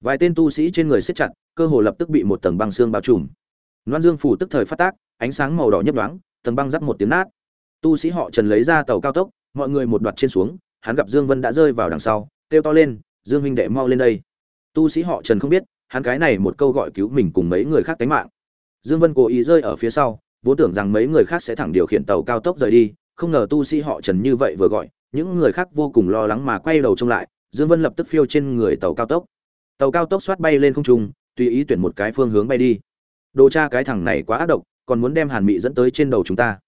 vài tên tu sĩ trên người xếp chặt, cơ hồ lập tức bị một tầng băng xương bao trùm. Loan dương phủ tức thời phát tác, ánh sáng màu đỏ nhấp đoáng tầng băng giáp một tiếng nát. Tu sĩ họ trần lấy ra tàu cao tốc, mọi người một đoạt trên xuống, hắn gặp dương vân đã rơi vào đằng sau, kêu to lên, dương huynh đệ mau lên đây. Tu sĩ họ trần không biết, hắn cái này một câu gọi cứu mình cùng mấy người khác tánh mạng. Dương vân cố ý rơi ở phía sau, vốn tưởng rằng mấy người khác sẽ thẳng điều khiển tàu cao tốc rời đi, không ngờ tu sĩ họ trần như vậy vừa gọi, những người khác vô cùng lo lắng mà quay đầu trông lại, dương vân lập tức phiêu trên người tàu cao tốc tàu cao tốc xoát bay lên không trung, tùy ý tuyển một cái phương hướng bay đi. Đồ cha cái thằng này quá ác độc, còn muốn đem hàn mị dẫn tới trên đầu chúng ta.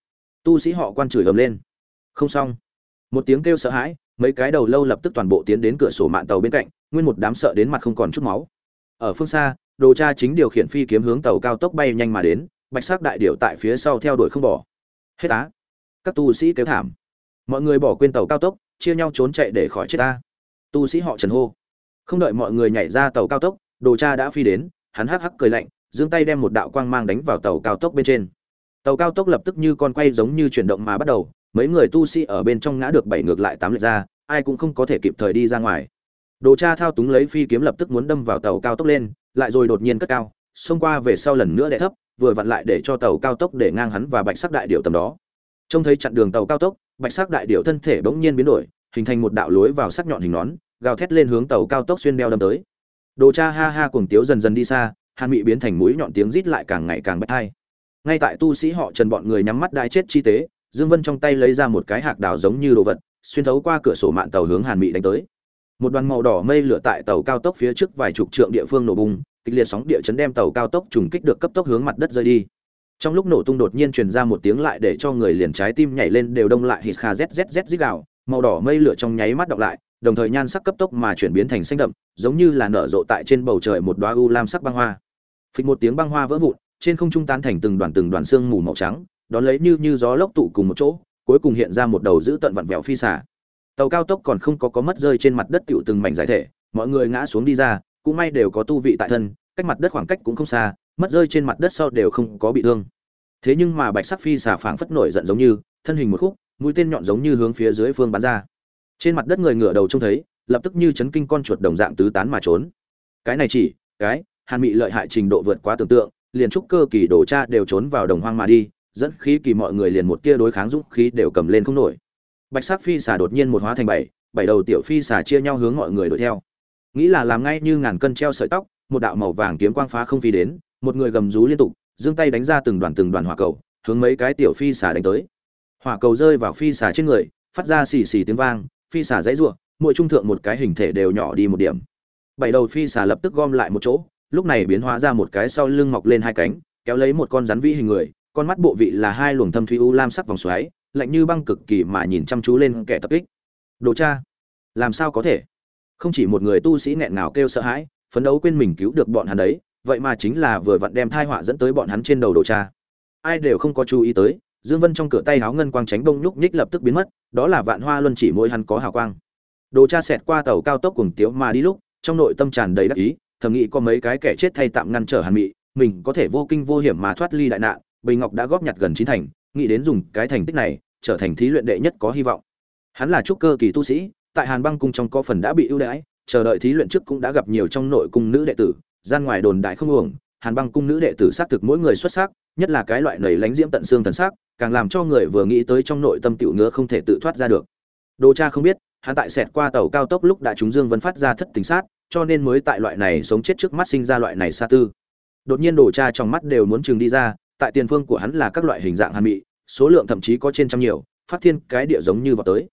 Tu sĩ họ quan chửi ầm lên. Không xong. Một tiếng kêu sợ hãi, mấy cái đầu lâu lập tức toàn bộ tiến đến cửa sổ mạng tàu bên cạnh, nguyên một đám sợ đến mặt không còn chút máu. Ở phương xa, đồ cha chính điều khiển phi kiếm hướng tàu cao tốc bay nhanh mà đến, bạch sắc đại điệu tại phía sau theo đuổi không bỏ. Hết á. Các tu sĩ kêu thảm. Mọi người bỏ quên tàu cao tốc, chia nhau trốn chạy để khỏi chết ta. Tu sĩ họ trần hô không đợi mọi người nhảy ra tàu cao tốc, đồ cha đã phi đến, hắn hắc hắc cười lạnh, giương tay đem một đạo quang mang đánh vào tàu cao tốc bên trên. Tàu cao tốc lập tức như con quay giống như chuyển động mà bắt đầu, mấy người tu sĩ ở bên trong ngã được bảy ngược lại tám lượt ra, ai cũng không có thể kịp thời đi ra ngoài. Đồ cha thao túng lấy phi kiếm lập tức muốn đâm vào tàu cao tốc lên, lại rồi đột nhiên cất cao, xông qua về sau lần nữa đè thấp, vừa vặn lại để cho tàu cao tốc để ngang hắn và bạch sắc đại điệu tầm đó. Trông thấy chặn đường tàu cao tốc, bạch sắc đại điệu thân thể bỗng nhiên biến đổi, hình thành một đạo lối vào sắc nhọn hình nón gào thét lên hướng tàu cao tốc xuyên đeo đâm tới. Đồ cha ha ha cuồng tiếu dần dần đi xa hàn mị biến thành mũi nhọn tiếng rít lại càng ngày càng bất hay ngay tại tu sĩ họ trần bọn người nhắm mắt đại chết chi tế dương vân trong tay lấy ra một cái hạc đào giống như đồ vật xuyên thấu qua cửa sổ mạn tàu hướng hàn mị đánh tới. Một đoàn màu đỏ mây lửa tại tàu cao tốc phía trước vài chục trượng địa phương nổ bùng, kịch liệt sóng địa chấn đem tàu cao tốc trùng kích được cấp tốc hướng mặt đất rơi đi. Trong lúc nổ tung đột nhiên truyền ra một tiếng lại để cho người liền trái tim nhảy lên đều đông lại hít kha zzz rít gào, màu đỏ mây lửa trong nháy mắt đọc lại đồng thời nhan sắc cấp tốc mà chuyển biến thành xanh đậm, giống như là nở rộ tại trên bầu trời một đóa u lam sắc băng hoa. Phịch một tiếng băng hoa vỡ vụn, trên không trung tán thành từng đoàn từng đoàn xương mù màu trắng, đón lấy như như gió lốc tụ cùng một chỗ, cuối cùng hiện ra một đầu giữ tận vặn vẹo phi xả tàu cao tốc còn không có có mất rơi trên mặt đất tiểu từng mảnh giải thể, mọi người ngã xuống đi ra, cũng may đều có tu vị tại thân, cách mặt đất khoảng cách cũng không xa, mất rơi trên mặt đất sau đều không có bị thương. Thế nhưng mà bạch sắc phi xả phảng phất nổi giận giống như, thân hình một khúc, mũi tên nhọn giống như hướng phía dưới phương bắn ra trên mặt đất người ngửa đầu trông thấy, lập tức như chấn kinh con chuột đồng dạng tứ tán mà trốn. Cái này chỉ, cái, hàn mị lợi hại trình độ vượt quá tưởng tượng, liền trúc cơ kỳ đổ cha đều trốn vào đồng hoang mà đi, dẫn khí kỳ mọi người liền một tia đối kháng dũng khí đều cầm lên không nổi. Bạch sắc phi xà đột nhiên một hóa thành bảy bảy đầu tiểu phi xà chia nhau hướng mọi người đuổi theo. Nghĩ là làm ngay như ngàn cân treo sợi tóc, một đạo màu vàng kiếm quang phá không phi đến, một người gầm rú liên tục, giương tay đánh ra từng đoàn từng đoàn hỏa cầu, hướng mấy cái tiểu phi xà đánh tới. Hỏa cầu rơi vào phi xà trên người, phát ra xì xì tiếng vang phi xà dãy ruộng mỗi trung thượng một cái hình thể đều nhỏ đi một điểm. Bảy đầu phi xà lập tức gom lại một chỗ, lúc này biến hóa ra một cái sau lưng mọc lên hai cánh, kéo lấy một con rắn vĩ hình người, con mắt bộ vị là hai luồng thâm thủy u lam sắc vòng xoáy, lạnh như băng cực kỳ mà nhìn chăm chú lên kẻ tập kích. Đồ cha, làm sao có thể? Không chỉ một người tu sĩ nghẹn ngào kêu sợ hãi, phấn đấu quên mình cứu được bọn hắn đấy, vậy mà chính là vừa vặn đem thai họa dẫn tới bọn hắn trên đầu đồ cha. Ai đều không có chú ý tới dương vân trong cửa tay háo ngân quang tránh bông nhúc nhích lập tức biến mất, đó là vạn hoa luân chỉ mỗi hắn có hào quang. Đồ cha xẹt qua tàu cao tốc cùng tiếu mà đi lúc, trong nội tâm tràn đầy đắc ý, thầm nghĩ có mấy cái kẻ chết thay tạm ngăn trở hàn mị, mình có thể vô kinh vô hiểm mà thoát ly đại nạn, bình ngọc đã góp nhặt gần chín thành, nghĩ đến dùng cái thành tích này, trở thành thí luyện đệ nhất có hy vọng. Hắn là trúc cơ kỳ tu sĩ, tại hàn băng cung trong có phần đã bị ưu đãi, chờ đợi thí luyện trước cũng đã gặp nhiều trong nội cung nữ đệ tử, gian ngoài đồn đại không uổng, hàn băng cung nữ đệ tử xác thực mỗi người xuất sắc nhất là cái loại nảy lánh diễm tận xương thần sắc, càng làm cho người vừa nghĩ tới trong nội tâm tiểu ngứa không thể tự thoát ra được. Đồ cha không biết, hắn tại xẹt qua tàu cao tốc lúc đã trúng dương vân phát ra thất tình sát, cho nên mới tại loại này sống chết trước mắt sinh ra loại này sa tư. Đột nhiên đồ cha trong mắt đều muốn trừng đi ra, tại tiền phương của hắn là các loại hình dạng hàn mị, số lượng thậm chí có trên trăm nhiều, phát thiên cái địa giống như vào tới.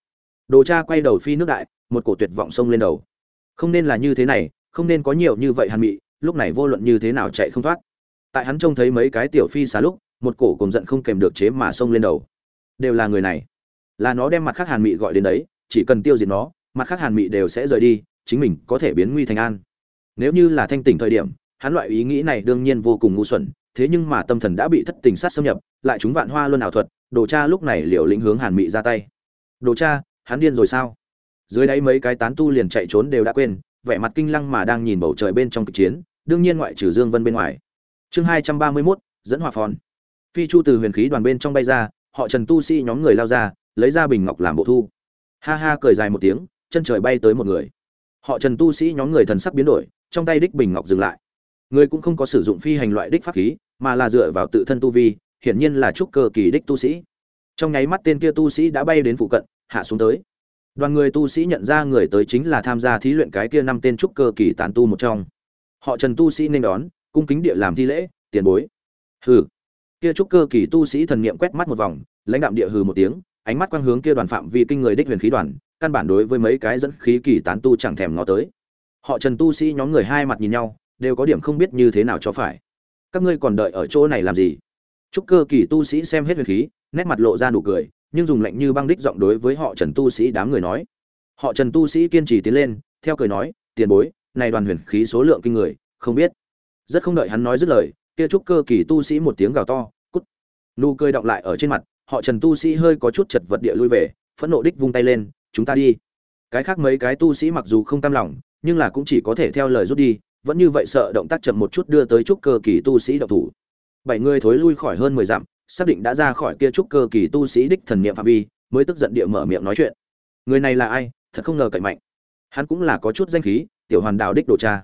Đồ cha quay đầu phi nước đại, một cổ tuyệt vọng xông lên đầu. Không nên là như thế này, không nên có nhiều như vậy hàn mị, lúc này vô luận như thế nào chạy không thoát tại hắn trông thấy mấy cái tiểu phi xá lúc, một cổ cùng giận không kèm được chế mà xông lên đầu. Đều là người này. Là nó đem mặt khác hàn mị gọi đến đấy, chỉ cần tiêu diệt nó, mặt khác hàn mị đều sẽ rời đi, chính mình có thể biến nguy thành an. Nếu như là thanh tỉnh thời điểm, hắn loại ý nghĩ này đương nhiên vô cùng ngu xuẩn, thế nhưng mà tâm thần đã bị thất tình sát xâm nhập, lại chúng vạn hoa luôn ảo thuật, đồ cha lúc này liều lĩnh hướng hàn mị ra tay. Đồ cha, hắn điên rồi sao? Dưới đáy mấy cái tán tu liền chạy trốn đều đã quên, vẻ mặt kinh lăng mà đang nhìn bầu trời bên trong kịch chiến, đương nhiên ngoại trừ dương vân bên ngoài chương hai trăm ba mươi 231, dẫn hỏa phòn. Phi chu từ huyền khí đoàn bên trong bay ra họ trần tu sĩ nhóm người lao ra lấy ra bình ngọc làm bộ thu. Ha ha cười dài một tiếng chân trời bay tới một người. Họ trần tu sĩ nhóm người thần sắc biến đổi trong tay đích bình ngọc dừng lại. Người cũng không có sử dụng phi hành loại đích pháp khí mà là dựa vào tự thân tu vi hiển nhiên là trúc cơ kỳ đích tu sĩ. Trong nháy mắt tên kia tu sĩ đã bay đến phụ cận hạ xuống tới. Đoàn người tu sĩ nhận ra người tới chính là tham gia thí luyện cái kia năm tên trúc cơ kỳ tán tu một trong. Họ trần tu sĩ nên đón cung kính địa làm thi lễ, tiền bối. Hừ. Kia trúc cơ kỳ tu sĩ thần niệm quét mắt một vòng, lãnh đạm địa hừ một tiếng, ánh mắt quang hướng kia đoàn phạm vi kinh người đích huyền khí đoàn, căn bản đối với mấy cái dẫn khí kỳ tán tu chẳng thèm ngó tới. Họ trần tu sĩ nhóm người hai mặt nhìn nhau, đều có điểm không biết như thế nào cho phải. Các ngươi còn đợi ở chỗ này làm gì? Trúc cơ kỳ tu sĩ xem hết huyền khí, nét mặt lộ ra nụ cười, nhưng dùng lạnh như băng đích giọng đối với họ trần tu sĩ đám người nói. Họ trần tu sĩ kiên trì tiến lên, theo cười nói, tiền bối, này đoàn huyền khí số lượng kinh người, không biết rất không đợi hắn nói dứt lời, kia trúc cơ kỳ tu sĩ một tiếng gào to, cút. Nụ cười động lại ở trên mặt, họ trần tu sĩ hơi có chút chật vật địa lui về, phẫn nộ đích vung tay lên, chúng ta đi. Cái khác mấy cái tu sĩ mặc dù không tam lòng, nhưng là cũng chỉ có thể theo lời rút đi, vẫn như vậy sợ động tác chậm một chút đưa tới trúc cơ kỳ tu sĩ độc thủ. Bảy người thối lui khỏi hơn mười dặm, xác định đã ra khỏi kia trúc cơ kỳ tu sĩ đích thần niệm phạm vi, mới tức giận địa mở miệng nói chuyện. Người này là ai? Thật không ngờ cậy mạnh. Hắn cũng là có chút danh khí, tiểu hoàn đạo đích đồ cha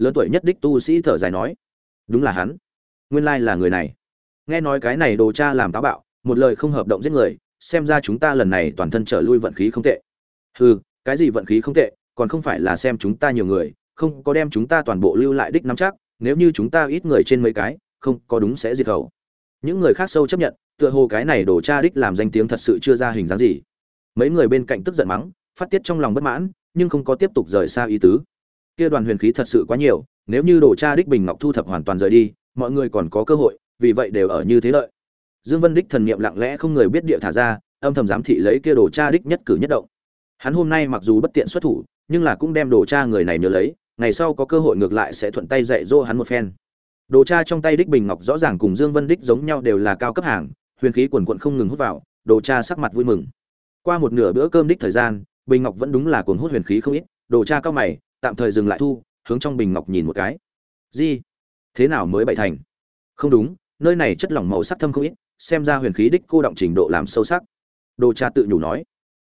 lớn tuổi nhất đích tu sĩ thở dài nói, đúng là hắn. Nguyên lai là người này. Nghe nói cái này đồ cha làm táo bạo, một lời không hợp động giết người, xem ra chúng ta lần này toàn thân trở lui vận khí không tệ. Hừ, cái gì vận khí không tệ, còn không phải là xem chúng ta nhiều người, không có đem chúng ta toàn bộ lưu lại đích nắm chắc, nếu như chúng ta ít người trên mấy cái, không có đúng sẽ diệt khẩu. Những người khác sâu chấp nhận, tựa hồ cái này đồ cha đích làm danh tiếng thật sự chưa ra hình dáng gì. Mấy người bên cạnh tức giận mắng, phát tiết trong lòng bất mãn, nhưng không có tiếp tục rời xa ý tứ kia đoàn huyền khí thật sự quá nhiều, nếu như đồ cha đích bình ngọc thu thập hoàn toàn rời đi, mọi người còn có cơ hội, vì vậy đều ở như thế lợi. Dương vân đích thần niệm lặng lẽ không người biết địa thả ra, âm thầm giám thị lấy kia đồ cha đích nhất cử nhất động. Hắn hôm nay mặc dù bất tiện xuất thủ, nhưng là cũng đem đồ cha người này nhớ lấy, ngày sau có cơ hội ngược lại sẽ thuận tay dạy dỗ hắn một phen. Đồ cha trong tay đích bình ngọc rõ ràng cùng dương vân đích giống nhau đều là cao cấp hàng, huyền khí quần quận không ngừng hút vào, đồ cha sắc mặt vui mừng. Qua một nửa bữa cơm đích thời gian, bình ngọc vẫn đúng là cuồng hút huyền khí không ít, đồ cha cao mày tạm thời dừng lại thu, hướng trong bình ngọc nhìn một cái. Gì thế nào mới bảy thành? Không đúng, nơi này chất lỏng màu sắc thâm không ít, xem ra huyền khí đích cô động trình độ làm sâu sắc. Đồ cha tự nhủ nói.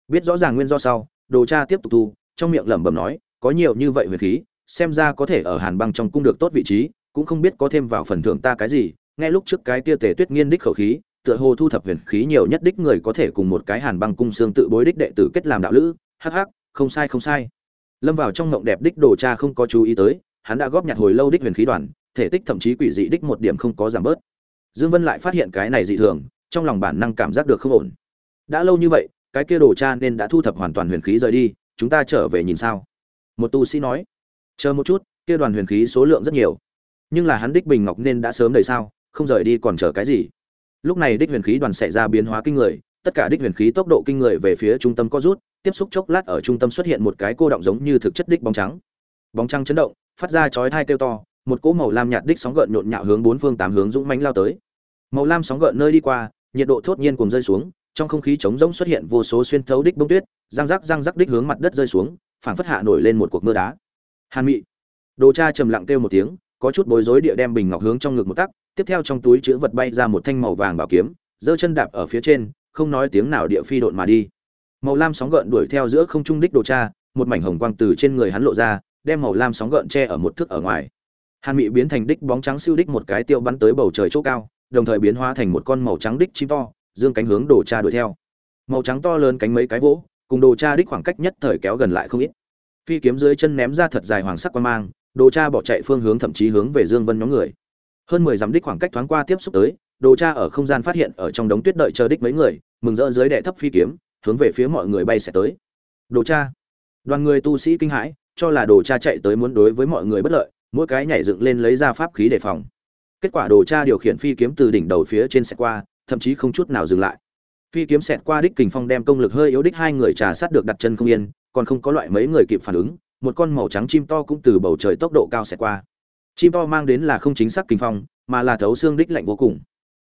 Biết rõ ràng nguyên do sau, đồ cha tiếp tục thu, trong miệng lẩm bẩm nói, có nhiều như vậy huyền khí, xem ra có thể ở hàn băng trong cung được tốt vị trí, cũng không biết có thêm vào phần thưởng ta cái gì, nghe lúc trước cái tia tề tuyết nghiên đích khẩu khí, tựa hồ thu thập huyền khí nhiều nhất đích người có thể cùng một cái hàn băng cung xương tự bối đích đệ tử kết làm đạo lữ. Hắc hắc, không sai không sai lâm vào trong ngộng đẹp đích đồ cha không có chú ý tới, hắn đã góp nhặt hồi lâu đích huyền khí đoàn, thể tích thậm chí quỷ dị đích một điểm không có giảm bớt. Dương vân lại phát hiện cái này dị thường, trong lòng bản năng cảm giác được không ổn. Đã lâu như vậy, cái kia đồ cha nên đã thu thập hoàn toàn huyền khí rời đi, chúng ta trở về nhìn sao? Một tu sĩ nói. Chờ một chút, kia đoàn huyền khí số lượng rất nhiều. Nhưng là hắn đích bình ngọc nên đã sớm đầy sao, không rời đi còn chờ cái gì? Lúc này đích huyền khí đoàn xảy ra biến hóa kinh người, tất cả đích huyền khí tốc độ kinh người về phía trung tâm có rút tiếp xúc chốc lát ở trung tâm xuất hiện một cái cô động giống như thực chất đích bóng trắng. Bóng trắng chấn động, phát ra chói thai kêu to, một cỗ màu lam nhạt đích sóng gợn nhộn nhạo hướng bốn phương tám hướng dũng mãnh lao tới. Màu lam sóng gợn nơi đi qua, nhiệt độ thốt nhiên cùng rơi xuống, trong không khí trống rỗng xuất hiện vô số xuyên thấu đích bông tuyết, răng rắc răng rắc đích hướng mặt đất rơi xuống, phảng phất hạ nổi lên một cuộc mưa đá. Hàn mị. Đồ cha trầm lặng kêu một tiếng, có chút bối rối địa đem bình ngọc hướng trong ngực một tắc, tiếp theo trong túi chứa vật bay ra một thanh màu vàng bảo kiếm, giơ chân đạp ở phía trên, không nói tiếng nào địa phi độn mà đi màu lam sóng gợn đuổi theo giữa không trung đích đồ cha, một mảnh hồng quang từ trên người hắn lộ ra, đem màu lam sóng gợn che ở một thước ở ngoài. Hàn mị biến thành đích bóng trắng siêu đích một cái tiêu bắn tới bầu trời chỗ cao, đồng thời biến hóa thành một con màu trắng đích chim to, dương cánh hướng đồ cha đuổi theo. Màu trắng to lớn cánh mấy cái vỗ, cùng đồ cha đích khoảng cách nhất thời kéo gần lại không ít. Phi kiếm dưới chân ném ra thật dài hoàng sắc quan mang, đồ cha bỏ chạy phương hướng thậm chí hướng về dương vân nhóm người. Hơn mười dặm đích khoảng cách thoáng qua tiếp xúc tới, đồ cha ở không gian phát hiện ở trong đống tuyết đợi chờ đích mấy người, mừng rỡ dưới đệ thấp phi kiếm hướng về phía mọi người bay sẽ tới. Đồ cha. Đoàn người tu sĩ kinh hãi, cho là đồ cha chạy tới muốn đối với mọi người bất lợi, mỗi cái nhảy dựng lên lấy ra pháp khí đề phòng. Kết quả đồ cha điều khiển phi kiếm từ đỉnh đầu phía trên sẽ qua, thậm chí không chút nào dừng lại. Phi kiếm xẹt qua đích kình phong đem công lực hơi yếu đích hai người trà sát được đặt chân không yên, còn không có loại mấy người kịp phản ứng, một con màu trắng chim to cũng từ bầu trời tốc độ cao xẹt qua. Chim to mang đến là không chính xác kình phong, mà là thấu xương đích lạnh vô cùng.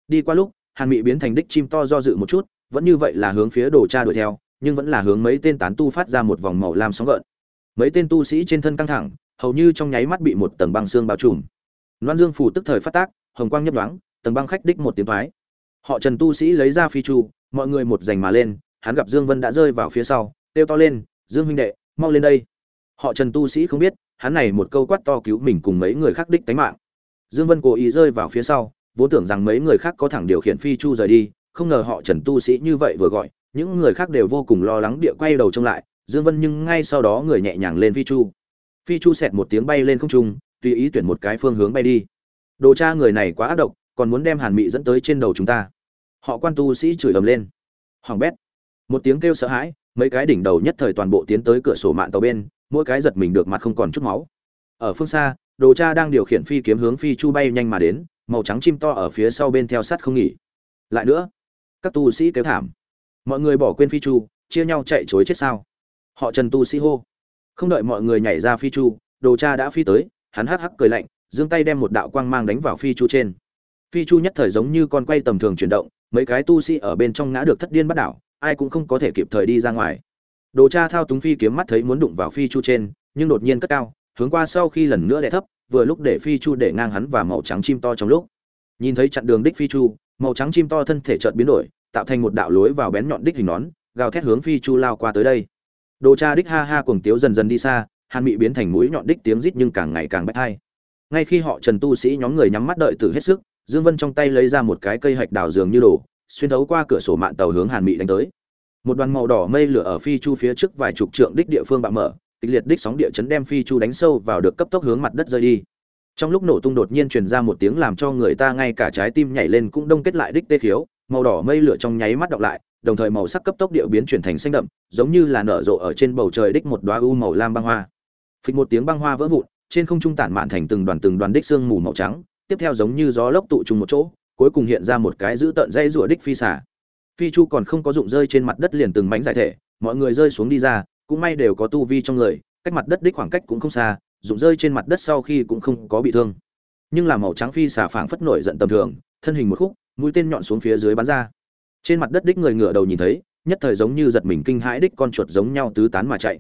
Đi qua lúc, hàn mị biến thành đích chim to do dự một chút vẫn như vậy là hướng phía đồ cha đuổi theo, nhưng vẫn là hướng mấy tên tán tu phát ra một vòng màu lam sóng gợn. Mấy tên tu sĩ trên thân căng thẳng, hầu như trong nháy mắt bị một tầng băng xương bao trùm. Loan dương phủ tức thời phát tác, hồng quang nhấp đoáng tầng băng khách đích một tiếng thoái họ trần tu sĩ lấy ra phi chu, mọi người một giành mà lên, hắn gặp dương vân đã rơi vào phía sau, kêu to lên, dương huynh đệ, mau lên đây. Họ trần tu sĩ không biết, hắn này một câu quát to cứu mình cùng mấy người khác đích tánh mạng. Dương vân cố ý rơi vào phía sau, vốn tưởng rằng mấy người khác có thẳng điều khiển phi chu rời đi không ngờ họ trần tu sĩ như vậy vừa gọi, những người khác đều vô cùng lo lắng địa quay đầu trông lại, dương vân nhưng ngay sau đó người nhẹ nhàng lên phi chu. Phi chu xẹt một tiếng bay lên không trung, tùy ý tuyển một cái phương hướng bay đi. Đồ cha người này quá ác độc, còn muốn đem hàn mị dẫn tới trên đầu chúng ta. Họ quan tu sĩ chửi ầm lên. Hoàng bét. Một tiếng kêu sợ hãi, mấy cái đỉnh đầu nhất thời toàn bộ tiến tới cửa sổ mạn tàu bên, mỗi cái giật mình được mặt không còn chút máu. Ở phương xa, đồ cha đang điều khiển phi kiếm hướng phi chu bay nhanh mà đến, màu trắng chim to ở phía sau bên theo sát không nghỉ. Lại nữa các tu sĩ kêu thảm. Mọi người bỏ quên phi chu, chia nhau chạy chối chết sao? Họ trần tu sĩ hô. Không đợi mọi người nhảy ra phi chu, đồ cha đã phi tới, hắn hắc hắc cười lạnh, giương tay đem một đạo quang mang đánh vào phi chu trên. Phi chu nhất thời giống như con quay tầm thường chuyển động, mấy cái tu sĩ ở bên trong ngã được thất điên bắt đảo, ai cũng không có thể kịp thời đi ra ngoài. Đồ cha thao túng phi kiếm mắt thấy muốn đụng vào phi chu trên, nhưng đột nhiên cất cao, hướng qua sau khi lần nữa đè thấp, vừa lúc để phi chu để ngang hắn và màu trắng chim to trong lúc. Nhìn thấy chặn đường đích phi chu màu trắng chim to thân thể chợt biến đổi, tạo thành một đạo lối vào bén nhọn đích hình nón, gào thét hướng phi chu lao qua tới đây. Đồ cha đích ha ha cuồng tiếu dần dần đi xa, hàn mị biến thành mũi nhọn đích tiếng rít nhưng càng ngày càng bách hay ngay khi họ trần tu sĩ nhóm người nhắm mắt đợi từ hết sức, dương vân trong tay lấy ra một cái cây hạch đào dường như đồ, xuyên thấu qua cửa sổ mạn tàu hướng hàn mị đánh tới. Một đoàn màu đỏ mây lửa ở phi chu phía trước vài chục trượng đích địa phương bạo mở, kịch liệt đích sóng địa chấn đem phi chu đánh sâu vào được cấp tốc hướng mặt đất rơi đi trong lúc nổ tung đột nhiên truyền ra một tiếng làm cho người ta ngay cả trái tim nhảy lên cũng đông kết lại đích tê khiếu, màu đỏ mây lửa trong nháy mắt đọc lại, đồng thời màu sắc cấp tốc địa biến chuyển thành xanh đậm, giống như là nở rộ ở trên bầu trời đích một đóa u màu lam băng hoa. Phịch một tiếng băng hoa vỡ vụn, trên không trung tản mạn thành từng đoàn từng đoàn đích sương mù màu trắng, tiếp theo giống như gió lốc tụ trùng một chỗ, cuối cùng hiện ra một cái giữ tận dây rủa đích phi xả phi chu còn không có dụng rơi trên mặt đất liền từng mảnh giải thể, mọi người rơi xuống đi ra, cũng may đều có tu vi trong người, cách mặt đất đích khoảng cách cũng không xa dụng rơi trên mặt đất sau khi cũng không có bị thương. Nhưng là màu trắng phi xả phảng phất nổi giận tầm thường, thân hình một khúc, mũi tên nhọn xuống phía dưới bắn ra. Trên mặt đất đích người ngựa đầu nhìn thấy, nhất thời giống như giật mình kinh hãi đích con chuột giống nhau tứ tán mà chạy.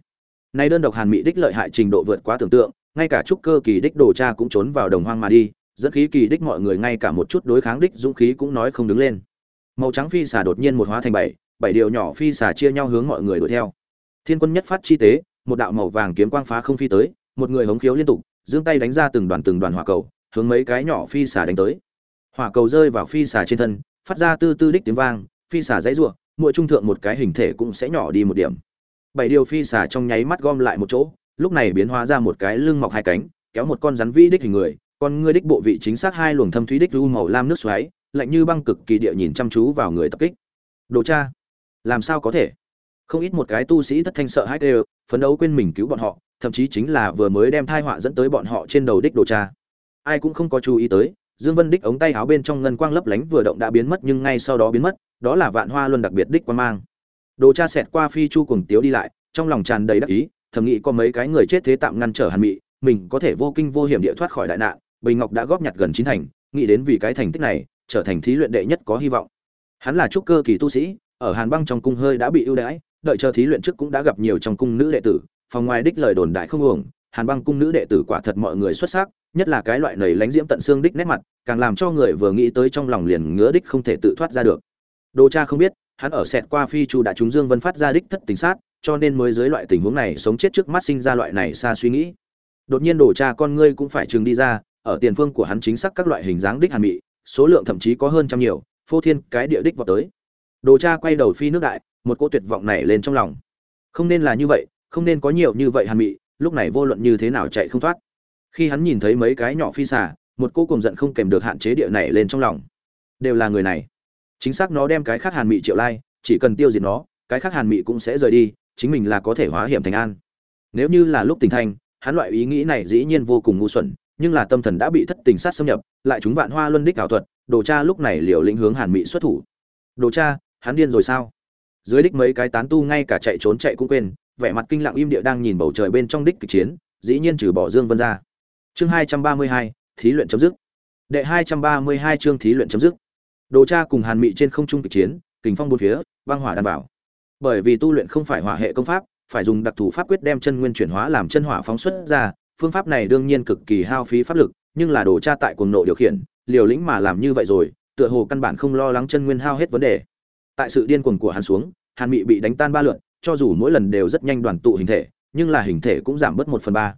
Nay đơn độc hàn mỹ đích lợi hại trình độ vượt quá tưởng tượng, ngay cả trúc cơ kỳ đích đồ cha cũng trốn vào đồng hoang mà đi, dẫn khí kỳ đích mọi người ngay cả một chút đối kháng đích dũng khí cũng nói không đứng lên. Màu trắng phi xà đột nhiên một hóa thành bảy bảy điều nhỏ phi xà chia nhau hướng mọi người đuổi theo. Thiên quân nhất phát chi tế, một đạo màu vàng kiếm quang phá không phi tới một người hống khiếu liên tục, giương tay đánh ra từng đoàn từng đoàn hỏa cầu, hướng mấy cái nhỏ phi xà đánh tới. Hỏa cầu rơi vào phi xà trên thân, phát ra tư tư đích tiếng vang, phi xà dãy ruộng mỗi trung thượng một cái hình thể cũng sẽ nhỏ đi một điểm. Bảy điều phi xà trong nháy mắt gom lại một chỗ, lúc này biến hóa ra một cái lưng mọc hai cánh, kéo một con rắn vĩ đích hình người, con ngươi đích bộ vị chính xác hai luồng thâm thúy đích lưu màu lam nước xoáy, lạnh như băng cực kỳ địa nhìn chăm chú vào người tập kích. Đồ cha, làm sao có thể? Không ít một cái tu sĩ thất thanh sợ hãi đều phấn đấu quên mình cứu bọn họ thậm chí chính là vừa mới đem thai họa dẫn tới bọn họ trên đầu đích đồ cha. Ai cũng không có chú ý tới, dương vân đích ống tay áo bên trong ngân quang lấp lánh vừa động đã biến mất nhưng ngay sau đó biến mất, đó là vạn hoa luân đặc biệt đích quan mang. Đồ cha xẹt qua phi chu cùng tiếu đi lại, trong lòng tràn đầy đắc ý, thầm nghĩ có mấy cái người chết thế tạm ngăn trở hàn mị, mình có thể vô kinh vô hiểm địa thoát khỏi đại nạn, bình ngọc đã góp nhặt gần chín thành, nghĩ đến vì cái thành tích này, trở thành thí luyện đệ nhất có hy vọng. Hắn là trúc cơ kỳ tu sĩ, ở hàn băng trong cung hơi đã bị ưu đãi, đợi chờ thí luyện trước cũng đã gặp nhiều trong cung nữ đệ tử phòng ngoài đích lời đồn đại không uổng, hàn băng cung nữ đệ tử quả thật mọi người xuất sắc, nhất là cái loại nầy lánh diễm tận xương đích nét mặt, càng làm cho người vừa nghĩ tới trong lòng liền ngứa đích không thể tự thoát ra được. Đồ cha không biết, hắn ở sẹt qua phi chu đã trúng dương vân phát ra đích thất tình sát, cho nên mới dưới loại tình huống này sống chết trước mắt sinh ra loại này xa suy nghĩ. Đột nhiên đồ cha con ngươi cũng phải chừng đi ra, ở tiền phương của hắn chính xác các loại hình dáng đích hàn mị, số lượng thậm chí có hơn trăm nhiều, phô thiên cái địa đích vào tới. Đồ cha quay đầu phi nước đại, một cô tuyệt vọng này lên trong lòng. Không nên là như vậy không nên có nhiều như vậy hàn mị, lúc này vô luận như thế nào chạy không thoát. Khi hắn nhìn thấy mấy cái nhỏ phi xả một cô cùng giận không kèm được hạn chế địa này lên trong lòng. Đều là người này. Chính xác nó đem cái khác hàn mị triệu lai, chỉ cần tiêu diệt nó, cái khác hàn mị cũng sẽ rời đi, chính mình là có thể hóa hiểm thành an. Nếu như là lúc tình thanh hắn loại ý nghĩ này dĩ nhiên vô cùng ngu xuẩn, nhưng là tâm thần đã bị thất tình sát xâm nhập, lại chúng vạn hoa luân đích ảo thuật, đồ cha lúc này liều lĩnh hướng hàn mị xuất thủ. Đồ cha, hắn điên rồi sao? Dưới đích mấy cái tán tu ngay cả chạy trốn chạy cũng quên vẻ mặt kinh lặng im địa đang nhìn bầu trời bên trong đích kịch chiến dĩ nhiên trừ bỏ dương vân ra. Chương hai trăm ba mươi hai thí luyện chấm dứt. Đệ hai trăm ba mươi hai chương thí luyện chấm dứt. Đồ cha cùng hàn mị trên không trung kịch chiến kình phong bốn phía băng hỏa đan bảo bởi vì tu luyện không phải hỏa hệ công pháp phải dùng đặc thù pháp quyết đem chân nguyên chuyển hóa làm chân hỏa phóng xuất ra phương pháp này đương nhiên cực kỳ hao phí pháp lực nhưng là đồ cha tại cuồng nộ điều khiển liều lĩnh mà làm như vậy rồi tựa hồ căn bản không lo lắng chân nguyên hao hết vấn đề. Tại sự điên cuồng của hắn xuống hàn mị bị đánh tan ba lượt, cho dù mỗi lần đều rất nhanh đoàn tụ hình thể, nhưng là hình thể cũng giảm bớt một phần ba.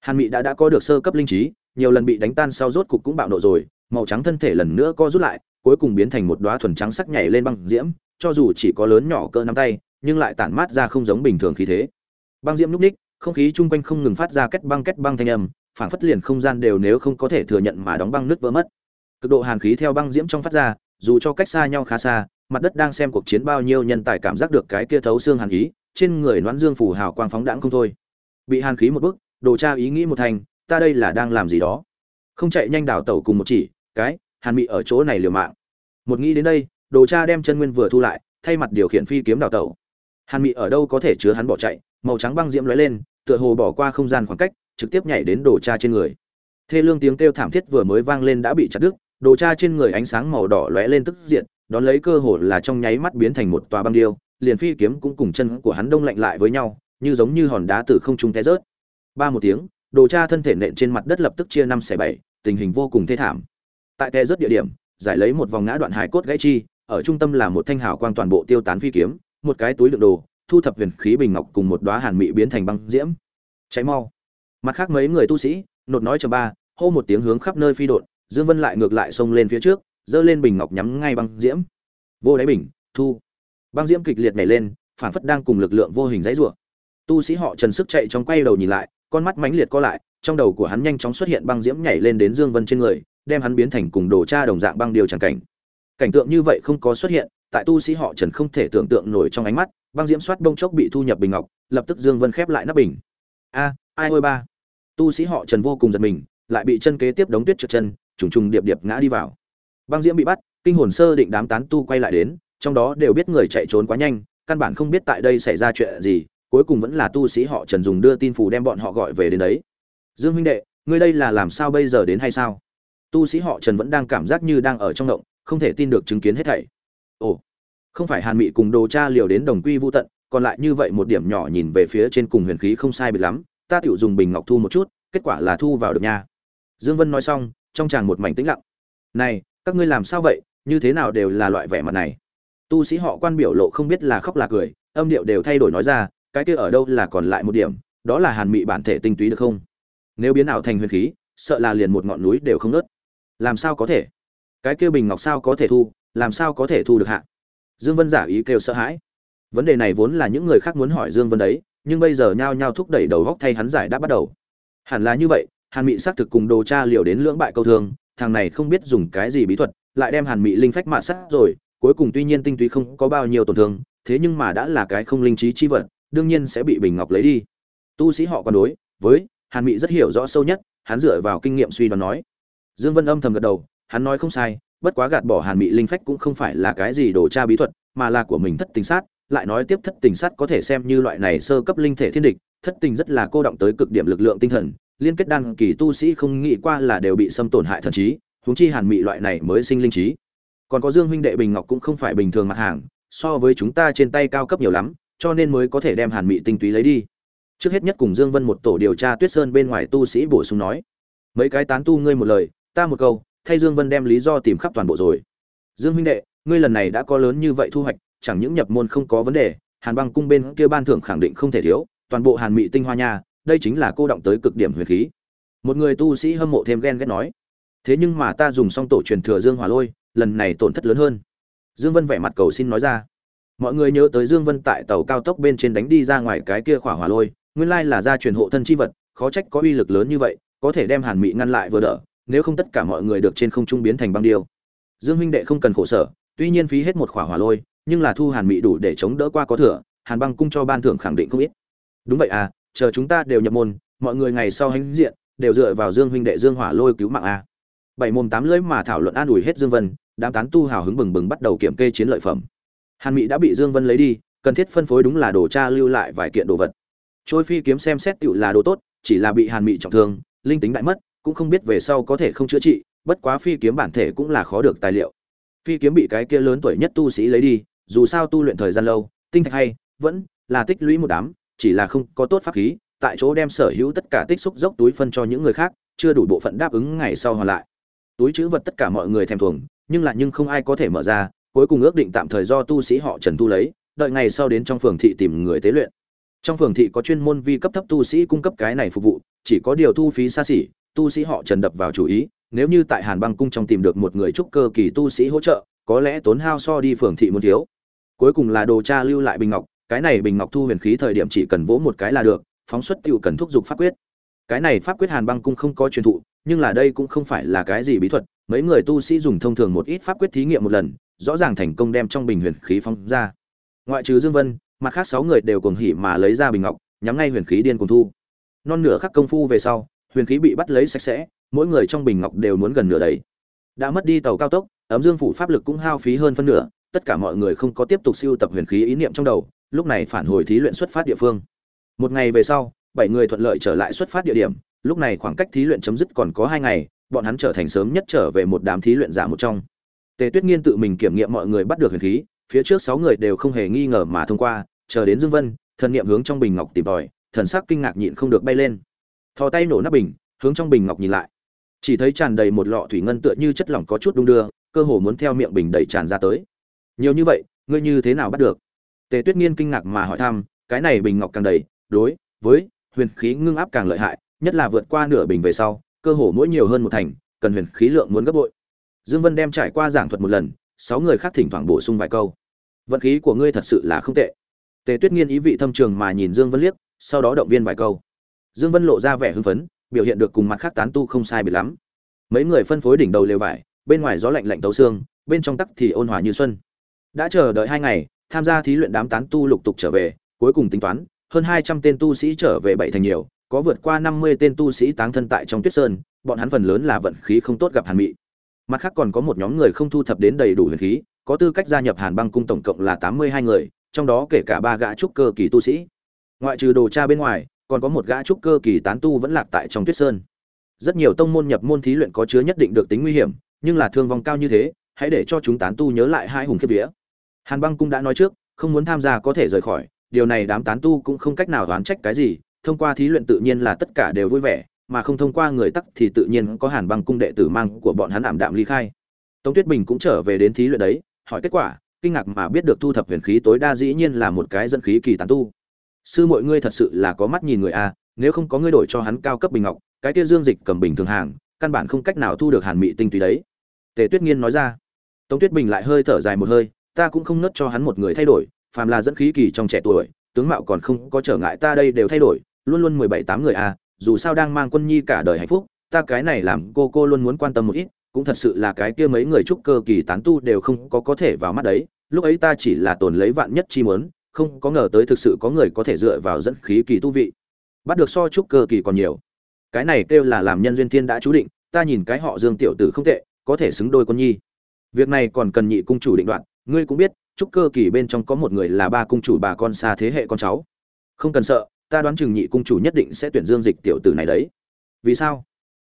Hàn mị đã đã có được sơ cấp linh trí, nhiều lần bị đánh tan sau rốt cục cũng bạo nộ rồi, màu trắng thân thể lần nữa co rút lại, cuối cùng biến thành một đóa thuần trắng sắc nhảy lên băng diễm, cho dù chỉ có lớn nhỏ cỡ nắm tay, nhưng lại tản mát ra không giống bình thường khí thế. Băng diễm lúc ních, không khí chung quanh không ngừng phát ra kết băng kết băng thanh âm, phảng phất liền không gian đều nếu không có thể thừa nhận mà đóng băng nứt vỡ mất. Cực độ hàn khí theo băng diễm trong phát ra, dù cho cách xa nhau khá xa mặt đất đang xem cuộc chiến bao nhiêu nhân tài cảm giác được cái kia thấu xương hàn ý, trên người đoán dương phủ hào quang phóng đãng không thôi. Bị hàn khí một bức, đồ tra ý nghĩ một thành, ta đây là đang làm gì đó. Không chạy nhanh đảo tẩu cùng một chỉ, cái, hàn mị ở chỗ này liều mạng. Một nghĩ đến đây, đồ cha đem chân nguyên vừa thu lại, thay mặt điều khiển phi kiếm đảo tẩu. Hàn mị ở đâu có thể chứa hắn bỏ chạy, màu trắng băng diễm lóe lên, tựa hồ bỏ qua không gian khoảng cách, trực tiếp nhảy đến đồ cha trên người. Thê lương tiếng kêu thảm thiết vừa mới vang lên đã bị chặt đứt, đồ cha trên người ánh sáng màu đỏ lóe lên tức diện đón lấy cơ hội là trong nháy mắt biến thành một tòa băng điêu, liền phi kiếm cũng cùng chân của hắn đông lạnh lại với nhau, như giống như hòn đá từ không trung té rớt. Ba một tiếng, đồ cha thân thể nện trên mặt đất lập tức chia năm xẻ bảy, tình hình vô cùng thê thảm. Tại té rớt địa điểm, giải lấy một vòng ngã đoạn hải cốt gãy chi, ở trung tâm là một thanh hào quang toàn bộ tiêu tán phi kiếm, một cái túi đựng đồ, thu thập huyền khí bình ngọc cùng một đóa hàn mị biến thành băng diễm. Cháy mau. Mặt khác mấy người tu sĩ, nột nói chờ ba, hô một tiếng hướng khắp nơi phi đột dương vân lại ngược lại xông lên phía trước giơ lên bình ngọc nhắm ngay băng diễm. Vô đáy bình, thu. Băng diễm kịch liệt nhảy lên phản phất đang cùng lực lượng vô hình dãy rủa tu sĩ họ trần sức chạy trong quay đầu nhìn lại, con mắt mãnh liệt co lại, trong đầu của hắn nhanh chóng xuất hiện băng diễm nhảy lên đến dương vân trên người, đem hắn biến thành cùng đồ cha đồng dạng băng điều chẳng cảnh. Cảnh tượng như vậy không có xuất hiện, tại tu sĩ họ trần không thể tưởng tượng nổi trong ánh mắt, băng diễm soát bông chốc bị thu nhập bình ngọc, lập tức dương vân khép lại nắp bình. A, ai ôi ba. Tu sĩ họ trần vô cùng giật mình, lại bị chân kế tiếp đống tuyết trượt chân, trùng trùng điệp điệp ngã đi vào băng diễm bị bắt, kinh hồn sơ định đám tán tu quay lại đến, trong đó đều biết người chạy trốn quá nhanh, căn bản không biết tại đây xảy ra chuyện gì, cuối cùng vẫn là tu sĩ họ trần dùng đưa tin phù đem bọn họ gọi về đến đấy. Dương huynh đệ, ngươi đây là làm sao bây giờ đến hay sao? Tu sĩ họ trần vẫn đang cảm giác như đang ở trong động, không thể tin được chứng kiến hết thảy. Ồ, không phải hàn mị cùng đồ cha liều đến đồng quy vô tận, còn lại như vậy một điểm nhỏ nhìn về phía trên cùng huyền khí không sai biệt lắm, ta tiểu dùng bình ngọc thu một chút, kết quả là thu vào được nha. Dương vân nói xong, trong chàng một mảnh tĩnh lặng. Này các ngươi làm sao vậy, như thế nào đều là loại vẻ mặt này. Tu sĩ họ quan biểu lộ không biết là khóc là cười, âm điệu đều thay đổi nói ra, cái kia ở đâu là còn lại một điểm, đó là hàn mị bản thể tinh túy được không? Nếu biến ảo thành huyền khí, sợ là liền một ngọn núi đều không nớt. Làm sao có thể? Cái kia bình ngọc sao có thể thu, làm sao có thể thu được hạ? Dương vân giả ý kêu sợ hãi. Vấn đề này vốn là những người khác muốn hỏi dương vân đấy, nhưng bây giờ nhao nhao thúc đẩy đầu góc thay hắn giải đáp bắt đầu. Hẳn là như vậy, hàn mị xác thực cùng đồ cha liều đến lưỡng bại câu thương thằng này không biết dùng cái gì bí thuật, lại đem hàn mị linh phách mạ sát rồi, cuối cùng tuy nhiên tinh túy không có bao nhiêu tổn thương, thế nhưng mà đã là cái không linh trí chi vật, đương nhiên sẽ bị bình ngọc lấy đi. Tu sĩ họ còn đối với hàn mị rất hiểu rõ sâu nhất, hắn dựa vào kinh nghiệm suy đoán nói. Dương vân âm thầm gật đầu, hắn nói không sai, bất quá gạt bỏ hàn mị linh phách cũng không phải là cái gì đồ tra bí thuật, mà là của mình thất tình sát, lại nói tiếp thất tình sát có thể xem như loại này sơ cấp linh thể thiên địch, thất tình rất là cô động tới cực điểm lực lượng tinh thần liên kết đăng kỳ tu sĩ không nghĩ qua là đều bị xâm tổn hại thần trí, huống chi hàn mị loại này mới sinh linh trí. Còn có dương huynh đệ bình ngọc cũng không phải bình thường mặt hàng, so với chúng ta trên tay cao cấp nhiều lắm, cho nên mới có thể đem hàn mị tinh túy lấy đi. Trước hết nhất cùng dương vân một tổ điều tra tuyết sơn bên ngoài tu sĩ bổ sung nói, mấy cái tán tu ngươi một lời, ta một câu, thay dương vân đem lý do tìm khắp toàn bộ rồi. Dương huynh đệ, ngươi lần này đã có lớn như vậy thu hoạch, chẳng những nhập môn không có vấn đề, hàn băng cung bên kia ban thưởng khẳng định không thể thiếu, toàn bộ hàn mị tinh hoa nha đây chính là cô động tới cực điểm huyền khí. Một người tu sĩ hâm mộ thêm ghen ghét nói, thế nhưng mà ta dùng xong tổ truyền thừa dương hỏa lôi, lần này tổn thất lớn hơn. Dương vân vẻ mặt cầu xin nói ra, mọi người nhớ tới dương vân tại tàu cao tốc bên trên đánh đi ra ngoài cái kia khỏa hỏa lôi, nguyên lai là gia truyền hộ thân chi vật, khó trách có uy lực lớn như vậy, có thể đem hàn mị ngăn lại vừa đỡ, nếu không tất cả mọi người được trên không trung biến thành băng điêu. Dương huynh đệ không cần khổ sở, tuy nhiên phí hết một khỏa hỏa lôi, nhưng là thu hàn mị đủ để chống đỡ qua có thừa, hàn băng cung cho ban thưởng khẳng định không ít. Đúng vậy à chờ chúng ta đều nhập môn, mọi người ngày sau hãnh diện, đều dựa vào dương huynh đệ dương hỏa lôi cứu mạng a. Bảy mồm tám lưỡi mà thảo luận an ủi hết dương vân, đám tán tu hào hứng bừng bừng bắt đầu kiểm kê chiến lợi phẩm. Hàn mỹ đã bị dương vân lấy đi, cần thiết phân phối đúng là đồ cha lưu lại vài kiện đồ vật. Trôi phi kiếm xem xét tựu là đồ tốt, chỉ là bị hàn mỹ trọng thương, linh tính đại mất, cũng không biết về sau có thể không chữa trị, bất quá phi kiếm bản thể cũng là khó được tài liệu. Phi kiếm bị cái kia lớn tuổi nhất tu sĩ lấy đi, dù sao tu luyện thời gian lâu, tinh thạch hay, vẫn là tích lũy một đám chỉ là không có tốt pháp khí, tại chỗ đem sở hữu tất cả tích xúc dốc túi phân cho những người khác, chưa đủ bộ phận đáp ứng ngày sau hoàn lại. Túi chữ vật tất cả mọi người thèm thuồng, nhưng là nhưng không ai có thể mở ra, cuối cùng ước định tạm thời do tu sĩ họ trần thu lấy, đợi ngày sau đến trong phường thị tìm người tế luyện. Trong phường thị có chuyên môn vi cấp thấp tu sĩ cung cấp cái này phục vụ, chỉ có điều thu phí xa xỉ, tu sĩ họ trần đập vào chủ ý, nếu như tại hàn băng cung trong tìm được một người trúc cơ kỳ tu sĩ hỗ trợ, có lẽ tốn hao so đi phường thị muốn thiếu. Cuối cùng là đồ cha lưu lại bình ngọc cái này bình ngọc thu huyền khí thời điểm chỉ cần vỗ một cái là được, phóng xuất tiêu cần thúc giục pháp quyết. Cái này pháp quyết hàn băng cung không có truyền thụ, nhưng là đây cũng không phải là cái gì bí thuật, mấy người tu sĩ dùng thông thường một ít pháp quyết thí nghiệm một lần, rõ ràng thành công đem trong bình huyền khí phóng ra. Ngoại trừ dương vân, mặt khác sáu người đều cuồng hỉ mà lấy ra bình ngọc, nhắm ngay huyền khí điên cùng thu. Non nửa khắc công phu về sau, huyền khí bị bắt lấy sạch sẽ, mỗi người trong bình ngọc đều muốn gần nửa đầy đã mất đi tàu cao tốc, ấm dương phủ pháp lực cũng hao phí hơn phân nửa, tất cả mọi người không có tiếp tục siêu tập huyền khí ý niệm trong đầu lúc này phản hồi thí luyện xuất phát địa phương. Một ngày về sau, bảy người thuận lợi trở lại xuất phát địa điểm, lúc này khoảng cách thí luyện chấm dứt còn có hai ngày, bọn hắn trở thành sớm nhất trở về một đám thí luyện giả một trong. Tề tuyết nghiên tự mình kiểm nghiệm mọi người bắt được huyền khí, phía trước sáu người đều không hề nghi ngờ mà thông qua, chờ đến dương vân, thần niệm hướng trong bình ngọc tìm tòi, thần sắc kinh ngạc nhịn không được bay lên. Thò tay nổ nắp bình, hướng trong bình ngọc nhìn lại. Chỉ thấy tràn đầy một lọ thủy ngân tựa như chất lỏng có chút đung đưa, cơ hồ muốn theo miệng bình đầy tràn ra tới. Nhiều như vậy, ngươi như thế nào bắt được? Tề tuyết nghiên kinh ngạc mà hỏi thăm, cái này bình ngọc càng đầy, đối với huyền khí ngưng áp càng lợi hại, nhất là vượt qua nửa bình về sau, cơ hồ mỗi nhiều hơn một thành, cần huyền khí lượng muốn gấp bội. Dương vân đem trải qua giảng thuật một lần, sáu người khác thỉnh thoảng bổ sung vài câu. Vận khí của ngươi thật sự là không tệ. Tề tuyết nghiên ý vị thâm trường mà nhìn dương vân liếc, sau đó động viên vài câu. Dương vân lộ ra vẻ hưng phấn, biểu hiện được cùng mặt khác tán tu không sai biệt lắm. Mấy người phân phối đỉnh đầu lều vải, bên ngoài gió lạnh lạnh tấu xương, bên trong tắc thì ôn hòa như xuân. Đã chờ đợi hai ngày tham gia thí luyện đám tán tu lục tục trở về, cuối cùng tính toán, hơn hai trăm tên tu sĩ trở về bảy thành nhiều, có vượt qua năm mươi tên tu sĩ táng thân tại trong tuyết sơn, bọn hắn phần lớn là vận khí không tốt gặp hàn mị. Mặt khác còn có một nhóm người không thu thập đến đầy đủ huyền khí, có tư cách gia nhập hàn băng cung tổng cộng là tám mươi hai người, trong đó kể cả ba gã trúc cơ kỳ tu sĩ. Ngoại trừ đồ cha bên ngoài, còn có một gã trúc cơ kỳ tán tu vẫn lạc tại trong tuyết sơn. Rất nhiều tông môn nhập môn thí luyện có chứa nhất định được tính nguy hiểm, nhưng là thương vong cao như thế, hãy để cho chúng tán tu nhớ lại hai hùng kiếp vía hàn băng cung đã nói trước, không muốn tham gia có thể rời khỏi, điều này đám tán tu cũng không cách nào đoán trách cái gì, thông qua thí luyện tự nhiên là tất cả đều vui vẻ, mà không thông qua người tắc thì tự nhiên có hàn băng cung đệ tử mang của bọn hắn ảm đạm ly khai. Tống tuyết bình cũng trở về đến thí luyện đấy, hỏi kết quả, kinh ngạc mà biết được thu thập huyền khí tối đa dĩ nhiên là một cái dẫn khí kỳ tán tu. Sư mọi ngươi thật sự là có mắt nhìn người a, nếu không có ngươi đổi cho hắn cao cấp bình ngọc, cái kia dương dịch cầm bình thường hàng, căn bản không cách nào thu được hàn mị tinh túy đấy. Tề tuyết nghiên nói ra. Tống tuyết bình lại hơi thở dài một hơi ta cũng không nớt cho hắn một người thay đổi, phàm là dẫn khí kỳ trong trẻ tuổi, tướng mạo còn không có trở ngại ta đây đều thay đổi, luôn luôn mười bảy tám người a dù sao đang mang quân nhi cả đời hạnh phúc, ta cái này làm cô cô luôn muốn quan tâm một ít, cũng thật sự là cái kia mấy người trúc cơ kỳ tán tu đều không có có thể vào mắt đấy, lúc ấy ta chỉ là tồn lấy vạn nhất chi muốn, không có ngờ tới thực sự có người có thể dựa vào dẫn khí kỳ tu vị. Bắt được so trúc cơ kỳ còn nhiều. Cái này kêu là làm nhân duyên thiên đã chú định, ta nhìn cái họ dương tiểu tử không tệ, có thể xứng đôi quân nhi. Việc này còn cần nhị cung chủ định đoạn ngươi cũng biết, trúc cơ kỳ bên trong có một người là ba cung chủ bà con xa thế hệ con cháu. Không cần sợ, ta đoán chừng nhị cung chủ nhất định sẽ tuyển dương dịch tiểu tử này đấy. Vì sao?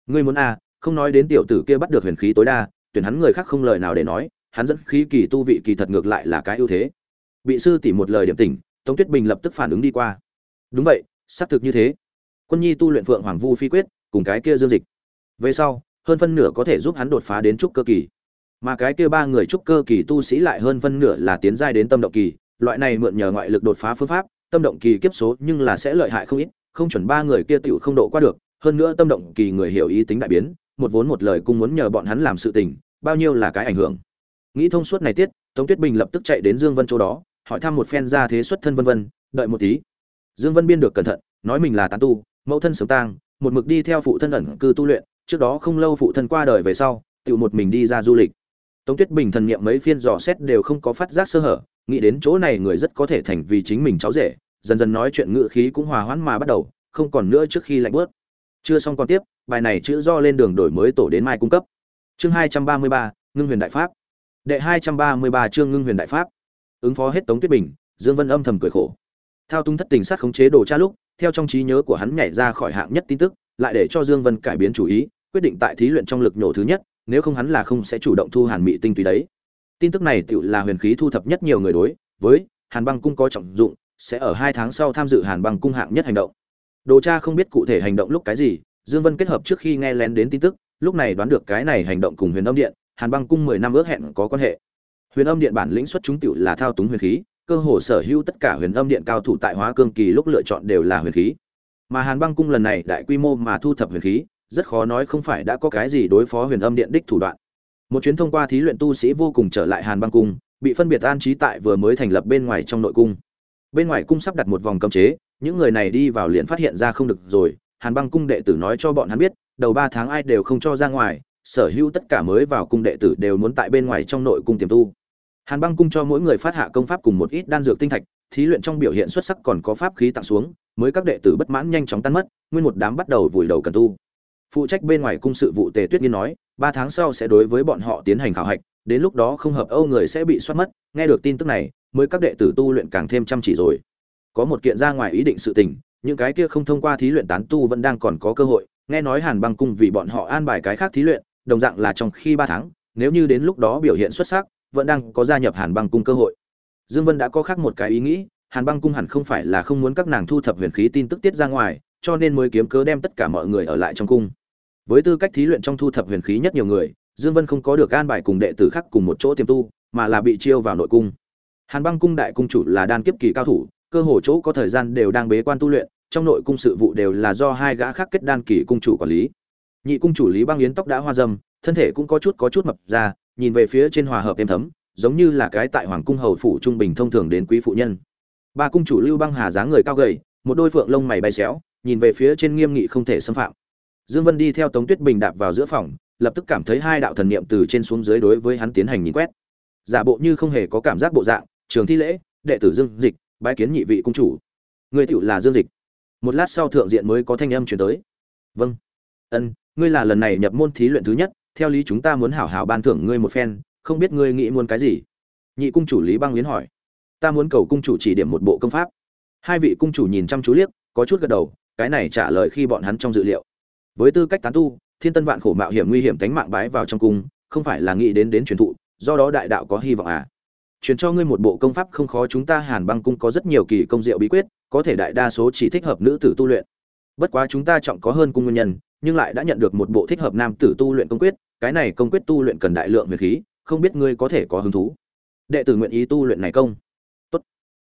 Ngươi muốn à không nói đến tiểu tử kia bắt được huyền khí tối đa, tuyển hắn người khác không lời nào để nói, hắn dẫn khí kỳ tu vị kỳ thật ngược lại là cái ưu thế. Bị sư tỷ một lời điểm tỉnh, tống tuyết bình lập tức phản ứng đi qua. Đúng vậy, xác thực như thế. Quân nhi tu luyện phượng hoàng vu phi quyết, cùng cái kia dương dịch. Về sau, hơn phân nửa có thể giúp hắn đột phá đến trúc cơ kỳ mà cái kia ba người trúc cơ kỳ tu sĩ lại hơn phân nửa là tiến giai đến tâm động kỳ, loại này mượn nhờ ngoại lực đột phá phương pháp, tâm động kỳ kiếp số nhưng là sẽ lợi hại không ít, không chuẩn ba người kia tựu không độ qua được, hơn nữa tâm động kỳ người hiểu ý tính đại biến, một vốn một lời cũng muốn nhờ bọn hắn làm sự tình, bao nhiêu là cái ảnh hưởng. Nghĩ thông suốt này tiết, tống tuyết bình lập tức chạy đến dương vân chỗ đó, hỏi thăm một phen ra thế xuất thân vân vân, đợi một tí. Dương vân biên được cẩn thận, nói mình là tán tu, mẫu thân sống tang, một mực đi theo phụ thân ẩn cư tu luyện, trước đó không lâu phụ thân qua đời về sau tự một mình đi ra du lịch tống tuyết bình thần niệm mấy phiên dò xét đều không có phát giác sơ hở, nghĩ đến chỗ này người rất có thể thành vì chính mình cháu rể, dần dần nói chuyện ngữ khí cũng hòa hoãn mà bắt đầu, không còn nữa trước khi lạnh bước. chưa xong còn tiếp, bài này chữ do lên đường đổi mới tổ đến mai cung cấp. Chương hai trăm ba mươi ba, ngưng huyền đại pháp. Đệ hai trăm ba mươi ba chương ngưng huyền đại pháp. Ứng phó hết tống tuyết bình, dương vân âm thầm cười khổ. Thao tung thất tình sát khống chế đồ cha lúc, theo trong trí nhớ của hắn nhảy ra khỏi hạng nhất tin tức, lại để cho dương vân cải biến chủ ý, quyết định tại thí luyện trong lực nhổ thứ nhất nếu không hắn là không sẽ chủ động thu hàn mị tinh túy đấy. Tin tức này tự là huyền khí thu thập nhất nhiều người đối, với hàn băng cung có trọng dụng, sẽ ở hai tháng sau tham dự hàn băng cung hạng nhất hành động. Đồ cha không biết cụ thể hành động lúc cái gì, dương vân kết hợp trước khi nghe lén đến tin tức, lúc này đoán được cái này hành động cùng huyền âm điện, hàn băng cung mười năm ước hẹn có quan hệ. Huyền âm điện bản lĩnh xuất chúng tiểu là thao túng huyền khí, cơ hồ sở hữu tất cả huyền âm điện cao thủ tại hóa cương kỳ lúc lựa chọn đều là huyền khí. Mà hàn băng cung lần này đại quy mô mà thu thập huyền khí rất khó nói không phải đã có cái gì đối phó huyền âm điện đích thủ đoạn. Một chuyến thông qua thí luyện tu sĩ vô cùng trở lại hàn băng cung, bị phân biệt an trí tại vừa mới thành lập bên ngoài trong nội cung. Bên ngoài cung sắp đặt một vòng cấm chế, những người này đi vào liền phát hiện ra không được rồi, hàn băng cung đệ tử nói cho bọn hắn biết, đầu ba tháng ai đều không cho ra ngoài, sở hữu tất cả mới vào cung đệ tử đều muốn tại bên ngoài trong nội cung tiềm tu. Hàn băng cung cho mỗi người phát hạ công pháp cùng một ít đan dược tinh thạch, thí luyện trong biểu hiện xuất sắc còn có pháp khí tặng xuống, mới các đệ tử bất mãn nhanh chóng tan mất, nguyên một đám bắt đầu vùi đầu cần tu phụ trách bên ngoài cung sự vụ tề tuyết nghiên nói, ba tháng sau sẽ đối với bọn họ tiến hành khảo hạch, đến lúc đó không hợp âu người sẽ bị soát mất. Nghe được tin tức này, mới các đệ tử tu luyện càng thêm chăm chỉ rồi. Có một kiện ra ngoài ý định sự tình, những cái kia không thông qua thí luyện tán tu vẫn đang còn có cơ hội. Nghe nói hàn băng cung vì bọn họ an bài cái khác thí luyện, đồng dạng là trong khi ba tháng, nếu như đến lúc đó biểu hiện xuất sắc, vẫn đang có gia nhập hàn băng cung cơ hội. Dương vân đã có khác một cái ý nghĩ, hàn băng cung hẳn không phải là không muốn các nàng thu thập huyền khí tin tức tiết ra ngoài cho nên mới kiếm cớ đem tất cả mọi người ở lại trong cung. Với tư cách thí luyện trong thu thập huyền khí nhất nhiều người, dương vân không có được an bài cùng đệ tử khác cùng một chỗ tiềm tu, mà là bị chiêu vào nội cung. Hàn băng cung đại cung chủ là đan kiếp kỳ cao thủ, cơ hồ chỗ có thời gian đều đang bế quan tu luyện, trong nội cung sự vụ đều là do hai gã khác kết đan kỳ cung chủ quản lý. Nhị cung chủ lý băng yến tóc đã hoa dâm, thân thể cũng có chút có chút mập ra, nhìn về phía trên hòa hợp êm thấm, giống như là cái tại hoàng cung hầu phủ trung bình thông thường đến quý phụ nhân. Ba cung chủ lưu băng hà dáng người cao gầy, một đôi phượng lông mày bay xéo nhìn về phía trên nghiêm nghị không thể xâm phạm. Dương vân đi theo tống tuyết bình đạp vào giữa phòng, lập tức cảm thấy hai đạo thần niệm từ trên xuống dưới đối với hắn tiến hành nhìn quét. Giả bộ như không hề có cảm giác bộ dạng, trường thi lễ, đệ tử dương dịch, bái kiến nhị vị cung chủ. Người tựu là dương dịch. Một lát sau thượng diện mới có thanh âm truyền tới. Vâng. Ân, ngươi là lần này nhập môn thí luyện thứ nhất, theo lý chúng ta muốn hảo hảo ban thưởng ngươi một phen, không biết ngươi nghĩ muốn cái gì? Nhị cung chủ lý băng yến hỏi. Ta muốn cầu cung chủ chỉ điểm một bộ công pháp. Hai vị cung chủ nhìn chăm chú liếc, có chút gật đầu cái này trả lời khi bọn hắn trong dự liệu. Với tư cách tán tu, thiên tân vạn khổ mạo hiểm nguy hiểm tánh mạng bái vào trong cung, không phải là nghĩ đến đến truyền thụ, do đó đại đạo có hy vọng à. Truyền cho ngươi một bộ công pháp không khó chúng ta hàn băng cung có rất nhiều kỳ công diệu bí quyết, có thể đại đa số chỉ thích hợp nữ tử tu luyện. Bất quá chúng ta trọng có hơn cung nguyên nhân, nhưng lại đã nhận được một bộ thích hợp nam tử tu luyện công quyết, cái này công quyết tu luyện cần đại lượng huyền khí, không biết ngươi có thể có hứng thú. Đệ tử nguyện ý tu luyện này công. Tốt.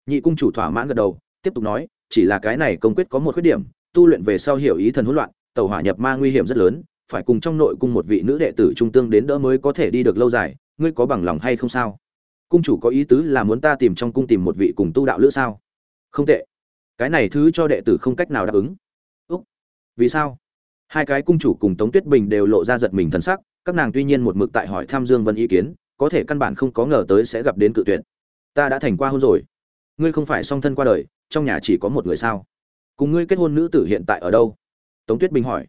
Nhị cung chủ thỏa mãn gật đầu, tiếp tục nói, chỉ là cái này công quyết có một khuyết điểm tu luyện về sau hiểu ý thần hỗn loạn, tàu hỏa nhập ma nguy hiểm rất lớn, phải cùng trong nội cung một vị nữ đệ tử trung tương đến đỡ mới có thể đi được lâu dài, ngươi có bằng lòng hay không sao? Cung chủ có ý tứ là muốn ta tìm trong cung tìm một vị cùng tu đạo lữ sao? Không tệ. Cái này thứ cho đệ tử không cách nào đáp ứng. Úc. Vì sao? Hai cái cung chủ cùng tống tuyết bình đều lộ ra giật mình thần sắc, các nàng tuy nhiên một mực tại hỏi tham dương vân ý kiến, có thể căn bản không có ngờ tới sẽ gặp đến cự tuyệt. Ta đã thành qua hôn rồi. Ngươi không phải song thân qua đời, trong nhà chỉ có một người sao? Cùng ngươi kết hôn nữ tử hiện tại ở đâu? Tống tuyết bình hỏi.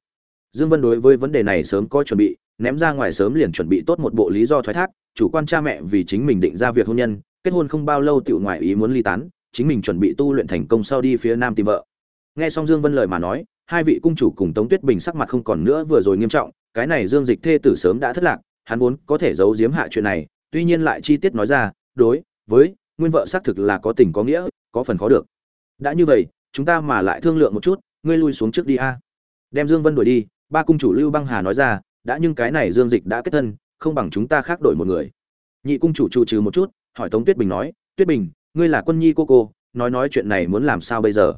Dương vân đối với vấn đề này sớm có chuẩn bị, ném ra ngoài sớm liền chuẩn bị tốt một bộ lý do thoái thác, chủ quan cha mẹ vì chính mình định ra việc hôn nhân, kết hôn không bao lâu tiểu ngoại ý muốn ly tán, chính mình chuẩn bị tu luyện thành công sau đi phía nam tìm vợ. Nghe xong dương vân lời mà nói, hai vị cung chủ cùng tống tuyết bình sắc mặt không còn nữa vừa rồi nghiêm trọng, cái này dương dịch thê tử sớm đã thất lạc, hắn vốn có thể giấu giếm hạ chuyện này, tuy nhiên lại chi tiết nói ra, đối với, nguyên vợ xác thực là có tình có nghĩa, có phần khó được. Đã như vậy chúng ta mà lại thương lượng một chút, ngươi lui xuống trước đi a. Đem dương vân đuổi đi, ba cung chủ lưu băng hà nói ra, đã nhưng cái này dương dịch đã kết thân, không bằng chúng ta khác đổi một người. Nhị cung chủ trụ trừ một chút, hỏi tống tuyết bình nói, tuyết bình, ngươi là quân nhi cô cô, nói nói chuyện này muốn làm sao bây giờ?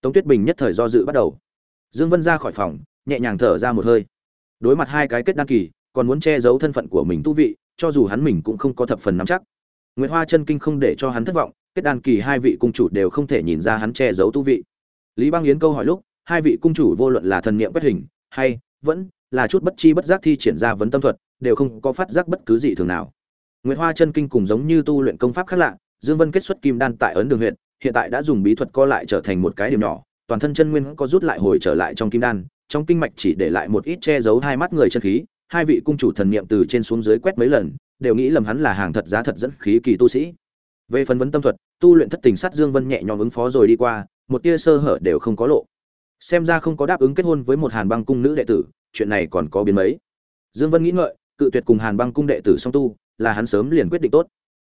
Tống tuyết bình nhất thời do dự bắt đầu. Dương vân ra khỏi phòng, nhẹ nhàng thở ra một hơi. Đối mặt hai cái kết đăng kỳ, còn muốn che giấu thân phận của mình tu vị, cho dù hắn mình cũng không có thập phần nắm chắc. Nguyễn hoa chân kinh không để cho hắn thất vọng kết đan kỳ hai vị cung chủ đều không thể nhìn ra hắn che giấu tu vị. Lý băng yến câu hỏi lúc, hai vị cung chủ vô luận là thần niệm quét hình, hay vẫn là chút bất chi bất giác thi triển ra vấn tâm thuật, đều không có phát giác bất cứ gì thường nào. Nguyệt hoa chân kinh cùng giống như tu luyện công pháp khác lạ, dương vân kết xuất kim đan tại ấn đường huyện, hiện tại đã dùng bí thuật co lại trở thành một cái điểm nhỏ, toàn thân chân nguyên có rút lại hồi trở lại trong kim đan, trong kinh mạch chỉ để lại một ít che giấu hai mắt người chân khí, hai vị cung chủ thần niệm từ trên xuống dưới quét mấy lần, đều nghĩ lầm hắn là hàng thật giá thật dẫn khí kỳ tu sĩ về phần vấn tâm thuật, tu luyện thất tình sát dương vân nhẹ nhõm ứng phó rồi đi qua, một tia sơ hở đều không có lộ. Xem ra không có đáp ứng kết hôn với một hàn băng cung nữ đệ tử, chuyện này còn có biến mấy. Dương vân nghĩ ngợi, cự tuyệt cùng hàn băng cung đệ tử song tu, là hắn sớm liền quyết định tốt.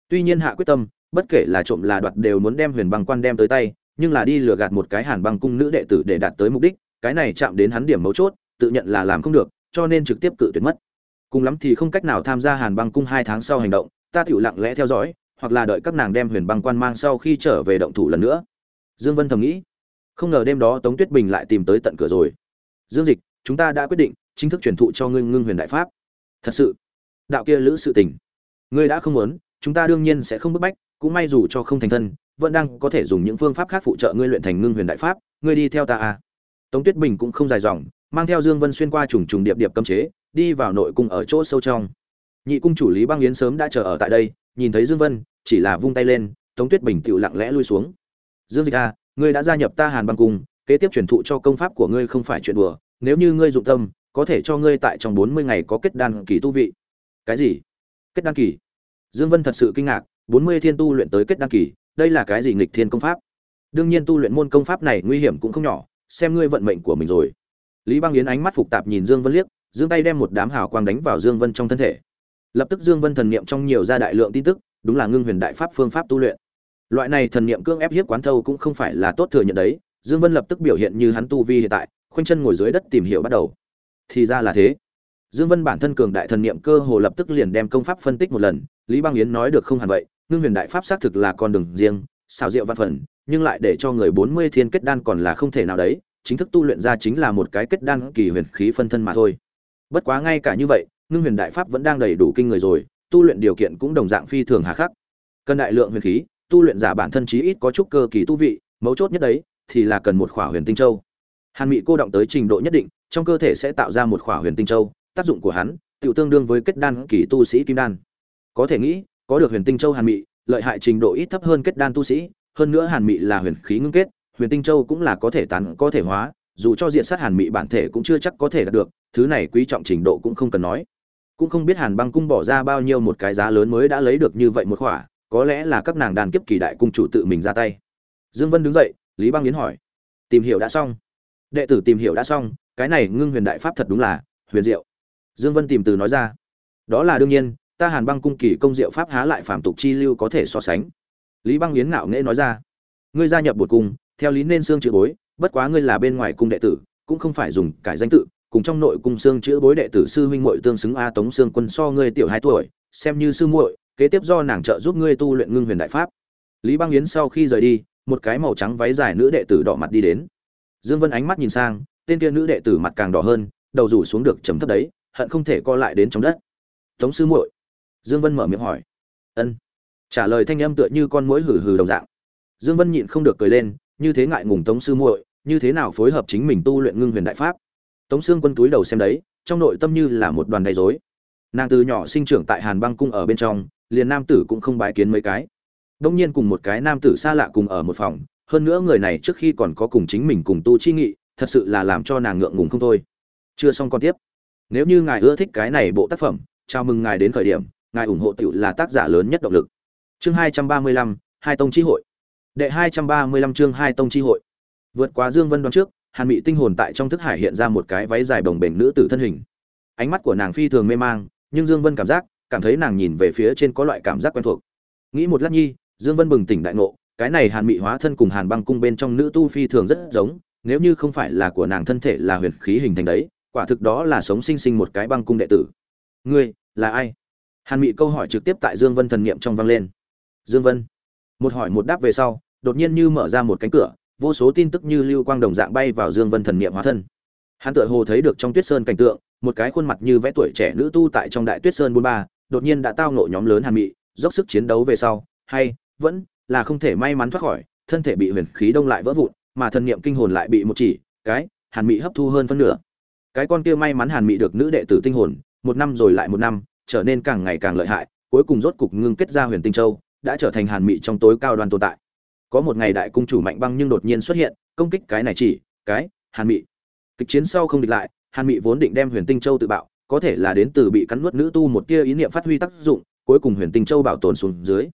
Tuy nhiên hạ quyết tâm, bất kể là trộm là đoạt đều muốn đem huyền băng quan đem tới tay, nhưng là đi lừa gạt một cái hàn băng cung nữ đệ tử để đạt tới mục đích, cái này chạm đến hắn điểm mấu chốt, tự nhận là làm không được, cho nên trực tiếp cự tuyệt mất. Cùng lắm thì không cách nào tham gia hàn băng cung hai tháng sau hành động, ta tựu lặng lẽ theo dõi hoặc là đợi các nàng đem huyền băng quan mang sau khi trở về động thủ lần nữa. Dương vân thầm nghĩ, không ngờ đêm đó tống tuyết bình lại tìm tới tận cửa rồi. Dương dịch, chúng ta đã quyết định chính thức truyền thụ cho ngươi ngưng huyền đại pháp. Thật sự, đạo kia lữ sự tình, ngươi đã không muốn, chúng ta đương nhiên sẽ không bức bách, cũng may dù cho không thành thân, vẫn đang có thể dùng những phương pháp khác phụ trợ ngươi luyện thành ngưng huyền đại pháp, ngươi đi theo ta à. Tống tuyết bình cũng không dài dòng, mang theo dương vân xuyên qua trùng trùng điệp điệp cấm chế, đi vào nội cung ở chỗ sâu trong. Nhị cung chủ lý băng yến sớm đã chờ ở tại đây, nhìn thấy dương vân chỉ là vung tay lên, tống tuyết bình tựu lặng lẽ lui xuống. Dương dịch a ngươi đã gia nhập ta hàn băng cung, kế tiếp truyền thụ cho công pháp của ngươi không phải chuyện đùa, nếu như ngươi dụng tâm, có thể cho ngươi tại trong 40 ngày có kết đan kỳ tu vị. Cái gì? Kết đan kỳ? Dương vân thật sự kinh ngạc 40 thiên tu luyện tới kết đan kỳ, đây là cái gì nghịch thiên công pháp? Đương nhiên tu luyện môn công pháp này nguy hiểm cũng không nhỏ, xem ngươi vận mệnh của mình rồi. Lý băng yến ánh mắt phục tạp nhìn dương vân liếc dương tay đem một đám hào quang đánh vào dương vân trong thân thể. Lập tức dương vân thần niệm trong nhiều ra đại lượng tin tức đúng là ngưng huyền đại pháp phương pháp tu luyện. Loại này thần niệm cương ép hiếp quán thâu cũng không phải là tốt thừa nhận đấy, dương vân lập tức biểu hiện như hắn tu vi hiện tại, khoanh chân ngồi dưới đất tìm hiểu bắt đầu. Thì ra là thế. Dương vân bản thân cường đại thần niệm cơ hồ lập tức liền đem công pháp phân tích một lần, lý băng yến nói được không hẳn vậy, ngưng huyền đại pháp xác thực là con đường riêng, xào rượu văn phần, nhưng lại để cho người 40 thiên kết đan còn là không thể nào đấy, chính thức tu luyện ra chính là một cái kết đan kỳ huyền khí phân thân mà thôi. Bất quá ngay cả như vậy, ngưng huyền đại pháp vẫn đang đầy đủ kinh người rồi tu luyện điều kiện cũng đồng dạng phi thường hà khắc. Cần đại lượng huyền khí, tu luyện giả bản thân chí ít có chút cơ kỳ tu vị, mấu chốt nhất đấy thì là cần một khỏa huyền tinh châu. Hàn mị cô động tới trình độ nhất định, trong cơ thể sẽ tạo ra một khỏa huyền tinh châu, tác dụng của hắn tự tương đương với kết đan kỳ tu sĩ kim đan. Có thể nghĩ, có được huyền tinh châu hàn mị, lợi hại trình độ ít thấp hơn kết đan tu sĩ, hơn nữa hàn mị là huyền khí ngưng kết, huyền tinh châu cũng là có thể tán, có thể hóa, dù cho diện sát hàn mị bản thể cũng chưa chắc có thể đạt được, thứ này quý trọng trình độ cũng không cần nói cũng không biết hàn băng cung bỏ ra bao nhiêu một cái giá lớn mới đã lấy được như vậy một khỏa, có lẽ là các nàng đàn kiếp kỳ đại cung chủ tự mình ra tay. Dương vân đứng dậy, lý băng yến hỏi, tìm hiểu đã xong. Đệ tử tìm hiểu đã xong, cái này ngưng huyền đại pháp thật đúng là huyền diệu. Dương vân tìm từ nói ra, đó là đương nhiên, ta hàn băng cung kỳ công diệu pháp há lại phàm tục chi lưu có thể so sánh. Lý băng yến ngạo nghễ nói ra, ngươi gia nhập bột cung, theo lý nên xương chữ bối, bất quá ngươi là bên ngoài cung đệ tử, cũng không phải dùng cải danh tự cùng trong nội cung xương chữ bối đệ tử sư huynh muội tương xứng a tống xương quân so ngươi tiểu hai tuổi, xem như sư muội, kế tiếp do nàng trợ giúp ngươi tu luyện ngưng huyền đại pháp. Lý băng yến sau khi rời đi, một cái màu trắng váy dài nữ đệ tử đỏ mặt đi đến. Dương vân ánh mắt nhìn sang, tên kia nữ đệ tử mặt càng đỏ hơn, đầu rủ xuống được chấm thấp đấy, hận không thể co lại đến trong đất. Tống sư muội? Dương vân mở miệng hỏi. Ân. Trả lời thanh âm tựa như con muỗi hừ hừ đồng dạng. Dương vân nhịn không được cười lên, như thế ngại ngùng tống sư muội, như thế nào phối hợp chính mình tu luyện ngưng huyền đại pháp? Tống xương quân túi đầu xem đấy, trong nội tâm như là một đoàn đầy rối. Nàng từ nhỏ sinh trưởng tại hàn băng cung ở bên trong, liền nam tử cũng không bái kiến mấy cái. Đông nhiên cùng một cái nam tử xa lạ cùng ở một phòng, hơn nữa người này trước khi còn có cùng chính mình cùng tu chi nghị, thật sự là làm cho nàng ngượng ngùng không thôi. Chưa xong con tiếp. Nếu như ngài ưa thích cái này bộ tác phẩm, chào mừng ngài đến khởi điểm, ngài ủng hộ tiểu là tác giả lớn nhất động lực. Chương hai trăm ba mươi lăm, hai tông chi hội. Đệ hai trăm ba mươi lăm chương hai tông chi hội. Vượt qua dương vân đoán trước hàn mị tinh hồn tại trong thức hải hiện ra một cái váy dài bồng bềnh nữ tử thân hình. Ánh mắt của nàng phi thường mê mang, nhưng dương vân cảm giác, cảm thấy nàng nhìn về phía trên có loại cảm giác quen thuộc. Nghĩ một lát nhi, dương vân bừng tỉnh đại ngộ, cái này hàn mị hóa thân cùng hàn băng cung bên trong nữ tu phi thường rất giống, nếu như không phải là của nàng thân thể là huyền khí hình thành đấy, quả thực đó là sống sinh sinh một cái băng cung đệ tử. Ngươi, là ai? Hàn mị câu hỏi trực tiếp tại dương vân thần niệm trong vang lên. Dương vân, một hỏi một đáp về sau, đột nhiên như mở ra một cánh cửa vô số tin tức như lưu quang đồng dạng bay vào dương vân thần niệm hóa thân. Hắn tựa hồ thấy được trong tuyết sơn cảnh tượng, một cái khuôn mặt như vẽ tuổi trẻ nữ tu tại trong đại tuyết sơn buôn ba, đột nhiên đã tao nộ nhóm lớn hàn mị, dốc sức chiến đấu về sau, hay, vẫn, là không thể may mắn thoát khỏi, thân thể bị huyền khí đông lại vỡ vụn, mà thần niệm kinh hồn lại bị một chỉ, cái, hàn mị hấp thu hơn phân nửa. Cái con kia may mắn hàn mị được nữ đệ tử tinh hồn, một năm rồi lại một năm, trở nên càng ngày càng lợi hại, cuối cùng rốt cục ngưng kết ra huyền tinh châu, đã trở thành hàn mị trong tối cao đoan tồn tại có một ngày đại cung chủ mạnh băng nhưng đột nhiên xuất hiện, công kích cái này chỉ, cái, hàn mị. Kịch chiến sau không địch lại, hàn mị vốn định đem huyền tinh châu tự bạo, có thể là đến từ bị cắn nuốt nữ tu một tia ý niệm phát huy tác dụng, cuối cùng huyền tinh châu bảo tồn xuống dưới.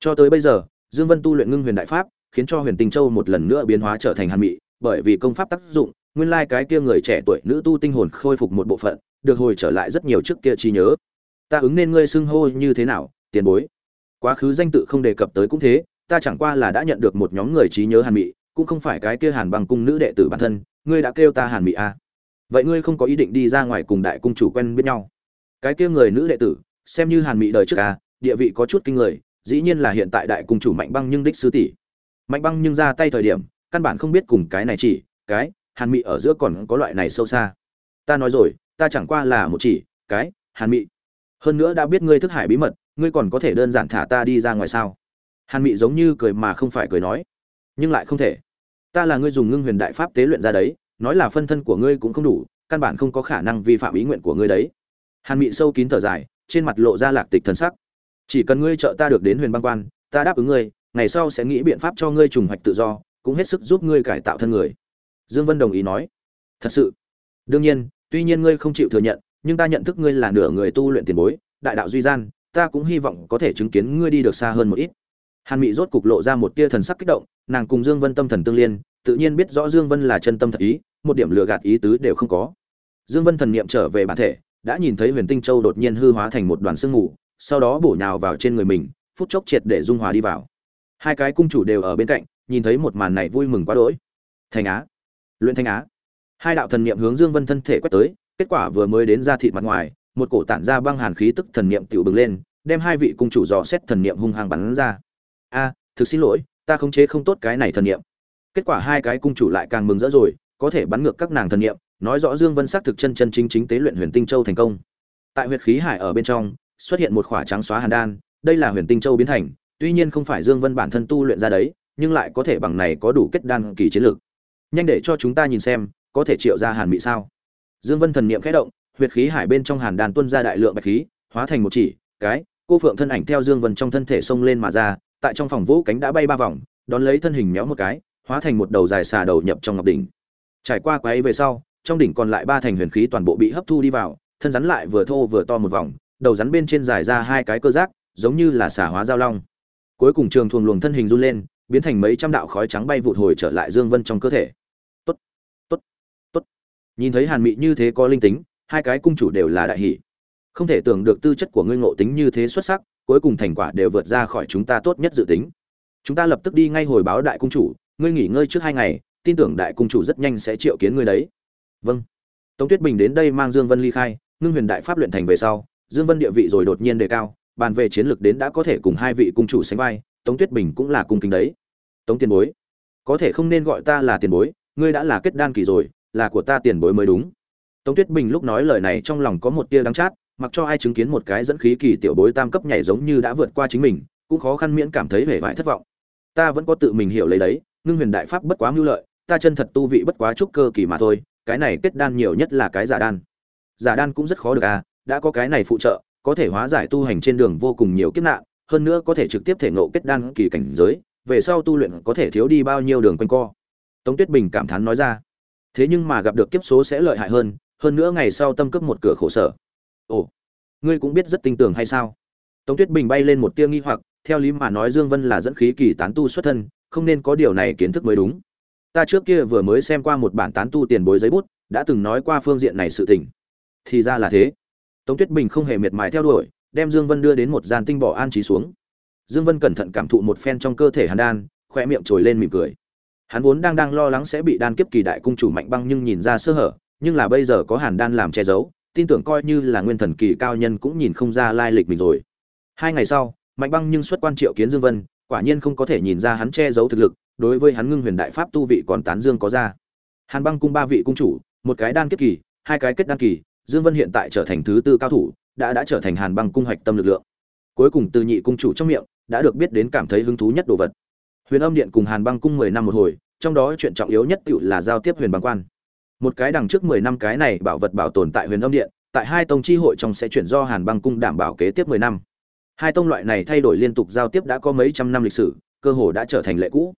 Cho tới bây giờ, dương vân tu luyện ngưng huyền đại pháp, khiến cho huyền tinh châu một lần nữa biến hóa trở thành hàn mị, bởi vì công pháp tác dụng, nguyên lai cái kia người trẻ tuổi nữ tu tinh hồn khôi phục một bộ phận, được hồi trở lại rất nhiều trước kia trí nhớ. Ta ứng nên ngươi xưng hô như thế nào, tiền bối? Quá khứ danh tự không đề cập tới cũng thế ta chẳng qua là đã nhận được một nhóm người trí nhớ hàn mị, cũng không phải cái kia hàn bằng cung nữ đệ tử bản thân, ngươi đã kêu ta hàn mị à. vậy ngươi không có ý định đi ra ngoài cùng đại cung chủ quen biết nhau? Cái kia người nữ đệ tử, xem như hàn mị đời trước à địa vị có chút kinh người, dĩ nhiên là hiện tại đại cung chủ mạnh băng nhưng đích sư tỷ. Mạnh băng nhưng ra tay thời điểm, căn bản không biết cùng cái này chỉ, cái, hàn mị ở giữa còn có loại này sâu xa. Ta nói rồi, ta chẳng qua là một chỉ, cái, hàn mị. Hơn nữa đã biết ngươi thức hải bí mật, ngươi còn có thể đơn giản thả ta đi ra ngoài sao? Hàn mị giống như cười mà không phải cười nói, nhưng lại không thể. Ta là ngươi dùng ngưng huyền đại pháp tế luyện ra đấy, nói là phân thân của ngươi cũng không đủ, căn bản không có khả năng vi phạm ý nguyện của ngươi đấy. Hàn mị sâu kín thở dài, trên mặt lộ ra lạc tịch thần sắc. Chỉ cần ngươi trợ ta được đến huyền băng quan, ta đáp ứng ngươi, ngày sau sẽ nghĩ biện pháp cho ngươi trùng hoạch tự do, cũng hết sức giúp ngươi cải tạo thân người. Dương vân đồng ý nói, thật sự. Đương nhiên, tuy nhiên ngươi không chịu thừa nhận, nhưng ta nhận thức ngươi là nửa người tu luyện tiền bối, đại đạo duy gian, ta cũng hy vọng có thể chứng kiến ngươi đi được xa hơn một ít hàn mị rốt cục lộ ra một tia thần sắc kích động, nàng cùng dương vân tâm thần tương liên, tự nhiên biết rõ dương vân là chân tâm thật ý, một điểm lừa gạt ý tứ đều không có. Dương vân thần niệm trở về bản thể, đã nhìn thấy huyền tinh châu đột nhiên hư hóa thành một đoàn sương mù, sau đó bổ nhào vào trên người mình, phút chốc triệt để dung hòa đi vào. Hai cái cung chủ đều ở bên cạnh, nhìn thấy một màn này vui mừng quá đỗi. Thành á. Luyện thanh á. Hai đạo thần niệm hướng dương vân thân thể quét tới, kết quả vừa mới đến ra thịt mặt ngoài, một cổ tản ra băng hàn khí tức thần niệm tiểu bừng lên, đem hai vị cung chủ dò xét thần niệm hung hăng bắn ra a, thực xin lỗi, ta khống chế không tốt cái này thần niệm. Kết quả hai cái cung chủ lại càng mừng rỡ rồi, có thể bắn ngược các nàng thần niệm, nói rõ dương vân xác thực chân chân chính chính tế luyện huyền tinh châu thành công. Tại huyệt khí hải ở bên trong, xuất hiện một khỏa trắng xóa hàn đan, đây là huyền tinh châu biến thành, tuy nhiên không phải dương vân bản thân tu luyện ra đấy, nhưng lại có thể bằng này có đủ kết đan kỳ chiến lược. Nhanh để cho chúng ta nhìn xem, có thể triệu ra hàn bị sao? Dương vân thần niệm khẽ động, huyệt khí hải bên trong hàn đan tuôn ra đại lượng bạch khí, hóa thành một chỉ, cái, cô phượng thân ảnh theo dương vân trong thân thể xông lên mà ra tại trong phòng vũ cánh đã bay ba vòng, đón lấy thân hình méo một cái, hóa thành một đầu dài xà đầu nhập trong ngọc đỉnh. Trải qua quái về sau, trong đỉnh còn lại ba thành huyền khí toàn bộ bị hấp thu đi vào, thân rắn lại vừa thô vừa to một vòng, đầu rắn bên trên dài ra hai cái cơ giác giống như là xà hóa giao long. Cuối cùng trường thuồng luồng thân hình run lên, biến thành mấy trăm đạo khói trắng bay vụt hồi trở lại dương vân trong cơ thể. Tốt tốt tốt. Nhìn thấy hàn mị như thế có linh tính, hai cái cung chủ đều là đại hỷ không thể tưởng được tư chất của ngươi ngộ tính như thế xuất sắc cuối cùng thành quả đều vượt ra khỏi chúng ta tốt nhất dự tính. Chúng ta lập tức đi ngay hồi báo đại cung chủ, ngươi nghỉ ngơi trước hai ngày, tin tưởng đại cung chủ rất nhanh sẽ triệu kiến ngươi đấy. Vâng. Tống tuyết bình đến đây mang dương vân ly khai, ngưng huyền đại pháp luyện thành về sau, dương vân địa vị rồi đột nhiên đề cao, bàn về chiến lược đến đã có thể cùng hai vị cung chủ sánh vai, tống tuyết bình cũng là cung kính đấy. Tống tiền bối, có thể không nên gọi ta là tiền bối, ngươi đã là kết đan kỳ rồi, là của ta tiền bối mới đúng. Tống tuyết bình lúc nói lời này trong lòng có một tia đắng chát mặc cho ai chứng kiến một cái dẫn khí kỳ tiểu bối tam cấp nhảy giống như đã vượt qua chính mình, cũng khó khăn miễn cảm thấy vẻ vải thất vọng. Ta vẫn có tự mình hiểu lấy đấy, ngưng huyền đại pháp bất quá mưu lợi, ta chân thật tu vị bất quá trúc cơ kỳ mà thôi, cái này kết đan nhiều nhất là cái giả đan. Giả đan cũng rất khó được à đã có cái này phụ trợ, có thể hóa giải tu hành trên đường vô cùng nhiều kiếp nạn, hơn nữa có thể trực tiếp thể ngộ kết đan kỳ cảnh giới, về sau tu luyện có thể thiếu đi bao nhiêu đường quanh co. Tống tuyết bình cảm thán nói ra. Thế nhưng mà gặp được kiếp số sẽ lợi hại hơn hơn nữa ngày sau tâm cấp một cửa khổ sở ồ, ngươi cũng biết rất tinh tưởng hay sao? Tống tuyết bình bay lên một tia nghi hoặc, theo lý mà nói dương vân là dẫn khí kỳ tán tu xuất thân, không nên có điều này kiến thức mới đúng. Ta trước kia vừa mới xem qua một bản tán tu tiền bối giấy bút, đã từng nói qua phương diện này sự tình. Thì ra là thế. Tống tuyết bình không hề miệt mài theo đuổi, đem dương vân đưa đến một gian tinh bỏ an trí xuống. Dương vân cẩn thận cảm thụ một phen trong cơ thể hàn đan khoe miệng trồi lên mỉm cười. Hắn vốn đang đang lo lắng sẽ bị đan kiếp kỳ đại cung chủ mạnh băng nhưng nhìn ra sơ hở, nhưng là bây giờ có hàn đan làm che giấu tin tưởng coi như là nguyên thần kỳ cao nhân cũng nhìn không ra lai lịch mình rồi. Hai ngày sau, mạnh băng nhưng xuất quan triệu kiến dương vân, quả nhiên không có thể nhìn ra hắn che giấu thực lực, đối với hắn ngưng huyền đại pháp tu vị còn tán dương có ra. Hàn băng cung ba vị cung chủ, một cái đan Kết kỳ, hai cái kết đan kỳ, dương vân hiện tại trở thành thứ tư cao thủ, đã đã trở thành hàn băng cung hoạch tâm lực lượng. Cuối cùng từ nhị cung chủ trong miệng, đã được biết đến cảm thấy hứng thú nhất đồ vật. Huyền âm điện cùng hàn băng cung mười năm một hồi, trong đó chuyện trọng yếu nhất tựu là giao tiếp huyền băng quan một cái đằng trước mười năm cái này bảo vật bảo tồn tại huyền âm điện, tại hai tông chi hội trong sẽ chuyển do hàn băng cung đảm bảo kế tiếp mười năm. Hai tông loại này thay đổi liên tục giao tiếp đã có mấy trăm năm lịch sử, cơ hồ đã trở thành lệ cũ.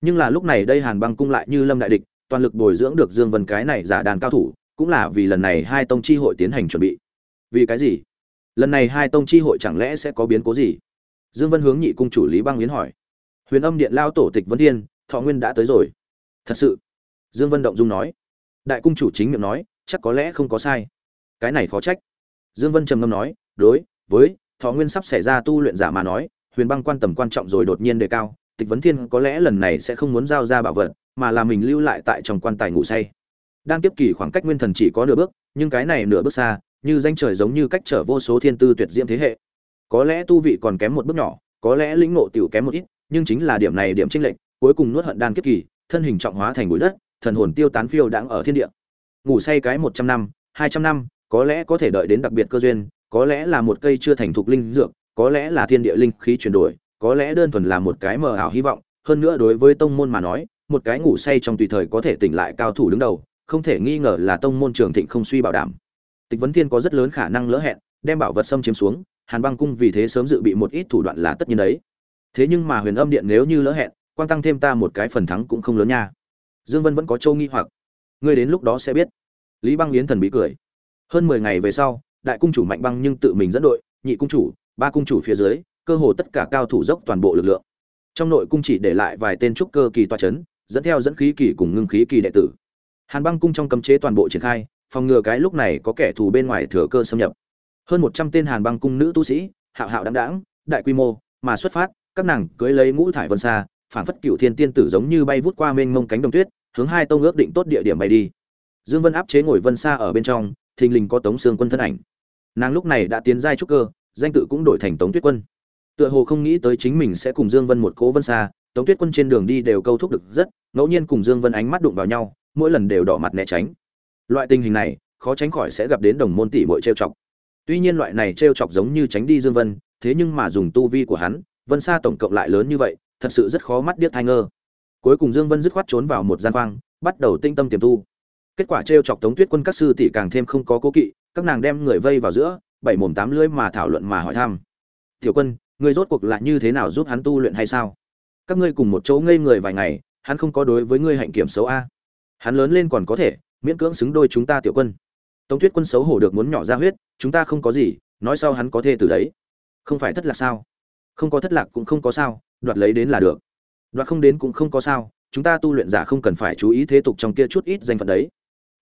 Nhưng là lúc này đây hàn băng cung lại như lâm đại địch, toàn lực bồi dưỡng được dương vân cái này giả đàn cao thủ, cũng là vì lần này hai tông chi hội tiến hành chuẩn bị. Vì cái gì? Lần này hai tông chi hội chẳng lẽ sẽ có biến cố gì? Dương vân hướng nhị cung chủ lý băng yến hỏi. Huyền âm điện lao tổ tịch vân thiên, thọ nguyên đã tới rồi. Thật sự? Dương vân động dung nói đại cung chủ chính miệng nói chắc có lẽ không có sai. Cái này khó trách. Dương vân trầm ngâm nói đối với thọ nguyên sắp xảy ra tu luyện giả mà nói huyền băng quan tầm quan trọng rồi đột nhiên đề cao tịch vấn thiên có lẽ lần này sẽ không muốn giao ra bảo vật mà là mình lưu lại tại trong quan tài ngủ say. Đang tiếp kỳ khoảng cách nguyên thần chỉ có nửa bước nhưng cái này nửa bước xa như danh trời giống như cách trở vô số thiên tư tuyệt diễm thế hệ. Có lẽ tu vị còn kém một bước nhỏ có lẽ lĩnh ngộ tiểu kém một ít, nhưng chính là điểm này điểm chênh lệch, cuối cùng nuốt hận đan kiếp kỳ, thân hình trọng hóa thành bụi đất, thần hồn tiêu tán phiêu đãng ở thiên địa. Ngủ say cái 100 năm, 200 năm, có lẽ có thể đợi đến đặc biệt cơ duyên, có lẽ là một cây chưa thành thục linh dược, có lẽ là thiên địa linh khí chuyển đổi, có lẽ đơn thuần là một cái mờ ảo hy vọng, hơn nữa đối với tông môn mà nói, một cái ngủ say trong tùy thời có thể tỉnh lại cao thủ đứng đầu, không thể nghi ngờ là tông môn trường thịnh không suy bảo đảm. Tịch vấn thiên có rất lớn khả năng lỡ hẹn, đem bảo vật xâm chiếm xuống, Hàn Băng cung vì thế sớm dự bị một ít thủ đoạn là tất nhiên đấy. Thế nhưng mà Huyền Âm điện nếu như lỡ hẹn, quan tăng thêm ta một cái phần thắng cũng không lớn nha. Dương Vân vẫn có châu nghi hoặc, ngươi đến lúc đó sẽ biết. Lý Băng Yến thần bí cười. Hơn 10 ngày về sau, đại cung chủ Mạnh Băng nhưng tự mình dẫn đội, nhị cung chủ, ba cung chủ phía dưới, cơ hồ tất cả cao thủ dốc toàn bộ lực lượng. Trong nội cung chỉ để lại vài tên trúc cơ kỳ tọa chấn, dẫn theo dẫn khí kỳ cùng ngưng khí kỳ đệ tử. Hàn Băng cung trong cấm chế toàn bộ triển khai, phòng ngừa cái lúc này có kẻ thù bên ngoài thừa cơ xâm nhập. Hơn 100 tên Hàn Băng cung nữ tu sĩ, hạo hạo đãng đãng, đại quy mô, mà xuất phát, các nàng cưỡi lấy ngũ thải vân xa, phảng phất cựu thiên tiên tử giống như bay vút qua mênh mông cánh đồng tuyết, hướng hai tông ước định tốt địa điểm bay đi. Dương Vân áp chế ngồi vân xa ở bên trong, thình lình có Tống xương Quân thân ảnh. Nàng lúc này đã tiến giai trúc cơ, danh tự cũng đổi thành Tống Tuyết Quân. Tựa hồ không nghĩ tới chính mình sẽ cùng Dương Vân một cố vân xa, Tống Tuyết Quân trên đường đi đều câu thúc được rất, ngẫu nhiên cùng Dương Vân ánh mắt đụng vào nhau, mỗi lần đều đỏ mặt né tránh. Loại tình hình này, khó tránh khỏi sẽ gặp đến đồng môn tỷ muội trêu chọc. Tuy nhiên loại này trêu chọc giống như tránh đi Dương Vân, thế nhưng mà dùng tu vi của hắn, Vân xa tổng cộng lại lớn như vậy, thật sự rất khó mắt điếc thai ngơ. Cuối cùng Dương Vân dứt khoát trốn vào một gian quang, bắt đầu tinh tâm tiềm tu. Kết quả treo chọc Tống Tuyết Quân các sư tỷ càng thêm không có cố kỵ, các nàng đem người vây vào giữa, bảy mồm tám lưỡi mà thảo luận mà hỏi thăm. "Tiểu Quân, ngươi rốt cuộc lại như thế nào giúp hắn tu luyện hay sao? Các ngươi cùng một chỗ ngây người vài ngày, hắn không có đối với ngươi hạnh kiểm xấu a? Hắn lớn lên còn có thể, miễn cưỡng xứng đôi chúng ta Tiểu Quân." Tống Tuyết Quân xấu hổ được muốn nhỏ ra huyết, chúng ta không có gì, nói sau hắn có thể từ đấy. Không phải thất lạc sao? Không có thất lạc cũng không có sao, đoạt lấy đến là được. Đoạt không đến cũng không có sao, chúng ta tu luyện giả không cần phải chú ý thế tục trong kia chút ít danh phận đấy.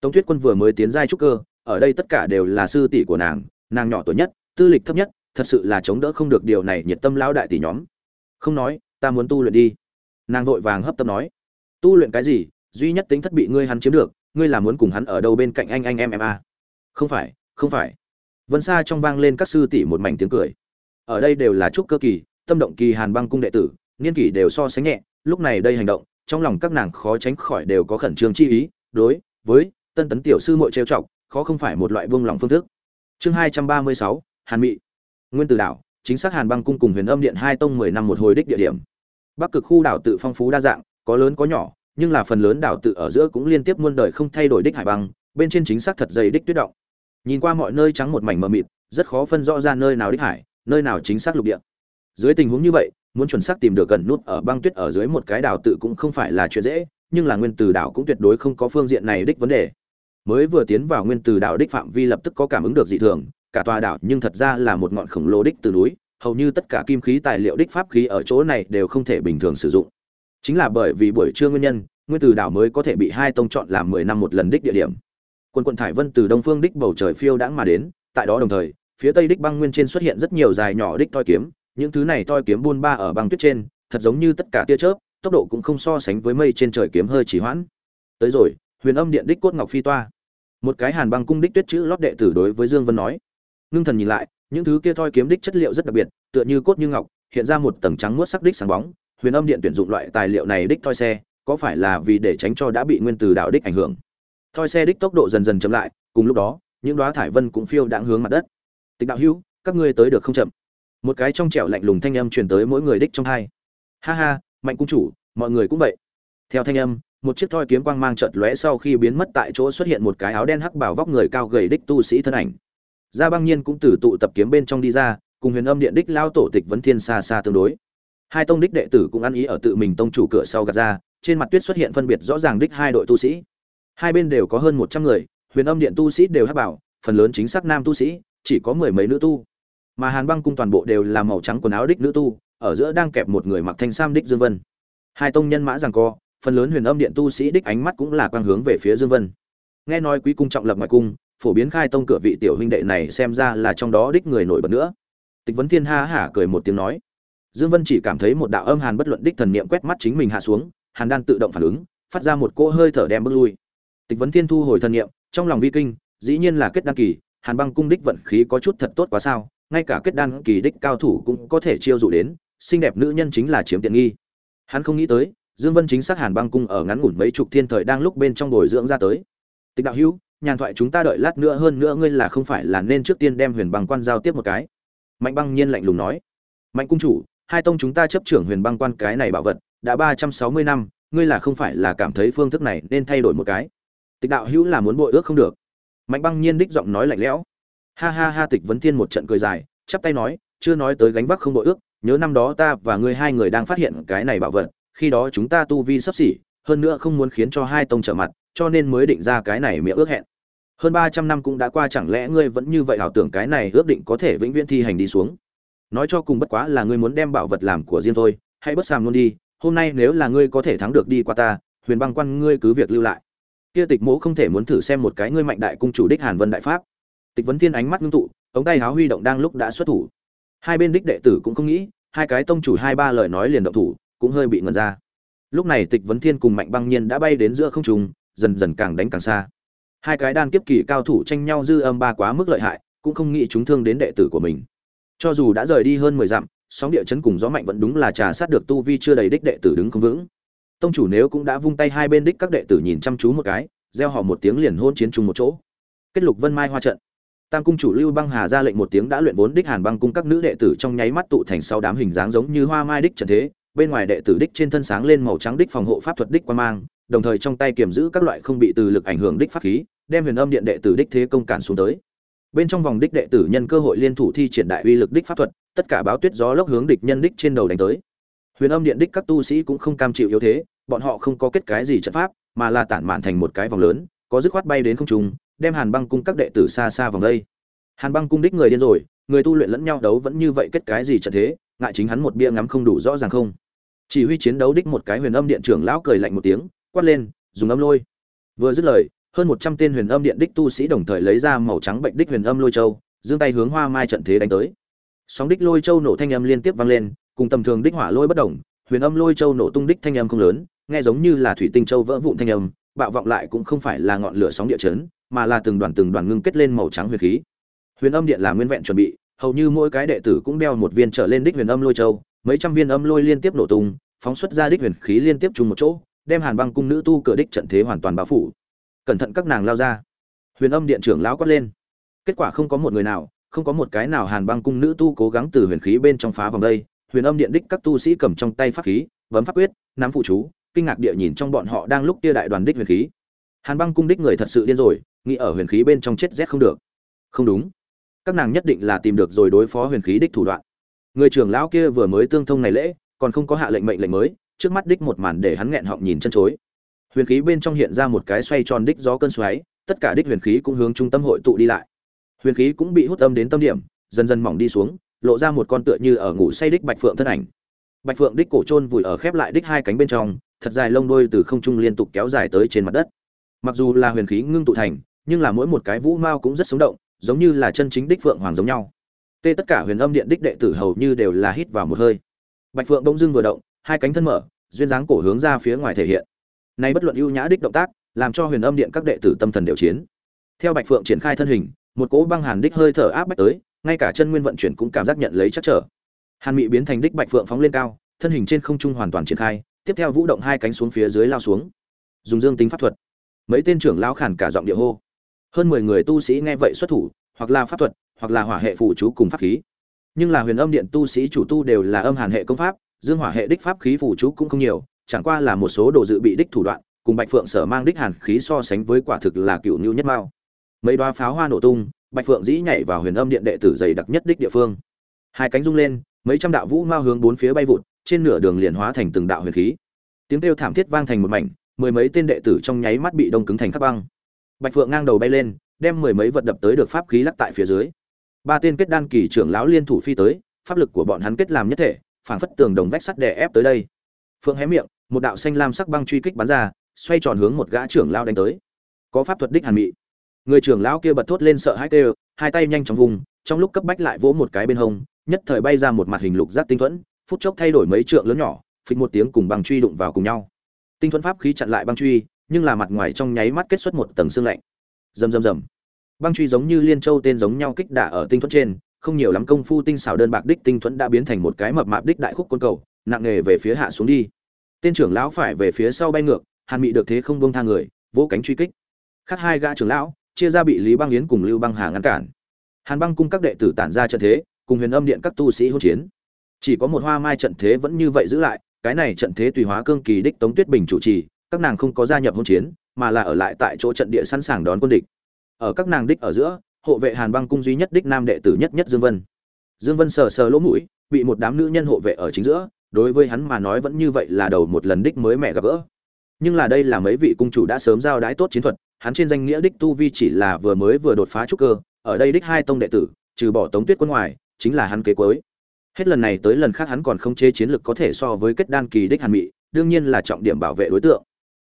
Tống Tuyết Quân vừa mới tiến giai trúc cơ, ở đây tất cả đều là sư tỷ của nàng, nàng nhỏ tuổi nhất, tư lịch thấp nhất, thật sự là chống đỡ không được điều này nhiệt tâm lão đại tỷ nhóm. Không nói, ta muốn tu luyện đi. Nàng vội vàng hấp tấp nói, tu luyện cái gì? Duy nhất tính thất bị ngươi hắn chiếm được, ngươi là muốn cùng hắn ở đâu bên cạnh anh anh em em à? Không phải, không phải. Vân Sa trong vang lên các sư tỷ một mảnh tiếng cười. Ở đây đều là trúc cơ kỳ, tâm động kỳ Hàn Băng cung đệ tử, niên kỷ đều so sánh nhẹ, lúc này đây hành động, trong lòng các nàng khó tránh khỏi đều có khẩn trương chi ý, đối với tân tấn tiểu sư muội trêu chọc, khó không phải một loại buông lòng phương thức. Chương hai trăm ba mươi sáu Hàn Mị. Nguyên Tử đảo, chính xác Hàn Băng cung cùng Huyền Âm điện hai tông mười năm một hồi đích địa điểm. Bắc cực khu đảo tự phong phú đa dạng, có lớn có nhỏ, nhưng là phần lớn đảo tự ở giữa cũng liên tiếp muôn đời không thay đổi đích hải băng, bên trên chính xác thật dày đích tuyết động. Nhìn qua mọi nơi trắng một mảnh mờ mịt, rất khó phân rõ ra nơi nào đích hải, nơi nào chính xác lục địa. Dưới tình huống như vậy, muốn chuẩn xác tìm được gần nút ở băng tuyết ở dưới một cái đảo tự cũng không phải là chuyện dễ, nhưng là nguyên tử đảo cũng tuyệt đối không có phương diện này đích vấn đề. Mới vừa tiến vào nguyên tử đảo đích phạm vi lập tức có cảm ứng được dị thường, cả tòa đảo nhưng thật ra là một ngọn khổng lồ đích từ núi, hầu như tất cả kim khí tài liệu đích pháp khí ở chỗ này đều không thể bình thường sử dụng. Chính là bởi vì buổi trưa nguyên nhân, nguyên tử đảo mới có thể bị hai tông chọn làm 10 năm một lần đích địa điểm. Quân quận thải vân từ đông phương đích bầu trời phiêu đãng mà đến, tại đó đồng thời, phía tây đích băng nguyên trên xuất hiện rất nhiều dài nhỏ đích toi kiếm, những thứ này toi kiếm buôn ba ở băng tuyết trên, thật giống như tất cả tia chớp, tốc độ cũng không so sánh với mây trên trời kiếm hơi chỉ hoãn. Tới rồi, Huyền Âm Điện đích cốt ngọc phi toa. Một cái Hàn Băng cung đích tuyết chữ lót đệ tử đối với Dương Vân nói. Ngưng thần nhìn lại, những thứ kia toi kiếm đích chất liệu rất đặc biệt, tựa như cốt như ngọc, hiện ra một tầng trắng muốt sắc đích sáng bóng. Huyền Âm Điện tuyển dụng loại tài liệu này đích toi xe, có phải là vì để tránh cho đã bị nguyên tử đạo đích ảnh hưởng. Toi xe đích tốc độ dần dần chậm lại, cùng lúc đó, những đóa thải vân cũng phiêu đãng hướng mặt đất. Tịch đạo hữu, các ngươi tới được không chậm một cái trong trẻo lạnh lùng thanh âm truyền tới mỗi người đích trong hai. Ha ha, mạnh cung chủ, mọi người cũng vậy. Theo thanh âm, một chiếc thoi kiếm quang mang chợt lóe sau khi biến mất tại chỗ xuất hiện một cái áo đen hắc bảo vóc người cao gầy đích tu sĩ thân ảnh. Gia băng nhiên cũng từ tụ tập kiếm bên trong đi ra, cùng huyền âm điện đích lao tổ tịch vấn thiên xa xa tương đối. Hai tông đích đệ tử cũng ăn ý ở tự mình tông chủ cửa sau gạt ra, trên mặt tuyết xuất hiện phân biệt rõ ràng đích hai đội tu sĩ. Hai bên đều có hơn một trăm người, huyền âm điện tu sĩ đều hắc bảo, phần lớn chính xác nam tu sĩ, chỉ có mười mấy nữ tu mà hàn băng cung toàn bộ đều là màu trắng quần áo đích nữ tu, ở giữa đang kẹp một người mặc thanh sam đích dương vân. Hai tông nhân mã rằng co, phần lớn huyền âm điện tu sĩ đích ánh mắt cũng là quang hướng về phía dương vân. Nghe nói quý cung trọng lập ngoại cung, phổ biến khai tông cửa vị tiểu huynh đệ này xem ra là trong đó đích người nổi bật nữa. Tịch vấn thiên ha hả cười một tiếng nói. Dương vân chỉ cảm thấy một đạo âm hàn bất luận đích thần niệm quét mắt chính mình hạ xuống, hàn đan tự động phản ứng, phát ra một cỗ hơi thở đem bước lui. Tịch vấn thiên thu hồi thần niệm, trong lòng vi kinh, dĩ nhiên là kết đăng kỳ, hàn băng cung đích vận khí có chút thật tốt quá sao ngay cả kết đan kỳ đích cao thủ cũng có thể chiêu dụ đến, xinh đẹp nữ nhân chính là chiếm tiện nghi. Hắn không nghĩ tới, dương vân chính xác hàn băng cung ở ngắn ngủn mấy chục thiên thời đang lúc bên trong bồi dưỡng ra tới. Tịch đạo hữu, nhàn thoại chúng ta đợi lát nữa hơn nữa ngươi là không phải là nên trước tiên đem huyền băng quan giao tiếp một cái? Mạnh băng nhiên lạnh lùng nói. Mạnh cung chủ, hai tông chúng ta chấp trưởng huyền băng quan cái này bảo vật, đã ba trăm sáu mươi năm, ngươi là không phải là cảm thấy phương thức này nên thay đổi một cái? Tịch đạo hữu là muốn bội ước không được. Mạnh băng nhiên đích giọng nói lạnh lẽo ha ha ha tịch vấn thiên một trận cười dài, chắp tay nói, chưa nói tới gánh vác không đội ước, nhớ năm đó ta và ngươi hai người đang phát hiện cái này bảo vật, khi đó chúng ta tu vi sắp xỉ, hơn nữa không muốn khiến cho hai tông trở mặt, cho nên mới định ra cái này miệng ước hẹn. Hơn ba trăm năm cũng đã qua chẳng lẽ ngươi vẫn như vậy ảo tưởng cái này ước định có thể vĩnh viễn thi hành đi xuống? Nói cho cùng bất quá là ngươi muốn đem bảo vật làm của riêng thôi, hãy bất sàm luôn đi, hôm nay nếu là ngươi có thể thắng được đi qua ta, huyền băng quan ngươi cứ việc lưu lại. Kia tịch mỗ không thể muốn thử xem một cái ngươi mạnh đại cung chủ đích hàn vân đại pháp tịch vấn thiên ánh mắt ngưng tụ, ống tay háo huy động đang lúc đã xuất thủ. Hai bên đích đệ tử cũng không nghĩ, hai cái tông chủ hai ba lời nói liền động thủ, cũng hơi bị ngần ra. Lúc này tịch vấn thiên cùng mạnh băng nhiên đã bay đến giữa không trung, dần dần càng đánh càng xa. Hai cái đan kiếp kỳ cao thủ tranh nhau dư âm ba quá mức lợi hại, cũng không nghĩ chúng thương đến đệ tử của mình. Cho dù đã rời đi hơn mười dặm, sóng địa chấn cùng gió mạnh vẫn đúng là trà sát được tu vi chưa đầy đích đệ tử đứng không vững. Tông chủ nếu cũng đã vung tay hai bên đích các đệ tử nhìn chăm chú một cái gieo họ một tiếng liền hôn chiến chung một chỗ. Kết lục vân mai hoa trận tam cung chủ lưu băng hà ra lệnh một tiếng đã luyện vốn đích hàn băng cung các nữ đệ tử trong nháy mắt tụ thành sau đám hình dáng giống như hoa mai đích trận thế, bên ngoài đệ tử đích trên thân sáng lên màu trắng đích phòng hộ pháp thuật đích quan mang, đồng thời trong tay kiềm giữ các loại không bị từ lực ảnh hưởng đích pháp khí, đem huyền âm điện đệ tử đích thế công cản xuống tới. Bên trong vòng đích đệ tử nhân cơ hội liên thủ thi triển đại uy lực đích pháp thuật, tất cả báo tuyết gió lốc hướng địch nhân đích trên đầu đánh tới. Huyền âm điện đích các tu sĩ cũng không cam chịu yếu thế, bọn họ không có kết cái gì trận pháp, mà là tản mạn thành một cái vòng lớn, có dứt khoát bay đến không trung đem hàn băng cung các đệ tử xa xa vòng đây. Hàn băng cung đích người điên rồi, người tu luyện lẫn nhau đấu vẫn như vậy kết cái gì trận thế, ngại chính hắn một bia ngắm không đủ rõ ràng không. Chỉ huy chiến đấu đích một cái huyền âm điện trưởng lão cười lạnh một tiếng, quát lên, dùng âm lôi. Vừa dứt lời, hơn một trăm tên huyền âm điện đích tu sĩ đồng thời lấy ra màu trắng bệnh đích huyền âm lôi châu, giương tay hướng hoa mai trận thế đánh tới. Sóng đích lôi châu nổ thanh âm liên tiếp vang lên, cùng tầm thường đích hỏa lôi bất đồng huyền âm lôi châu nổ tung đích thanh âm không lớn, nghe giống như là thủy tinh châu vỡ vụn thanh âm, bạo vọng lại cũng không phải là ngọn lửa sóng địa chấn mà là từng đoàn từng đoàn ngưng kết lên màu trắng huyền khí. Huyền âm điện là nguyên vẹn chuẩn bị, hầu như mỗi cái đệ tử cũng đeo một viên trở lên đích huyền âm lôi châu, mấy trăm viên âm lôi liên tiếp nổ tung, phóng xuất ra đích huyền khí liên tiếp chung một chỗ, đem hàn băng cung nữ tu cửa đích trận thế hoàn toàn bao phủ. Cẩn thận các nàng lao ra. Huyền âm điện trưởng lão quát lên. Kết quả không có một người nào, không có một cái nào hàn băng cung nữ tu cố gắng từ huyền khí bên trong phá vòng đây. Huyền âm điện đích các tu sĩ cầm trong tay pháp khí, bấm pháp quyết, nắm phụ chú, kinh ngạc địa nhìn trong bọn họ đang lúc kia đại đoàn đích huyền khí hàn băng cung đích người thật sự điên rồi, nghĩ ở huyền khí bên trong chết rét không được. Không đúng. Các nàng nhất định là tìm được rồi đối phó huyền khí đích thủ đoạn. Người trưởng lão kia vừa mới tương thông này lễ, còn không có hạ lệnh mệnh lệnh mới, trước mắt đích một màn để hắn nghẹn họng nhìn chân chối. Huyền khí bên trong hiện ra một cái xoay tròn đích gió cơn xoáy, tất cả đích huyền khí cũng hướng trung tâm hội tụ đi lại. Huyền khí cũng bị hút âm đến tâm điểm, dần dần mỏng đi xuống, lộ ra một con tựa như ở ngủ say đích bạch phượng thân ảnh. Bạch phượng đích cổ trôn vùi ở khép lại đích hai cánh bên trong, thật dài lông đôi từ không trung liên tục kéo dài tới trên mặt đất mặc dù là huyền khí ngưng tụ thành, nhưng là mỗi một cái vũ mao cũng rất sống động, giống như là chân chính đích phượng hoàng giống nhau. Tê tất cả huyền âm điện đích đệ tử hầu như đều là hít vào một hơi. Bạch phượng bỗng dưng vừa động, hai cánh thân mở, duyên dáng cổ hướng ra phía ngoài thể hiện. Nay bất luận ưu nhã đích động tác, làm cho huyền âm điện các đệ tử tâm thần đều chiến. Theo bạch phượng triển khai thân hình, một cỗ băng hàn đích hơi thở áp bách tới, ngay cả chân nguyên vận chuyển cũng cảm giác nhận lấy chắc trở. Hàn mị biến thành đích bạch phượng phóng lên cao, thân hình trên không trung hoàn toàn triển khai, tiếp theo vũ động hai cánh xuống phía dưới lao xuống. Dùng dương tính pháp thuật mấy tên trưởng lao khản cả giọng địa hô. Hơn mười người tu sĩ nghe vậy xuất thủ, hoặc là pháp thuật, hoặc là hỏa hệ phù chú cùng pháp khí. Nhưng là huyền âm điện tu sĩ chủ tu đều là âm hàn hệ công pháp, dương hỏa hệ đích pháp khí phù chú cũng không nhiều, chẳng qua là một số đồ dự bị đích thủ đoạn, cùng bạch phượng sở mang đích hàn khí so sánh với quả thực là cựu nhu nhất mao. Mấy đoá pháo hoa nổ tung, bạch phượng dĩ nhảy vào huyền âm điện đệ tử dày đặc nhất đích địa phương. Hai cánh rung lên, mấy trăm đạo vũ mao hướng bốn phía bay vụt, trên nửa đường liền hóa thành từng đạo huyền khí. Tiếng kêu thảm thiết vang thành một mảnh mười mấy tên đệ tử trong nháy mắt bị đông cứng thành khắp băng. Bạch phượng ngang đầu bay lên, đem mười mấy vật đập tới được pháp khí lắc tại phía dưới. Ba tên kết đan kỳ trưởng lão liên thủ phi tới, pháp lực của bọn hắn kết làm nhất thể, phảng phất tường đồng vách sắt đè ép tới đây. Phượng hé miệng, một đạo xanh lam sắc băng truy kích bắn ra, xoay tròn hướng một gã trưởng lão đánh tới. Có pháp thuật đích hàn mị. Người trưởng lão kia bật thốt lên sợ hãi kêu, hai tay nhanh chóng vùng, trong lúc cấp bách lại vỗ một cái bên hông, nhất thời bay ra một mặt hình lục giác tinh thuẫn, phút chốc thay đổi mấy trượng lớn nhỏ, phịch một tiếng cùng băng truy đụng vào cùng nhau tinh thuẫn pháp khí chặn lại băng truy, nhưng là mặt ngoài trong nháy mắt kết xuất một tầng xương lạnh. Rầm rầm rầm. Băng truy giống như liên châu tên giống nhau kích đả ở tinh thuẫn trên, không nhiều lắm công phu tinh xảo đơn bạc đích tinh thuẫn đã biến thành một cái mập mạp đích đại khúc côn cầu, nặng nghề về phía hạ xuống đi. Tên trưởng lão phải về phía sau bay ngược, hàn mị được thế không bông tha người, vỗ cánh truy kích. Khắc hai gã trưởng lão, chia ra bị lý băng yến cùng lưu băng hà ngăn cản. Hàn băng cung các đệ tử tản ra trận thế, cùng huyền âm điện các tu sĩ hỗn chiến. Chỉ có một hoa mai trận thế vẫn như vậy giữ lại cái này trận thế tùy hóa cương kỳ đích tống tuyết bình chủ trì, các nàng không có gia nhập hôn chiến, mà là ở lại tại chỗ trận địa sẵn sàng đón quân địch. Ở các nàng đích ở giữa, hộ vệ hàn băng cung duy nhất đích nam đệ tử nhất nhất dương vân. Dương vân sờ sờ lỗ mũi, bị một đám nữ nhân hộ vệ ở chính giữa, đối với hắn mà nói vẫn như vậy là đầu một lần đích mới mẹ gặp gỡ. Nhưng là đây là mấy vị cung chủ đã sớm giao đái tốt chiến thuật, hắn trên danh nghĩa đích tu vi chỉ là vừa mới vừa đột phá trúc cơ, ở đây đích hai tông đệ tử, trừ bỏ tống tuyết quân ngoài, chính là hắn kế cuối hết lần này tới lần khác hắn còn không chế chiến lược có thể so với kết đan kỳ đích hàn mị, đương nhiên là trọng điểm bảo vệ đối tượng.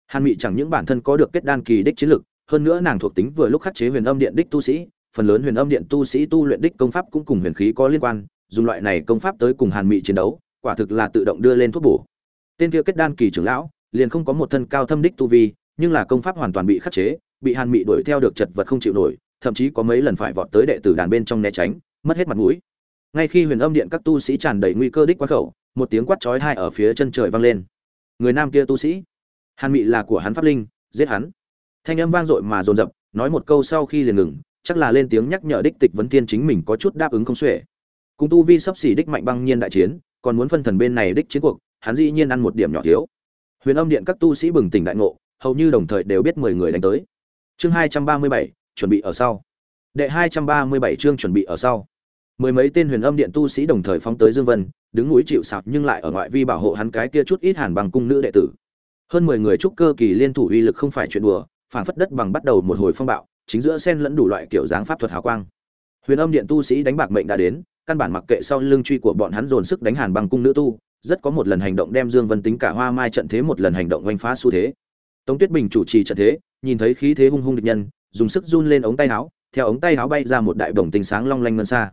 Hàn mị chẳng những bản thân có được kết đan kỳ đích chiến lược, hơn nữa nàng thuộc tính vừa lúc khắc chế huyền âm điện đích tu sĩ, phần lớn huyền âm điện tu sĩ tu luyện đích công pháp cũng cùng huyền khí có liên quan, dùng loại này công pháp tới cùng hàn mị chiến đấu, quả thực là tự động đưa lên thuốc bổ. Tên kia kết đan kỳ trưởng lão, liền không có một thân cao thâm đích tu vi, nhưng là công pháp hoàn toàn bị khắc chế, bị hàn mị đuổi theo được chật vật không chịu nổi, thậm chí có mấy lần phải vọt tới đệ tử đàn bên trong né tránh, mất hết mặt mũi ngay khi huyền âm điện các tu sĩ tràn đầy nguy cơ đích quá khẩu, một tiếng quát chói tai ở phía chân trời vang lên. Người nam kia tu sĩ, hàn mị là của hắn pháp linh, giết hắn. Thanh âm vang dội mà dồn dập, nói một câu sau khi liền ngừng, chắc là lên tiếng nhắc nhở đích tịch vấn thiên chính mình có chút đáp ứng không xuể. Cùng tu vi sắp xỉ đích mạnh băng nhiên đại chiến, còn muốn phân thần bên này đích chiến cuộc, hắn dĩ nhiên ăn một điểm nhỏ thiếu. Huyền âm điện các tu sĩ bừng tỉnh đại ngộ, hầu như đồng thời đều biết mười người đánh tới. Chương hai trăm ba mươi bảy, chuẩn bị ở sau. Đệ hai trăm ba mươi bảy chương chuẩn bị ở sau mười mấy tên huyền âm điện tu sĩ đồng thời phóng tới dương vân, đứng núi chịu sạp nhưng lại ở ngoại vi bảo hộ hắn cái kia chút ít hàn bằng cung nữ đệ tử. Hơn mười người trúc cơ kỳ liên thủ uy lực không phải chuyện đùa, phản phất đất bằng bắt đầu một hồi phong bạo, chính giữa sen lẫn đủ loại kiểu dáng pháp thuật hào quang. Huyền âm điện tu sĩ đánh bạc mệnh đã đến, căn bản mặc kệ sau lưng truy của bọn hắn dồn sức đánh hàn bằng cung nữ tu, rất có một lần hành động đem dương vân tính cả hoa mai trận thế một lần hành động oanh phá xu thế. Tống tuyết bình chủ trì trận thế, nhìn thấy khí thế hung hung địch nhân, dùng sức run lên ống tay áo, theo ống tay áo bay ra một đại bổng tinh sáng long lanh ngân xa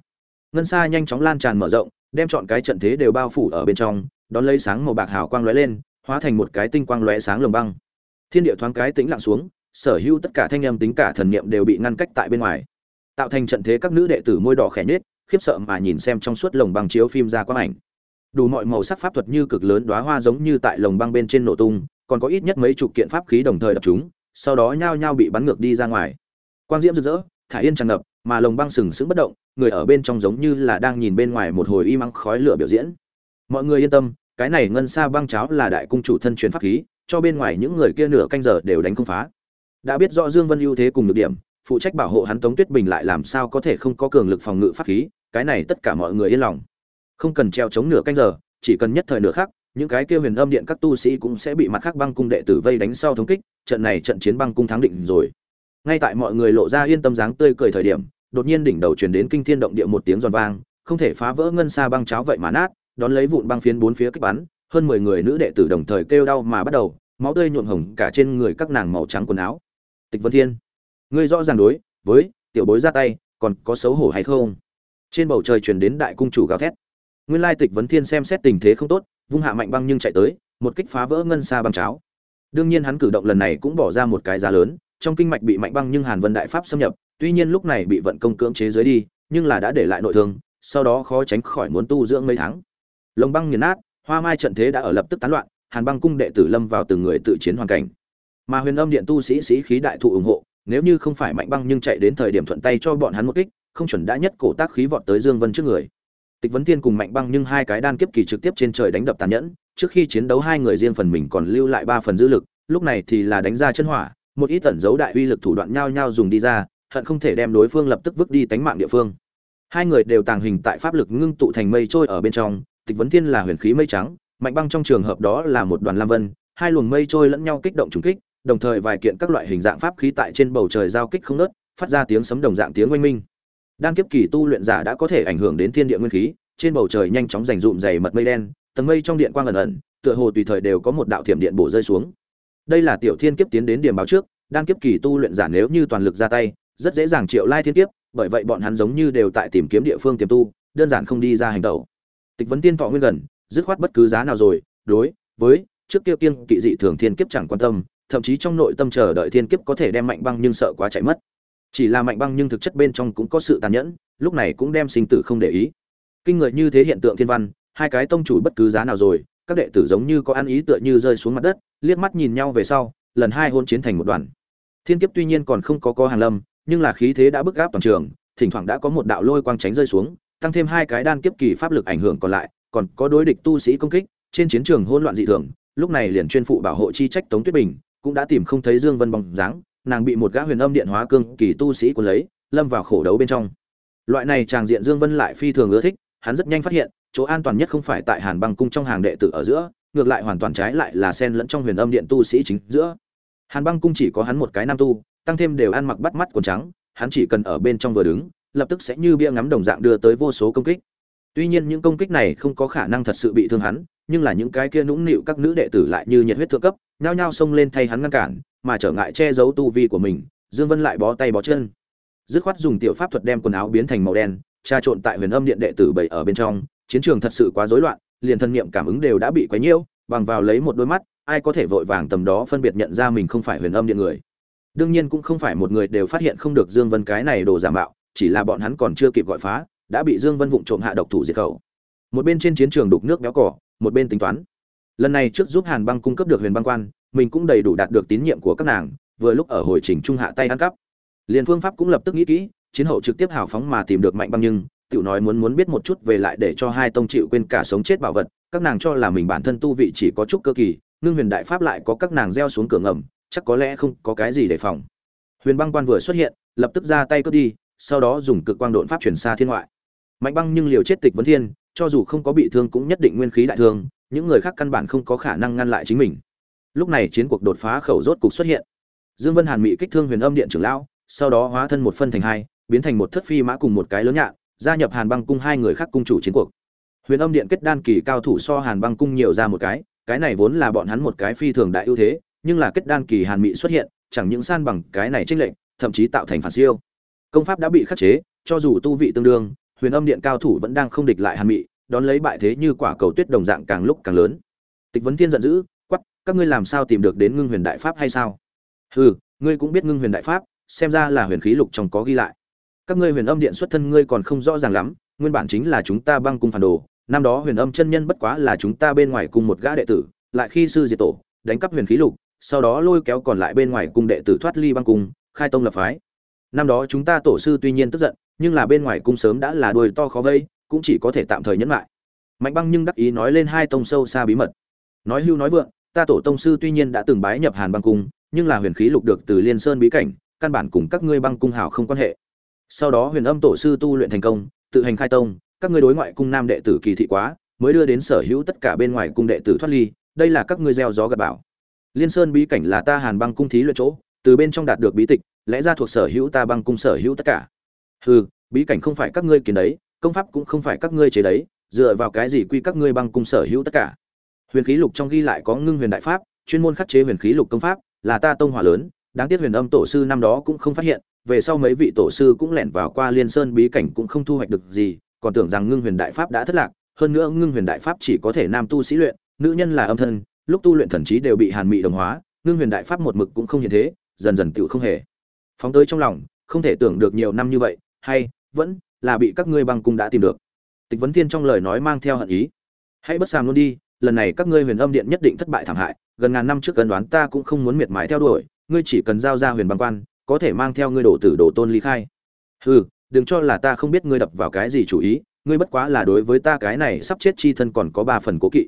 ngân xa nhanh chóng lan tràn mở rộng, đem chọn cái trận thế đều bao phủ ở bên trong, đón lấy sáng màu bạc hào quang lóe lên, hóa thành một cái tinh quang lóe sáng lồng băng. Thiên địa thoáng cái tĩnh lặng xuống, sở hữu tất cả thanh âm tính cả thần niệm đều bị ngăn cách tại bên ngoài. Tạo thành trận thế các nữ đệ tử môi đỏ khẽ nhếch, khiếp sợ mà nhìn xem trong suốt lồng băng chiếu phim ra quang ảnh. Đủ mọi màu sắc pháp thuật như cực lớn đóa hoa giống như tại lồng băng bên trên nổ tung, còn có ít nhất mấy chục kiện pháp khí đồng thời đập chúng, sau đó nhao nhao bị bắn ngược đi ra ngoài. Quang diễm rực rỡ thả yên tràn ngập, mà lồng băng sừng sững bất động người ở bên trong giống như là đang nhìn bên ngoài một hồi y mắng khói lửa biểu diễn. Mọi người yên tâm, cái này ngân sa băng cháo là đại cung chủ thân truyền pháp khí, cho bên ngoài những người kia nửa canh giờ đều đánh không phá. Đã biết rõ dương vân ưu thế cùng nhược điểm, phụ trách bảo hộ hắn tống tuyết bình lại làm sao có thể không có cường lực phòng ngự pháp khí, cái này tất cả mọi người yên lòng. Không cần treo chống nửa canh giờ, chỉ cần nhất thời nửa khắc, những cái kia huyền âm điện các tu sĩ cũng sẽ bị mặt khác băng cung đệ tử vây đánh sau thống kích, trận này trận chiến băng cung thắng định rồi. Ngay tại mọi người lộ ra yên tâm dáng tươi cười thời điểm đột nhiên đỉnh đầu truyền đến kinh thiên động địa một tiếng giòn vang, không thể phá vỡ ngân xa băng cháo vậy mà nát, đón lấy vụn băng phiến bốn phía kích bắn, hơn mười người nữ đệ tử đồng thời kêu đau mà bắt đầu, máu tươi nhuộm hồng cả trên người các nàng màu trắng quần áo. Tịch vân thiên, ngươi rõ ràng đối với tiểu bối ra tay, còn có xấu hổ hay không? Trên bầu trời truyền đến đại cung chủ gào thét. Nguyên lai tịch vân thiên xem xét tình thế không tốt, vung hạ mạnh băng nhưng chạy tới, một kích phá vỡ ngân xa băng cháo. Đương nhiên hắn cử động lần này cũng bỏ ra một cái giá lớn, trong kinh mạch bị mạnh băng nhưng hàn vân đại pháp xâm nhập tuy nhiên lúc này bị vận công cưỡng chế dưới đi, nhưng là đã để lại nội thương, sau đó khó tránh khỏi muốn tu dưỡng mấy tháng. Lồng băng nghiền nát, hoa mai trận thế đã ở lập tức tán loạn, hàn băng cung đệ tử lâm vào từng người tự chiến hoàn cảnh. Mà huyền âm điện tu sĩ sĩ khí đại thụ ủng hộ, nếu như không phải mạnh băng nhưng chạy đến thời điểm thuận tay cho bọn hắn một kích, không chuẩn đã nhất cổ tác khí vọt tới dương vân trước người. Tịch vấn thiên cùng mạnh băng nhưng hai cái đan kiếp kỳ trực tiếp trên trời đánh đập tàn nhẫn, trước khi chiến đấu hai người riêng phần mình còn lưu lại ba phần dư lực, lúc này thì là đánh ra chân hỏa, một ít tẩn giấu đại uy lực thủ đoạn nhau nhau dùng đi ra hận không thể đem đối phương lập tức vứt đi tánh mạng địa phương. Hai người đều tàng hình tại pháp lực ngưng tụ thành mây trôi ở bên trong, tịch vấn thiên là huyền khí mây trắng, mạnh băng trong trường hợp đó là một đoàn lam vân, hai luồng mây trôi lẫn nhau kích động trùng kích, đồng thời vài kiện các loại hình dạng pháp khí tại trên bầu trời giao kích không nớt phát ra tiếng sấm đồng dạng tiếng oanh minh. Đan kiếp kỳ tu luyện giả đã có thể ảnh hưởng đến thiên địa nguyên khí, trên bầu trời nhanh chóng rành rụm dày mật mây đen, tầng mây trong điện quang ẩn ẩn, tựa hồ tùy thời đều có một đạo thiểm điện bổ rơi xuống. Đây là tiểu thiên kiếp tiến đến điểm báo trước, đan kiếp kỳ tu luyện giả nếu như toàn lực ra tay rất dễ dàng triệu lai thiên kiếp, bởi vậy bọn hắn giống như đều tại tìm kiếm địa phương tiềm tu, đơn giản không đi ra hành tẩu. Tịch vấn tiên thọ nguyên gần, dứt khoát bất cứ giá nào rồi, đối với trước kia kiêng kỵ dị thường thiên kiếp chẳng quan tâm, thậm chí trong nội tâm chờ đợi thiên kiếp có thể đem mạnh băng nhưng sợ quá chạy mất. Chỉ là mạnh băng nhưng thực chất bên trong cũng có sự tàn nhẫn, lúc này cũng đem sinh tử không để ý. Kinh người như thế hiện tượng thiên văn, hai cái tông chủ bất cứ giá nào rồi, các đệ tử giống như có ăn ý tựa như rơi xuống mặt đất, liếc mắt nhìn nhau về sau, lần hai hôn chiến thành một đoàn. Thiên kiếp tuy nhiên còn không có có hàng lâm nhưng là khí thế đã bức gáp toàn trường, thỉnh thoảng đã có một đạo lôi quang tránh rơi xuống, tăng thêm hai cái đan kiếp kỳ pháp lực ảnh hưởng còn lại, còn có đối địch tu sĩ công kích, trên chiến trường hỗn loạn dị thường, lúc này liền chuyên phụ bảo hộ chi trách tống tuyết bình, cũng đã tìm không thấy dương vân bóng dáng, nàng bị một gã huyền âm điện hóa cương kỳ tu sĩ cuốn lấy, lâm vào khổ đấu bên trong. Loại này tràng diện dương vân lại phi thường ưa thích, hắn rất nhanh phát hiện, chỗ an toàn nhất không phải tại hàn băng cung trong hàng đệ tử ở giữa, ngược lại hoàn toàn trái lại là sen lẫn trong huyền âm điện tu sĩ chính giữa. Hàn băng cung chỉ có hắn một cái nam tu tăng thêm đều ăn mặc bắt mắt quần trắng, hắn chỉ cần ở bên trong vừa đứng, lập tức sẽ như bia ngắm đồng dạng đưa tới vô số công kích. Tuy nhiên những công kích này không có khả năng thật sự bị thương hắn, nhưng là những cái kia nũng nịu các nữ đệ tử lại như nhiệt huyết thượng cấp, nhao nhao xông lên thay hắn ngăn cản, mà trở ngại che giấu tu vi của mình, dương vân lại bó tay bó chân. Dứt khoát dùng tiểu pháp thuật đem quần áo biến thành màu đen, tra trộn tại huyền âm điện đệ tử bảy ở bên trong, chiến trường thật sự quá rối loạn, liền thân niệm cảm ứng đều đã bị quấy nhiễu, bằng vào lấy một đôi mắt, ai có thể vội vàng tầm đó phân biệt nhận ra mình không phải huyền âm điện người đương nhiên cũng không phải một người đều phát hiện không được dương vân cái này đồ giả mạo, chỉ là bọn hắn còn chưa kịp gọi phá, đã bị dương vân vụng trộm hạ độc thủ diệt khẩu. Một bên trên chiến trường đục nước béo cỏ một bên tính toán. Lần này trước giúp hàn băng cung cấp được huyền băng quan, mình cũng đầy đủ đạt được tín nhiệm của các nàng, vừa lúc ở hồi trình trung hạ tay ăn cắp. Liền phương pháp cũng lập tức nghĩ kỹ, chiến hậu trực tiếp hào phóng mà tìm được mạnh băng nhưng, tiểu nói muốn muốn biết một chút về lại để cho hai tông chịu quên cả sống chết bảo vật, các nàng cho là mình bản thân tu vị chỉ có chút cơ kỳ ngưng huyền đại pháp lại có các nàng gieo xuống cửa ngầm chắc có lẽ không có cái gì để phòng. Huyền băng quan vừa xuất hiện, lập tức ra tay cướp đi, sau đó dùng cực quang độn pháp chuyển xa thiên ngoại. Mạnh băng nhưng liều chết tịch vấn thiên, cho dù không có bị thương cũng nhất định nguyên khí đại thương, những người khác căn bản không có khả năng ngăn lại chính mình. Lúc này chiến cuộc đột phá khẩu rốt cục xuất hiện. Dương vân hàn mỹ kích thương huyền âm điện trưởng lão, sau đó hóa thân một phân thành hai, biến thành một thất phi mã cùng một cái lớn nhạn, gia nhập hàn băng cung hai người khác cung chủ chiến cuộc. Huyền âm điện kết đan kỳ cao thủ so hàn băng cung nhiều ra một cái cái này vốn là bọn hắn một cái phi thường đại ưu thế nhưng là kết đan kỳ hàn mỹ xuất hiện, chẳng những san bằng cái này chênh lệnh thậm chí tạo thành phản siêu. Công pháp đã bị khắc chế, cho dù tu vị tương đương, huyền âm điện cao thủ vẫn đang không địch lại hàn mỹ đón lấy bại thế như quả cầu tuyết đồng dạng càng lúc càng lớn. Tịch vấn thiên giận dữ, quát: các ngươi làm sao tìm được đến ngưng huyền đại pháp hay sao? Hừ, ngươi cũng biết ngưng huyền đại pháp, xem ra là huyền khí lục trong có ghi lại. Các ngươi huyền âm điện xuất thân ngươi còn không rõ ràng lắm, nguyên bản chính là chúng ta băng cung phản đồ, năm đó huyền âm chân nhân bất quá là chúng ta bên ngoài cùng một gã đệ tử, lại khi sư diệt tổ, đánh cắp huyền khí lục sau đó lôi kéo còn lại bên ngoài cung đệ tử thoát ly băng cung, khai tông lập phái. Năm đó chúng ta tổ sư tuy nhiên tức giận, nhưng là bên ngoài cung sớm đã là đuôi to khó vây, cũng chỉ có thể tạm thời nhẫn lại. Mạnh băng nhưng đắc ý nói lên hai tông sâu xa bí mật. Nói hưu nói vượng, ta tổ tông sư tuy nhiên đã từng bái nhập hàn băng cung, nhưng là huyền khí lục được từ liên sơn bí cảnh, căn bản cùng các ngươi băng cung hảo không quan hệ. Sau đó huyền âm tổ sư tu luyện thành công, tự hành khai tông, các ngươi đối ngoại cung nam đệ tử kỳ thị quá, mới đưa đến sở hữu tất cả bên ngoài cung đệ tử thoát ly, đây là các ngươi gieo gió gặt bão liên sơn bí cảnh là ta hàn băng cung thí luyện chỗ, từ bên trong đạt được bí tịch, lẽ ra thuộc sở hữu ta băng cung sở hữu tất cả. Hừ, bí cảnh không phải các ngươi kiến đấy, công pháp cũng không phải các ngươi chế đấy, dựa vào cái gì quy các ngươi băng cung sở hữu tất cả? Huyền khí lục trong ghi lại có ngưng huyền đại pháp, chuyên môn khắc chế huyền khí lục công pháp, là ta tông hỏa lớn, đáng tiếc huyền âm tổ sư năm đó cũng không phát hiện, về sau mấy vị tổ sư cũng lẻn vào qua liên sơn bí cảnh cũng không thu hoạch được gì, còn tưởng rằng ngưng huyền đại pháp đã thất lạc, hơn nữa ngưng huyền đại pháp chỉ có thể nam tu sĩ luyện, nữ nhân là âm thân lúc tu luyện thần trí đều bị hàn mị đồng hóa, ngưng huyền đại pháp một mực cũng không hiện thế, dần dần tựu không hề. Phóng tới trong lòng, không thể tưởng được nhiều năm như vậy, hay, vẫn là bị các ngươi băng cung đã tìm được. Tịch vấn thiên trong lời nói mang theo hận ý. Hãy bất sàm luôn đi, lần này các ngươi huyền âm điện nhất định thất bại thảm hại, gần ngàn năm trước gần đoán ta cũng không muốn miệt mài theo đuổi, ngươi chỉ cần giao ra huyền băng quan, có thể mang theo ngươi đổ tử đổ tôn ly khai. Hừ, đừng cho là ta không biết ngươi đập vào cái gì chủ ý, ngươi bất quá là đối với ta cái này sắp chết chi thân còn có ba phần cố kỵ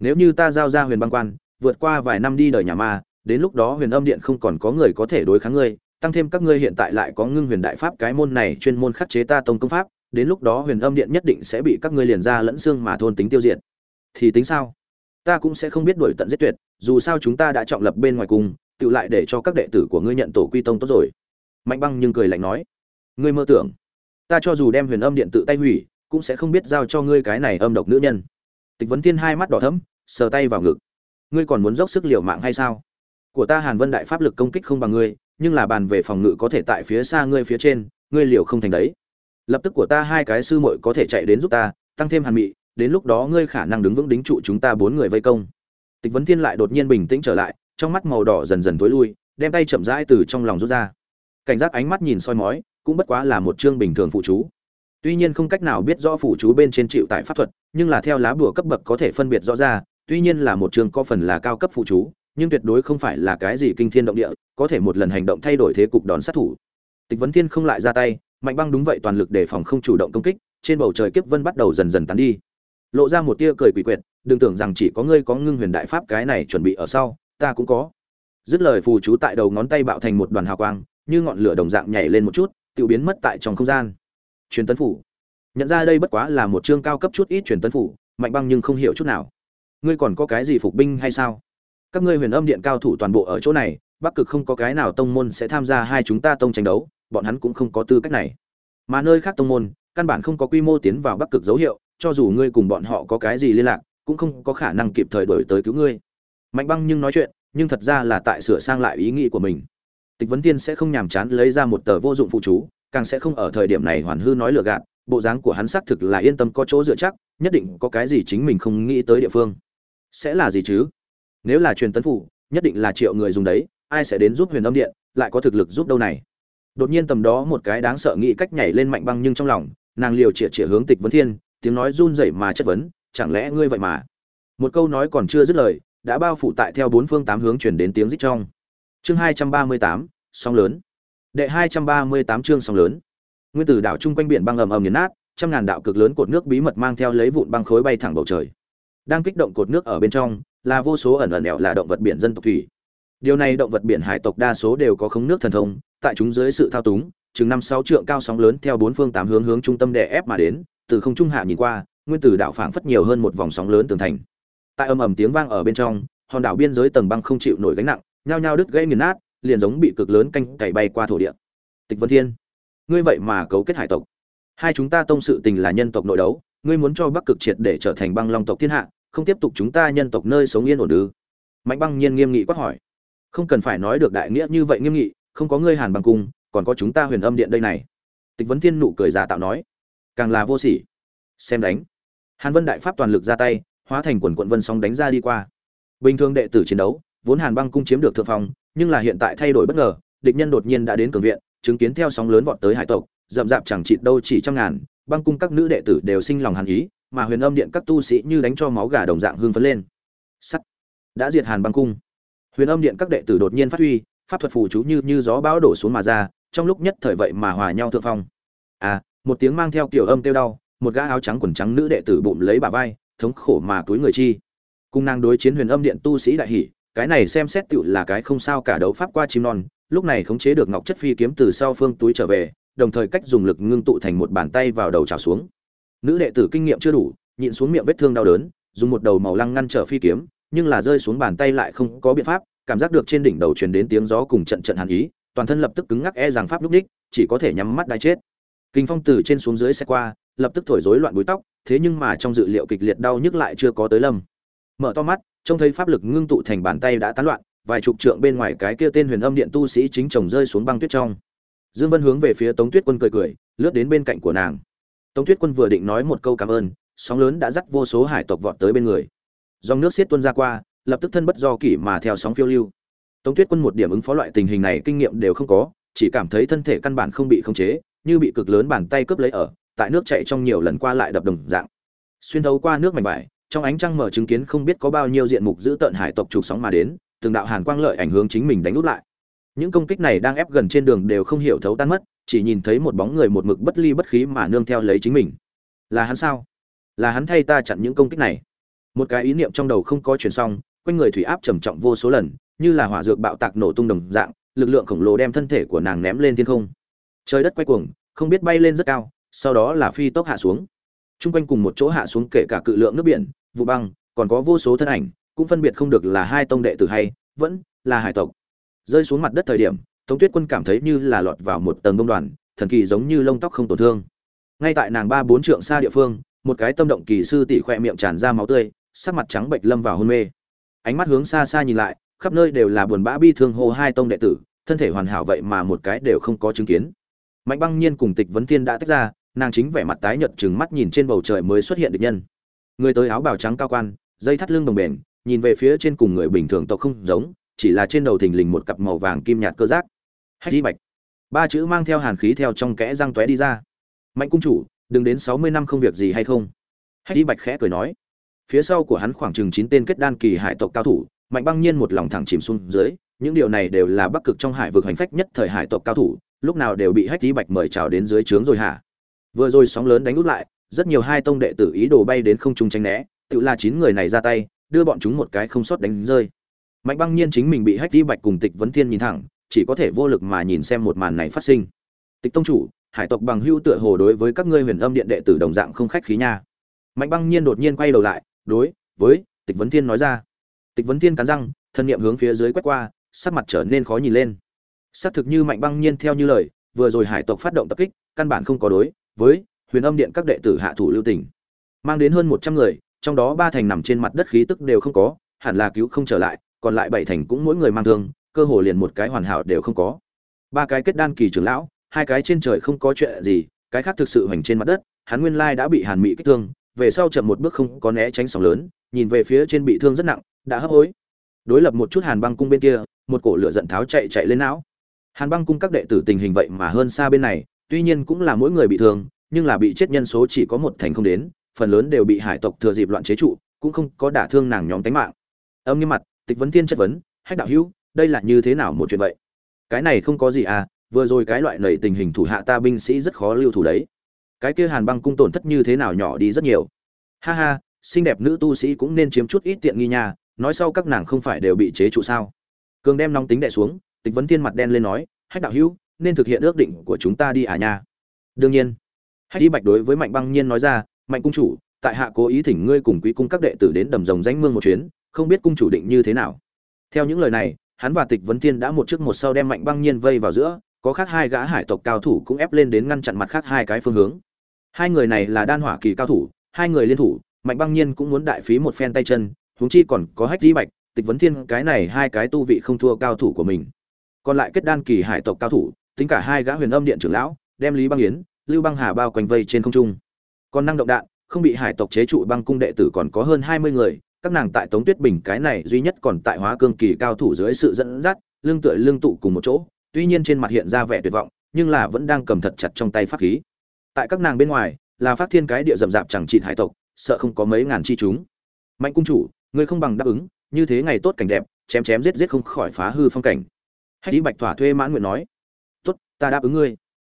nếu như ta giao ra huyền băng quan, vượt qua vài năm đi đời nhà ma, đến lúc đó huyền âm điện không còn có người có thể đối kháng ngươi, tăng thêm các ngươi hiện tại lại có ngưng huyền đại pháp cái môn này chuyên môn khắc chế ta tông công pháp, đến lúc đó huyền âm điện nhất định sẽ bị các ngươi liền ra lẫn xương mà thôn tính tiêu diệt. Thì tính sao? Ta cũng sẽ không biết đuổi tận giết tuyệt, dù sao chúng ta đã chọn lập bên ngoài cùng, tự lại để cho các đệ tử của ngươi nhận tổ quy tông tốt rồi. Mạnh băng nhưng cười lạnh nói, ngươi mơ tưởng, ta cho dù đem huyền âm điện tự tay hủy, cũng sẽ không biết giao cho ngươi cái này âm độc nữ nhân tịch vấn thiên hai mắt đỏ thẫm, sờ tay vào ngực. Ngươi còn muốn dốc sức liều mạng hay sao? Của ta hàn vân đại pháp lực công kích không bằng ngươi, nhưng là bàn về phòng ngự có thể tại phía xa ngươi phía trên, ngươi liều không thành đấy. Lập tức của ta hai cái sư muội có thể chạy đến giúp ta, tăng thêm hàn mị, đến lúc đó ngươi khả năng đứng vững đính trụ chúng ta bốn người vây công. Tịch vấn thiên lại đột nhiên bình tĩnh trở lại, trong mắt màu đỏ dần dần tối lui, đem tay chậm rãi từ trong lòng rút ra. Cảnh giác ánh mắt nhìn soi mói, cũng bất quá là một chương bình thường phụ chú. Tuy nhiên không cách nào biết rõ phụ chú bên trên chịu tại pháp thuật nhưng là theo lá bùa cấp bậc có thể phân biệt rõ ra, tuy nhiên là một trường có phần là cao cấp phụ chú, nhưng tuyệt đối không phải là cái gì kinh thiên động địa, có thể một lần hành động thay đổi thế cục đón sát thủ. Tịch vấn thiên không lại ra tay, mạnh băng đúng vậy toàn lực đề phòng không chủ động công kích, trên bầu trời kiếp vân bắt đầu dần dần tán đi. Lộ ra một tia cười quỷ quyệt, đừng tưởng rằng chỉ có ngươi có ngưng huyền đại pháp cái này chuẩn bị ở sau, ta cũng có. Dứt lời phù chú tại đầu ngón tay bạo thành một đoàn hào quang, như ngọn lửa đồng dạng nhảy lên một chút, tiêu biến mất tại trong không gian. Truyền tấn phủ nhận ra đây bất quá là một chương cao cấp chút ít truyền tân phủ, mạnh băng nhưng không hiểu chút nào. Ngươi còn có cái gì phục binh hay sao? Các ngươi huyền âm điện cao thủ toàn bộ ở chỗ này, bắc cực không có cái nào tông môn sẽ tham gia hai chúng ta tông tranh đấu, bọn hắn cũng không có tư cách này. Mà nơi khác tông môn, căn bản không có quy mô tiến vào bắc cực dấu hiệu, cho dù ngươi cùng bọn họ có cái gì liên lạc, cũng không có khả năng kịp thời đổi tới cứu ngươi. Mạnh băng nhưng nói chuyện, nhưng thật ra là tại sửa sang lại ý nghĩ của mình. Tịch vấn tiên sẽ không nhàm chán lấy ra một tờ vô dụng phụ chú, càng sẽ không ở thời điểm này hoàn hư nói lừa gạt bộ dáng của hắn xác thực là yên tâm có chỗ dựa chắc, nhất định có cái gì chính mình không nghĩ tới địa phương. Sẽ là gì chứ? Nếu là truyền tấn phủ, nhất định là triệu người dùng đấy, ai sẽ đến giúp huyền âm điện, lại có thực lực giúp đâu này? Đột nhiên tầm đó một cái đáng sợ nghĩ cách nhảy lên mạnh băng nhưng trong lòng, nàng liều chĩa chĩa hướng tịch vấn thiên, tiếng nói run rẩy mà chất vấn, chẳng lẽ ngươi vậy mà? Một câu nói còn chưa dứt lời, đã bao phủ tại theo bốn phương tám hướng chuyển đến tiếng rít trong. Chương hai trăm ba mươi tám, sóng lớn. Đệ hai trăm ba mươi tám chương sóng lớn nguyên tử đảo chung quanh biển băng ầm ầm nghiền nát, trăm ngàn đạo cực lớn cột nước bí mật mang theo lấy vụn băng khối bay thẳng bầu trời. Đang kích động cột nước ở bên trong, là vô số ẩn ẩn ẹo là động vật biển dân tộc thủy. Điều này động vật biển hải tộc đa số đều có khống nước thần thông, tại chúng dưới sự thao túng, chừng năm sáu trượng cao sóng lớn theo bốn phương tám hướng hướng trung tâm đè ép mà đến, từ không trung hạ nhìn qua, nguyên tử đảo phảng phất nhiều hơn một vòng sóng lớn tường thành. Tại ầm ầm tiếng vang ở bên trong, hòn đảo biên giới tầng băng không chịu nổi gánh nặng, nhao nhao đứt gãy nghiền nát, liền giống bị cực lớn canh cày bay qua thổ địa. Tịch vân thiên ngươi vậy mà cấu kết hải tộc. Hai chúng ta tông sự tình là nhân tộc nội đấu, ngươi muốn cho bắc cực triệt để trở thành băng long tộc thiên hạ, không tiếp tục chúng ta nhân tộc nơi sống yên ổn ư? Mạnh băng nhiên nghiêm nghị quát hỏi. Không cần phải nói được đại nghĩa như vậy nghiêm nghị, không có ngươi hàn băng cung, còn có chúng ta huyền âm điện đây này. Tịch vấn thiên nụ cười giả tạo nói. Càng là vô sỉ. Xem đánh. Hàn vân đại pháp toàn lực ra tay, hóa thành quần quận vân song đánh ra đi qua. Bình thường đệ tử chiến đấu, vốn hàn băng cung chiếm được thượng phong, nhưng là hiện tại thay đổi bất ngờ, địch nhân đột nhiên đã đến cường viện chứng kiến theo sóng lớn vọt tới hải tộc, rậm rạp chẳng chịt đâu chỉ trăm ngàn, băng cung các nữ đệ tử đều sinh lòng hàn ý, mà huyền âm điện các tu sĩ như đánh cho máu gà đồng dạng hương phấn lên. Sắt. Đã diệt hàn băng cung. Huyền âm điện các đệ tử đột nhiên phát huy, pháp thuật phù chú như như gió bão đổ xuống mà ra, trong lúc nhất thời vậy mà hòa nhau thượng phong. À một tiếng mang theo kiểu âm kêu đau, một gã áo trắng quần trắng nữ đệ tử bụng lấy bà vai, thống khổ mà túi người chi. Cung năng đối chiến huyền âm điện tu sĩ đại hỷ cái này xem xét tựu là cái không sao cả đấu pháp qua chim non lúc này khống chế được ngọc chất phi kiếm từ sau phương túi trở về, đồng thời cách dùng lực ngưng tụ thành một bàn tay vào đầu trào xuống. Nữ đệ tử kinh nghiệm chưa đủ, nhịn xuống miệng vết thương đau đớn, dùng một đầu màu lăng ngăn trở phi kiếm, nhưng là rơi xuống bàn tay lại không có biện pháp, cảm giác được trên đỉnh đầu truyền đến tiếng gió cùng trận trận hàn ý, toàn thân lập tức cứng ngắc e rằng pháp lúc đích, chỉ có thể nhắm mắt đai chết. Kinh phong từ trên xuống dưới xe qua, lập tức thổi rối loạn búi tóc, thế nhưng mà trong dự liệu kịch liệt đau nhức lại chưa có tới lâm. Mở to mắt, trông thấy pháp lực ngưng tụ thành bàn tay đã tán loạn vài chục trượng bên ngoài cái kia tên huyền âm điện tu sĩ chính chồng rơi xuống băng tuyết trong. Dương vân hướng về phía tống tuyết quân cười cười, lướt đến bên cạnh của nàng. Tống tuyết quân vừa định nói một câu cảm ơn, sóng lớn đã dắt vô số hải tộc vọt tới bên người. Dòng nước xiết tuôn ra qua, lập tức thân bất do kỷ mà theo sóng phiêu lưu. Tống tuyết quân một điểm ứng phó loại tình hình này kinh nghiệm đều không có, chỉ cảm thấy thân thể căn bản không bị khống chế, như bị cực lớn bàn tay cướp lấy ở, tại nước chạy trong nhiều lần qua lại đập đồng dạng. Xuyên thấu qua nước mảnh vải, trong ánh trăng mở chứng kiến không biết có bao nhiêu diện mục giữ tận hải tộc trục sóng mà đến từng đạo hàn quang lợi ảnh hướng chính mình đánh úp lại. Những công kích này đang ép gần trên đường đều không hiểu thấu tan mất, chỉ nhìn thấy một bóng người một mực bất ly bất khí mà nương theo lấy chính mình. Là hắn sao? Là hắn thay ta chặn những công kích này. Một cái ý niệm trong đầu không có chuyển xong, quanh người thủy áp trầm trọng vô số lần, như là hỏa dược bạo tạc nổ tung đồng dạng, lực lượng khổng lồ đem thân thể của nàng ném lên thiên không. Trời đất quay cuồng, không biết bay lên rất cao, sau đó là phi tốc hạ xuống. Chung quanh cùng một chỗ hạ xuống kể cả cự lượng nước biển, vụ băng, còn có vô số thân ảnh cũng phân biệt không được là hai tông đệ tử hay, vẫn là hải tộc. Rơi xuống mặt đất thời điểm, tống tuyết quân cảm thấy như là lọt vào một tầng bông đoàn, thần kỳ giống như lông tóc không tổn thương. Ngay tại nàng ba bốn trượng xa địa phương, một cái tâm động kỳ sư tỷ khoe miệng tràn ra máu tươi, sắc mặt trắng bệnh lâm vào hôn mê. Ánh mắt hướng xa xa nhìn lại, khắp nơi đều là buồn bã bi thương hô hai tông đệ tử, thân thể hoàn hảo vậy mà một cái đều không có chứng kiến. Mạnh băng nhiên cùng tịch vấn thiên đã tách ra, nàng chính vẻ mặt tái nhợt chừng mắt nhìn trên bầu trời mới xuất hiện được nhân. Người tới áo bào trắng cao quan, dây thắt lưng đồng bền nhìn về phía trên cùng người bình thường tộc không giống, chỉ là trên đầu thình lình một cặp màu vàng kim nhạt cơ giác. Hách đi bạch. Ba chữ mang theo hàn khí theo trong kẽ răng tóe đi ra. Mạnh cung chủ, đừng đến sáu mươi năm không việc gì hay không? Hách đi bạch khẽ cười nói. Phía sau của hắn khoảng chừng chín tên kết đan kỳ hải tộc cao thủ, mạnh băng nhiên một lòng thẳng chìm xuống dưới, những điều này đều là bắc cực trong hải vực hành phách nhất thời hải tộc cao thủ, lúc nào đều bị hách đi bạch mời chào đến dưới trướng rồi hả? Vừa rồi sóng lớn đánh út lại, rất nhiều hai tông đệ tử ý đồ bay đến không trung tránh né, tự là chín người này ra tay đưa bọn chúng một cái không sót đánh rơi. Mạnh băng nhiên chính mình bị hách đi bạch cùng tịch vấn thiên nhìn thẳng, chỉ có thể vô lực mà nhìn xem một màn này phát sinh. Tịch tông chủ, hải tộc bằng hưu tựa hồ đối với các ngươi huyền âm điện đệ tử đồng dạng không khách khí nha. Mạnh băng nhiên đột nhiên quay đầu lại, đối với tịch vấn thiên nói ra. Tịch vấn thiên cắn răng, thân niệm hướng phía dưới quét qua, sắc mặt trở nên khó nhìn lên. Xác thực như mạnh băng nhiên theo như lời, vừa rồi hải tộc phát động tập kích, căn bản không có đối với huyền âm điện các đệ tử hạ thủ lưu tỉnh mang đến hơn một trăm người trong đó ba thành nằm trên mặt đất khí tức đều không có, hẳn là cứu không trở lại, còn lại bảy thành cũng mỗi người mang thương, cơ hồ liền một cái hoàn hảo đều không có. Ba cái kết đan kỳ trưởng lão, hai cái trên trời không có chuyện gì, cái khác thực sự hoành trên mặt đất, hắn nguyên lai đã bị hàn Mị kích thương, về sau chậm một bước không có né tránh sóng lớn, nhìn về phía trên bị thương rất nặng, đã hấp hối. Đối lập một chút hàn băng cung bên kia, một cổ lửa giận tháo chạy chạy lên não. Hàn băng cung các đệ tử tình hình vậy mà hơn xa bên này, tuy nhiên cũng là mỗi người bị thương, nhưng là bị chết nhân số chỉ có một thành không đến phần lớn đều bị hải tộc thừa dịp loạn chế trụ, cũng không có đả thương nàng nhóm tánh mạng. Âm nghiêm mặt, tịch vấn thiên chất vấn, hách đạo hữu, đây là như thế nào một chuyện vậy? Cái này không có gì à vừa rồi cái loại nầy tình hình thủ hạ ta binh sĩ rất khó lưu thủ đấy. Cái kia hàn băng cung tổn thất như thế nào nhỏ đi rất nhiều. Ha ha, xinh đẹp nữ tu sĩ cũng nên chiếm chút ít tiện nghi nha, nói sau các nàng không phải đều bị chế trụ sao? Cường đem nóng tính đệ xuống, tịch vấn thiên mặt đen lên nói, hách đạo hữu, nên thực hiện ước định của chúng ta đi à nha. Đương nhiên. Hách đi bạch đối với mạnh băng nhiên nói ra mạnh cung chủ, tại hạ cố ý thỉnh ngươi cùng quý cung các đệ tử đến đầm rồng danh mương một chuyến, không biết cung chủ định như thế nào. Theo những lời này, hắn và tịch vấn thiên đã một trước một sau đem mạnh băng nhiên vây vào giữa, có khác hai gã hải tộc cao thủ cũng ép lên đến ngăn chặn mặt khác hai cái phương hướng. Hai người này là đan hỏa kỳ cao thủ, hai người liên thủ, mạnh băng nhiên cũng muốn đại phí một phen tay chân, huống chi còn có hách di bạch, tịch vấn thiên, cái này hai cái tu vị không thua cao thủ của mình. Còn lại kết đan kỳ hải tộc cao thủ, tính cả hai gã huyền âm điện trưởng lão, đem lý băng yến, lưu băng hà bao quanh vây trên không trung còn năng động đạn, không bị hải tộc chế trụ băng cung đệ tử còn có hơn hai mươi người, các nàng tại tống tuyết bình cái này duy nhất còn tại hóa cương kỳ cao thủ dưới sự dẫn dắt lương tựa lương tụ cùng một chỗ, tuy nhiên trên mặt hiện ra vẻ tuyệt vọng, nhưng là vẫn đang cầm thật chặt trong tay pháp khí. Tại các nàng bên ngoài, là phát thiên cái địa rậm rạp chẳng trị hải tộc, sợ không có mấy ngàn chi chúng. Mạnh cung chủ, ngươi không bằng đáp ứng, như thế ngày tốt cảnh đẹp, chém chém giết giết không khỏi phá hư phong cảnh. Hách đi bạch thỏa thuê mãn nguyện nói, tốt, ta đáp ứng ngươi.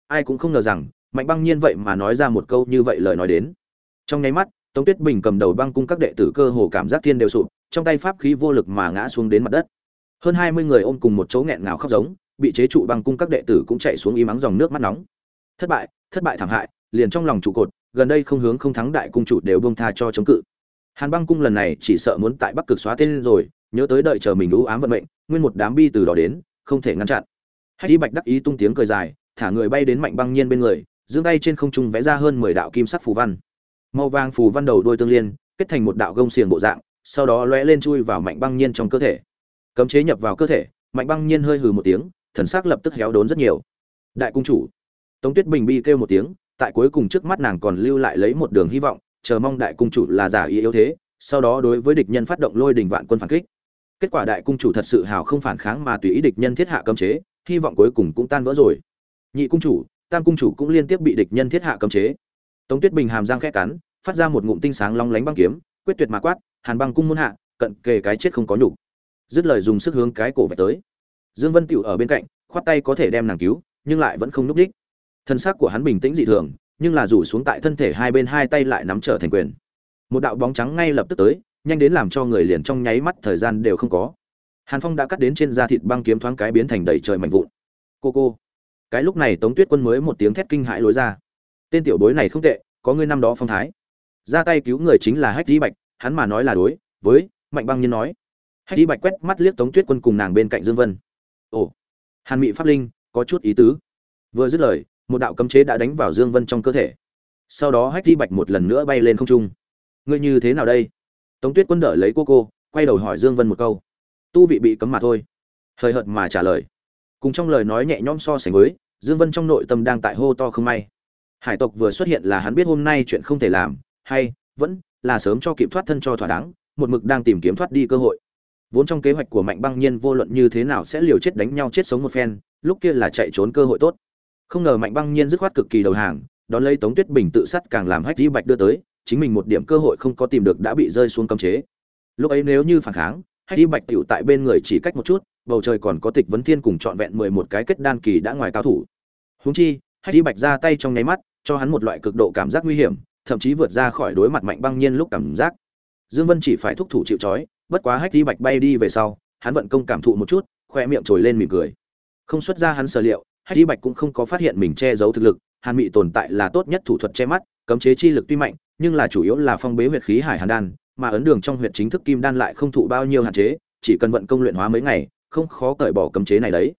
Ai cũng không ngờ rằng mạnh băng nhiên vậy mà nói ra một câu như vậy lời nói đến. Trong nháy mắt, tống tuyết bình cầm đầu băng cung các đệ tử cơ hồ cảm giác thiên đều sụp, trong tay pháp khí vô lực mà ngã xuống đến mặt đất. Hơn hai mươi người ôm cùng một chỗ nghẹn ngào khóc giống, bị chế trụ băng cung các đệ tử cũng chạy xuống y mắng dòng nước mắt nóng. Thất bại thất bại thảm hại, liền trong lòng trụ cột, gần đây không hướng không thắng đại cung chủ đều bông tha cho chống cự. Hàn băng cung lần này chỉ sợ muốn tại bắc cực xóa tên rồi, nhớ tới đợi chờ mình ưu ám vận mệnh, nguyên một đám bi từ đó đến, không thể ngăn chặn. Hay đi bạch đắc ý tung tiếng cười dài, thả người bay đến mạnh băng nhiên bên người giương tay trên không trung vẽ ra hơn mười đạo kim sắc phù văn. Màu vàng phù văn đầu đôi tương liên, kết thành một đạo gông xiềng bộ dạng, sau đó lóe lên chui vào mạnh băng nhiên trong cơ thể. Cấm chế nhập vào cơ thể mạnh băng nhiên hơi hừ một tiếng, thần sắc lập tức héo đốn rất nhiều. Đại cung chủ, tống tuyết bình bi kêu một tiếng, tại cuối cùng trước mắt nàng còn lưu lại lấy một đường hy vọng, chờ mong đại cung chủ là giả ý yếu thế, sau đó đối với địch nhân phát động lôi đình vạn quân phản kích. Kết quả đại cung chủ thật sự hào không phản kháng mà tùy ý địch nhân thiết hạ cấm chế, hy vọng cuối cùng cũng tan vỡ rồi. Nhị cung chủ tam cung chủ cũng liên tiếp bị địch nhân thiết hạ cấm chế. Tống tuyết bình hàm răng khẽ cắn, phát ra một ngụm tinh sáng long lánh băng kiếm, quyết tuyệt mà quát, hàn băng cung muôn hạ, cận kề cái chết không có nhục. Dứt lời dùng sức hướng cái cổ vạch tới. Dương vân tựu ở bên cạnh, khoát tay có thể đem nàng cứu, nhưng lại vẫn không núp đích. Thân xác của hắn bình tĩnh dị thường, nhưng là rủ xuống tại thân thể hai bên hai tay lại nắm trở thành quyền. Một đạo bóng trắng ngay lập tức tới, nhanh đến làm cho người liền trong nháy mắt thời gian đều không có. Hàn phong đã cắt đến trên da thịt băng kiếm thoáng cái biến thành đầy trời mạnh vụn. Cô cô! Cái lúc này tống tuyết quân mới một tiếng thét kinh hãi lối ra. Tên tiểu bối này không tệ, có ngươi năm đó phong thái. Ra tay cứu người chính là hách di bạch, hắn mà nói là đối với mạnh băng nhiên nói. Hách di bạch quét mắt liếc tống tuyết quân cùng nàng bên cạnh dương vân. Ồ, hàn mị pháp linh, có chút ý tứ. Vừa dứt lời, một đạo cấm chế đã đánh vào dương vân trong cơ thể. Sau đó hách di bạch một lần nữa bay lên không trung. Ngươi như thế nào đây? Tống tuyết quân đỡ lấy cô cô, quay đầu hỏi dương vân một câu. Tu vị bị cấm mà thôi. Hời hợt mà trả lời cùng trong lời nói nhẹ nhõm so sánh với, dương vân trong nội tâm đang tại hô to không may. Hải tộc vừa xuất hiện là hắn biết hôm nay chuyện không thể làm, hay, vẫn là sớm cho kịp thoát thân cho thỏa đáng, một mực đang tìm kiếm thoát đi cơ hội. Vốn trong kế hoạch của mạnh băng nhiên vô luận như thế nào sẽ liều chết đánh nhau chết sống một phen, lúc kia là chạy trốn cơ hội tốt. Không ngờ mạnh băng nhiên dứt khoát cực kỳ đầu hàng, đón lấy tống tuyết bình tự sát càng làm hách di bạch đưa tới, chính mình một điểm cơ hội không có tìm được đã bị rơi xuống cấm chế. Lúc ấy nếu như phản kháng hay đi bạch tiểu tại bên người chỉ cách một chút, bầu trời còn có tịch vấn thiên cùng trọn vẹn mười một cái kết đan kỳ đã ngoài cao thủ. Húng chi, hay đi bạch ra tay trong nháy mắt, cho hắn một loại cực độ cảm giác nguy hiểm, thậm chí vượt ra khỏi đối mặt mạnh băng nhiên lúc cảm giác. Dương vân chỉ phải thúc thủ chịu trói, bất quá hách đi bạch bay đi về sau, hắn vận công cảm thụ một chút, khoe miệng trồi lên mỉm cười. Không xuất ra hắn sở liệu hách đi bạch cũng không có phát hiện mình che giấu thực lực, hàn mị tồn tại là tốt nhất thủ thuật che mắt, cấm chế chi lực tuy mạnh, nhưng là chủ yếu là phong bế huyệt khí hải hàn đan mà ấn đường trong huyệt chính thức kim đan lại không thụ bao nhiêu hạn chế, chỉ cần vận công luyện hóa mấy ngày, không khó cởi bỏ cấm chế này đấy.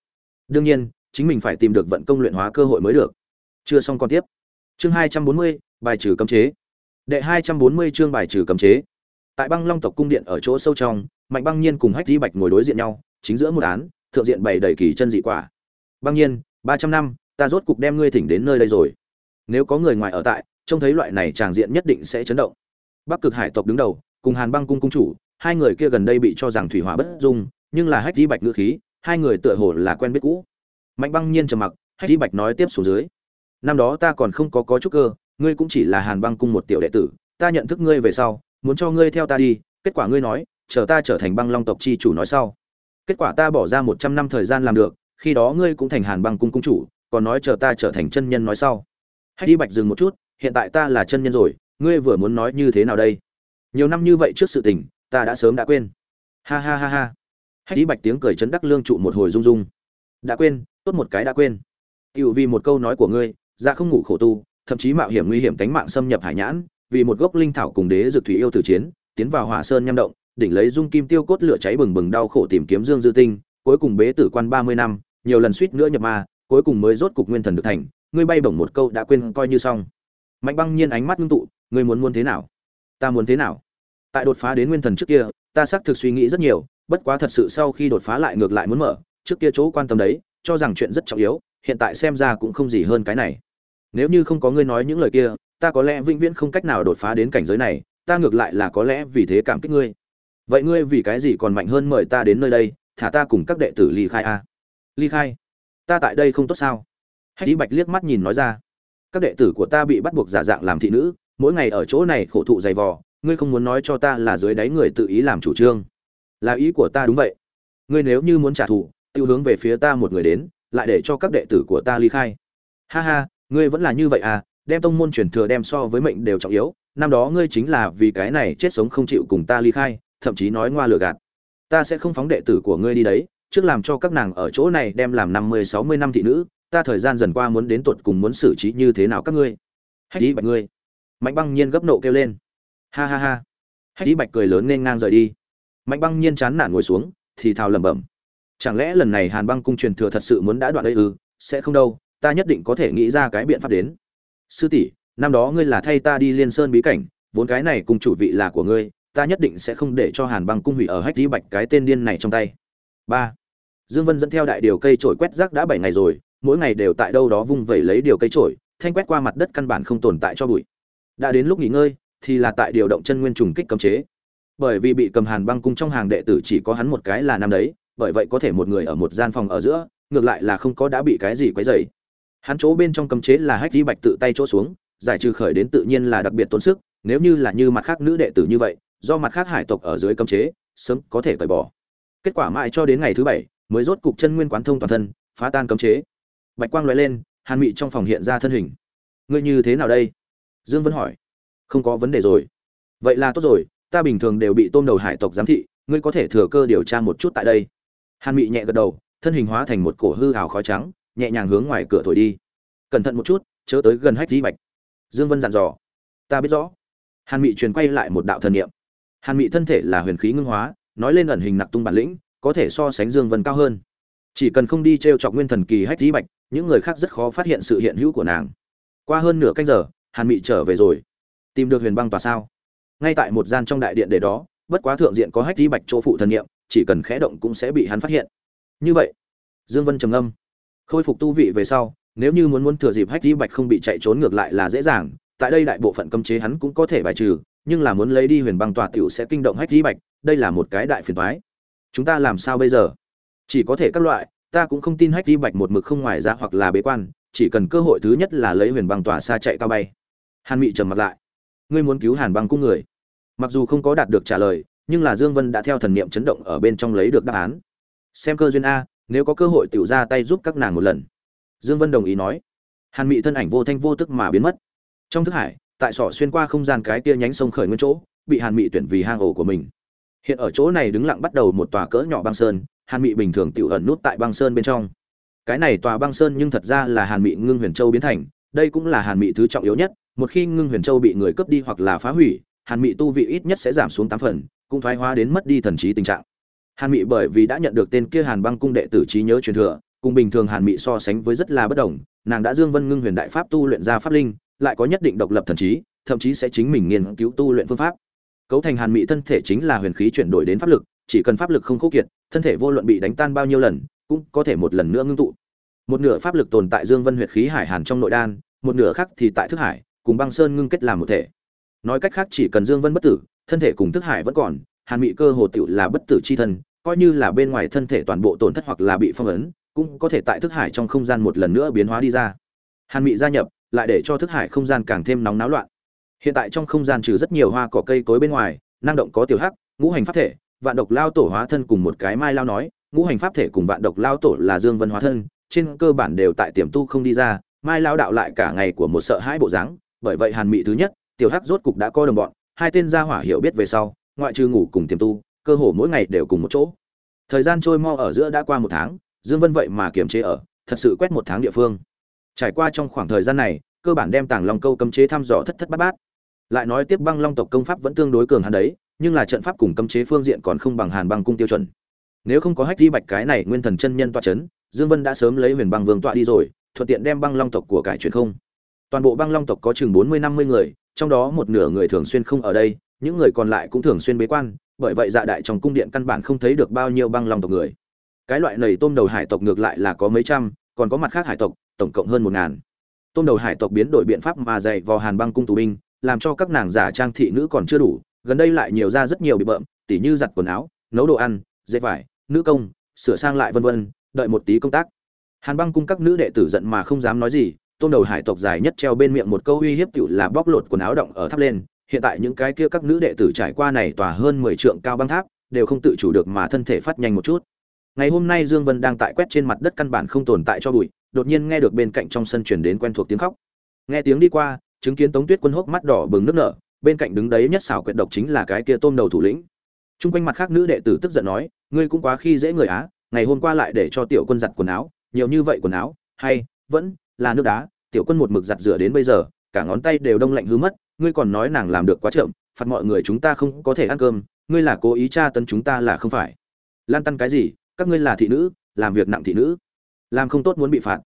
Đương nhiên, chính mình phải tìm được vận công luyện hóa cơ hội mới được. Chưa xong còn tiếp. Chương hai trăm bốn mươi, bài trừ cấm chế. Đệ hai trăm bốn mươi chương bài trừ cấm chế. Tại băng long tộc cung điện ở chỗ sâu trong, mạnh băng nhiên cùng hách di bạch ngồi đối diện nhau, chính giữa một án, thượng diện bày đầy kỳ chân dị quả. Băng nhiên, ba trăm năm, ta rốt cục đem ngươi thỉnh đến nơi đây rồi. Nếu có người ngoài ở tại, trông thấy loại này tràng diện nhất định sẽ chấn động. Bắc cực hải tộc đứng đầu cùng hàn băng cung cung chủ, hai người kia gần đây bị cho rằng thủy hỏa bất dung, nhưng là hách di bạch ngữ khí, hai người tựa hồ là quen biết cũ. Mạnh băng nhiên trầm mặc, hách di bạch nói tiếp xuống dưới. Năm đó ta còn không có có chút cơ, ngươi cũng chỉ là hàn băng cung một tiểu đệ tử, ta nhận thức ngươi về sau, muốn cho ngươi theo ta đi, kết quả ngươi nói, chờ ta trở thành băng long tộc chi chủ nói sau. Kết quả ta bỏ ra một trăm năm thời gian làm được, khi đó ngươi cũng thành hàn băng cung cung chủ, còn nói chờ ta trở thành chân nhân nói sau. Hách Di bạch dừng một chút, hiện tại ta là chân nhân rồi, ngươi vừa muốn nói như thế nào đây? Nhiều năm như vậy trước sự tình, ta đã sớm đã quên. Ha ha ha ha. Hãy đi bạch tiếng cười chấn đắc lương trụ một hồi rung rung. Đã quên, tốt một cái đã quên. Tựu vì một câu nói của ngươi, ra không ngủ khổ tu, thậm chí mạo hiểm nguy hiểm tánh mạng xâm nhập hải nhãn, vì một gốc linh thảo cùng đế dược thủy yêu tử chiến, tiến vào hỏa sơn nham động, đỉnh lấy dung kim tiêu cốt lửa cháy bừng bừng đau khổ tìm kiếm dương dư tinh, cuối cùng bế tử quan ba mươi năm, nhiều lần suýt nữa nhập ma, cuối cùng mới rốt cục nguyên thần được thành. Ngươi bay bổng một câu đã quên coi như xong. Mạnh băng nhiên ánh mắt ngưng tụ, ngươi muốn muốn thế nào? Ta muốn thế nào? Tại đột phá đến nguyên thần trước kia, ta xác thực suy nghĩ rất nhiều, bất quá thật sự sau khi đột phá lại ngược lại muốn mở, trước kia chỗ quan tâm đấy, cho rằng chuyện rất trọng yếu, hiện tại xem ra cũng không gì hơn cái này. Nếu như không có ngươi nói những lời kia, ta có lẽ vĩnh viễn không cách nào đột phá đến cảnh giới này, ta ngược lại là có lẽ vì thế cảm kích ngươi. Vậy ngươi vì cái gì còn mạnh hơn mời ta đến nơi đây, thả ta cùng các đệ tử ly khai a ly khai? Ta tại đây không tốt sao? Hách lý bạch liếc mắt nhìn nói ra. Các đệ tử của ta bị bắt buộc giả dạng làm thị nữ mỗi ngày ở chỗ này khổ thụ dày vò, ngươi không muốn nói cho ta là dưới đáy người tự ý làm chủ trương. Là ý của ta đúng vậy. Ngươi nếu như muốn trả thù, tiêu hướng về phía ta một người đến, lại để cho các đệ tử của ta ly khai. Ha ha, ngươi vẫn là như vậy à đem tông môn truyền thừa đem so với mệnh đều trọng yếu, năm đó ngươi chính là vì cái này chết sống không chịu cùng ta ly khai, thậm chí nói ngoa lừa gạt. Ta sẽ không phóng đệ tử của ngươi đi đấy, trước làm cho các nàng ở chỗ này đem làm năm mươi, sáu mươi năm thị nữ, ta thời gian dần qua muốn đến tuột cùng muốn xử trí như thế nào các ngươi. Hay đi bạch ngươi mạnh băng nhiên gấp nộ kêu lên. Ha ha ha. Hách lý bạch cười lớn nên ngang rời đi. Mạnh băng nhiên chán nản ngồi xuống, thì thào lẩm bẩm. Chẳng lẽ lần này hàn băng cung truyền thừa thật sự muốn đã đoạn đây ư? Sẽ không đâu, ta nhất định có thể nghĩ ra cái biện pháp đến. Sư tỷ, năm đó ngươi là thay ta đi liên sơn bí cảnh, vốn cái này cùng chủ vị là của ngươi, ta nhất định sẽ không để cho hàn băng cung hủy ở hách lý bạch cái tên điên này trong tay. Ba. Dương vân dẫn theo đại điều cây trổi quét rác đã bảy ngày rồi, mỗi ngày đều tại đâu đó vung vẩy lấy điều cây trổi, thanh quét qua mặt đất căn bản không tồn tại cho bụi đã đến lúc nghỉ ngơi, thì là tại điều động chân nguyên trùng kích cấm chế. Bởi vì bị cầm hàn băng cung trong hàng đệ tử chỉ có hắn một cái là nam đấy, bởi vậy có thể một người ở một gian phòng ở giữa, ngược lại là không có đã bị cái gì quấy rầy. Hắn chỗ bên trong cấm chế là hách di bạch tự tay chỗ xuống, giải trừ khởi đến tự nhiên là đặc biệt tốn sức, nếu như là như mặt khác nữ đệ tử như vậy, do mặt khác hải tộc ở dưới cấm chế, sớm có thể cởi bỏ. Kết quả mãi cho đến ngày thứ bảy, mới rốt cục chân nguyên quán thông toàn thân, phá tan cấm chế. Bạch quang lóe lên, hàn mị trong phòng hiện ra thân hình. Ngươi như thế nào đây? Dương vân hỏi. Không có vấn đề rồi. Vậy là tốt rồi, ta bình thường đều bị tôm đầu hải tộc giám thị, ngươi có thể thừa cơ điều tra một chút tại đây. Hàn mị nhẹ gật đầu, thân hình hóa thành một cổ hư hào khói trắng, nhẹ nhàng hướng ngoài cửa thổi đi. Cẩn thận một chút, chớ tới gần hách di bạch. Dương vân dặn dò. Ta biết rõ. Hàn mị truyền quay lại một đạo thần niệm. Hàn mị thân thể là huyền khí ngưng hóa, nói lên ẩn hình nặc tung bản lĩnh, có thể so sánh dương vân cao hơn. Chỉ cần không đi t r e o chọc nguyên thần kỳ hách dĩ bạch, những người khác rất khó phát hiện sự hiện hữu của nàng. Qua hơn nửa canh giờ hàn mị trở về rồi. Tìm được huyền băng tòa sao? Ngay tại một gian trong đại điện để đó, bất quá thượng diện có hách dĩ bạch chỗ phụ thần nghiệm chỉ cần khẽ động cũng sẽ bị hắn phát hiện. Như vậy, dương vân trầm âm khôi phục tu vị về sau, nếu như muốn muốn thừa dịp hách dĩ bạch không bị chạy trốn ngược lại là dễ dàng, tại đây đại bộ phận cấm chế hắn cũng có thể bài trừ, nhưng là muốn lấy đi huyền băng tòa tiểu sẽ kinh động hách dĩ bạch, đây là một cái đại phiền toái. Chúng ta làm sao bây giờ? Chỉ có thể các loại, ta cũng không tin hách đi bạch một mực không ngoài ra hoặc là bế quan, chỉ cần cơ hội thứ nhất là lấy huyền băng tòa xa chạy cao bay hàn mị trầm mặt lại. Ngươi muốn cứu hàn băng cung người? Mặc dù không có đạt được trả lời, nhưng là dương vân đã theo thần niệm chấn động ở bên trong lấy được đáp án. Xem cơ duyên a, nếu có cơ hội tiểu ra tay giúp các nàng một lần. Dương vân đồng ý nói. Hàn mị thân ảnh vô thanh vô tức mà biến mất. Trong thức hải, tại sỏ xuyên qua không gian cái kia nhánh sông khởi nguyên chỗ, bị hàn mị tuyển vì hang ổ của mình. Hiện ở chỗ này đứng lặng bắt đầu một tòa cỡ nhỏ băng sơn, hàn mị bình thường tiểu ẩn nút tại băng sơn bên trong. Cái này tòa băng sơn nhưng thật ra là hàn mị ngưng huyền châu biến thành, đây cũng là hàn mị thứ trọng yếu nhất một khi ngưng huyền châu bị người cướp đi hoặc là phá hủy, hàn mị tu vị ít nhất sẽ giảm xuống tám phần, cũng thoái hóa đến mất đi thần trí tình trạng. Hàn mị bởi vì đã nhận được tên kia hàn băng cung đệ tử trí nhớ truyền thừa, cùng bình thường hàn mị so sánh với rất là bất đồng, nàng đã dương vân ngưng huyền đại pháp tu luyện ra pháp linh, lại có nhất định độc lập thần trí, thậm chí sẽ chính mình nghiên cứu tu luyện phương pháp. Cấu thành hàn mị thân thể chính là huyền khí chuyển đổi đến pháp lực, chỉ cần pháp lực không khô kiệt, thân thể vô luận bị đánh tan bao nhiêu lần, cũng có thể một lần nữa ngưng tụ. Một nửa pháp lực tồn tại dương vân huyệt khí hải hàn trong nội đan, một nửa khác thì tại thức hải cùng băng sơn ngưng kết làm một thể. Nói cách khác chỉ cần dương vân bất tử, thân thể cùng thức hải vẫn còn, hàn mị cơ hồ tựu là bất tử chi thân, coi như là bên ngoài thân thể toàn bộ tổn thất hoặc là bị phong ấn, cũng có thể tại thức hải trong không gian một lần nữa biến hóa đi ra. Hàn mị gia nhập, lại để cho thức hải không gian càng thêm nóng náo loạn. Hiện tại trong không gian trừ rất nhiều hoa cỏ cây cối bên ngoài, năng động có tiểu hắc, ngũ hành pháp thể, vạn độc lao tổ hóa thân cùng một cái mai lao nói, ngũ hành pháp thể cùng vạn độc lao tổ là dương vân hóa thân, trên cơ bản đều tại tiềm tu không đi ra, mai lao đạo lại cả ngày của một sợ hãi bộ dáng bởi vậy hàn mị thứ nhất, tiểu hắc rốt cục đã có đồng bọn, hai tên gia hỏa hiểu biết về sau, ngoại trừ ngủ cùng tiềm tu, cơ hồ mỗi ngày đều cùng một chỗ. Thời gian trôi mau ở giữa đã qua một tháng, dương vân vậy mà kiềm chế ở, thật sự quét một tháng địa phương. Trải qua trong khoảng thời gian này, cơ bản đem tàng long câu cấm chế thăm dò thất thất bát bát. Lại nói tiếp băng long tộc công pháp vẫn tương đối cường hàn đấy, nhưng là trận pháp cùng cấm chế phương diện còn không bằng hàn băng cung tiêu chuẩn. Nếu không có hách di bạch cái này nguyên thần chân nhân tọa chấn, dương vân đã sớm lấy huyền băng vương tọa đi rồi, thuận tiện đem băng long tộc của cải chuyển không toàn bộ băng long tộc có chừng bốn mươi, năm mươi người, trong đó một nửa người thường xuyên không ở đây, những người còn lại cũng thường xuyên bế quan, bởi vậy dạ đại trong cung điện căn bản không thấy được bao nhiêu băng long tộc người. Cái loại nầy tôm đầu hải tộc ngược lại là có mấy trăm, còn có mặt khác hải tộc, tổng cộng hơn một ngàn. Tôm đầu hải tộc biến đổi biện pháp mà dạy vào hàn băng cung tù binh, làm cho các nàng giả trang thị nữ còn chưa đủ, gần đây lại nhiều ra rất nhiều bị bợm, tỉ như giặt quần áo, nấu đồ ăn, dệt vải, nữ công, sửa sang lại vân vân, đợi một tí công tác. Hàn băng cung các nữ đệ tử giận mà không dám nói gì tôm đầu hải tộc dài nhất treo bên miệng một câu uy hiếp tựu là bóc lột quần áo động ở tháp lên hiện tại những cái kia các nữ đệ tử trải qua này tòa hơn mười trượng cao băng tháp đều không tự chủ được mà thân thể phát nhanh một chút. Ngày hôm nay dương vân đang tại quét trên mặt đất căn bản không tồn tại cho bụi đột nhiên nghe được bên cạnh trong sân truyền đến quen thuộc tiếng khóc. Nghe tiếng đi qua chứng kiến tống tuyết quân hốc mắt đỏ bừng nước nở bên cạnh đứng đấy nhất xảo quyệt độc chính là cái kia tôm đầu thủ lĩnh. Trung quanh mặt khác nữ đệ tử tức giận nói, ngươi cũng quá khi dễ người á, ngày hôm qua lại để cho tiểu quân giặt quần áo, nhiều như vậy quần áo, hay vẫn là nước đá, tiểu quân một mực giặt rửa đến bây giờ, cả ngón tay đều đông lạnh hứa mất, ngươi còn nói nàng làm được quá chậm, phạt mọi người chúng ta không có thể ăn cơm, ngươi là cố ý tra tấn chúng ta là không phải. Lan tăn cái gì, các ngươi là thị nữ, làm việc nặng thị nữ, làm không tốt muốn bị phạt.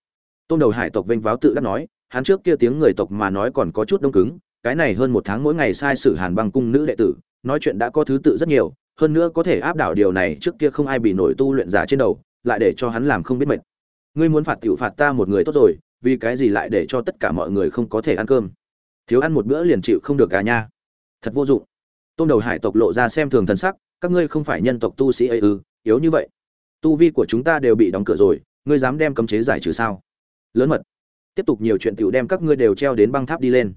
Tôn đầu hải tộc vênh váo tự đắc nói, hắn trước kia tiếng người tộc mà nói còn có chút đông cứng, cái này hơn một tháng mỗi ngày sai sử Hàn Băng cung nữ đệ tử, nói chuyện đã có thứ tự rất nhiều, hơn nữa có thể áp đảo điều này trước kia không ai bị nổi tu luyện giả trên đầu lại để cho hắn làm không biết mệt ngươi muốn phạt tiểu phạt ta một người tốt rồi vì cái gì lại để cho tất cả mọi người không có thể ăn cơm? Thiếu ăn một bữa liền chịu không được cả nha. Thật vô dụng. Tôn đầu hải tộc lộ ra xem thường thần sắc, các ngươi không phải nhân tộc tu sĩ ấy ư, yếu như vậy. Tu vi của chúng ta đều bị đóng cửa rồi, ngươi dám đem cấm chế giải trừ sao? Lớn mật. Tiếp tục nhiều chuyện tiểu đem các ngươi đều treo đến băng tháp đi lên.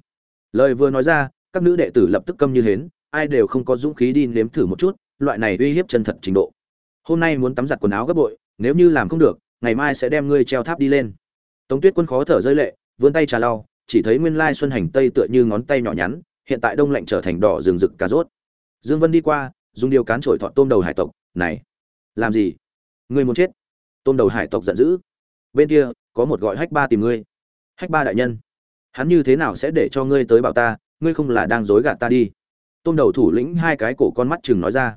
Lời vừa nói ra, các nữ đệ tử lập tức câm như hến, ai đều không có dũng khí đi nếm thử một chút, loại này uy hiếp chân thật trình độ. Hôm nay muốn tắm giặt quần áo gấp bội, nếu như làm không được, ngày mai sẽ đem ngươi treo tháp đi lên tống tuyết quân khó thở rơi lệ, vươn tay trà lau, chỉ thấy nguyên lai xuân hành tây tựa như ngón tay nhỏ nhắn, hiện tại đông lạnh trở thành đỏ rừng rực cà rốt. Dương vân đi qua, dùng điều cán trổi thọt tôm đầu hải tộc, này, làm gì? Ngươi muốn chết? Tôm đầu hải tộc giận dữ. Bên kia, có một gọi hách ba tìm ngươi. Hách ba đại nhân, hắn như thế nào sẽ để cho ngươi tới bảo ta? Ngươi không là đang dối gạt ta đi. Tôm đầu thủ lĩnh hai cái cổ con mắt chừng nói ra.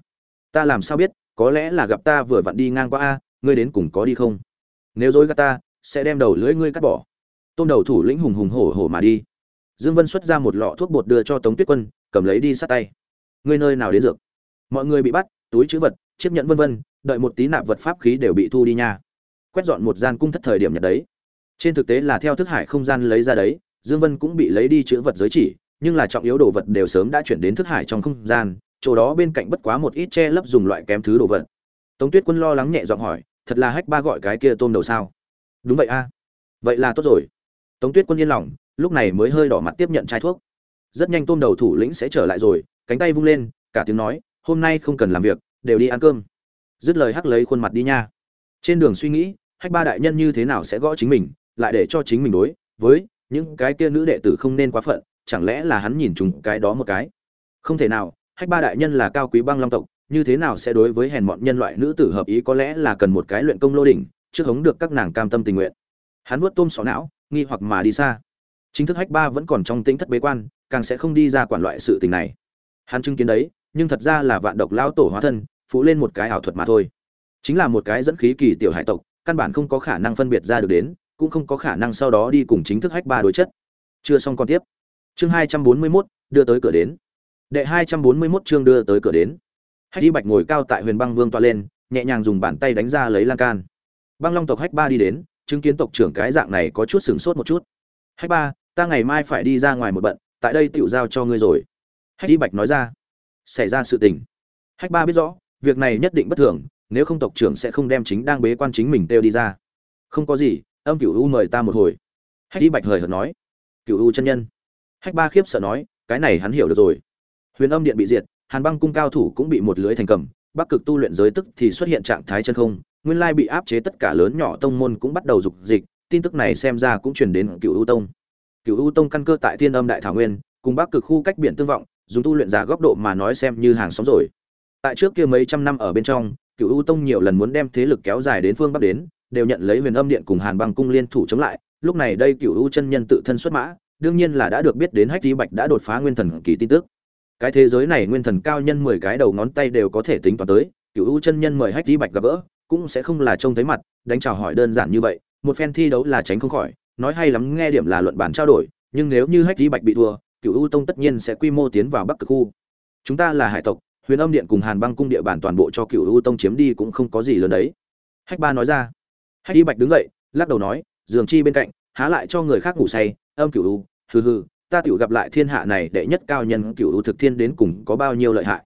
Ta làm sao biết, có lẽ là gặp ta vừa vặn đi ngang qua a, ngươi đến cùng có đi không? Nếu dối gạt ta sẽ đem đầu lưỡi ngươi cắt bỏ. Tôm đầu thủ lĩnh hùng hùng hổ hổ mà đi. Dương vân xuất ra một lọ thuốc bột đưa cho tống tuyết quân, cầm lấy đi sát tay. Ngươi nơi nào đến dược? Mọi người bị bắt, túi chữ vật, chiếc nhẫn vân vân, đợi một tí nạp vật pháp khí đều bị thu đi nha. Quét dọn một gian cung thất thời điểm nhật đấy. Trên thực tế là theo thức hải không gian lấy ra đấy, dương vân cũng bị lấy đi chữ vật giới chỉ, nhưng là trọng yếu đồ vật đều sớm đã chuyển đến thức hải trong không gian, chỗ đó bên cạnh bất quá một ít che lấp dùng loại kém thứ đồ vật. Tống tuyết quân lo lắng nhẹ giọng hỏi, thật là hách ba gọi cái kia tôm đầu sao? Đúng vậy a. Vậy là tốt rồi. Tống tuyết quân yên lòng, lúc này mới hơi đỏ mặt tiếp nhận chai thuốc. Rất nhanh tôm đầu thủ lĩnh sẽ trở lại rồi, cánh tay vung lên, cả tiếng nói, hôm nay không cần làm việc, đều đi ăn cơm. Dứt lời hắc lấy khuôn mặt đi nha. Trên đường suy nghĩ, hách ba đại nhân như thế nào sẽ gõ chính mình, lại để cho chính mình đối với những cái kia nữ đệ tử không nên quá phận, chẳng lẽ là hắn nhìn chúng cái đó một cái? Không thể nào, hách ba đại nhân là cao quý băng long tộc, như thế nào sẽ đối với hèn mọn nhân loại nữ tử hợp ý có lẽ là cần một cái luyện công lô đỉnh trước hống được các nàng cam tâm tình nguyện. Hắn vuốt tôm xỏ não nghi hoặc mà đi xa. Chính thức hách ba vẫn còn trong tính thất bế quan càng sẽ không đi ra quản loại sự tình này. Hắn chứng kiến đấy nhưng thật ra là vạn độc lão tổ hóa thân phụ lên một cái ảo thuật mà thôi. Chính là một cái dẫn khí kỳ tiểu hải tộc căn bản không có khả năng phân biệt ra được đến cũng không có khả năng sau đó đi cùng chính thức hách ba đối chất. Chưa xong còn tiếp. Chương hai trăm bốn mươi 241, đưa tới cửa đến. Đệ hai trăm bốn mươi 241 chương đưa tới cửa đến. Hách đi bạch ngồi cao tại huyền băng vương toa lên nhẹ nhàng dùng bàn tay đánh ra lấy lan can băng long tộc hách ba đi đến, chứng kiến tộc trưởng cái dạng này có chút sửng sốt một chút. Hách ba, ta ngày mai phải đi ra ngoài một bận, tại đây tựu giao cho ngươi rồi. Hách đi bạch nói ra. Xảy ra sự tình. Hách ba biết rõ, việc này nhất định bất thường, nếu không tộc trưởng sẽ không đem chính đang bế quan chính mình tiêu đi ra. Không có gì, âm cửu u mời ta một hồi. Hách đi bạch hời hợt nói. Cửu u chân nhân. Hách ba khiếp sợ nói, cái này hắn hiểu được rồi. Huyền âm điện bị diệt, hàn băng cung cao thủ cũng bị một lưới thành cầm, bắc cực tu luyện giới tức thì xuất hiện trạng thái chân không nguyên lai bị áp chế tất cả lớn nhỏ tông môn cũng bắt đầu dục dịch, tin tức này xem ra cũng truyền đến cựu u tông. Cựu u tông căn cơ tại thiên âm đại thảo nguyên, cùng bắc cực khu cách biển tương vọng, dùng tu luyện giả góc độ mà nói xem như hàng xóm rồi. Tại trước kia mấy trăm năm ở bên trong cựu u tông nhiều lần muốn đem thế lực kéo dài đến phương bắc đến, đều nhận lấy huyền âm điện cùng hàn băng cung liên thủ chống lại, lúc này đây cựu u chân nhân tự thân xuất mã, đương nhiên là đã được biết đến hách Tí bạch đã đột phá nguyên thần kỳ tin tức. Cái thế giới này nguyên thần cao nhân mười cái đầu ngón tay đều có thể tính toán tới cựu u chân nhân mời hách Tí bạch gặp gỡ cũng sẽ không là trông thấy mặt, đánh chào hỏi đơn giản như vậy, một phen thi đấu là tránh không khỏi, nói hay lắm nghe điểm là luận bản trao đổi, nhưng nếu như hách di bạch bị thua cựu u tông tất nhiên sẽ quy mô tiến vào bắc cực khu. Chúng ta là hải tộc, huyền âm điện cùng hàn băng cung địa bàn toàn bộ cho cựu u tông chiếm đi cũng không có gì lớn đấy. Hách ba nói ra. Hách di bạch đứng dậy, lắc đầu nói giường chi bên cạnh, há lại cho người khác ngủ say, âm cựu u, hừ hừ, ta tiểu gặp lại thiên hạ này đệ nhất cao nhân cựu u thực thiên đến cùng có bao nhiêu lợi hại.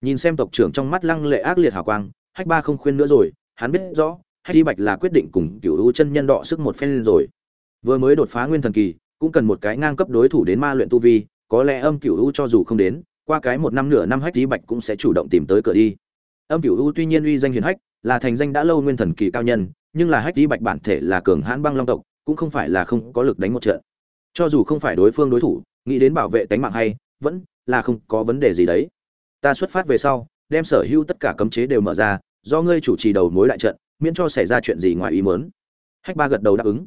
Nhìn xem tộc trưởng trong mắt lăng lệ ác liệt hào quang, hách ba không khuyên nữa rồi hắn biết rõ, hách đi bạch là quyết định cùng cựu u chân nhân đọ sức một phen lên rồi. Vừa mới đột phá nguyên thần kỳ, cũng cần một cái ngang cấp đối thủ đến ma luyện tu vi, có lẽ âm cựu u cho dù không đến, qua cái một năm nửa năm hách đi bạch cũng sẽ chủ động tìm tới cửa đi. Âm cựu u tuy nhiên uy danh hiền hách, là thành danh đã lâu nguyên thần kỳ cao nhân, nhưng là hách đi bạch bản thể là cường hãn băng long tộc, cũng không phải là không có lực đánh một trận. Cho dù không phải đối phương đối thủ, nghĩ đến bảo vệ tánh mạng hay, vẫn là không có vấn đề gì đấy. Ta xuất phát về sau, đem sở hữu tất cả cấm chế đều mở ra do ngươi chủ trì đầu mối đại trận, miễn cho xảy ra chuyện gì ngoài ý muốn. Hách ba gật đầu đáp ứng.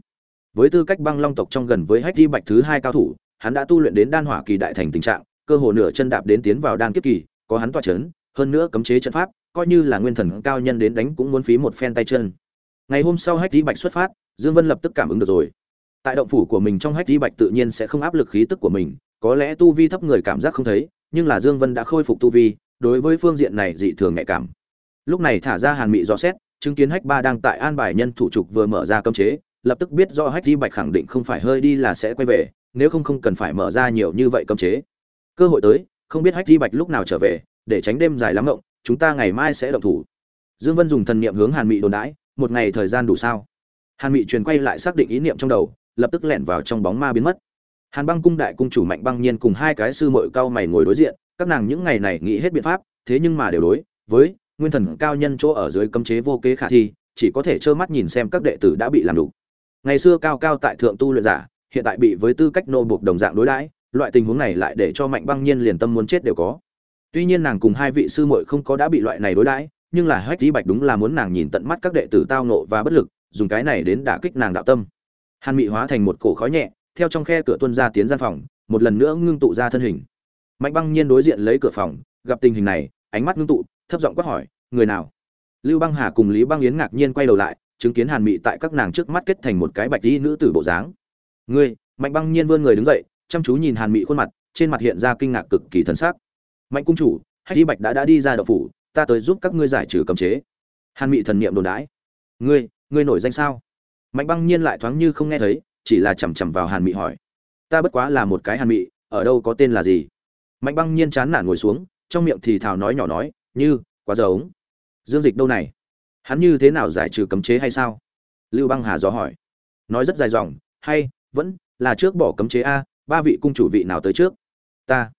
Với tư cách băng long tộc trong gần với hách đi bạch thứ hai cao thủ, hắn đã tu luyện đến đan hỏa kỳ đại thành tình trạng, cơ hồ nửa chân đạp đến tiến vào đan kiếp kỳ, có hắn toa chấn, hơn nữa cấm chế trận pháp, coi như là nguyên thần cao nhân đến đánh cũng muốn phí một phen tay chân. Ngày hôm sau hách đi bạch xuất phát, dương vân lập tức cảm ứng được rồi. Tại động phủ của mình trong hách đi bạch tự nhiên sẽ không áp lực khí tức của mình, có lẽ tu vi thấp người cảm giác không thấy, nhưng là dương vân đã khôi phục tu vi, đối với phương diện này dị thường nhạy cảm lúc này thả ra hàn mị dò xét, chứng kiến hách ba đang tại an bài nhân thủ trục vừa mở ra cấm chế, lập tức biết do hách di bạch khẳng định không phải hơi đi là sẽ quay về, nếu không không cần phải mở ra nhiều như vậy cấm chế. Cơ hội tới, không biết hách di bạch lúc nào trở về, để tránh đêm dài lắm ngộng, chúng ta ngày mai sẽ động thủ. Dương vân dùng thần niệm hướng hàn mị đồn đãi, một ngày thời gian đủ sao? Hàn mị truyền quay lại xác định ý niệm trong đầu, lập tức lẻn vào trong bóng ma biến mất. Hàn băng cung đại cung chủ mạnh băng nhiên cùng hai cái sư muội cao mày ngồi đối diện, các nàng những ngày này nghĩ hết biện pháp, thế nhưng mà đều đối với nguyên thần cao nhân chỗ ở dưới cấm chế vô kế khả thi, chỉ có thể trơ mắt nhìn xem các đệ tử đã bị làm đủ. Ngày xưa cao cao tại thượng tu luyện giả, hiện tại bị với tư cách nô buộc đồng dạng đối đãi, loại tình huống này lại để cho mạnh băng nhiên liền tâm muốn chết đều có. Tuy nhiên nàng cùng hai vị sư muội không có đã bị loại này đối đãi, nhưng là hách lý bạch đúng là muốn nàng nhìn tận mắt các đệ tử tao nộ và bất lực, dùng cái này đến đả kích nàng đạo tâm. Hàn mị hóa thành một cổ khói nhẹ, theo trong khe cửa tuân ra tiến gian phòng, một lần nữa ngưng tụ ra thân hình. Mạnh băng nhiên đối diện lấy cửa phòng, gặp tình hình này, ánh mắt ngưng tụ thấp giọng quát hỏi, người nào? Lưu băng hà cùng lý băng yến ngạc nhiên quay đầu lại, chứng kiến hàn mị tại các nàng trước mắt kết thành một cái bạch y nữ tử bộ dáng. Ngươi? Mạnh băng nhiên vươn người đứng dậy, chăm chú nhìn hàn mị khuôn mặt, trên mặt hiện ra kinh ngạc cực kỳ thần sắc. Mạnh cung chủ, hách đi bạch đã đã đi ra đậu phủ, ta tới giúp các ngươi giải trừ cấm chế. Hàn mị thần niệm đồn đãi. Ngươi ngươi nổi danh sao? Mạnh băng nhiên lại thoáng như không nghe thấy, chỉ là chằm chằm vào hàn mị hỏi. Ta bất quá là một cái hàn mị, ở đâu có tên là gì? Mạnh băng nhiên chán nản ngồi xuống, trong miệng thì thào nói nhỏ nói như, quá giống. Dương dịch đâu này? Hắn như thế nào giải trừ cấm chế hay sao? Lưu băng hà dò hỏi. Nói rất dài dòng, hay, vẫn là trước bỏ cấm chế a, ba vị cung chủ vị nào tới trước? Ta.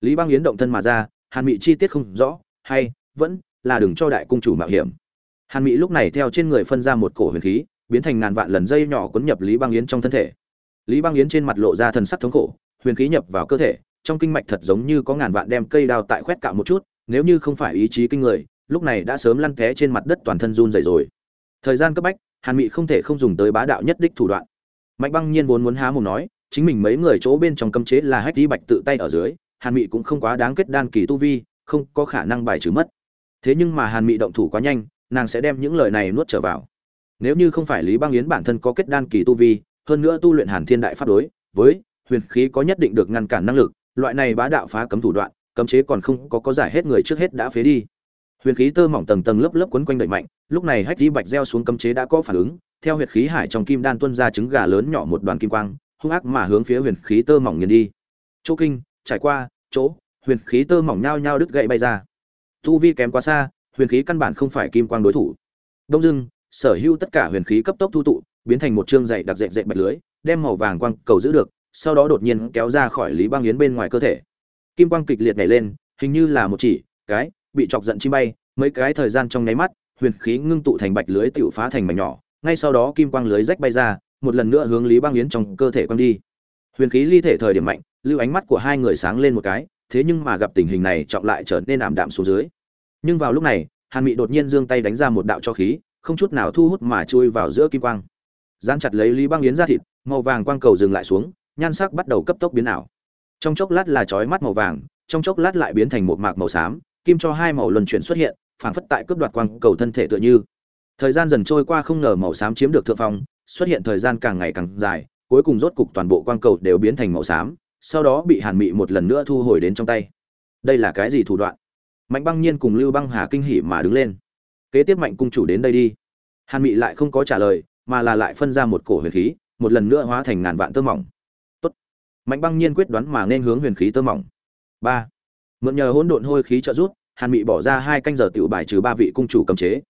Lý băng yến động thân mà ra, hàn mị chi tiết không rõ, hay, vẫn là đừng cho đại cung chủ mạo hiểm. Hàn mị lúc này theo trên người phân ra một cổ huyền khí, biến thành ngàn vạn lần dây nhỏ cuốn nhập lý băng yến trong thân thể. Lý băng yến trên mặt lộ ra thần sắc thống khổ, huyền khí nhập vào cơ thể, trong kinh mạch thật giống như có ngàn vạn đem cây đao tại khoét cạo một chút nếu như không phải ý chí kinh người, lúc này đã sớm lăn té trên mặt đất toàn thân run rẩy rồi. Thời gian cấp bách, hàn mị không thể không dùng tới bá đạo nhất đích thủ đoạn. Mạnh băng nhiên vốn muốn há mồm nói, chính mình mấy người chỗ bên trong cấm chế là hách đi bạch tự tay ở dưới, hàn mị cũng không quá đáng kết đan kỳ tu vi, không có khả năng bài trừ mất. Thế nhưng mà hàn mị động thủ quá nhanh, nàng sẽ đem những lời này nuốt trở vào. Nếu như không phải lý băng yến bản thân có kết đan kỳ tu vi, hơn nữa tu luyện hàn thiên đại pháp đối, với huyền khí có nhất định được ngăn cản năng lực, loại này bá đạo phá cấm thủ đoạn cấm chế còn không có có giải hết người trước hết đã phế đi. Huyền khí tơ mỏng tầng tầng lớp lớp quấn quanh đẩy mạnh, lúc này hách đi bạch gieo xuống cấm chế đã có phản ứng, theo huyệt khí hải trong kim đan tuân ra trứng gà lớn nhỏ một đoàn kim quang, hung ác mà hướng phía huyền khí tơ mỏng nghiền đi. Chỗ kinh, trải qua, chỗ, huyền khí tơ mỏng nhao nhao đứt gãy bay ra. Tu vi kém quá xa, huyền khí căn bản không phải kim quang đối thủ. Đông dưng sở hữu tất cả huyền khí cấp tốc thu tụ, biến thành một chương dày đặc dệt dệt bạch lưới, đem màu vàng quang cầu giữ được, sau đó đột nhiên kéo ra khỏi lý băng yến bên ngoài cơ thể kim quang kịch liệt nhảy lên, hình như là một chỉ, cái, bị chọc giận chim bay, mấy cái thời gian trong nháy mắt, huyền khí ngưng tụ thành bạch lưới tựu phá thành mảnh nhỏ, ngay sau đó kim quang lưới rách bay ra, một lần nữa hướng lý băng yến trong cơ thể quăng đi. Huyền khí ly thể thời điểm mạnh, lưu ánh mắt của hai người sáng lên một cái, thế nhưng mà gặp tình hình này trọng lại trở nên ảm đạm xuống dưới. Nhưng vào lúc này, hàn mị đột nhiên giương tay đánh ra một đạo cho khí, không chút nào thu hút mà chui vào giữa kim quang. Dán chặt lấy lý băng yến ra thịt, màu vàng quang cầu dừng lại xuống, nhan sắc bắt đầu cấp tốc biến ảo trong chốc lát là chói mắt màu vàng, trong chốc lát lại biến thành một mạc màu xám, kim cho hai màu luân chuyển xuất hiện, phảng phất tại cướp đoạt quang cầu thân thể tựa như. Thời gian dần trôi qua không ngờ màu xám chiếm được thượng phong, xuất hiện thời gian càng ngày càng dài, cuối cùng rốt cục toàn bộ quang cầu đều biến thành màu xám, sau đó bị hàn mị một lần nữa thu hồi đến trong tay. Đây là cái gì thủ đoạn? Mạnh băng nhiên cùng lưu băng hà kinh hỉ mà đứng lên. Kế tiếp mạnh cung chủ đến đây đi. Hàn mị lại không có trả lời, mà là lại phân ra một cổ huyền khí, một lần nữa hóa thành ngàn vạn tơ mỏng mạnh băng nhiên quyết đoán mà nên hướng huyền khí tơ mỏng. Ba. Mượn nhờ hỗn độn hôi khí trợ giúp, hàn mị bỏ ra hai canh giờ tiểu bài trừ ba vị cung chủ cấm chế.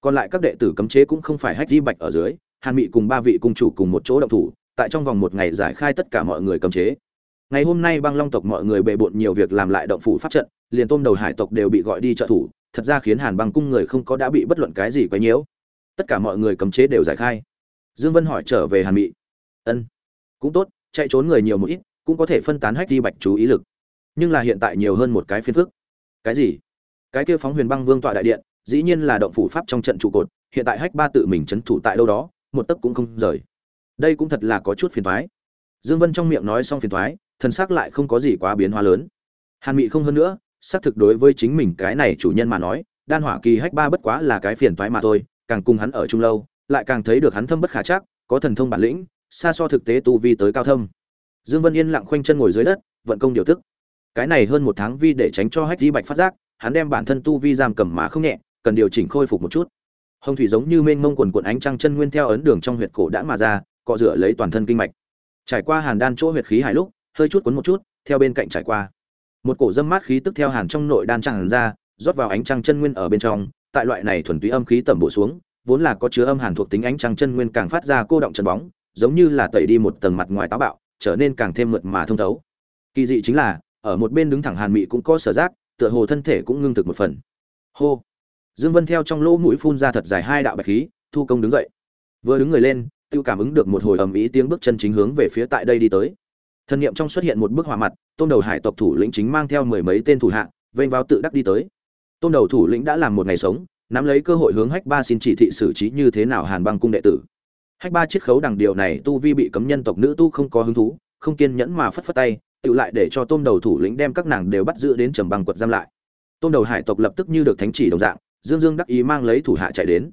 Còn lại các đệ tử cấm chế cũng không phải hách di bạch ở dưới, hàn mị cùng ba vị cung chủ cùng một chỗ động thủ, tại trong vòng một ngày giải khai tất cả mọi người cấm chế. Ngày hôm nay băng long tộc mọi người bề bộn nhiều việc làm lại động phủ pháp trận, liền tôm đầu hải tộc đều bị gọi đi trợ thủ, thật ra khiến hàn băng cung người không có đã bị bất luận cái gì quấy nhiễu. Tất cả mọi người cấm chế đều giải khai. Dương vân hỏi trở về hàn mị. Ân, cũng tốt chạy trốn người nhiều một ít, cũng có thể phân tán hách đi bạch chú ý lực. Nhưng là hiện tại nhiều hơn một cái phiên phức. Cái gì? Cái kia phóng huyền băng vương tọa đại điện, dĩ nhiên là động phủ pháp trong trận trụ cột, hiện tại hách ba tự mình chấn thủ tại đâu đó, một tấc cũng không rời. Đây cũng thật là có chút phiền toái. Dương vân trong miệng nói xong phiền toái, thần sắc lại không có gì quá biến hóa lớn. Hàn mị không hơn nữa, xác thực đối với chính mình cái này chủ nhân mà nói, đan hỏa kỳ hách ba bất quá là cái phiền toái mà thôi, càng cùng hắn ở chung lâu, lại càng thấy được hắn thâm bất khả chắc, có thần thông bản lĩnh xa so thực tế tu vi tới cao thâm. Dương vân yên lặng khoanh chân ngồi dưới đất, vận công điều tức cái này hơn một tháng vi để tránh cho hách di bạch phát giác, hắn đem bản thân tu vi giam cầm mà không nhẹ, cần điều chỉnh khôi phục một chút. Hồng thủy giống như mênh mông quần quần ánh trăng chân nguyên theo ấn đường trong huyệt cổ đã mà ra, cọ rửa lấy toàn thân kinh mạch. Trải qua hàn đan chỗ huyệt khí hải lúc, hơi chút cuốn một chút, theo bên cạnh trải qua. Một cổ dâm mát khí tức theo hàn trong nội đan tràn ra, rót vào ánh trăng chân nguyên ở bên trong, tại loại này thuần túy âm khí tẩm bổ xuống, vốn là có chứa âm hàn thuộc tính ánh trăng chân nguyên càng phát ra cô động chân bóng giống như là tẩy đi một tầng mặt ngoài táo bạo, trở nên càng thêm mượt mà thông thấu. Kỳ dị chính là, ở một bên đứng thẳng hàn mị cũng có sở giác, tựa hồ thân thể cũng ngưng thực một phần. Hô! Dương vân theo trong lỗ mũi phun ra thật dài hai đạo bạch khí, thu công đứng dậy. Vừa đứng người lên tự cảm ứng được một hồi ầm ĩ tiếng bước chân chính hướng về phía tại đây đi tới. Thân niệm trong xuất hiện một bức họa mặt, tôn đầu hải tộc thủ lĩnh chính mang theo mười mấy tên thủ hạ, vênh vào tự đắc đi tới. Tôn đầu thủ lĩnh đã làm một ngày sống, nắm lấy cơ hội hướng hách ba xin chỉ thị xử trí như thế nào hàn băng cung đệ tử hách ba chiết khấu đằng điều này tu vi bị cấm nhân tộc nữ tu không có hứng thú, không kiên nhẫn mà phất phất tay, tự lại để cho tôn đầu thủ lĩnh đem các nàng đều bắt giữ đến trầm băng quật giam lại. Tôn đầu hải tộc lập tức như được thánh chỉ đồng dạng, dương dương đắc ý mang lấy thủ hạ chạy đến.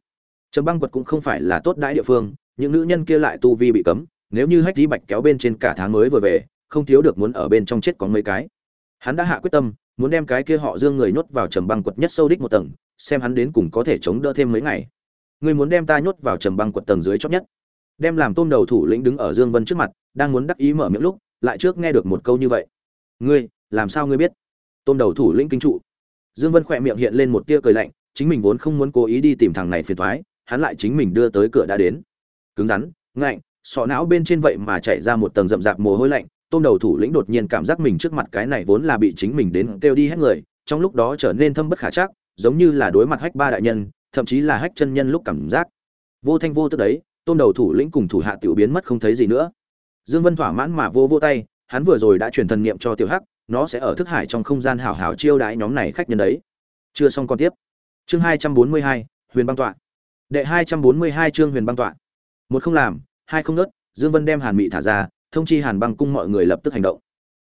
Trầm băng quật cũng không phải là tốt đãi địa phương, những nữ nhân kia lại tu vi bị cấm, nếu như hách di bạch kéo bên trên cả tháng mới vừa về, không thiếu được muốn ở bên trong chết có mấy cái. Hắn đã hạ quyết tâm, muốn đem cái kia họ dương người nhốt vào trầm băng quật nhất sâu đích một tầng, xem hắn đến cùng có thể chống đỡ thêm mấy ngày. Ngươi muốn đem ta nhốt vào trầm băng quật tầng dưới chót nhất đem làm tôm đầu thủ lĩnh đứng ở dương vân trước mặt, đang muốn đắc ý mở miệng lúc, lại trước nghe được một câu như vậy. Ngươi, làm sao ngươi biết? Tôm đầu thủ lĩnh kinh trụ. Dương vân khỏe miệng hiện lên một tia cười lạnh, chính mình vốn không muốn cố ý đi tìm thằng này phiền thoái hắn lại chính mình đưa tới cửa đã đến. Cứng rắn, ngạnh, sọ não bên trên vậy mà chảy ra một tầng rậm rạp mồ hôi lạnh, tôm đầu thủ lĩnh đột nhiên cảm giác mình trước mặt cái này vốn là bị chính mình đến kêu đi hết người, trong lúc đó trở nên thâm bất khả chắc, giống như là đối mặt hách ba đại nhân, thậm chí là hách chân nhân lúc cảm giác. Vô thanh vô tức đấy tôm đầu thủ lĩnh cùng thủ hạ tiểu biến mất không thấy gì nữa. Dương vân thỏa mãn mà vô vô tay, hắn vừa rồi đã truyền thần niệm cho tiểu hắc, nó sẽ ở thức hải trong không gian hảo hảo chiêu đãi nhóm này khách nhân đấy. Chưa xong còn tiếp. Chương hai trăm bốn mươi hai, huyền băng tọa. Đệ hai trăm bốn mươi hai chương huyền băng tọa. Một không làm, hai không nớt, dương vân đem hàn mị thả ra, thông chi hàn băng cung mọi người lập tức hành động.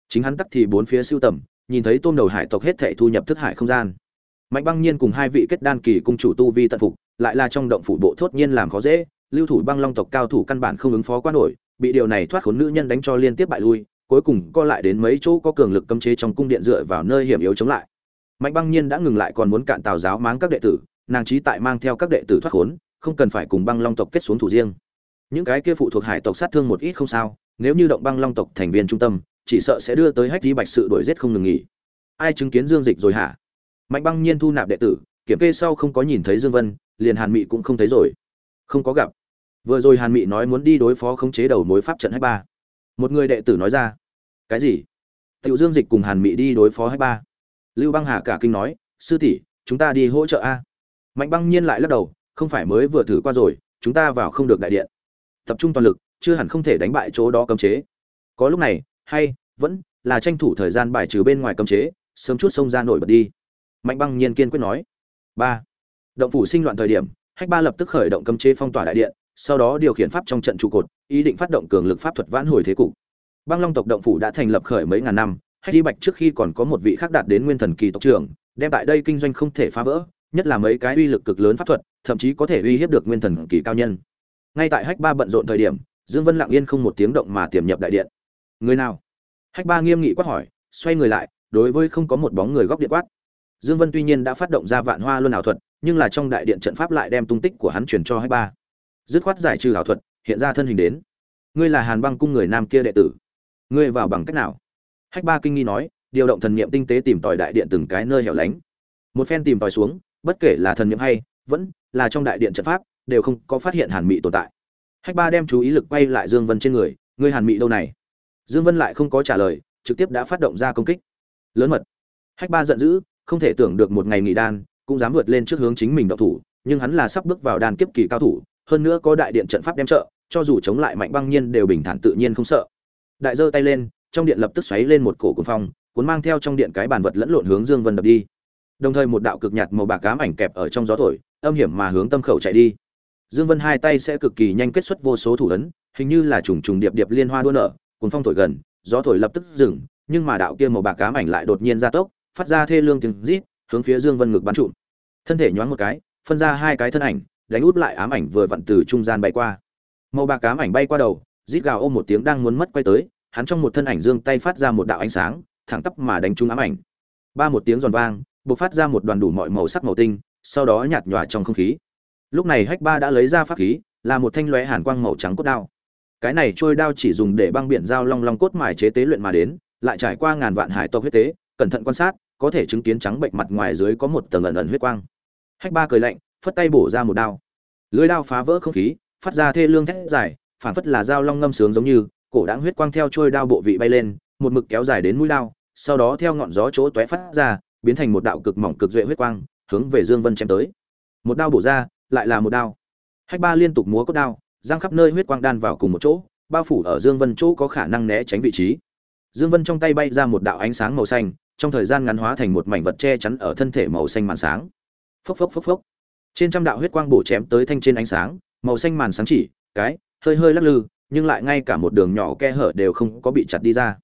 Chính hắn tắc thì bốn phía siêu tầm, nhìn thấy tôm đầu hải tộc hết thảy thu nhập thức hải không gian. Mạnh băng nhiên cùng hai vị kết đan kỳ cung chủ tu vi tận phục, lại là trong động phủ bộ thốt nhiên làm khó dễ lưu thủ băng long tộc cao thủ căn bản không ứng phó quá nổi, bị điều này thoát khốn nữ nhân đánh cho liên tiếp bại lui, cuối cùng co lại đến mấy chỗ có cường lực cấm chế trong cung điện dựa vào nơi hiểm yếu chống lại. Mạnh băng nhiên đã ngừng lại còn muốn cạn tào giáo máng các đệ tử, nàng trí tại mang theo các đệ tử thoát khốn, không cần phải cùng băng long tộc kết xuống thủ riêng. Những cái kia phụ thuộc hải tộc sát thương một ít không sao, nếu như động băng long tộc thành viên trung tâm, chỉ sợ sẽ đưa tới hách di bạch sự đổi giết không ngừng nghỉ. Ai chứng kiến dương dịch rồi hả? Mạnh băng nhiên thu nạp đệ tử, kiểm kê sau không có nhìn thấy dương vân, liền hàn mị cũng không thấy rồi. Không có gặp vừa rồi hàn mị nói muốn đi đối phó khống chế đầu mối pháp trận Hách ba. Một người đệ tử nói ra. Cái gì? Tiểu dương dịch cùng hàn mị đi đối phó Hách ba. Lưu băng hà cả kinh nói, sư tỷ, chúng ta đi hỗ trợ a. Mạnh băng nhiên lại lắc đầu, không phải mới vừa thử qua rồi, chúng ta vào không được đại điện. Tập trung toàn lực, chưa hẳn không thể đánh bại chỗ đó cấm chế. Có lúc này, hay, vẫn là tranh thủ thời gian bài trừ bên ngoài cấm chế, sớm chút xông ra nổi bật đi. Mạnh băng nhiên kiên quyết nói. Ba. Động phủ sinh loạn thời điểm hách ba lập tức khởi động cấm chế phong tỏa đại điện sau đó điều khiển pháp trong trận trụ cột, ý định phát động cường lực pháp thuật vãn hồi thế cục. Băng long tộc động phủ đã thành lập khởi mấy ngàn năm, hách di bạch trước khi còn có một vị khác đạt đến nguyên thần kỳ tộc trưởng, đem tại đây kinh doanh không thể phá vỡ, nhất là mấy cái uy lực cực lớn pháp thuật, thậm chí có thể uy hiếp được nguyên thần kỳ cao nhân. Ngay tại hách ba bận rộn thời điểm, dương vân lặng yên không một tiếng động mà tiềm nhập đại điện. Người nào? Hách ba nghiêm nghị quát hỏi, xoay người lại, đối với không có một bóng người góc điện quát. Dương vân tuy nhiên đã phát động ra vạn hoa luân ảo thuật, nhưng là trong đại điện trận pháp lại đem tung tích của hắn truyền cho hách ba dứt khoát giải trừ ảo thuật, hiện ra thân hình đến. Ngươi là hàn băng cung người nam kia đệ tử. Ngươi vào bằng cách nào? Hách ba kinh nghi nói, điều động thần niệm tinh tế tìm tòi đại điện từng cái nơi hẻo lánh. Một phen tìm tòi xuống, bất kể là thần niệm hay, vẫn là trong đại điện trận pháp, đều không có phát hiện hàn mị tồn tại. Hách ba đem chú ý lực quay lại dương vân trên người, ngươi hàn mị đâu này? Dương vân lại không có trả lời, trực tiếp đã phát động ra công kích. Lớn mật. Hách ba giận dữ, không thể tưởng được một ngày nghỉ đan, cũng dám vượt lên trước hướng chính mình độc thủ, nhưng hắn là sắp bước vào đan kiếp kỳ cao thủ hơn nữa có đại điện trận pháp đem trợ, cho dù chống lại mạnh băng nhiên đều bình thản tự nhiên không sợ. Đại giơ tay lên, trong điện lập tức xoáy lên một cổ cuồng phong, cuốn mang theo trong điện cái bàn vật lẫn lộn hướng dương vân đập đi. Đồng thời một đạo cực nhạt màu bạc ám ảnh kẹp ở trong gió thổi, âm hiểm mà hướng tâm khẩu chạy đi. Dương vân hai tay sẽ cực kỳ nhanh kết xuất vô số thủ ấn, hình như là trùng trùng điệp điệp liên hoa đua nở, cuốn phong thổi gần, gió thổi lập tức dừng, nhưng mà đạo kia màu bạc ám ảnh lại đột nhiên gia tốc, phát ra thê lương tiếng rít, hướng phía dương vân ngực bắn trụm. Thân thể nhoáng một cái, phân ra hai cái thân ảnh đánh út lại ám ảnh vừa vặn từ trung gian bay qua. Màu bạc ám ảnh bay qua đầu, rít gào ôm một tiếng đang muốn mất quay tới, hắn trong một thân ảnh dương tay phát ra một đạo ánh sáng, thẳng tắp mà đánh trúng ám ảnh. Ba một tiếng giòn vang, bộc phát ra một đoàn đủ mọi màu sắc màu tinh, sau đó nhạt nhòa trong không khí. Lúc này hách ba đã lấy ra pháp khí, là một thanh lóe hàn quang màu trắng cốt đao. Cái này trôi đao chỉ dùng để băng biển dao long long cốt mài chế tế luyện mà đến, lại trải qua ngàn vạn hải tộc huyết tế, cẩn thận quan sát, có thể chứng kiến trắng bệnh mặt ngoài dưới có một tầng ẩn ẩn huyết quang. Hách ba cười lạnh phất tay bổ ra một đao. Lưới đao phá vỡ không khí, phát ra thê lương thét dài, phản phất là dao long ngâm sướng giống như, cổ đáng huyết quang theo trôi đao bộ vị bay lên, một mực kéo dài đến mũi đao, sau đó theo ngọn gió chỗ tóe phát ra, biến thành một đạo cực mỏng cực duệ huyết quang, hướng về dương vân chém tới. Một đao bổ ra, lại là một đao. Hách ba liên tục múa cốt đao giang khắp nơi huyết quang đan vào cùng một chỗ, bao phủ ở dương vân chỗ có khả năng né tránh vị trí. Dương vân trong tay bay ra một đạo ánh sáng màu xanh, trong thời gian ngắn hóa thành một mảnh vật che chắn ở thân thể màu xanh màn sáng. Phốc phốc phốc phốc trên trăm đạo huyết quang bổ chém tới thanh trên ánh sáng, màu xanh màn sáng chỉ, cái, hơi hơi lắc lư, nhưng lại ngay cả một đường nhỏ khe hở đều không có bị chặt đi ra.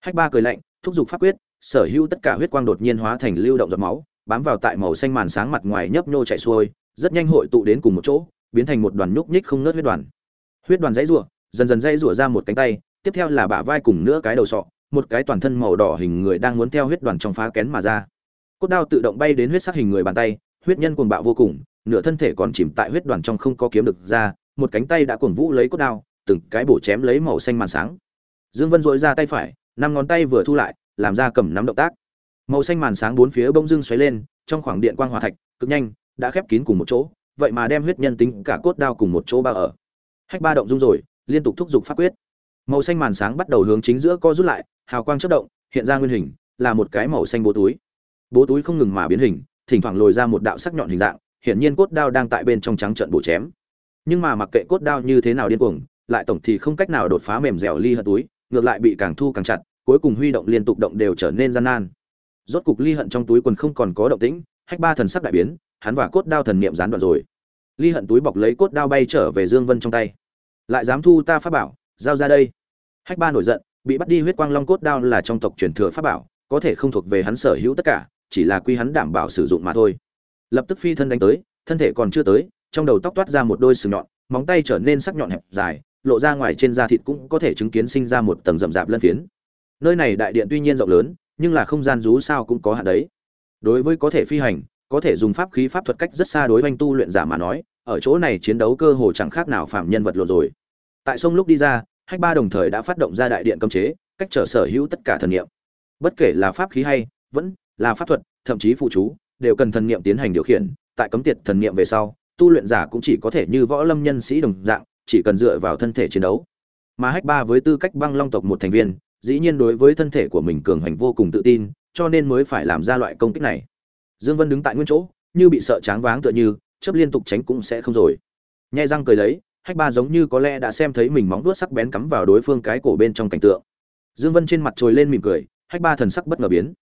Hách ba cười lạnh, thúc giục pháp quyết, sở hữu tất cả huyết quang đột nhiên hóa thành lưu động giọt máu, bám vào tại màu xanh màn sáng mặt ngoài nhấp nhô chạy xuôi, rất nhanh hội tụ đến cùng một chỗ, biến thành một đoàn nhúc nhích không nớt huyết đoàn. Huyết đoàn dãy rủa, dần dần dãy rủa ra một cánh tay, tiếp theo là bả vai cùng nữa cái đầu sọ, một cái toàn thân màu đỏ hình người đang muốn theo huyết đoàn trong phá kén mà ra. Cốt đao tự động bay đến huyết sắc hình người bàn tay, huyết nhân cuồng bạo vô cùng nửa thân thể còn chìm tại huyết đoàn trong không có kiếm được ra, một cánh tay đã cuồng vũ lấy cốt đao, từng cái bổ chém lấy màu xanh màn sáng. Dương vân dội ra tay phải, năm ngón tay vừa thu lại, làm ra cầm nắm động tác. Màu xanh màn sáng bốn phía bỗng dưng xoáy lên, trong khoảng điện quang hòa thạch, cực nhanh, đã khép kín cùng một chỗ, vậy mà đem huyết nhân tính cả cốt đao cùng một chỗ bao ở. Hách ba động dung rồi, liên tục thúc giục pháp quyết. Màu xanh màn sáng bắt đầu hướng chính giữa co rút lại, hào quang chớp động, hiện ra nguyên hình, là một cái màu xanh bố túi. Bố túi không ngừng mà biến hình, thỉnh thoảng lồi ra một đạo sắc nhọn hình dạng hiển nhiên cốt đao đang tại bên trong trắng trận bổ chém. Nhưng mà mặc kệ cốt đao như thế nào điên cuồng, lại tổng thì không cách nào đột phá mềm dẻo ly hận túi, ngược lại bị càng thu càng chặt, cuối cùng huy động liên tục động đều trở nên gian nan. Rốt cục ly hận trong túi quần không còn có động tĩnh, hách ba thần sắc đại biến, hắn và cốt đao thần niệm gián đoạn rồi. Ly hận túi bọc lấy cốt đao bay trở về dương vân trong tay. Lại dám thu ta pháp bảo, giao ra đây. Hách ba nổi giận, bị bắt đi huyết quang long cốt đao là trong tộc truyền thừa pháp bảo, có thể không thuộc về hắn sở hữu tất cả, chỉ là quy hắn đảm bảo sử dụng mà thôi lập tức phi thân đánh tới, thân thể còn chưa tới, trong đầu tóc toát ra một đôi sừng nhọn, móng tay trở nên sắc nhọn hẹp dài, lộ ra ngoài trên da thịt cũng có thể chứng kiến sinh ra một tầng rậm rạp lân phiến. Nơi này đại điện tuy nhiên rộng lớn, nhưng là không gian rú sao cũng có hạn đấy. Đối với có thể phi hành, có thể dùng pháp khí pháp thuật cách rất xa đối với anh tu luyện giả mà nói, ở chỗ này chiến đấu cơ hồ chẳng khác nào phạm nhân vật lộ rồi. Tại sông lúc đi ra, hách ba đồng thời đã phát động ra đại điện cấm chế, cách trở sở hữu tất cả thần niệm. Bất kể là pháp khí hay, vẫn là pháp thuật, thậm chí phụ chú đều cần thần niệm tiến hành điều khiển, tại cấm tiệt thần niệm về sau, tu luyện giả cũng chỉ có thể như võ lâm nhân sĩ đồng dạng, chỉ cần dựa vào thân thể chiến đấu. Mà hách ba với tư cách băng long tộc một thành viên, dĩ nhiên đối với thân thể của mình cường hành vô cùng tự tin, cho nên mới phải làm ra loại công kích này. Dương vân đứng tại nguyên chỗ, như bị sợ tráng váng tựa như, chớp liên tục tránh cũng sẽ không rồi. Nhai răng cười lấy, hách ba giống như có lẽ đã xem thấy mình móng vuốt sắc bén cắm vào đối phương cái cổ bên trong cảnh tượng. Dương vân trên mặt trồi lên mỉm cười, hách ba thần sắc bất ngờ biến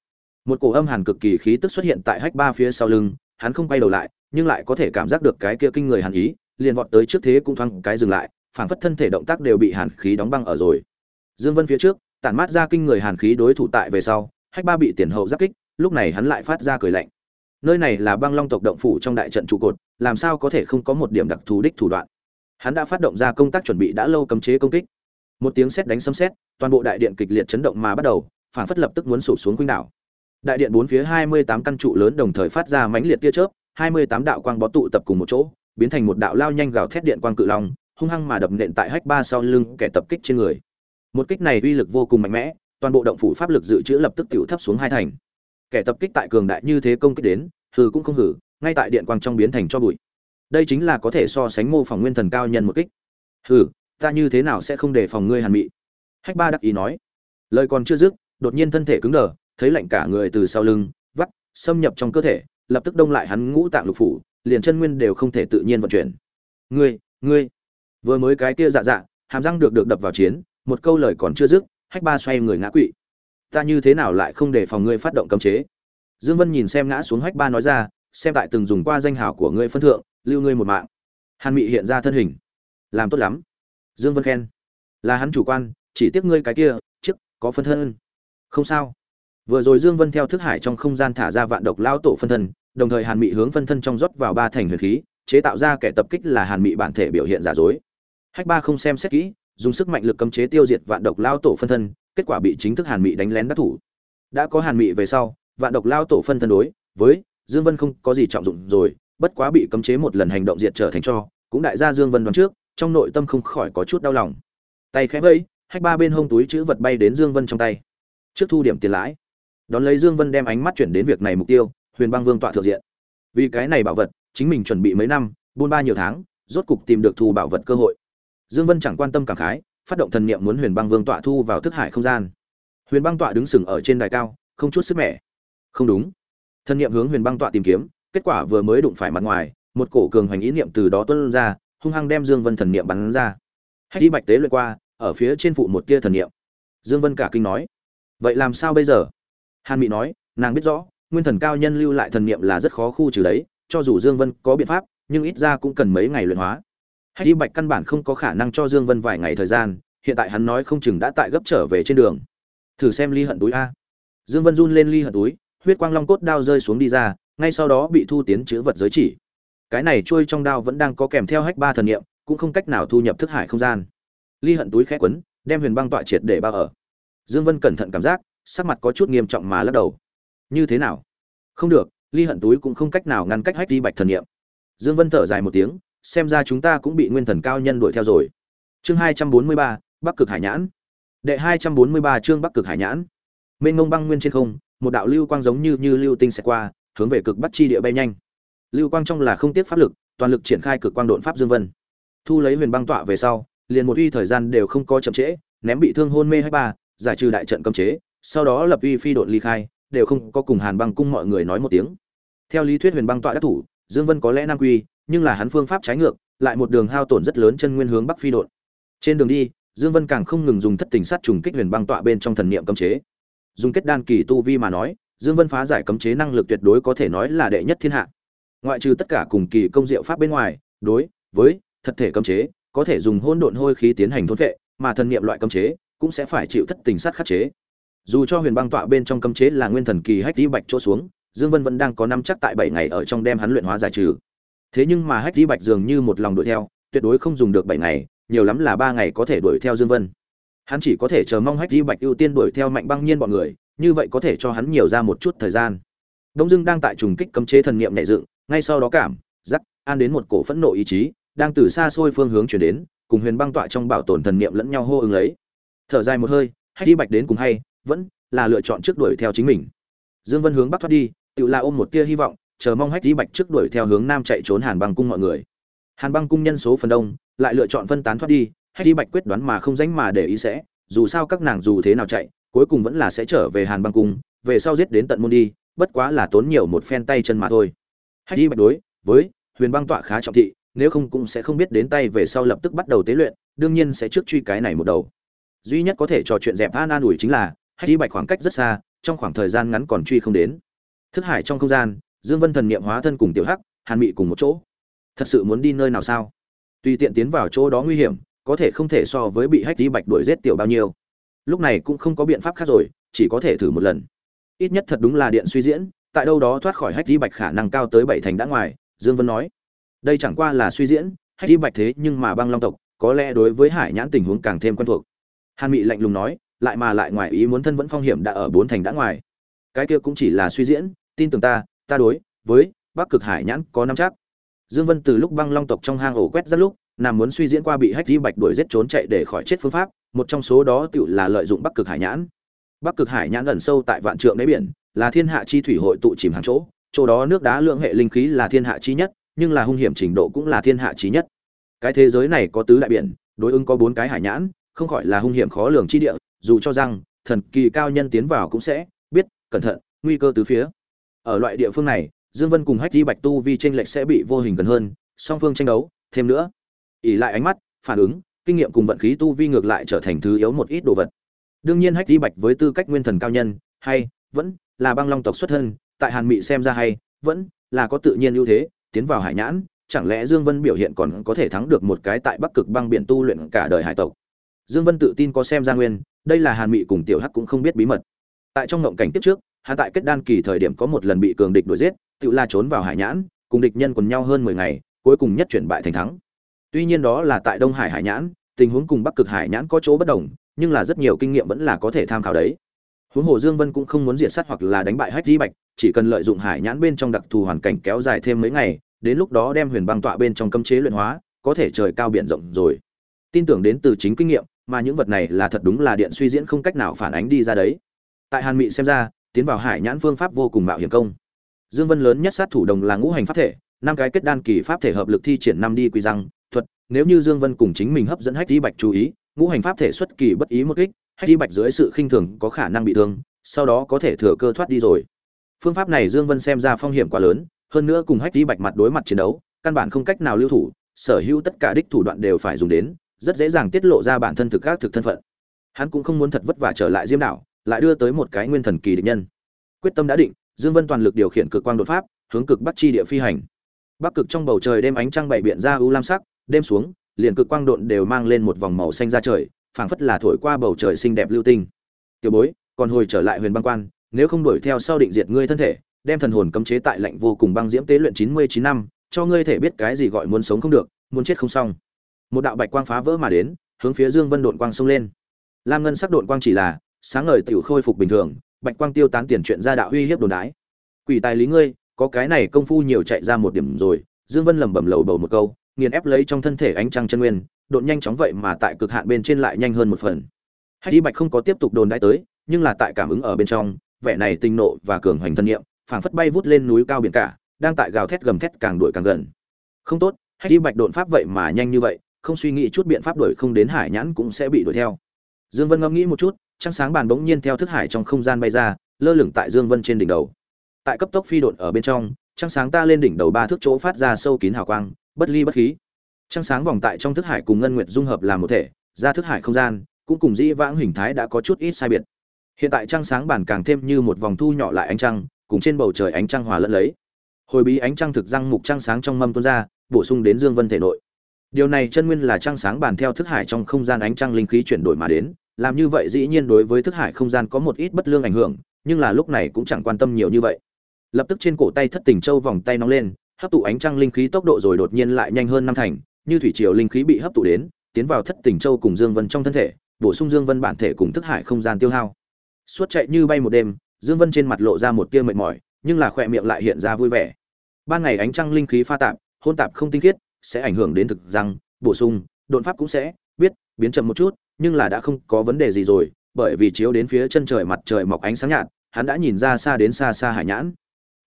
một cổ âm hàn cực kỳ khí tức xuất hiện tại hách ba phía sau lưng, hắn không quay đầu lại, nhưng lại có thể cảm giác được cái kia kinh người hàn ý, liền vọt tới trước thế cũng thoáng cái dừng lại, phảng phất thân thể động tác đều bị hàn khí đóng băng ở rồi. Dương vân phía trước, tản mát ra kinh người hàn khí đối thủ tại về sau, hách ba bị tiền hậu giáp kích, lúc này hắn lại phát ra cười lạnh. Nơi này là băng long tộc động phủ trong đại trận trụ cột, làm sao có thể không có một điểm đặc thù đích thủ đoạn? Hắn đã phát động ra công tác chuẩn bị đã lâu cấm chế công kích. Một tiếng sét đánh sấm sét, toàn bộ đại điện kịch liệt chấn động mà bắt đầu phản phất lập tức muốn sụp xuống khuynh đảo đại điện bốn phía hai mươi tám căn trụ lớn đồng thời phát ra mãnh liệt tia chớp, hai mươi tám đạo quang bó tụ tập cùng một chỗ, biến thành một đạo lao nhanh gào thét điện quang cự long, hung hăng mà đập nện tại hách ba sau lưng kẻ tập kích trên người. Một kích này uy lực vô cùng mạnh mẽ, toàn bộ động phủ pháp lực dự trữ lập tức tiểu thấp xuống hai thành. Kẻ tập kích tại cường đại như thế công kích đến, hừ cũng không hừ, ngay tại điện quang trong biến thành cho bụi. Đây chính là có thể so sánh mô phỏng nguyên thần cao nhân một kích. Hừ, ta như thế nào sẽ không để phòng ngươi hàn mị? Hách ba đắc ý nói. Lời còn chưa dứt, đột nhiên thân thể cứng đờ thấy lạnh cả người từ sau lưng, vắt, xâm nhập trong cơ thể, lập tức đông lại hắn ngũ tạng lục phủ, liền chân nguyên đều không thể tự nhiên vận chuyển. Ngươi ngươi. Vừa mới cái kia dạ dạ hàm răng được được đập vào chiến, một câu lời còn chưa dứt, hách ba xoay người ngã quỵ. Ta như thế nào lại không để phòng ngươi phát động cấm chế? Dương vân nhìn xem ngã xuống hách ba nói ra, xem tại từng dùng qua danh hào của ngươi phân thượng, lưu ngươi một mạng. Hàn mị hiện ra thân hình. Làm tốt lắm. Dương vân khen. Là hắn chủ quan, chỉ tiếc ngươi cái kia, trước, có phân thân. Không sao vừa rồi dương vân theo thức hải trong không gian thả ra vạn độc lao tổ phân thân, đồng thời hàn mị hướng phân thân trong rót vào ba thành huyền khí, chế tạo ra kẻ tập kích là hàn mị bản thể biểu hiện giả dối. Hách ba không xem xét kỹ, dùng sức mạnh lực cấm chế tiêu diệt vạn độc lao tổ phân thân, kết quả bị chính thức hàn mị đánh lén đắc thủ. Đã có hàn mị về sau, vạn độc lao tổ phân thân đối với dương vân không có gì trọng dụng rồi, bất quá bị cấm chế một lần hành động diệt trở thành cho, cũng đại gia dương vân đoán trước, trong nội tâm không khỏi có chút đau lòng. Tay khẽ vẫy, hách ba bên hông túi chữ vật bay đến dương vân trong tay. Trước thu điểm tiền lãi đón lấy dương vân đem ánh mắt chuyển đến việc này mục tiêu, huyền băng vương tọa thượng diện. Vì cái này bảo vật, chính mình chuẩn bị mấy năm, buôn ba nhiều tháng, rốt cục tìm được thu bảo vật cơ hội. Dương vân chẳng quan tâm cảm khái, phát động thần niệm muốn huyền băng vương tọa thu vào thức hải không gian. Huyền băng tọa đứng sừng ở trên đài cao, không chút sức mẻ. Không đúng. Thần niệm hướng huyền băng tọa tìm kiếm, kết quả vừa mới đụng phải mặt ngoài, một cổ cường hoành ý niệm từ đó tuôn ra, hung hăng đem dương vân thần niệm bắn ra. Hay đi bạch tế lượt qua, ở phía trên phụ một tia thần niệm. Dương vân cả kinh nói, vậy làm sao bây giờ? Hàn Mị nói, nàng biết rõ, nguyên thần cao nhân lưu lại thần niệm là rất khó khu trừ đấy, cho dù dương vân có biện pháp, nhưng ít ra cũng cần mấy ngày luyện hóa. Hay đi bạch căn bản không có khả năng cho dương vân vài ngày thời gian, hiện tại hắn nói không chừng đã tại gấp trở về trên đường. Thử xem ly hận túi a. Dương vân run lên ly hận túi, huyết quang long cốt đao rơi xuống đi ra, ngay sau đó bị thu tiến chữ vật giới chỉ. Cái này trôi trong đao vẫn đang có kèm theo hách ba thần niệm, cũng không cách nào thu nhập thức hải không gian. Ly hận túi khẽ quấn, đem huyền băng tọa triệt để bao ở. Dương vân cẩn thận cảm giác sắc mặt có chút nghiêm trọng mà lắc đầu. Như thế nào? Không được, ly hận túi cũng không cách nào ngăn cách hách đi bạch thần niệm. Dương vân thở dài một tiếng, xem ra chúng ta cũng bị nguyên thần cao nhân đuổi theo rồi. Chương hai trăm bốn mươi ba, bắc cực hải nhãn. Đệ hai trăm bốn mươi ba chương bắc cực hải nhãn. Mênh mông băng nguyên trên không, một đạo lưu quang giống như như lưu tinh sẽ qua, hướng về cực bắc chi địa bay nhanh. Lưu quang trong là không tiếc pháp lực, toàn lực triển khai cực quang độn pháp dương vân. Thu lấy huyền băng tọa về sau, liền một uy thời gian đều không có chậm trễ, ném bị thương hôn mê hay ba, giải trừ đại trận cấm chế sau đó lập uy phi độn ly khai, đều không có cùng hàn băng cung mọi người nói một tiếng. Theo lý thuyết huyền băng tọa đắc thủ, dương vân có lẽ nam quy, nhưng là hắn phương pháp trái ngược, lại một đường hao tổn rất lớn chân nguyên hướng bắc phi độn. Trên đường đi, dương vân càng không ngừng dùng thất tình sát trùng kích huyền băng tọa bên trong thần niệm cấm chế. Dùng kết đan kỳ tu vi mà nói, dương vân phá giải cấm chế năng lực tuyệt đối có thể nói là đệ nhất thiên hạ. Ngoại trừ tất cả cùng kỳ công diệu pháp bên ngoài, đối với thật thể cấm chế, có thể dùng hỗn độn hôi khí tiến hành thôn vệ, mà thần niệm loại cấm chế cũng sẽ phải chịu thất tình sát khắc chế dù cho huyền băng tọa bên trong cấm chế là nguyên thần kỳ hách đi bạch chỗ xuống, dương vân vẫn đang có năm chắc tại bảy ngày ở trong đem hắn luyện hóa giải trừ. Thế nhưng mà hách đi bạch dường như một lòng đuổi theo, tuyệt đối không dùng được bảy ngày, nhiều lắm là ba ngày có thể đuổi theo dương vân. Hắn chỉ có thể chờ mong hách đi bạch ưu tiên đuổi theo mạnh băng nhiên bọn người, như vậy có thể cho hắn nhiều ra một chút thời gian. Đông dương đang tại trùng kích cấm chế thần niệm nhẹ dựng, ngay sau đó cảm, giác, an đến một cổ phẫn nộ ý chí, đang từ xa xôi phương hướng chuyển đến, cùng huyền băng tọa trong bảo tồn thần niệm lẫn nhau hô ứng lấy. Thở dài một hơi, hách đi bạch đến cùng hay vẫn là lựa chọn trước đuổi theo chính mình. Dương vân hướng bắc thoát đi, tự là ôm một tia hy vọng, chờ mong hách đi bạch trước đuổi theo hướng nam chạy trốn hàn băng cung mọi người. Hàn băng cung nhân số phần đông, lại lựa chọn phân tán thoát đi, hách đi bạch quyết đoán mà không dánh mà để ý sẽ, dù sao các nàng dù thế nào chạy, cuối cùng vẫn là sẽ trở về hàn băng cung, về sau giết đến tận môn đi, bất quá là tốn nhiều một phen tay chân mà thôi. Hách đi bạch đối với huyền băng tọa khá trọng thị, nếu không cũng sẽ không biết đến tay về sau lập tức bắt đầu tế luyện, đương nhiên sẽ trước truy cái này một đầu. Duy nhất có thể trò chuyện dẹp an an ủi chính là hách đi bạch khoảng cách rất xa, trong khoảng thời gian ngắn còn truy không đến. Thức hải trong không gian, dương vân thần niệm hóa thân cùng tiểu hắc, hàn mị cùng một chỗ. Thật sự muốn đi nơi nào sao? Tùy tiện tiến vào chỗ đó nguy hiểm, có thể không thể so với bị hách đi bạch đuổi giết tiểu bao nhiêu. Lúc này cũng không có biện pháp khác rồi, chỉ có thể thử một lần. Ít nhất thật đúng là điện suy diễn, tại đâu đó thoát khỏi hách đi bạch khả năng cao tới bảy thành đã ngoài, dương vân nói. Đây chẳng qua là suy diễn, hách đi bạch thế nhưng mà băng long tộc, có lẽ đối với hải nhãn tình huống càng thêm quen thuộc. Hàn mị lạnh lùng nói lại mà lại ngoài ý muốn thân vẫn phong hiểm đã ở bốn thành đã ngoài. Cái kia cũng chỉ là suy diễn tin tưởng ta ta đối với bắc cực hải nhãn có năm chắc. Dương vân từ lúc băng long tộc trong hang ổ quét ra lúc nằm muốn suy diễn qua bị hách di bạch đuổi giết trốn chạy để khỏi chết phương pháp một trong số đó tự là lợi dụng bắc cực hải nhãn. Bắc cực hải nhãn ẩn sâu tại vạn trượng đáy biển là thiên hạ chi thủy hội tụ chìm hàng chỗ chỗ đó nước đá lượng hệ linh khí là thiên hạ chi nhất nhưng là hung hiểm trình độ cũng là thiên hạ chí nhất. Cái thế giới này có tứ đại biển, đối ứng có bốn cái hải nhãn, không khỏi là hung hiểm khó lường chi địa, dù cho rằng thần kỳ cao nhân tiến vào cũng sẽ biết cẩn thận, nguy cơ từ phía. Ở loại địa phương này, Dương Vân cùng Hách Di Bạch tu vi tranh lệch sẽ bị vô hình gần hơn, song phương tranh đấu, thêm nữa, ỉ lại ánh mắt, phản ứng, kinh nghiệm cùng vận khí tu vi ngược lại trở thành thứ yếu một ít đồ vật. Đương nhiên Hách Di Bạch với tư cách nguyên thần cao nhân, hay vẫn là băng long tộc xuất thân, tại Hàn Mị xem ra hay vẫn là có tự nhiên ưu thế, tiến vào hải nhãn chẳng lẽ dương vân biểu hiện còn có thể thắng được một cái tại bắc cực băng biển tu luyện cả đời hải tộc dương vân tự tin có xem ra nguyên, đây là hàn mị cùng tiểu hắc cũng không biết bí mật. Tại trong ngộng cảnh tiếp trước, hắn tại kết đan kỳ thời điểm có một lần bị cường địch đuổi giết, tự la trốn vào hải nhãn, cùng địch nhân quần nhau hơn 10 ngày, cuối cùng nhất chuyển bại thành thắng. Tuy nhiên đó là tại đông hải hải nhãn, tình huống cùng bắc cực hải nhãn có chỗ bất đồng, nhưng là rất nhiều kinh nghiệm vẫn là có thể tham khảo đấy. Huống hồ dương vân cũng không muốn diệt sát hoặc là đánh bại hách di bạch, chỉ cần lợi dụng hải nhãn bên trong đặc thù hoàn cảnh kéo dài thêm mấy ngày, đến lúc đó đem huyền băng tọa bên trong cấm chế luyện hóa, có thể trời cao biển rộng rồi. Tin tưởng đến từ chính kinh nghiệm mà những vật này là thật đúng là điện suy diễn không cách nào phản ánh đi ra đấy. Tại hàn mị xem ra, tiến vào hải nhãn phương pháp vô cùng mạo hiểm công. Dương vân lớn nhất sát thủ đồng là ngũ hành pháp thể, năm cái kết đan kỳ pháp thể hợp lực thi triển năm đi quy răng, thuật, nếu như dương vân cùng chính mình hấp dẫn hách y bạch chú ý, ngũ hành pháp thể xuất kỳ bất ý một kích, hách y bạch dưới sự khinh thường có khả năng bị thương, sau đó có thể thừa cơ thoát đi rồi. Phương pháp này dương vân xem ra phong hiểm quá lớn, hơn nữa cùng hách y bạch mặt đối mặt chiến đấu, căn bản không cách nào lưu thủ, sở hữu tất cả đích thủ đoạn đều phải dùng đến rất dễ dàng tiết lộ ra bản thân thực các thực thân phận. Hắn cũng không muốn thật vất vả trở lại diêm đảo, lại đưa tới một cái nguyên thần kỳ địch nhân. Quyết tâm đã định, dương vân toàn lực điều khiển cực quang đột pháp, hướng cực bắc chi địa phi hành. Bắc cực trong bầu trời đêm ánh trăng bảy biện ra u lam sắc, đêm xuống, liền cực quang độn đều mang lên một vòng màu xanh ra trời, phảng phất là thổi qua bầu trời xinh đẹp lưu tinh. Tiểu bối, còn hồi trở lại huyền băng quan, nếu không đuổi theo sau định diệt ngươi thân thể, đem thần hồn cấm chế tại lạnh vô cùng băng diễm tế luyện chín mươi chín năm, cho ngươi thể biết cái gì gọi muốn sống không được, muốn chết không xong một đạo bạch quang phá vỡ mà đến, hướng phía dương vân độn quang xông lên. Lam ngân sắc độn quang chỉ là sáng ngời tiểu khôi phục bình thường, bạch quang tiêu tán tiền chuyện ra đạo uy hiếp đồn đái quỷ tài lý ngươi, có cái này công phu nhiều chạy ra một điểm rồi, dương vân lẩm bẩm lầu bầu một câu, nghiền ép lấy trong thân thể ánh trăng chân nguyên đột nhanh chóng vậy mà tại cực hạn bên trên lại nhanh hơn một phần. Hay đi bạch không có tiếp tục đồn đái tới, nhưng là tại cảm ứng ở bên trong, vẻ này tinh nộ và cường hoành thân nhiệm phảng phất bay vút lên núi cao biển cả, đang tại gào thét gầm thét càng đuổi càng gần. Không tốt hay đi bạch đột pháp vậy mà nhanh như vậy không suy nghĩ chút biện pháp đuổi không đến hải nhãn cũng sẽ bị đuổi theo. Dương vân ngẫm nghĩ một chút, trăng sáng bàn bỗng nhiên theo thức hải trong không gian bay ra, lơ lửng tại dương vân trên đỉnh đầu. Tại cấp tốc phi độn ở bên trong, trăng sáng ta lên đỉnh đầu ba thước chỗ phát ra sâu kín hào quang, bất ly bất khí. Trăng sáng vòng tại trong thức hải cùng ngân nguyệt dung hợp làm một thể, ra thức hải không gian, cũng cùng dĩ vãng hình thái đã có chút ít sai biệt. Hiện tại trăng sáng bản càng thêm như một vòng thu nhỏ lại ánh trăng, cùng trên bầu trời ánh trăng hòa lẫn lấy. Hồi bí ánh trăng thực răng mục trăng sáng trong mâm tuôn ra, bổ sung đến dương vân thể nội điều này chân nguyên là trăng sáng bàn theo thức hải trong không gian ánh trăng linh khí chuyển đổi mà đến. Làm như vậy dĩ nhiên đối với thức hải không gian có một ít bất lương ảnh hưởng, nhưng là lúc này cũng chẳng quan tâm nhiều như vậy. Lập tức trên cổ tay thất tình châu vòng tay nóng lên, hấp thụ ánh trăng linh khí tốc độ rồi đột nhiên lại nhanh hơn năm thành, như thủy triều linh khí bị hấp thụ đến, tiến vào thất tình châu cùng dương vân trong thân thể, bổ sung dương vân bản thể cùng thức hải không gian tiêu hao. Suốt chạy như bay một đêm, dương vân trên mặt lộ ra một tia mệt mỏi, nhưng là khỏe miệng lại hiện ra vui vẻ. Ban ngày ánh trăng linh khí pha tạp, hôn tạp không tinh khiết sẽ ảnh hưởng đến thực răng, bổ sung, đột pháp cũng sẽ, biết, biến chậm một chút, nhưng là đã không có vấn đề gì rồi, bởi vì chiếu đến phía chân trời mặt trời mọc ánh sáng nhạt, hắn đã nhìn ra xa đến xa xa hải nhãn.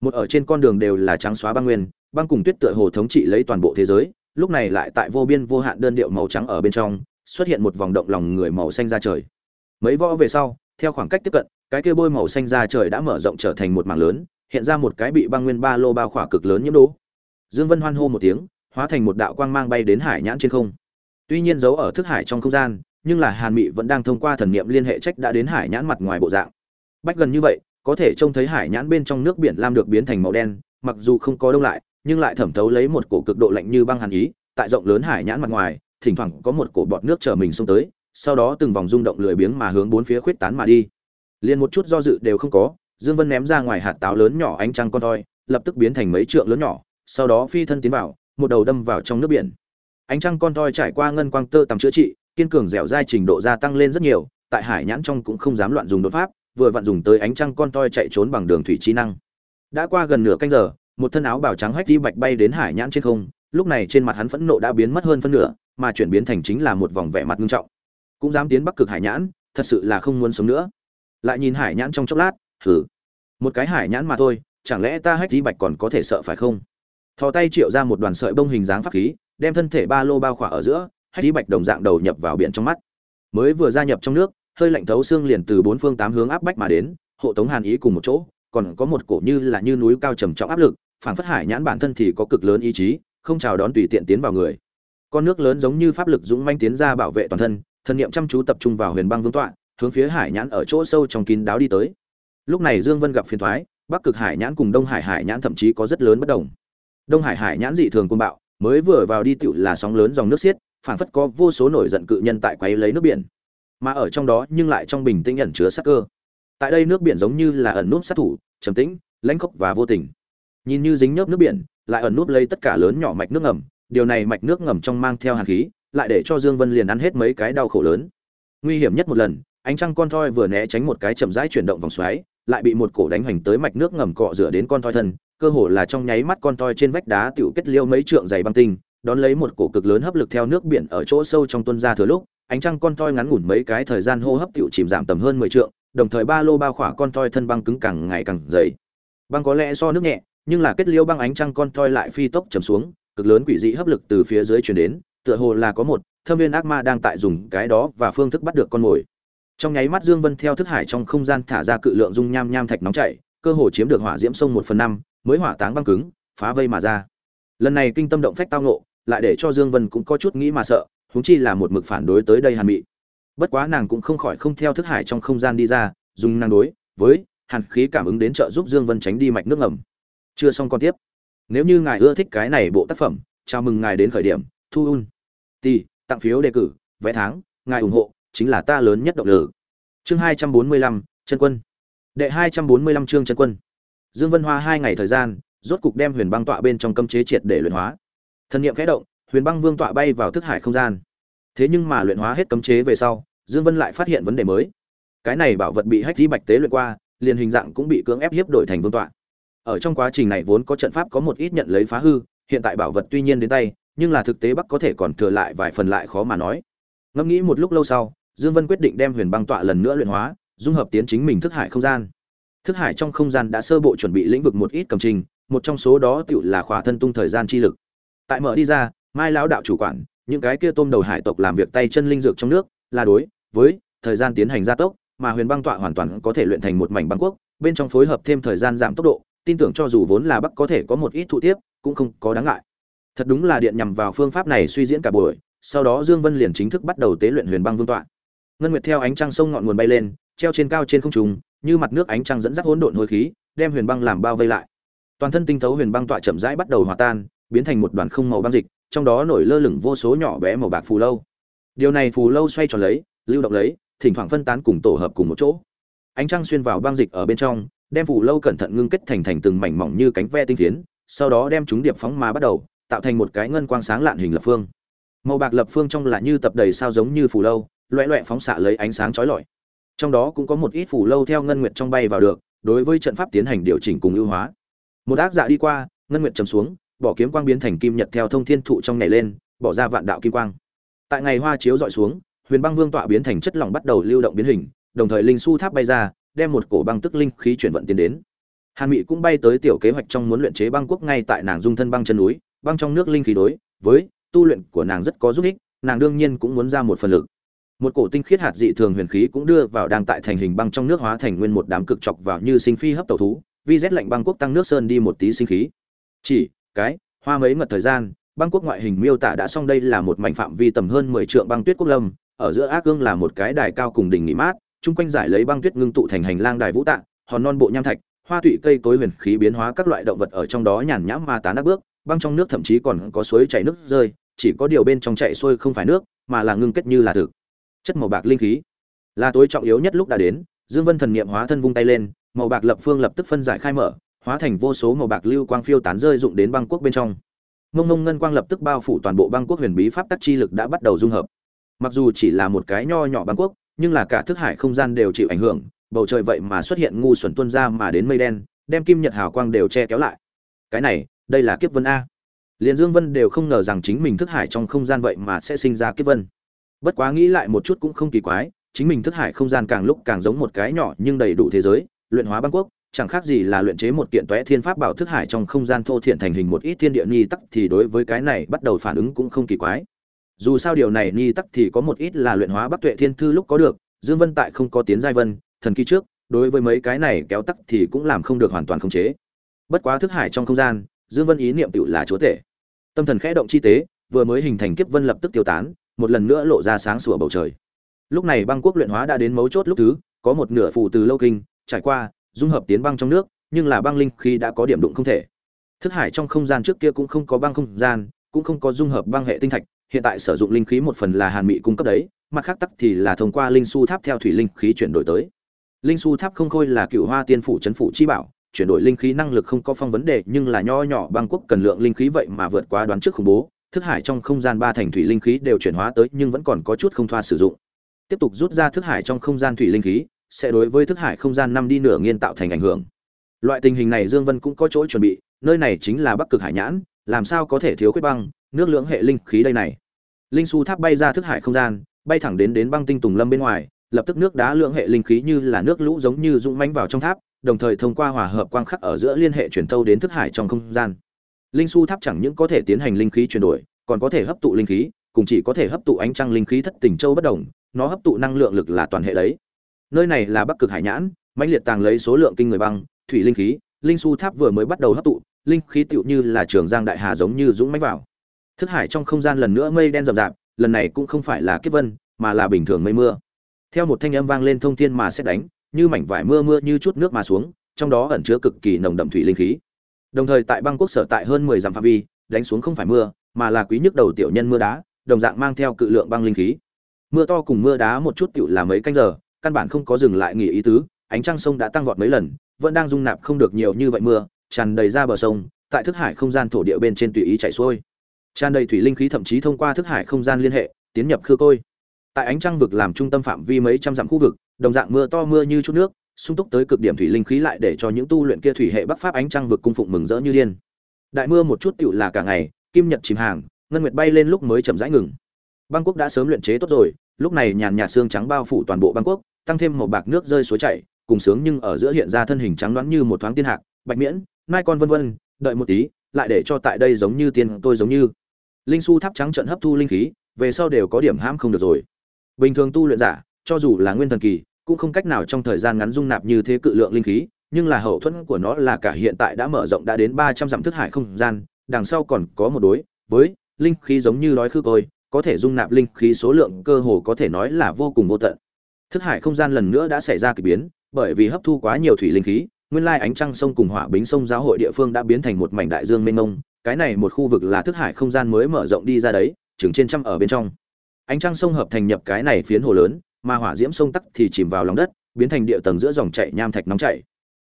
Một ở trên con đường đều là trắng xóa băng nguyên, băng cùng tuyết tựa hồ thống trị lấy toàn bộ thế giới, lúc này lại tại vô biên vô hạn đơn điệu màu trắng ở bên trong, xuất hiện một vòng động lòng người màu xanh ra trời. Mấy võ về sau, theo khoảng cách tiếp cận, cái kia bôi màu xanh ra trời đã mở rộng trở thành một mảng lớn, hiện ra một cái bị băng nguyên ba lô bao khỏa cực lớn nhiễm đố. Dương vân hoan hô một tiếng hóa thành một đạo quang mang bay đến hải nhãn trên không. Tuy nhiên giấu ở thức hải trong không gian, nhưng là hàn mị vẫn đang thông qua thần niệm liên hệ trách đã đến hải nhãn mặt ngoài bộ dạng. Bách gần như vậy, có thể trông thấy hải nhãn bên trong nước biển lam được biến thành màu đen, mặc dù không có đông lại, nhưng lại thẩm thấu lấy một cổ cực độ lạnh như băng hàn ý, tại rộng lớn hải nhãn mặt ngoài, thỉnh thoảng có một cổ bọt nước chở mình xông tới, sau đó từng vòng rung động lười biếng mà hướng bốn phía khuyết tán mà đi. Liền một chút do dự đều không có, dương vân ném ra ngoài hạt táo lớn nhỏ ánh trăng con toi, lập tức biến thành mấy trượng lớn nhỏ, sau đó phi thân tiến vào một đầu đâm vào trong nước biển. Ánh trăng con toi trải qua ngân quang tơ tầm chữa trị, kiên cường dẻo dai trình độ gia tăng lên rất nhiều, tại hải nhãn trong cũng không dám loạn dùng đột pháp, vừa vặn dùng tới ánh trăng con toi chạy trốn bằng đường thủy trí năng. Đã qua gần nửa canh giờ, một thân áo bào trắng hách đi bạch bay đến hải nhãn trên không, lúc này trên mặt hắn phẫn nộ đã biến mất hơn phân nửa, mà chuyển biến thành chính là một vòng vẻ mặt nghiêm trọng. Cũng dám tiến bắc cực hải nhãn, thật sự là không muốn sống nữa. Lại nhìn hải nhãn trong chốc lát thử một cái hải nhãn mà thôi, chẳng lẽ ta hách đi bạch còn có thể sợ phải không? Thò tay triệu ra một đoàn sợi bông hình dáng pháp khí, đem thân thể ba lô bao khỏa ở giữa hay đi bạch đồng dạng đầu nhập vào biển trong mắt. Mới vừa gia nhập trong nước, hơi lạnh thấu xương liền từ bốn phương tám hướng áp bách mà đến, hộ tống hàn ý cùng một chỗ, còn có một cổ như là như núi cao trầm trọng áp lực phảng phất hải nhãn bản thân thì có cực lớn ý chí, không chào đón tùy tiện tiến vào người. Con nước lớn giống như pháp lực dũng manh tiến ra bảo vệ toàn thân thần niệm chăm chú tập trung vào huyền băng vương tọa, hướng phía hải nhãn ở chỗ sâu trong kín đáo đi tới. Lúc này dương vân gặp phiền thoái, bắc cực hải nhãn cùng đông hải hải nhãn thậm chí có rất lớn bất đồng đông hải hải nhãn dị thường côn bạo, mới vừa vào đi tựu là sóng lớn dòng nước xiết, phảng phất có vô số nổi giận cự nhân tại quấy lấy nước biển. Mà ở trong đó nhưng lại trong bình tĩnh ẩn chứa sát cơ. Tại đây nước biển giống như là ẩn núp sát thủ, trầm tĩnh, lãnh khốc và vô tình. Nhìn như dính nhớp nước biển, lại ẩn núp lấy tất cả lớn nhỏ mạch nước ngầm, điều này mạch nước ngầm trong mang theo hàn khí, lại để cho dương vân liền ăn hết mấy cái đau khổ lớn. Nguy hiểm nhất một lần, ánh trăng con thoi vừa né tránh một cái chậm rãi chuyển động vòng xoáy, lại bị một cổ đánh hoành tới mạch nước ngầm cọ rửa đến con thoi thân cơ hồ là trong nháy mắt con toi trên vách đá tiểu kết liêu mấy trượng dày băng tinh đón lấy một cổ cực lớn hấp lực theo nước biển ở chỗ sâu trong tuân ra thừa lúc ánh trăng con toi ngắn ngủn mấy cái thời gian hô hấp tiểu chìm giảm tầm hơn 10 trượng, đồng thời ba lô bao khỏa con toi thân băng cứng càng ngày càng dày. Băng có lẽ do nước nhẹ, nhưng là kết liêu băng ánh trăng con toi lại phi tốc chầm xuống, cực lớn quỷ dị hấp lực từ phía dưới truyền đến, tựa hồ là có một thâm viên ác ma đang tại dùng cái đó và phương thức bắt được con mồi. Trong nháy mắt Dương Vân theo thức hải trong không gian thả ra cự lượng dung nham nham thạch nóng chảy, cơ hồ chiếm được hỏa diễm sông 1 phần 5, mới hỏa táng băng cứng, phá vây mà ra. Lần này kinh tâm động phách tao ngộ, lại để cho Dương Vân cũng có chút nghĩ mà sợ, huống chi là một mực phản đối tới đây Hàn Mị. Bất quá nàng cũng không khỏi không theo thức hải trong không gian đi ra, dùng năng đối với hàn khí cảm ứng đến trợ giúp Dương Vân tránh đi mạch nước ngầm. Chưa xong con tiếp. Nếu như ngài ưa thích cái này bộ tác phẩm, chào mừng ngài đến khởi điểm, thu un. Tỷ, tặng phiếu đề cử, vẽ tháng, ngài ủng hộ chính là ta lớn nhất động lực. Chương 245, chân quân. Đệ 245 chương chân quân. Dương Vân Hoa hai ngày thời gian, rốt cục đem Huyền Băng tọa bên trong cấm chế triệt để luyện hóa. Thần niệm khẽ động, Huyền Băng Vương tọa bay vào thức hải không gian. Thế nhưng mà luyện hóa hết cấm chế về sau, Dương Vân lại phát hiện vấn đề mới. Cái này bảo vật bị hách Tí bạch tế luyện qua, liền hình dạng cũng bị cưỡng ép hiếp đổi thành vương tọa. Ở trong quá trình này vốn có trận pháp có một ít nhận lấy phá hư, hiện tại bảo vật tuy nhiên đến tay, nhưng là thực tế Bắc có thể còn thừa lại vài phần lại khó mà nói. Ngẫm nghĩ một lúc lâu sau, Dương Vân quyết định đem Huyền Băng tọa lần nữa luyện hóa, dung hợp tiến chính mình thức hải không gian. Thức hải trong không gian đã sơ bộ chuẩn bị lĩnh vực một ít cầm trình, một trong số đó tựu là khỏa thân tung thời gian chi lực. Tại mở đi ra, Mai lão đạo chủ quản, những cái kia tôm đầu hải tộc làm việc tay chân linh dược trong nước là đối với thời gian tiến hành gia tốc mà huyền băng tọa hoàn toàn có thể luyện thành một mảnh băng quốc bên trong phối hợp thêm thời gian giảm tốc độ tin tưởng cho dù vốn là bắc có thể có một ít thụ tiếp cũng không có đáng ngại thật đúng là điện nhằm vào phương pháp này suy diễn cả buổi sau đó dương vân liền chính thức bắt đầu tế luyện huyền băng vương tọa ngân nguyệt theo ánh trăng sông ngọn nguồn bay lên treo trên cao trên không trung, như mặt nước ánh trăng dẫn dắt hỗn độn hôi khí, đem huyền băng làm bao vây lại. Toàn thân tinh thấu huyền băng tọa chậm rãi bắt đầu hòa tan, biến thành một đoàn không màu băng dịch, trong đó nổi lơ lửng vô số nhỏ bé màu bạc phù lâu. Điều này phù lâu xoay tròn lấy, lưu động lấy, thỉnh thoảng phân tán cùng tổ hợp cùng một chỗ. Ánh trăng xuyên vào băng dịch ở bên trong, đem phù lâu cẩn thận ngưng kết thành thành từng mảnh mỏng như cánh ve tinh phiến, sau đó đem chúng điệp phóng má bắt đầu, tạo thành một cái ngân quang sáng lạn hình lập phương. Màu bạc lập phương trong là như tập đầy sao giống như phù lâu loẹt loẹt phóng xạ lấy ánh sáng chói lọi trong đó cũng có một ít phủ lâu theo ngân nguyệt trong bay vào được, đối với trận pháp tiến hành điều chỉnh cùng ưu hóa. Một ác dạ đi qua, ngân nguyệt trầm xuống, bỏ kiếm quang biến thành kim nhật theo thông thiên thụ trong nhảy lên, bỏ ra vạn đạo kim quang. Tại ngày hoa chiếu dọi xuống, huyền băng vương tọa biến thành chất lỏng bắt đầu lưu động biến hình, đồng thời linh su tháp bay ra, đem một cổ băng tức linh khí chuyển vận tiến đến. Hàn mị cũng bay tới tiểu kế hoạch trong muốn luyện chế băng quốc ngay tại nàng dung thân băng chân núi, băng trong nước linh khí đối, với tu luyện của nàng rất có giúp ích, nàng đương nhiên cũng muốn ra một phần lực một cổ tinh khiết hạt dị thường huyền khí cũng đưa vào đang tại thành hình băng trong nước hóa thành nguyên một đám cực chọc vào như sinh phi hấp tẩu thú, vi rét lạnh băng quốc tăng nước sơn đi một tí sinh khí. Chỉ, cái, hoa mấy ngật thời gian, băng quốc ngoại hình miêu tả đã xong đây là một mảnh phạm vi tầm hơn mười trượng băng tuyết quốc lâm, ở giữa ác gương là một cái đài cao cùng đỉnh nghỉ mát, chung quanh giải lấy băng tuyết ngưng tụ thành hành lang đài vũ tạng, hòn non bộ nham thạch, hoa tụy cây cối huyền khí biến hóa các loại động vật ở trong đó nhàn nhãm ma tán áp bước, băng trong nước thậm chí còn có suối chảy nước rơi, chỉ có điều bên trong chạy xuôi không phải nước, mà là ngưng kết như là thực chất màu bạc linh khí. Là tối trọng yếu nhất lúc đã đến, dương vân thần niệm hóa thân vung tay lên, màu bạc lập phương lập tức phân giải khai mở, hóa thành vô số màu bạc lưu quang phiêu tán rơi dụng đến băng quốc bên trong. Mông mông ngân quang lập tức bao phủ toàn bộ băng quốc huyền bí pháp tắc chi lực đã bắt đầu dung hợp. Mặc dù chỉ là một cái nho nhỏ băng quốc, nhưng là cả thức hải không gian đều chịu ảnh hưởng, bầu trời vậy mà xuất hiện ngu xuẩn tuân ra mà đến mây đen, đem kim nhật hào quang đều che kéo lại. Cái này, đây là kiếp vân a. Liền dương vân đều không ngờ rằng chính mình thức hải trong không gian vậy mà sẽ sinh ra kiếp vân bất quá nghĩ lại một chút cũng không kỳ quái, chính mình thức hải không gian càng lúc càng giống một cái nhỏ nhưng đầy đủ thế giới, luyện hóa băng quốc, chẳng khác gì là luyện chế một kiện toé thiên pháp bảo thức hải trong không gian thô thiện thành hình một ít thiên địa ni tắc thì đối với cái này bắt đầu phản ứng cũng không kỳ quái. Dù sao điều này ni tắc thì có một ít là luyện hóa bắc tuệ thiên thư lúc có được, dương vân tại không có tiến giai vân, thần kỳ trước, đối với mấy cái này kéo tắc thì cũng làm không được hoàn toàn khống chế. Bất quá thức hải trong không gian, dương vân ý niệm tựu là chúa tể. Tâm thần khẽ động chi tế, vừa mới hình thành kiếp vân lập tức tiêu tán một lần nữa lộ ra sáng sủa bầu trời. Lúc này băng quốc luyện hóa đã đến mấu chốt lúc thứ, có một nửa phù từ lâu kinh, trải qua, dung hợp tiến băng trong nước, nhưng là băng linh khi đã có điểm đụng không thể. Thức hải trong không gian trước kia cũng không có băng không gian, cũng không có dung hợp băng hệ tinh thạch, hiện tại sử dụng linh khí một phần là hàn mị cung cấp đấy, mặt khác tắc thì là thông qua linh su tháp theo thủy linh khí chuyển đổi tới. Linh su tháp không khôi là cựu hoa tiên phủ trấn phủ chi bảo, chuyển đổi linh khí năng lực không có phong vấn đề, nhưng là nho nhỏ băng quốc cần lượng linh khí vậy mà vượt quá đoán trước khủng bố thức hải trong không gian ba thành thủy linh khí đều chuyển hóa tới nhưng vẫn còn có chút không thoa sử dụng. Tiếp tục rút ra thức hải trong không gian thủy linh khí, sẽ đối với thức hải không gian năm đi nửa nghiên tạo thành ảnh hưởng. Loại tình hình này dương vân cũng có chỗ chuẩn bị, nơi này chính là bắc cực hải nhãn, làm sao có thể thiếu khuyết băng, nước lưỡng hệ linh khí đây này. Linh su tháp bay ra thức hải không gian, bay thẳng đến đến băng tinh tùng lâm bên ngoài, lập tức nước đá lượng hệ linh khí như là nước lũ giống như dũng mãnh vào trong tháp, đồng thời thông qua hòa hợp quang khắc ở giữa liên hệ truyền thâu đến thức hải trong không gian linh su tháp chẳng những có thể tiến hành linh khí chuyển đổi, còn có thể hấp tụ linh khí, cùng chỉ có thể hấp tụ ánh trăng linh khí thất tình châu bất đồng, nó hấp tụ năng lượng lực là toàn hệ đấy. Nơi này là bắc cực hải nhãn, mãnh liệt tàng lấy số lượng kinh người băng, thủy linh khí, linh su tháp vừa mới bắt đầu hấp tụ, linh khí tựu như là trường giang đại hà giống như dũng mãnh vào. Thức hải trong không gian lần nữa mây đen rậm rạp, lần này cũng không phải là kiếp vân, mà là bình thường mây mưa. Theo một thanh âm vang lên thông thiên mà xét đánh, như mảnh vải mưa mưa như chút nước mà xuống, trong đó ẩn chứa cực kỳ nồng đậm thủy linh khí đồng thời tại băng quốc sở tại hơn mười dặm phạm vi, đánh xuống không phải mưa, mà là quý nhức đầu tiểu nhân mưa đá, đồng dạng mang theo cự lượng băng linh khí. Mưa to cùng mưa đá một chút tựu là mấy canh giờ, căn bản không có dừng lại nghỉ ý tứ, ánh trăng sông đã tăng vọt mấy lần, vẫn đang dung nạp không được nhiều như vậy mưa, tràn đầy ra bờ sông, tại thức hải không gian thổ địa bên trên tùy ý chảy xuôi. Tràn đầy thủy linh khí thậm chí thông qua thức hải không gian liên hệ, tiến nhập khư côi. Tại ánh trăng vực làm trung tâm phạm vi mấy trăm dặm khu vực, đồng dạng mưa to mưa như chút nước sung túc tới cực điểm thủy linh khí lại để cho những tu luyện kia thủy hệ bắc pháp ánh trăng vực cung phụng mừng rỡ như điên. Đại mưa một chút tựu là cả ngày, kim nhật chìm hàng, ngân nguyệt bay lên lúc mới chậm rãi ngừng. Băng quốc đã sớm luyện chế tốt rồi, lúc này nhàn nhạt xương trắng bao phủ toàn bộ băng quốc, tăng thêm một bạc nước rơi suối chảy, cùng sướng nhưng ở giữa hiện ra thân hình trắng đoán như một thoáng tiên hạc, bạch miễn mai con vân vân, đợi một tí, lại để cho tại đây giống như tiên tôi giống như. Linh su tháp trắng trận hấp thu linh khí, về sau đều có điểm ham không được rồi. Bình thường tu luyện giả, cho dù là nguyên thần kỳ cũng không cách nào trong thời gian ngắn dung nạp như thế cự lượng linh khí, nhưng là hậu thuẫn của nó là cả hiện tại đã mở rộng đã đến ba trăm dặm thức hải không gian, đằng sau còn có một đối, với linh khí giống như đói khư côi, có thể dung nạp linh khí số lượng cơ hồ có thể nói là vô cùng vô tận. Thức hải không gian lần nữa đã xảy ra kỳ biến, bởi vì hấp thu quá nhiều thủy linh khí, nguyên lai ánh trăng sông cùng hỏa bính sông giáo hội địa phương đã biến thành một mảnh đại dương mênh mông, cái này một khu vực là thức hải không gian mới mở rộng đi ra đấy, chừng trên trăm ở bên trong. Ánh trăng sông hợp thành nhập cái này phiến hồ lớn mà hỏa diễm sông tắc thì chìm vào lòng đất, biến thành địa tầng giữa dòng chảy nham thạch nóng chảy.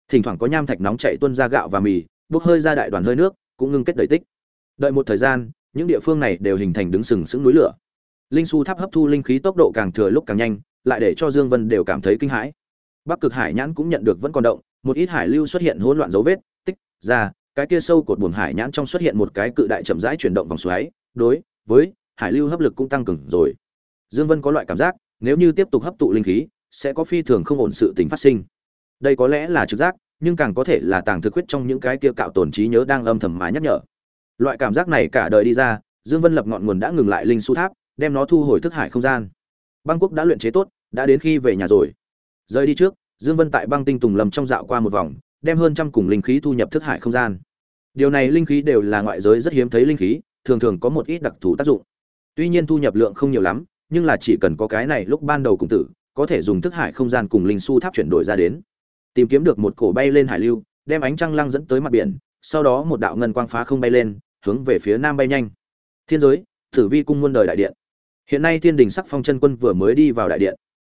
Thỉnh thoảng có nham thạch nóng chảy tuôn ra gạo và mì, bốc hơi ra đại đoàn hơi nước, cũng ngưng kết đầy tích. Đợi một thời gian, những địa phương này đều hình thành đứng sừng sững núi lửa. Linh su tháp hấp thu linh khí tốc độ càng thừa lúc càng nhanh, lại để cho dương vân đều cảm thấy kinh hãi. Bắc cực hải nhãn cũng nhận được vẫn còn động, một ít hải lưu xuất hiện hỗn loạn dấu vết, tích, ra, cái kia sâu cột buồn hải nhãn trong xuất hiện một cái cự đại chậm rãi chuyển động vòng xoáy, đối với hải lưu hấp lực cũng tăng cường rồi. Dương vân có loại cảm giác nếu như tiếp tục hấp tụ linh khí, sẽ có phi thường không ổn sự tình phát sinh. Đây có lẽ là trực giác, nhưng càng có thể là tàng thực huyết trong những cái kia cạo tổn trí nhớ đang âm thầm mà nhắc nhở. Loại cảm giác này cả đời đi ra, dương vân lập ngọn nguồn đã ngừng lại linh su tháp, đem nó thu hồi thức hải không gian. Băng quốc đã luyện chế tốt, đã đến khi về nhà rồi. Rời đi trước, dương vân tại băng tinh tùng lầm trong dạo qua một vòng, đem hơn trăm cùng linh khí thu nhập thức hải không gian. Điều này linh khí đều là ngoại giới rất hiếm thấy linh khí, thường thường có một ít đặc thù tác dụng. Tuy nhiên thu nhập lượng không nhiều lắm nhưng là chỉ cần có cái này lúc ban đầu cùng tử, có thể dùng thức hải không gian cùng linh su tháp chuyển đổi ra đến. Tìm kiếm được một cổ bay lên hải lưu, đem ánh trăng lăng dẫn tới mặt biển, sau đó một đạo ngân quang phá không bay lên, hướng về phía nam bay nhanh. Thiên giới, tử vi cung muôn đời đại điện. Hiện nay thiên đình sắc phong chân quân vừa mới đi vào đại điện.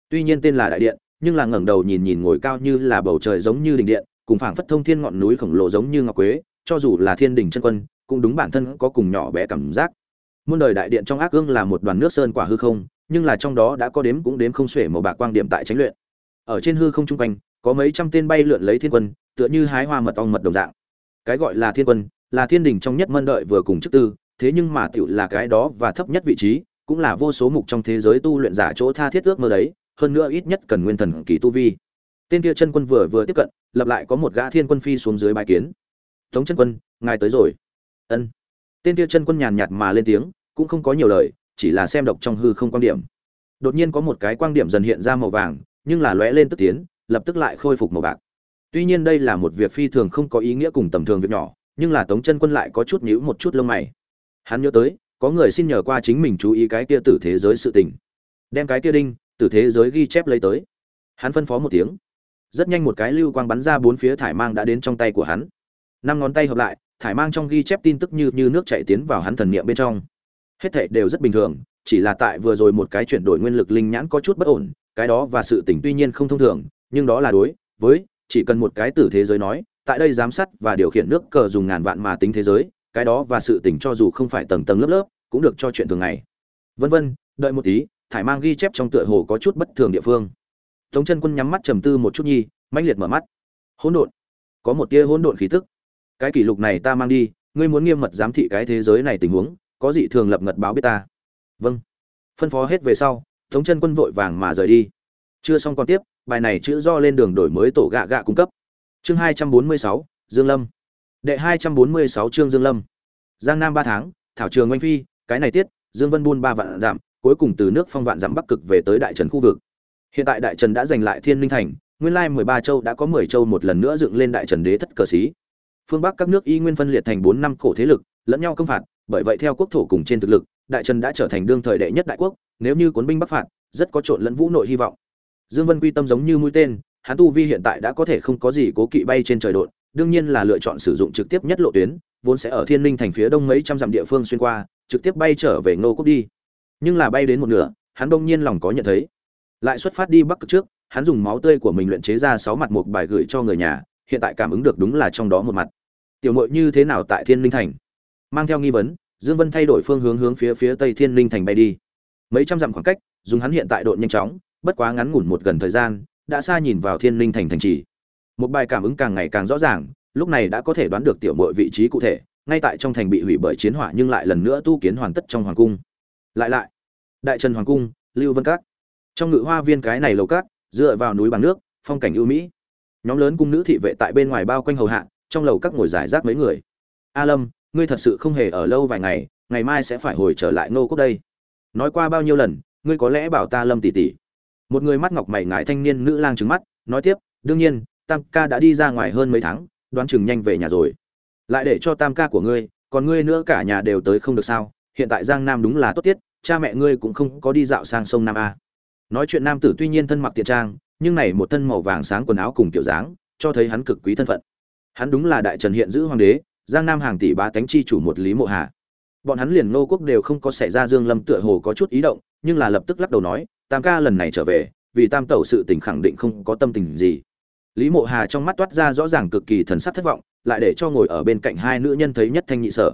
Tuy nhiên tên là đại điện, nhưng là ngẩng đầu nhìn nhìn ngồi cao như là bầu trời giống như đình điện, cùng phảng phất thông thiên ngọn núi khổng lồ giống như ngọc quế, cho dù là thiên đình chân quân, cũng đúng bản thân có cùng nhỏ bé cảm giác muôn đời đại điện trong ác ương là một đoàn nước sơn quả hư không, nhưng là trong đó đã có đếm cũng đếm không xuể màu bạc quang điểm tại tránh luyện. Ở trên hư không trung quanh, có mấy trăm tên bay lượn lấy thiên quân, tựa như hái hoa mật ong mật đồng dạng. Cái gọi là thiên quân, là thiên đình trong nhất mân đợi vừa cùng chức tư, thế nhưng mà tiểu là cái đó và thấp nhất vị trí, cũng là vô số mục trong thế giới tu luyện giả chỗ tha thiết ước mơ đấy, hơn nữa ít nhất cần nguyên thần kỳ tu vi. Tên kia chân quân vừa vừa tiếp cận, lập lại có một gã thiên quân phi xuống dưới bãi kiến. Tống chân quân, ngài tới rồi. Ân tên kia chân quân nhàn nhạt mà lên tiếng, cũng không có nhiều lời, chỉ là xem độc trong hư không quan điểm. Đột nhiên có một cái quang điểm dần hiện ra màu vàng, nhưng là lóe lên tức tiến, lập tức lại khôi phục màu bạc. Tuy nhiên đây là một việc phi thường không có ý nghĩa cùng tầm thường việc nhỏ, nhưng là tống chân quân lại có chút nhíu một chút lông mày. Hắn nhớ tới, có người xin nhờ qua chính mình chú ý cái kia tử thế giới sự tình. Đem cái kia đinh, tử thế giới ghi chép lấy tới. Hắn phân phó một tiếng. Rất nhanh một cái lưu quang bắn ra bốn phía thải mang đã đến trong tay của hắn. Năm ngón tay hợp lại thải mang trong ghi chép tin tức như như nước chảy tiến vào hắn thần niệm bên trong. Hết thảy đều rất bình thường, chỉ là tại vừa rồi một cái chuyển đổi nguyên lực linh nhãn có chút bất ổn, cái đó và sự tỉnh tuy nhiên không thông thường, nhưng đó là đối với chỉ cần một cái tử thế giới nói, tại đây giám sát và điều khiển nước cờ dùng ngàn vạn mà tính thế giới, cái đó và sự tỉnh cho dù không phải tầng tầng lớp lớp, cũng được cho chuyện thường ngày. Vân vân, đợi một tí, thải mang ghi chép trong tựa hồ có chút bất thường địa phương. Tống chân quân nhắm mắt trầm tư một chút nhi, mãnh liệt mở mắt. Hỗn độn. Có một tia hỗn độn khí tức cái kỷ lục này ta mang đi, ngươi muốn nghiêm mật giám thị cái thế giới này tình huống, có gì thường lập ngật báo biết ta. Vâng. Phân phó hết về sau thống chân quân vội vàng mà rời đi. Chưa xong còn tiếp, bài này chữ do lên đường đổi mới tổ gạ gạ cung cấp. Chương hai trăm bốn mươi sáu, dương lâm. Đệ hai trăm bốn mươi sáu chương dương lâm. Giang nam ba tháng, thảo trường oanh phi, cái này tiết, dương vân buôn ba vạn giảm cuối cùng từ nước phong vạn giảm bắc cực về tới đại trần khu vực. Hiện tại đại trần đã giành lại thiên linh thành, nguyên lai mười ba châu đã có mười châu một lần nữa dựng lên đại trần đế thất cờ xí phương bắc các nước y nguyên phân liệt thành bốn năm cổ thế lực, lẫn nhau công phạt, bởi vậy theo quốc thổ cùng trên thực lực, đại trần đã trở thành đương thời đệ nhất đại quốc, nếu như cuốn binh bắc phạt, rất có trộn lẫn vũ nội hy vọng. Dương vân quy tâm giống như mũi tên, hắn tu vi hiện tại đã có thể không có gì cố kỵ bay trên trời đột, đương nhiên là lựa chọn sử dụng trực tiếp nhất lộ tuyến, vốn sẽ ở thiên linh thành phía đông mấy trăm dặm địa phương xuyên qua, trực tiếp bay trở về ngô quốc đi. Nhưng là bay đến một nửa, hắn đông nhiên lòng có nhận thấy. Lại xuất phát đi bắc cực trước, hắn dùng máu tươi của mình luyện chế ra sáu mặt một bài gửi cho người nhà, hiện tại cảm ứng được đúng là trong đó một mặt tiểu muội như thế nào tại thiên linh thành? Mang theo nghi vấn, dương vân thay đổi phương hướng hướng phía phía tây thiên linh thành bay đi. Mấy trăm dặm khoảng cách, dùng hắn hiện tại độ nhanh chóng, bất quá ngắn ngủn một gần thời gian, đã xa nhìn vào thiên linh thành thành trì. Một bài cảm ứng càng ngày càng rõ ràng, lúc này đã có thể đoán được tiểu muội vị trí cụ thể, ngay tại trong thành bị hủy bởi chiến hỏa nhưng lại lần nữa tu kiến hoàn tất trong hoàng cung. Lại lại, đại trần hoàng cung, lưu vân các. Trong ngự hoa viên cái này lầu cát dựa vào núi bằng nước, phong cảnh ưu mỹ. Nhóm lớn cung nữ thị vệ tại bên ngoài bao quanh hầu hạ trong lầu các ngồi giải rác mấy người. A lâm, ngươi thật sự không hề ở lâu vài ngày ngày mai sẽ phải hồi trở lại nô quốc đây. Nói qua bao nhiêu lần, ngươi có lẽ bảo ta lâm tỷ tỷ. Một người mắt ngọc mày ngải thanh niên nữ lang trứng mắt, nói tiếp, đương nhiên, tam ca đã đi ra ngoài hơn mấy tháng, đoán chừng nhanh về nhà rồi. Lại để cho tam ca của ngươi, còn ngươi nữa cả nhà đều tới không được sao? Hiện tại giang nam đúng là tốt tiết, cha mẹ ngươi cũng không có đi dạo sang sông nam a. Nói chuyện nam tử tuy nhiên thân mặc tiện trang, nhưng này một thân màu vàng sáng quần áo cùng kiểu dáng, cho thấy hắn cực quý thân phận hắn đúng là đại trần hiện giữ hoàng đế, giang nam hàng tỷ ba tánh chi chủ một lý mộ hà. Bọn hắn liền nô quốc đều không có xảy ra dương lâm tựa hồ có chút ý động, nhưng là lập tức lắc đầu nói, tam ca lần này trở về, vì tam tẩu sự tình khẳng định không có tâm tình gì. Lý mộ hà trong mắt toát ra rõ ràng cực kỳ thần sắc thất vọng, lại để cho ngồi ở bên cạnh hai nữ nhân thấy nhất thanh nhị sở.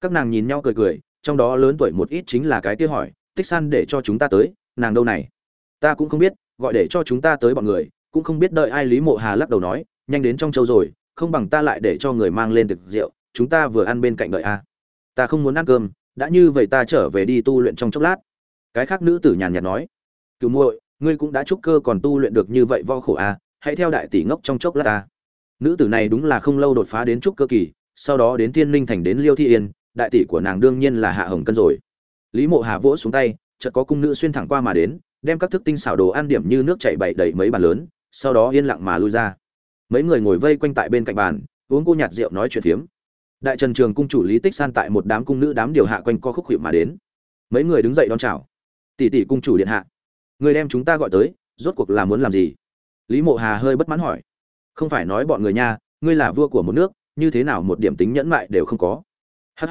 Các nàng nhìn nhau cười cười, trong đó lớn tuổi một ít chính là cái kia hỏi, tích san để cho chúng ta tới, nàng đâu này? Ta cũng không biết, gọi để cho chúng ta tới bọn người, cũng không biết đợi ai lý mộ hà lắc đầu nói, nhanh đến trong châu rồi không bằng ta lại để cho người mang lên thực rượu, chúng ta vừa ăn bên cạnh đợi a. Ta không muốn ăn cơm, đã như vậy ta trở về đi tu luyện trong chốc lát. Cái khác nữ tử nhàn nhạt nói cựu muội, ngươi cũng đã trúc cơ còn tu luyện được như vậy vo khổ a hãy theo đại tỷ ngốc trong chốc lát ta. Nữ tử này đúng là không lâu đột phá đến trúc cơ kỳ, sau đó đến thiên linh thành đến liêu thị yên, đại tỷ của nàng đương nhiên là hạ hồng cân rồi. Lý mộ hà vỗ xuống tay, chợt có cung nữ xuyên thẳng qua mà đến, đem các thức tinh xảo đồ ăn điểm như nước chảy bậy đầy mấy bàn lớn, sau đó yên lặng mà lui ra mấy người ngồi vây quanh tại bên cạnh bàn, uống cô nhạt rượu nói chuyện phiếm. Đại trần trường cung chủ lý tích san tại một đám cung nữ đám điều hạ quanh co khúc hiệu mà đến. Mấy người đứng dậy đón chào. Tỷ tỷ cung chủ điện hạ, người đem chúng ta gọi tới, rốt cuộc là muốn làm gì? Lý mộ hà hơi bất mãn hỏi. Không phải nói bọn người nha, ngươi là vua của một nước, như thế nào một điểm tính nhẫn mại đều không có? Hh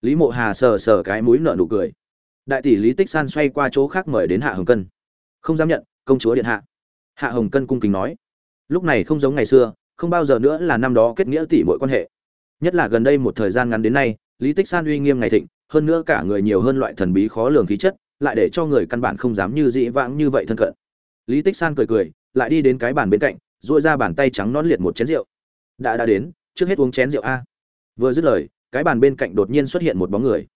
lý mộ hà sờ sờ cái mũi nợ nụ cười. Đại tỷ lý tích san xoay qua chỗ khác mời đến hạ hồng cân. Không dám nhận, công chúa điện hạ. Hạ hồng cân cung kính nói lúc này không giống ngày xưa, không bao giờ nữa là năm đó kết nghĩa tỷ mọi quan hệ. Nhất là gần đây một thời gian ngắn đến nay, lý tích san uy nghiêm ngày thịnh, hơn nữa cả người nhiều hơn loại thần bí khó lường khí chất, lại để cho người căn bản không dám như dĩ vãng như vậy thân cận. Lý tích san cười cười, lại đi đến cái bàn bên cạnh dội ra bàn tay trắng non liệt một chén rượu. Đã đã đến, trước hết uống chén rượu a. Vừa dứt lời, cái bàn bên cạnh đột nhiên xuất hiện một bóng người.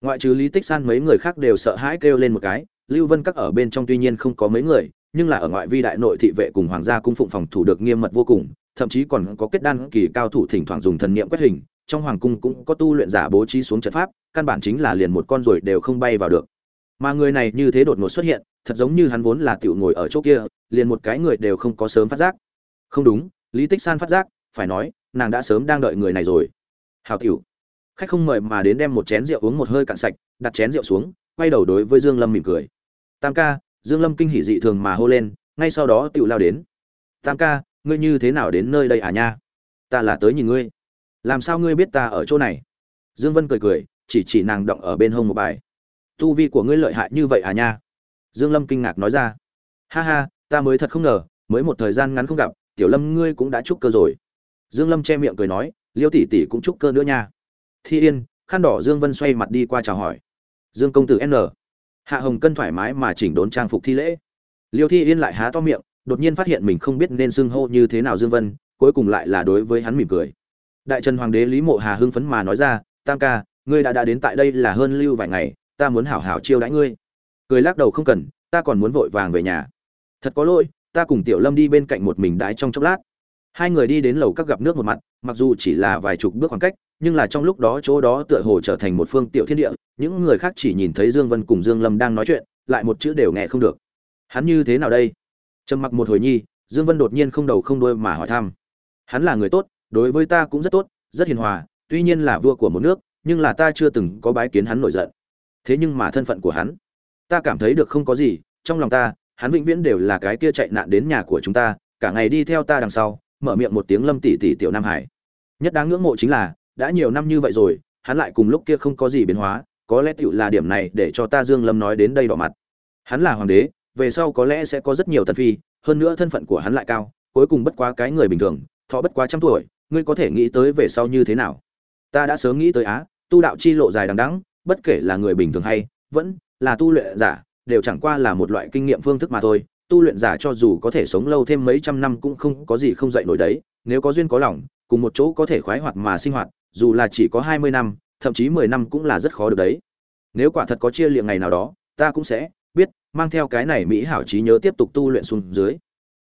Ngoại trừ lý tích san, mấy người khác đều sợ hãi kêu lên một cái, lưu vân các ở bên trong tuy nhiên không có mấy người nhưng là ở ngoại vi đại nội thị vệ cùng hoàng gia cung phụng phòng thủ được nghiêm mật vô cùng, thậm chí còn có kết đan kỳ cao thủ thỉnh thoảng dùng thần niệm quét hình, trong hoàng cung cũng có tu luyện giả bố trí xuống trận pháp, căn bản chính là liền một con ruồi đều không bay vào được. Mà người này như thế đột ngột xuất hiện, thật giống như hắn vốn là tiểu ngồi ở chỗ kia, liền một cái người đều không có sớm phát giác. Không đúng, lý tích san phát giác, phải nói, nàng đã sớm đang đợi người này rồi. Hào tiểu. Khách không mời mà đến đem một chén rượu uống một hơi cạn sạch, đặt chén rượu xuống, quay đầu đối với dương lâm mỉm cười. Tam ca dương lâm kinh hỉ dị thường mà hô lên, ngay sau đó tiểu lao đến. Tam ca, ngươi như thế nào đến nơi đây à nha? Ta là tới nhìn ngươi. Làm sao ngươi biết ta ở chỗ này? Dương vân cười cười, chỉ chỉ nàng động ở bên hông một bài. Tu vi của ngươi lợi hại như vậy à nha? Dương lâm kinh ngạc nói ra. Ha ha, ta mới thật không ngờ, mới một thời gian ngắn không gặp, tiểu lâm ngươi cũng đã trúc cơ rồi. Dương lâm che miệng cười nói, liêu tỷ tỷ cũng trúc cơ nữa nha. Thi yên, khăn đỏ dương vân xoay mặt đi qua chào hỏi. Dương công tử n hạ hồng cân thoải mái mà chỉnh đốn trang phục thi lễ. Liêu thi yên lại há to miệng, đột nhiên phát hiện mình không biết nên xưng hô như thế nào dương vân, cuối cùng lại là đối với hắn mỉm cười. Đại trần hoàng đế lý mộ hà hưng phấn mà nói ra, tam ca, ngươi đã đã đến tại đây là hơn lưu vài ngày, ta muốn hảo hảo chiêu đãi ngươi. Cười lắc đầu không cần, ta còn muốn vội vàng về nhà. Thật có lỗi, ta cùng tiểu lâm đi bên cạnh một mình đái trong chốc lát hai người đi đến lầu các gặp nước một mặt, mặc dù chỉ là vài chục bước khoảng cách, nhưng là trong lúc đó chỗ đó tựa hồ trở thành một phương tiểu thiên địa, những người khác chỉ nhìn thấy dương vân cùng dương lâm đang nói chuyện, lại một chữ đều nghe không được. Hắn như thế nào đây? Trầm mặc một hồi nhi, dương vân đột nhiên không đầu không đuôi mà hỏi thăm. Hắn là người tốt, đối với ta cũng rất tốt, rất hiền hòa, tuy nhiên là vua của một nước, nhưng là ta chưa từng có bái kiến hắn nổi giận. Thế nhưng mà thân phận của hắn, ta cảm thấy được không có gì, trong lòng ta, hắn vĩnh viễn đều là cái kia chạy nạn đến nhà của chúng ta, cả ngày đi theo ta đằng sau mở miệng một tiếng lâm tỷ tỷ tiểu nam hải. Nhất đáng ngưỡng mộ chính là, đã nhiều năm như vậy rồi, hắn lại cùng lúc kia không có gì biến hóa, có lẽ tựu là điểm này để cho ta dương lâm nói đến đây đỏ mặt. Hắn là hoàng đế, về sau có lẽ sẽ có rất nhiều tần phi, hơn nữa thân phận của hắn lại cao, cuối cùng bất quá cái người bình thường, thọ bất quá trăm tuổi, ngươi có thể nghĩ tới về sau như thế nào? Ta đã sớm nghĩ tới á, tu đạo chi lộ dài đằng đẵng, bất kể là người bình thường hay vẫn là tu luyện giả, đều chẳng qua là một loại kinh nghiệm phương thức mà thôi tu luyện giả cho dù có thể sống lâu thêm mấy trăm năm cũng không có gì không dậy nổi đấy, nếu có duyên có lòng, cùng một chỗ có thể khoái hoạt mà sinh hoạt, dù là chỉ có hai mươi năm, thậm chí mười năm cũng là rất khó được đấy. Nếu quả thật có chia liệng ngày nào đó, ta cũng sẽ biết, mang theo cái này mỹ hảo trí nhớ tiếp tục tu luyện xuống dưới.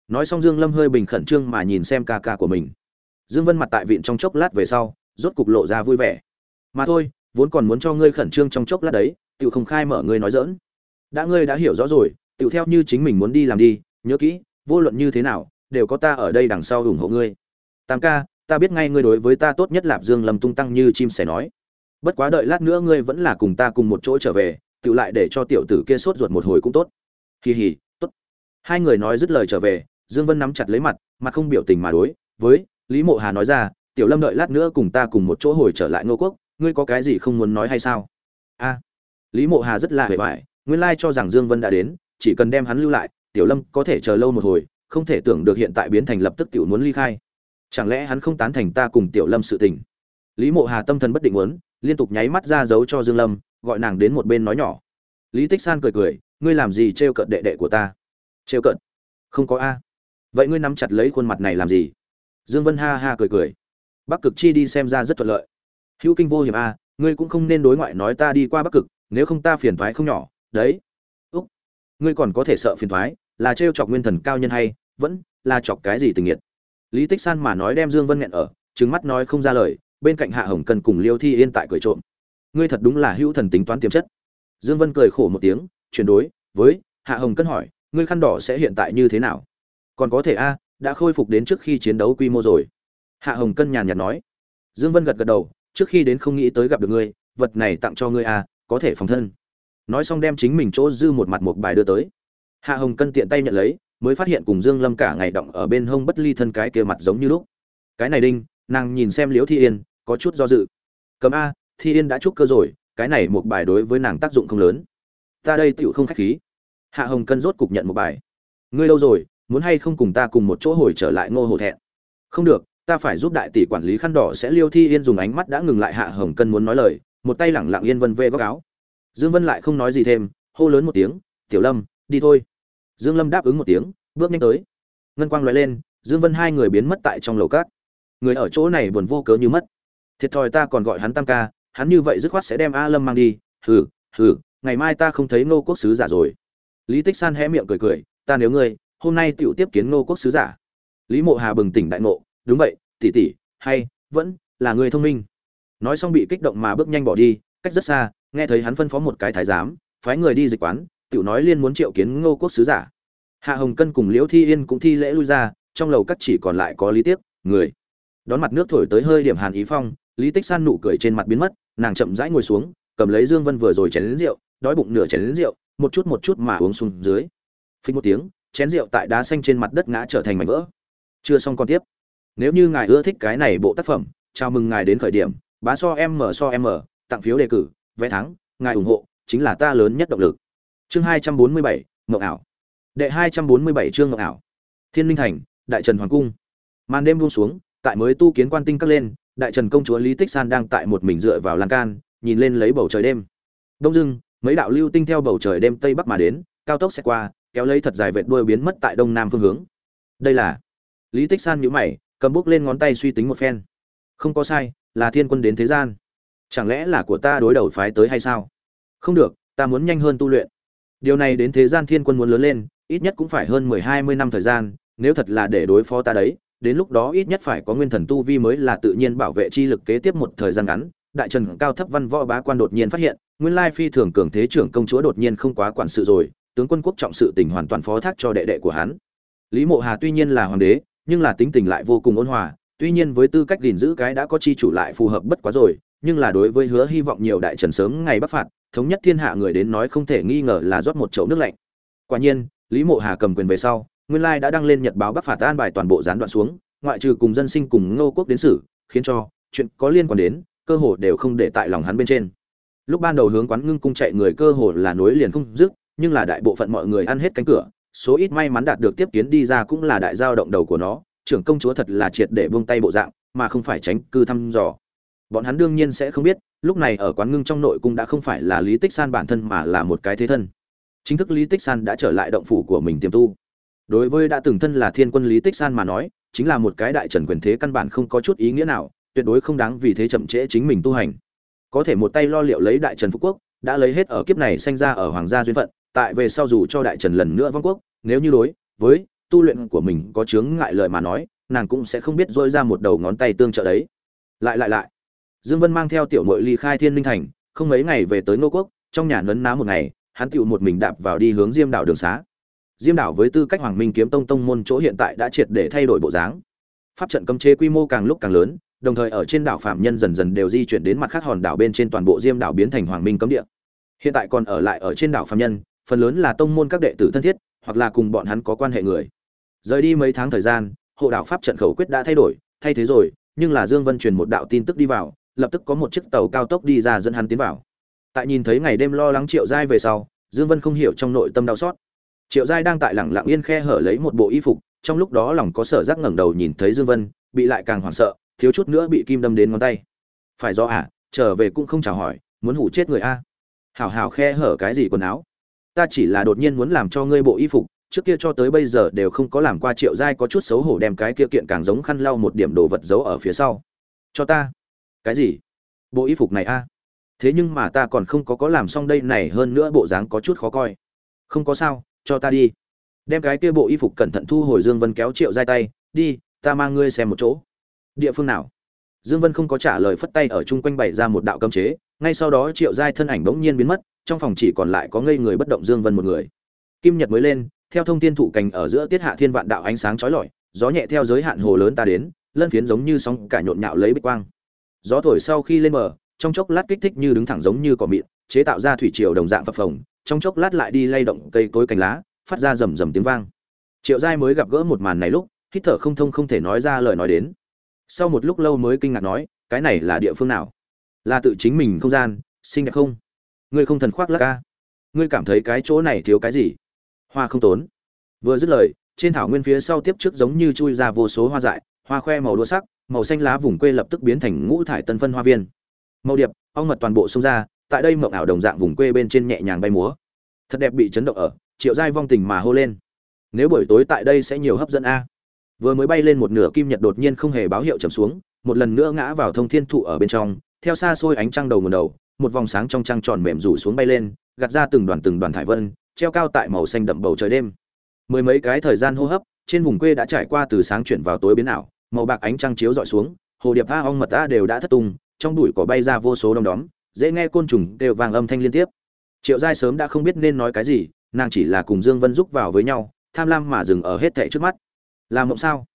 Nói xong dương lâm hơi bình khẩn trương mà nhìn xem ca ca của mình. Dương vân mặt tại viện trong chốc lát về sau, rốt cục lộ ra vui vẻ. Mà thôi, vốn còn muốn cho ngươi khẩn trương trong chốc lát đấy tự không khai mở ngươi nói dỡn đã ngươi đã hiểu rõ rồi tự theo như chính mình muốn đi làm đi nhớ kỹ vô luận như thế nào đều có ta ở đây đằng sau ủng hộ ngươi. Tam ca ta biết ngay ngươi đối với ta tốt nhất lạp dương lâm tung tăng như chim sẻ nói. Bất quá đợi lát nữa ngươi vẫn là cùng ta cùng một chỗ trở về tự lại để cho tiểu tử kia sốt ruột một hồi cũng tốt. Hì hì tốt. Hai người nói dứt lời trở về dương vân nắm chặt lấy mặt mặt không biểu tình mà đối với lý mộ hà nói ra tiểu lâm đợi lát nữa cùng ta cùng một chỗ hồi trở lại ngô quốc ngươi có cái gì không muốn nói hay sao? A. Lý mộ hà rất là hề vải, nguyên lai cho rằng dương vân đã đến chỉ cần đem hắn lưu lại, tiểu lâm có thể chờ lâu một hồi, không thể tưởng được hiện tại biến thành lập tức tiểu muốn ly khai. Chẳng lẽ hắn không tán thành ta cùng tiểu lâm sự tình? Lý mộ hà tâm thần bất định muốn, liên tục nháy mắt ra dấu cho dương lâm, gọi nàng đến một bên nói nhỏ. Lý tích san cười cười, ngươi làm gì trêu cợt đệ đệ của ta? Trêu cợt? Không có a. Vậy ngươi nắm chặt lấy khuôn mặt này làm gì? Dương vân ha ha cười cười. Bắc cực chi đi xem ra rất thuận lợi. Hữu kinh vô hiểm a, ngươi cũng không nên đối ngoại nói ta đi qua bắc cực, nếu không ta phiền thoái không nhỏ. Đấy ngươi còn có thể sợ phiền thoái, là trêu chọc nguyên thần cao nhân hay, vẫn là chọc cái gì tình nghiệt. Lý tích san mà nói đem dương vân nghẹn ở, trừng mắt nói không ra lời, bên cạnh hạ hồng cần cùng liêu thi yên tại cười trộm. Ngươi thật đúng là hữu thần tính toán tiềm chất. Dương vân cười khổ một tiếng, chuyển đối với hạ hồng cân hỏi, ngươi khăn đỏ sẽ hiện tại như thế nào? Còn có thể a, đã khôi phục đến trước khi chiến đấu quy mô rồi. Hạ hồng cân nhàn nhạt nói. Dương vân gật gật đầu, trước khi đến không nghĩ tới gặp được ngươi, vật này tặng cho ngươi a, có thể phòng thân nói xong đem chính mình chỗ dư một mặt một bài đưa tới. Hạ hồng cân tiện tay nhận lấy, mới phát hiện cùng dương lâm cả ngày động ở bên hông bất ly thân cái kia mặt giống như lúc. Cái này đinh, nàng nhìn xem liễu thi yên, có chút do dự. Cầm a, thi yên đã chúc cơ rồi, cái này một bài đối với nàng tác dụng không lớn. Ta đây tựu không khách khí. Hạ hồng cân rốt cục nhận một bài. Ngươi đâu rồi, muốn hay không cùng ta cùng một chỗ hồi trở lại ngô hồ thẹn? Không được, ta phải giúp đại tỷ quản lý khăn đỏ sẽ liêu thi yên dùng ánh mắt đã ngừng lại hạ hồng cân muốn nói lời, một tay lẳng lặng yên vân vê góc áo dương vân lại không nói gì thêm, hô lớn một tiếng, tiểu lâm, đi thôi. Dương lâm đáp ứng một tiếng, bước nhanh tới. Ngân quang lóe lên, dương vân hai người biến mất tại trong lầu cát. Người ở chỗ này buồn vô cớ như mất. Thiệt thòi ta còn gọi hắn tam ca, hắn như vậy dứt khoát sẽ đem a lâm mang đi. Hừ hừ, ngày mai ta không thấy ngô quốc sứ giả rồi. Lý tích san hé miệng cười cười, ta nếu ngươi, hôm nay tựu tiếp kiến ngô quốc sứ giả. Lý mộ hà bừng tỉnh đại ngộ, đúng vậy, tỷ tỷ, hay, vẫn là người thông minh. Nói xong bị kích động mà bước nhanh bỏ đi, cách rất xa nghe thấy hắn phân phó một cái thái giám, phái người đi dịch quán, tiểu nói liên muốn triệu kiến ngô quốc sứ giả. Hạ hồng cân cùng liễu thi yên cũng thi lễ lui ra, trong lầu cắt chỉ còn lại có lý tiếc, người. Đón mặt nước thổi tới hơi điểm hàn ý phong, lý tích san nụ cười trên mặt biến mất, nàng chậm rãi ngồi xuống, cầm lấy dương vân vừa rồi chén lính rượu, đói bụng nửa chén lính rượu, một chút một chút mà uống xuống dưới. Phình một tiếng, chén rượu tại đá xanh trên mặt đất ngã trở thành mảnh vỡ. Chưa xong còn tiếp. Nếu như ngài ưa thích cái này bộ tác phẩm, chào mừng ngài đến khởi điểm, bá so em mở so em mở, tặng phiếu đề cử vẽ thắng, ngài ủng hộ, chính là ta lớn nhất động lực. Chương hai trăm bốn mươi bảy mộng ảo. Đệ hai trăm bốn mươi bảy chương mộng ảo. Thiên minh thành, đại trần hoàng cung. Màn đêm buông xuống, tại mới tu kiến quan tinh cắt lên, đại trần công chúa lý tích san đang tại một mình dựa vào lan can, nhìn lên lấy bầu trời đêm. Đông dưng mấy đạo lưu tinh theo bầu trời đêm tây bắc mà đến, cao tốc sẽ qua, kéo lấy thật dài vệt đuôi biến mất tại đông nam phương hướng. Đây là, lý tích san nhíu mày, cầm bút lên ngón tay suy tính một phen. Không có sai, là thiên quân đến thế gian chẳng lẽ là của ta đối đầu phái tới hay sao? Không được, ta muốn nhanh hơn tu luyện. Điều này đến thế gian thiên quân muốn lớn lên, ít nhất cũng phải hơn mười hai mươi năm thời gian, nếu thật là để đối phó ta đấy, đến lúc đó ít nhất phải có nguyên thần tu vi mới là tự nhiên bảo vệ chi lực kế tiếp một thời gian ngắn. Đại trần cao thấp văn võ bá quan đột nhiên phát hiện, nguyên lai phi thường cường thế trưởng công chúa đột nhiên không quá quản sự rồi, tướng quân quốc trọng sự tình hoàn toàn phó thác cho đệ đệ của hắn. Lý mộ hà tuy nhiên là hoàng đế, nhưng là tính tình lại vô cùng ôn hòa, tuy nhiên với tư cách gìn giữ cái đã có chi chủ lại phù hợp bất quá rồi nhưng là đối với hứa hy vọng nhiều đại trần sớm ngày bắc phạt, thống nhất thiên hạ người đến nói không thể nghi ngờ là rót một chậu nước lạnh. Quả nhiên, lý mộ hà cầm quyền về sau, nguyên lai đã đăng lên nhật báo bắc phạt an bài toàn bộ gián đoạn xuống, ngoại trừ cùng dân sinh cùng ngô quốc đến xử, khiến cho chuyện có liên quan đến, cơ hồ đều không để tại lòng hắn bên trên. Lúc ban đầu hướng quán ngưng cung chạy người cơ hồ là nối liền không dứt, nhưng là đại bộ phận mọi người ăn hết cánh cửa, số ít may mắn đạt được tiếp kiến đi ra cũng là đại giao động đầu của nó, trưởng công chúa thật là triệt để buông tay bộ dạng, mà không phải tránh cư thăm dò bọn hắn đương nhiên sẽ không biết, lúc này ở quán ngưng trong nội cung đã không phải là lý tích san bản thân mà là một cái thế thân. Chính thức lý tích san đã trở lại động phủ của mình tiềm tu. Đối với đã từng thân là thiên quân lý tích san mà nói, chính là một cái đại trần quyền thế căn bản không có chút ý nghĩa nào, tuyệt đối không đáng vì thế chậm trễ chính mình tu hành. Có thể một tay lo liệu lấy đại trần phú quốc, đã lấy hết ở kiếp này sanh ra ở hoàng gia duyên phận, tại về sau dù cho đại trần lần nữa vong quốc, nếu như đối với tu luyện của mình có chướng ngại lời mà nói, nàng cũng sẽ không biết dỗi ra một đầu ngón tay tương trợ đấy. Lại lại lại dương vân mang theo tiểu muội ly khai thiên linh thành, không mấy ngày về tới ngô quốc, trong nhà nấn ná một ngày, hắn tựu một mình đạp vào đi hướng diêm đảo đường xá. Diêm đảo với tư cách hoàng minh kiếm tông tông môn chỗ hiện tại đã triệt để thay đổi bộ dáng. Pháp trận cấm chế quy mô càng lúc càng lớn, đồng thời ở trên đảo phạm nhân dần dần đều di chuyển đến mặt khác hòn đảo bên trên toàn bộ diêm đảo biến thành hoàng minh cấm địa. Hiện tại còn ở lại ở trên đảo phạm nhân, phần lớn là tông môn các đệ tử thân thiết, hoặc là cùng bọn hắn có quan hệ người. Rời đi mấy tháng thời gian, hộ đảo pháp trận khẩu quyết đã thay đổi, thay thế rồi, nhưng là dương vân truyền một đạo tin tức đi vào lập tức có một chiếc tàu cao tốc đi ra dẫn hắn tiến vào. Tại nhìn thấy ngày đêm lo lắng triệu giai về sau, dương vân không hiểu trong nội tâm đau xót. Triệu giai đang tại lẳng lặng yên khe hở lấy một bộ y phục, trong lúc đó lòng có sở giác ngẩng đầu nhìn thấy dương vân, bị lại càng hoảng sợ, thiếu chút nữa bị kim đâm đến ngón tay. Phải do à trở về cũng không chào hỏi, muốn hủ chết người a. Hảo hảo khe hở cái gì quần áo? Ta chỉ là đột nhiên muốn làm cho ngươi bộ y phục, trước kia cho tới bây giờ đều không có làm qua. Triệu giai có chút xấu hổ đem cái kia kiện càng giống khăn lau một điểm đồ vật giấu ở phía sau. Cho ta cái gì? Bộ y phục này a? Thế nhưng mà ta còn không có có làm xong đây này, hơn nữa bộ dáng có chút khó coi. Không có sao, cho ta đi. Đem cái kia bộ y phục cẩn thận thu hồi dương vân kéo triệu dai tay, đi, ta mang ngươi xem một chỗ. Địa phương nào? Dương vân không có trả lời phất tay ở chung quanh bày ra một đạo cấm chế, ngay sau đó triệu giai thân ảnh bỗng nhiên biến mất, trong phòng chỉ còn lại có ngây người bất động dương vân một người. Kim nhật mới lên, theo thông thiên thụ cành ở giữa tiết hạ thiên vạn đạo ánh sáng chói lọi, gió nhẹ theo giới hạn hồ lớn ta đến, lân phiến giống như sóng cả nhộn nhạo lấy bích quang gió thổi sau khi lên bờ, trong chốc lát kích thích như đứng thẳng giống như cỏ mịn, chế tạo ra thủy triều đồng dạng phập phồng, trong chốc lát lại đi lay động cây cối cành lá, phát ra rầm rầm tiếng vang. Triệu giai mới gặp gỡ một màn này lúc, hít thở không thông không thể nói ra lời nói đến. Sau một lúc lâu mới kinh ngạc nói, cái này là địa phương nào? Là tự chính mình không gian, xinh đẹp không? Ngươi không thần khoác lắc ca ngươi cảm thấy cái chỗ này thiếu cái gì? Hoa không tốn. Vừa dứt lời, trên thảo nguyên phía sau tiếp trước giống như chui ra vô số hoa dại, hoa khoe màu đua sắc màu xanh lá vùng quê lập tức biến thành ngũ thải tân phân hoa viên. Màu điệp, ong mật toàn bộ xông ra, tại đây mộng ảo đồng dạng vùng quê bên trên nhẹ nhàng bay múa. Thật đẹp bị chấn động ở, triệu giai vong tình mà hô lên. Nếu buổi tối tại đây sẽ nhiều hấp dẫn a. Vừa mới bay lên một nửa kim nhật đột nhiên không hề báo hiệu trầm xuống, một lần nữa ngã vào thông thiên thụ ở bên trong, theo xa xôi ánh trăng đầu nguồn đầu, một vòng sáng trong trăng tròn mềm rủ xuống bay lên, gạt ra từng đoàn từng đoàn thải vân, treo cao tại màu xanh đậm bầu trời đêm. Mười mấy cái thời gian hô hấp, trên vùng quê đã trải qua từ sáng chuyển vào tối biến ảo màu bạc ánh trăng chiếu dọi xuống, hồ điệp a ong mật a đều đã thất tung, trong bụi cỏ bay ra vô số đom đóm, dễ nghe côn trùng đều vàng âm thanh liên tiếp. Triệu giai sớm đã không biết nên nói cái gì, nàng chỉ là cùng dương vân giúp vào với nhau, tham lam mà dừng ở hết thảy trước mắt. Làm mộng sao?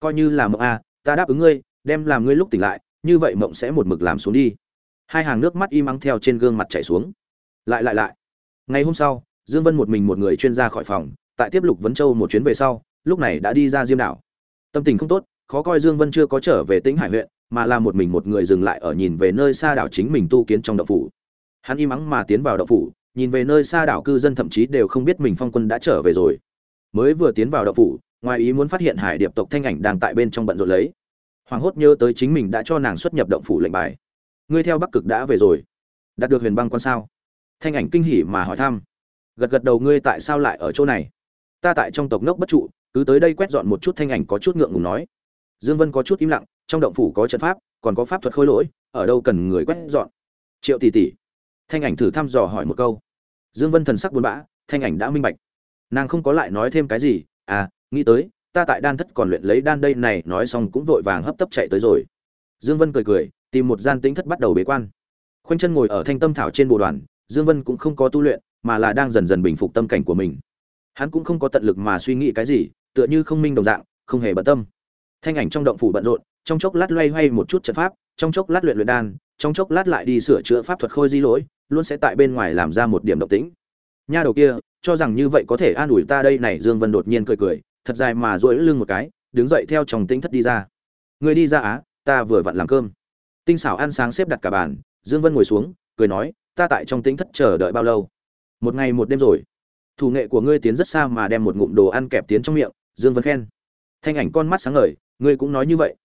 Coi như là mộng a ta đáp ứng ngươi, đem làm ngươi lúc tỉnh lại, như vậy mộng sẽ một mực làm xuống đi. Hai hàng nước mắt im ắng theo trên gương mặt chảy xuống. Lại lại lại. Ngày hôm sau, dương vân một mình một người chuyên ra khỏi phòng, tại tiếp lục vấn châu một chuyến về sau, lúc này đã đi ra diêm đảo. Tâm tình không tốt khó coi dương vân chưa có trở về tĩnh hải huyện, mà là một mình một người dừng lại ở nhìn về nơi xa đảo chính mình tu kiến trong động phủ. Hắn im ắng mà tiến vào động phủ, nhìn về nơi xa đảo cư dân thậm chí đều không biết mình phong quân đã trở về rồi. Mới vừa tiến vào động phủ, ngoài ý muốn phát hiện hải điệp tộc thanh ảnh đang tại bên trong bận rộn lấy. Hoàng hốt nhớ tới chính mình đã cho nàng xuất nhập động phủ lệnh bài. Ngươi theo bắc cực đã về rồi. Đạt được huyền băng quan sao? Thanh ảnh kinh hỉ mà hỏi thăm. Gật gật đầu ngươi tại sao lại ở chỗ này? Ta tại trong tộc ngốc bất trụ, cứ tới đây quét dọn một chút thanh ảnh có chút ngượng ngùng nói dương vân có chút im lặng, trong động phủ có trận pháp, còn có pháp thuật khôi lỗi, ở đâu cần người quét dọn. Triệu tỷ tỷ. Thanh ảnh thử thăm dò hỏi một câu. Dương vân thần sắc buồn bã, thanh ảnh đã minh bạch. Nàng không có lại nói thêm cái gì à nghĩ tới, ta tại đan thất còn luyện lấy đan đây này, nói xong cũng vội vàng hấp tấp chạy tới rồi. Dương vân cười cười, tìm một gian tĩnh thất bắt đầu bế quan. Khoanh chân ngồi ở thanh tâm thảo trên bộ đoàn, dương vân cũng không có tu luyện, mà là đang dần dần bình phục tâm cảnh của mình. Hắn cũng không có tận lực mà suy nghĩ cái gì, tựa như không minh đồng dạng, không hề bận tâm thanh ảnh trong động phủ bận rộn, trong chốc lát loay hoay một chút trận pháp, trong chốc lát luyện luyện đan, trong chốc lát lại đi sửa chữa pháp thuật khôi di lỗi, luôn sẽ tại bên ngoài làm ra một điểm động tĩnh. Nha đầu kia, cho rằng như vậy có thể an ủi ta đây này, dương vân đột nhiên cười cười, thật dài mà duỗi lưng một cái, đứng dậy theo chồng tĩnh thất đi ra. Người đi ra á, ta vừa vặn làm cơm. Tinh xảo ăn sáng xếp đặt cả bàn, dương vân ngồi xuống, cười nói, ta tại trong tĩnh thất chờ đợi bao lâu? Một ngày một đêm rồi. Thủ nghệ của ngươi tiến rất xa mà đem một ngụm đồ ăn kẹp tiến trong miệng, dương vân khen. Thanh ảnh con mắt sáng ngời ngươi cũng nói như vậy.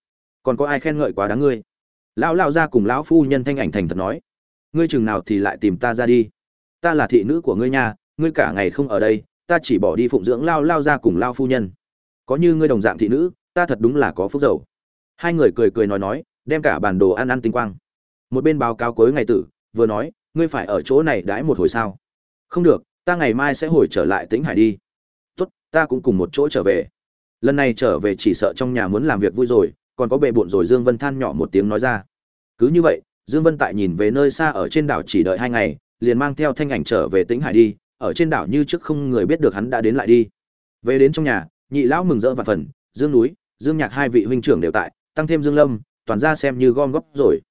Còn có ai khen ngợi quá đáng ngươi? Lão lao ra cùng lão phu nhân thanh ảnh thành thật nói. Ngươi chừng nào thì lại tìm ta ra đi? Ta là thị nữ của ngươi nha, ngươi cả ngày không ở đây, ta chỉ bỏ đi phụng dưỡng lao lao ra cùng lao phu nhân. Có như ngươi đồng dạng thị nữ, ta thật đúng là có phúc dầu. Hai người cười cười nói nói, đem cả bản đồ ăn ăn tinh quang. Một bên báo cáo cuối ngày tử, vừa nói, ngươi phải ở chỗ này đãi một hồi sao? Không được, ta ngày mai sẽ hồi trở lại tĩnh hải đi. Tốt, ta cũng cùng một chỗ trở về lần này trở về chỉ sợ trong nhà muốn làm việc vui rồi, còn có bệ bộn rồi dương vân than nhỏ một tiếng nói ra. Cứ như vậy, dương vân tại nhìn về nơi xa ở trên đảo chỉ đợi hai ngày, liền mang theo thanh ảnh trở về tĩnh hải đi, ở trên đảo như trước không người biết được hắn đã đến lại đi. Về đến trong nhà, nhị lão mừng rỡ và phần, dương núi, dương nhạc hai vị huynh trưởng đều tại, tăng thêm dương lâm, toàn ra xem như gom góp rồi.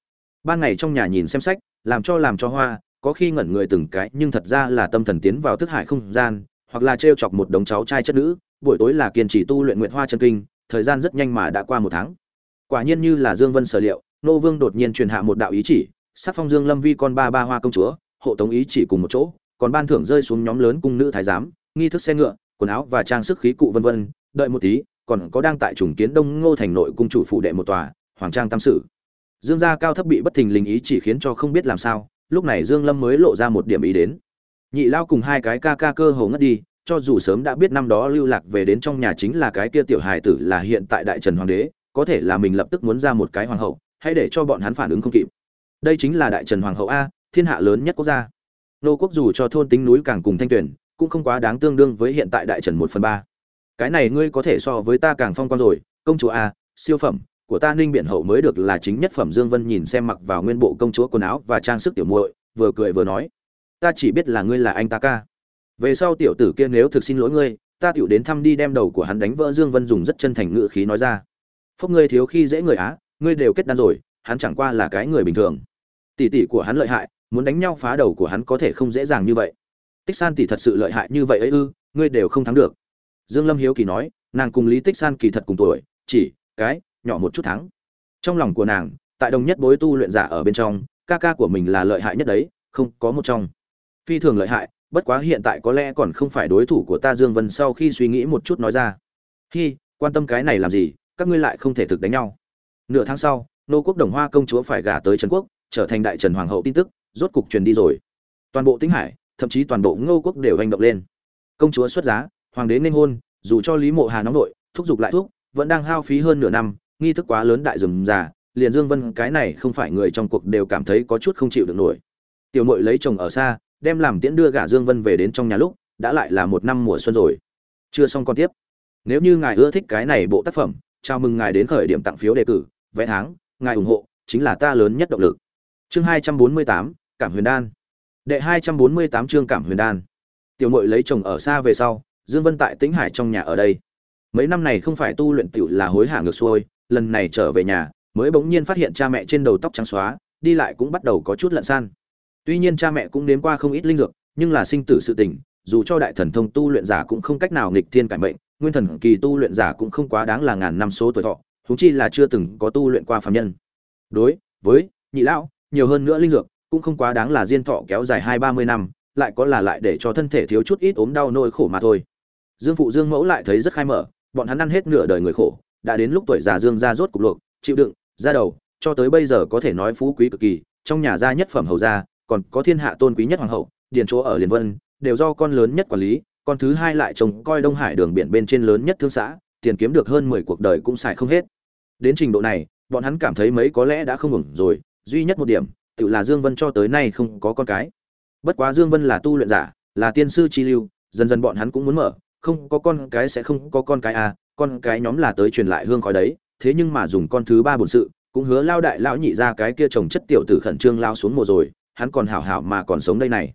Ban ngày trong nhà nhìn xem sách, làm cho làm cho hoa, có khi ngẩn người từng cái, nhưng thật ra là tâm thần tiến vào thức hải không gian, hoặc là trêu chọc một đống cháu trai chất nữ buổi tối là kiên trì tu luyện nguyện hoa chân kinh, thời gian rất nhanh mà đã qua một tháng. Quả nhiên như là dương vân sở liệu, nô vương đột nhiên truyền hạ một đạo ý chỉ, sắc phong dương lâm vi con ba ba hoa công chúa, hộ tống ý chỉ cùng một chỗ, còn ban thưởng rơi xuống nhóm lớn cung nữ thái giám, nghi thức xe ngựa, quần áo và trang sức khí cụ vân vân, đợi một tí, còn có đang tại trùng kiến đông ngô thành nội cung chủ phụ đệ một tòa, hoàng trang tam sử. Dương gia cao thấp bị bất thình lình ý chỉ khiến cho không biết làm sao, lúc này dương lâm mới lộ ra một điểm ý đến. Nhị lao cùng hai cái ca ca cơ hồ ngất đi cho dù sớm đã biết năm đó lưu lạc về đến trong nhà chính là cái kia tiểu hài tử là hiện tại đại trần hoàng đế, có thể là mình lập tức muốn ra một cái hoàng hậu hay để cho bọn hắn phản ứng không kịp. Đây chính là đại trần hoàng hậu a, thiên hạ lớn nhất quốc gia. Nô quốc dù cho thôn tính núi càng cùng thanh tuyển cũng không quá đáng tương đương với hiện tại đại trần một phần ba. Cái này ngươi có thể so với ta càng phong quan rồi, công chúa a, siêu phẩm của ta ninh biện hậu mới được là chính nhất phẩm dương vân nhìn xem mặc vào nguyên bộ công chúa quần áo và trang sức tiểu muội, vừa cười vừa nói. Ta chỉ biết là ngươi là anh ta ca về sau tiểu tử kia nếu thực xin lỗi ngươi, ta tiểu đến thăm đi đem đầu của hắn đánh vỡ dương vân dùng rất chân thành ngự khí nói ra. Phúc ngươi thiếu khi dễ người á, ngươi đều kết đan rồi, hắn chẳng qua là cái người bình thường. Tỷ tỷ của hắn lợi hại, muốn đánh nhau phá đầu của hắn có thể không dễ dàng như vậy. Tích san tỷ thật sự lợi hại như vậy ấy ư, ngươi đều không thắng được. Dương lâm hiếu kỳ nói, nàng cùng lý tích san kỳ thật cùng tuổi, chỉ, cái, nhỏ một chút thắng. Trong lòng của nàng, tại đồng nhất bối tu luyện giả ở bên trong, ca ca của mình là lợi hại nhất đấy, không có một trong. Phi thường lợi hại bất quá hiện tại có lẽ còn không phải đối thủ của ta dương vân sau khi suy nghĩ một chút nói ra. Hi, quan tâm cái này làm gì? Các ngươi lại không thể thực đánh nhau. Nửa tháng sau, nô quốc đồng hoa công chúa phải gả tới trần quốc, trở thành đại trần hoàng hậu tin tức, rốt cục truyền đi rồi. Toàn bộ tĩnh hải, thậm chí toàn bộ ngô quốc đều hành động lên. Công chúa xuất giá, hoàng đế nên hôn, dù cho lý mộ hà nóng nội, thúc giục lại thuốc vẫn đang hao phí hơn nửa năm, nghi thức quá lớn đại rừng già, liền dương vân cái này không phải người trong cuộc đều cảm thấy có chút không chịu được nổi. Tiểu mội lấy chồng ở xa đem làm tiễn đưa gả dương vân về đến trong nhà lúc, đã lại là một năm mùa xuân rồi. Chưa xong con tiếp. Nếu như ngài ưa thích cái này bộ tác phẩm, chào mừng ngài đến khởi điểm tặng phiếu đề cử, vé tháng, ngài ủng hộ, chính là ta lớn nhất động lực. Chương hai trăm bốn mươi tám, cảm huyền đan. Đệ hai trăm bốn mươi tám chương cảm huyền đan. Tiểu muội lấy chồng ở xa về sau, dương vân tại tĩnh hải trong nhà ở đây. Mấy năm này không phải tu luyện tiểu là hối hả ngược xuôi, lần này trở về nhà, mới bỗng nhiên phát hiện cha mẹ trên đầu tóc trắng xóa, đi lại cũng bắt đầu có chút lận san tuy nhiên cha mẹ cũng nếm qua không ít linh dược, nhưng là sinh tử sự tình, dù cho đại thần thông tu luyện giả cũng không cách nào nghịch thiên cải mệnh, nguyên thần kỳ tu luyện giả cũng không quá đáng là ngàn năm số tuổi thọ, huống chi là chưa từng có tu luyện qua phàm nhân. Đối với nhị lão, nhiều hơn nữa linh dược, cũng không quá đáng là diên thọ kéo dài hai ba mươi năm, lại có là lại để cho thân thể thiếu chút ít ốm đau nỗi khổ mà thôi. Dương phụ dương mẫu lại thấy rất khai mở, bọn hắn ăn hết nửa đời người khổ, đã đến lúc tuổi già dương ra rốt cục luộc, chịu đựng, ra đầu, cho tới bây giờ có thể nói phú quý cực kỳ, trong nhà gia nhất phẩm hầu gia còn có thiên hạ tôn quý nhất hoàng hậu, điền chỗ ở liền vân, đều do con lớn nhất quản lý, con thứ hai lại trông coi đông hải đường biển bên trên lớn nhất thương xã, tiền kiếm được hơn mười cuộc đời cũng xài không hết. Đến trình độ này, bọn hắn cảm thấy mấy có lẽ đã không ổn rồi, duy nhất một điểm, tự là dương vân cho tới nay không có con cái. Bất quá dương vân là tu luyện giả, là tiên sư chi lưu, dần dần bọn hắn cũng muốn mở, không có con cái sẽ không có con cái à con cái nhóm là tới truyền lại hương khói đấy, thế nhưng mà dùng con thứ ba bổn sự, cũng hứa lao đại lão nhị ra cái kia trồng chất tiểu tử khẩn trương lao xuống mùa rồi hắn còn hảo hảo mà còn sống đây này.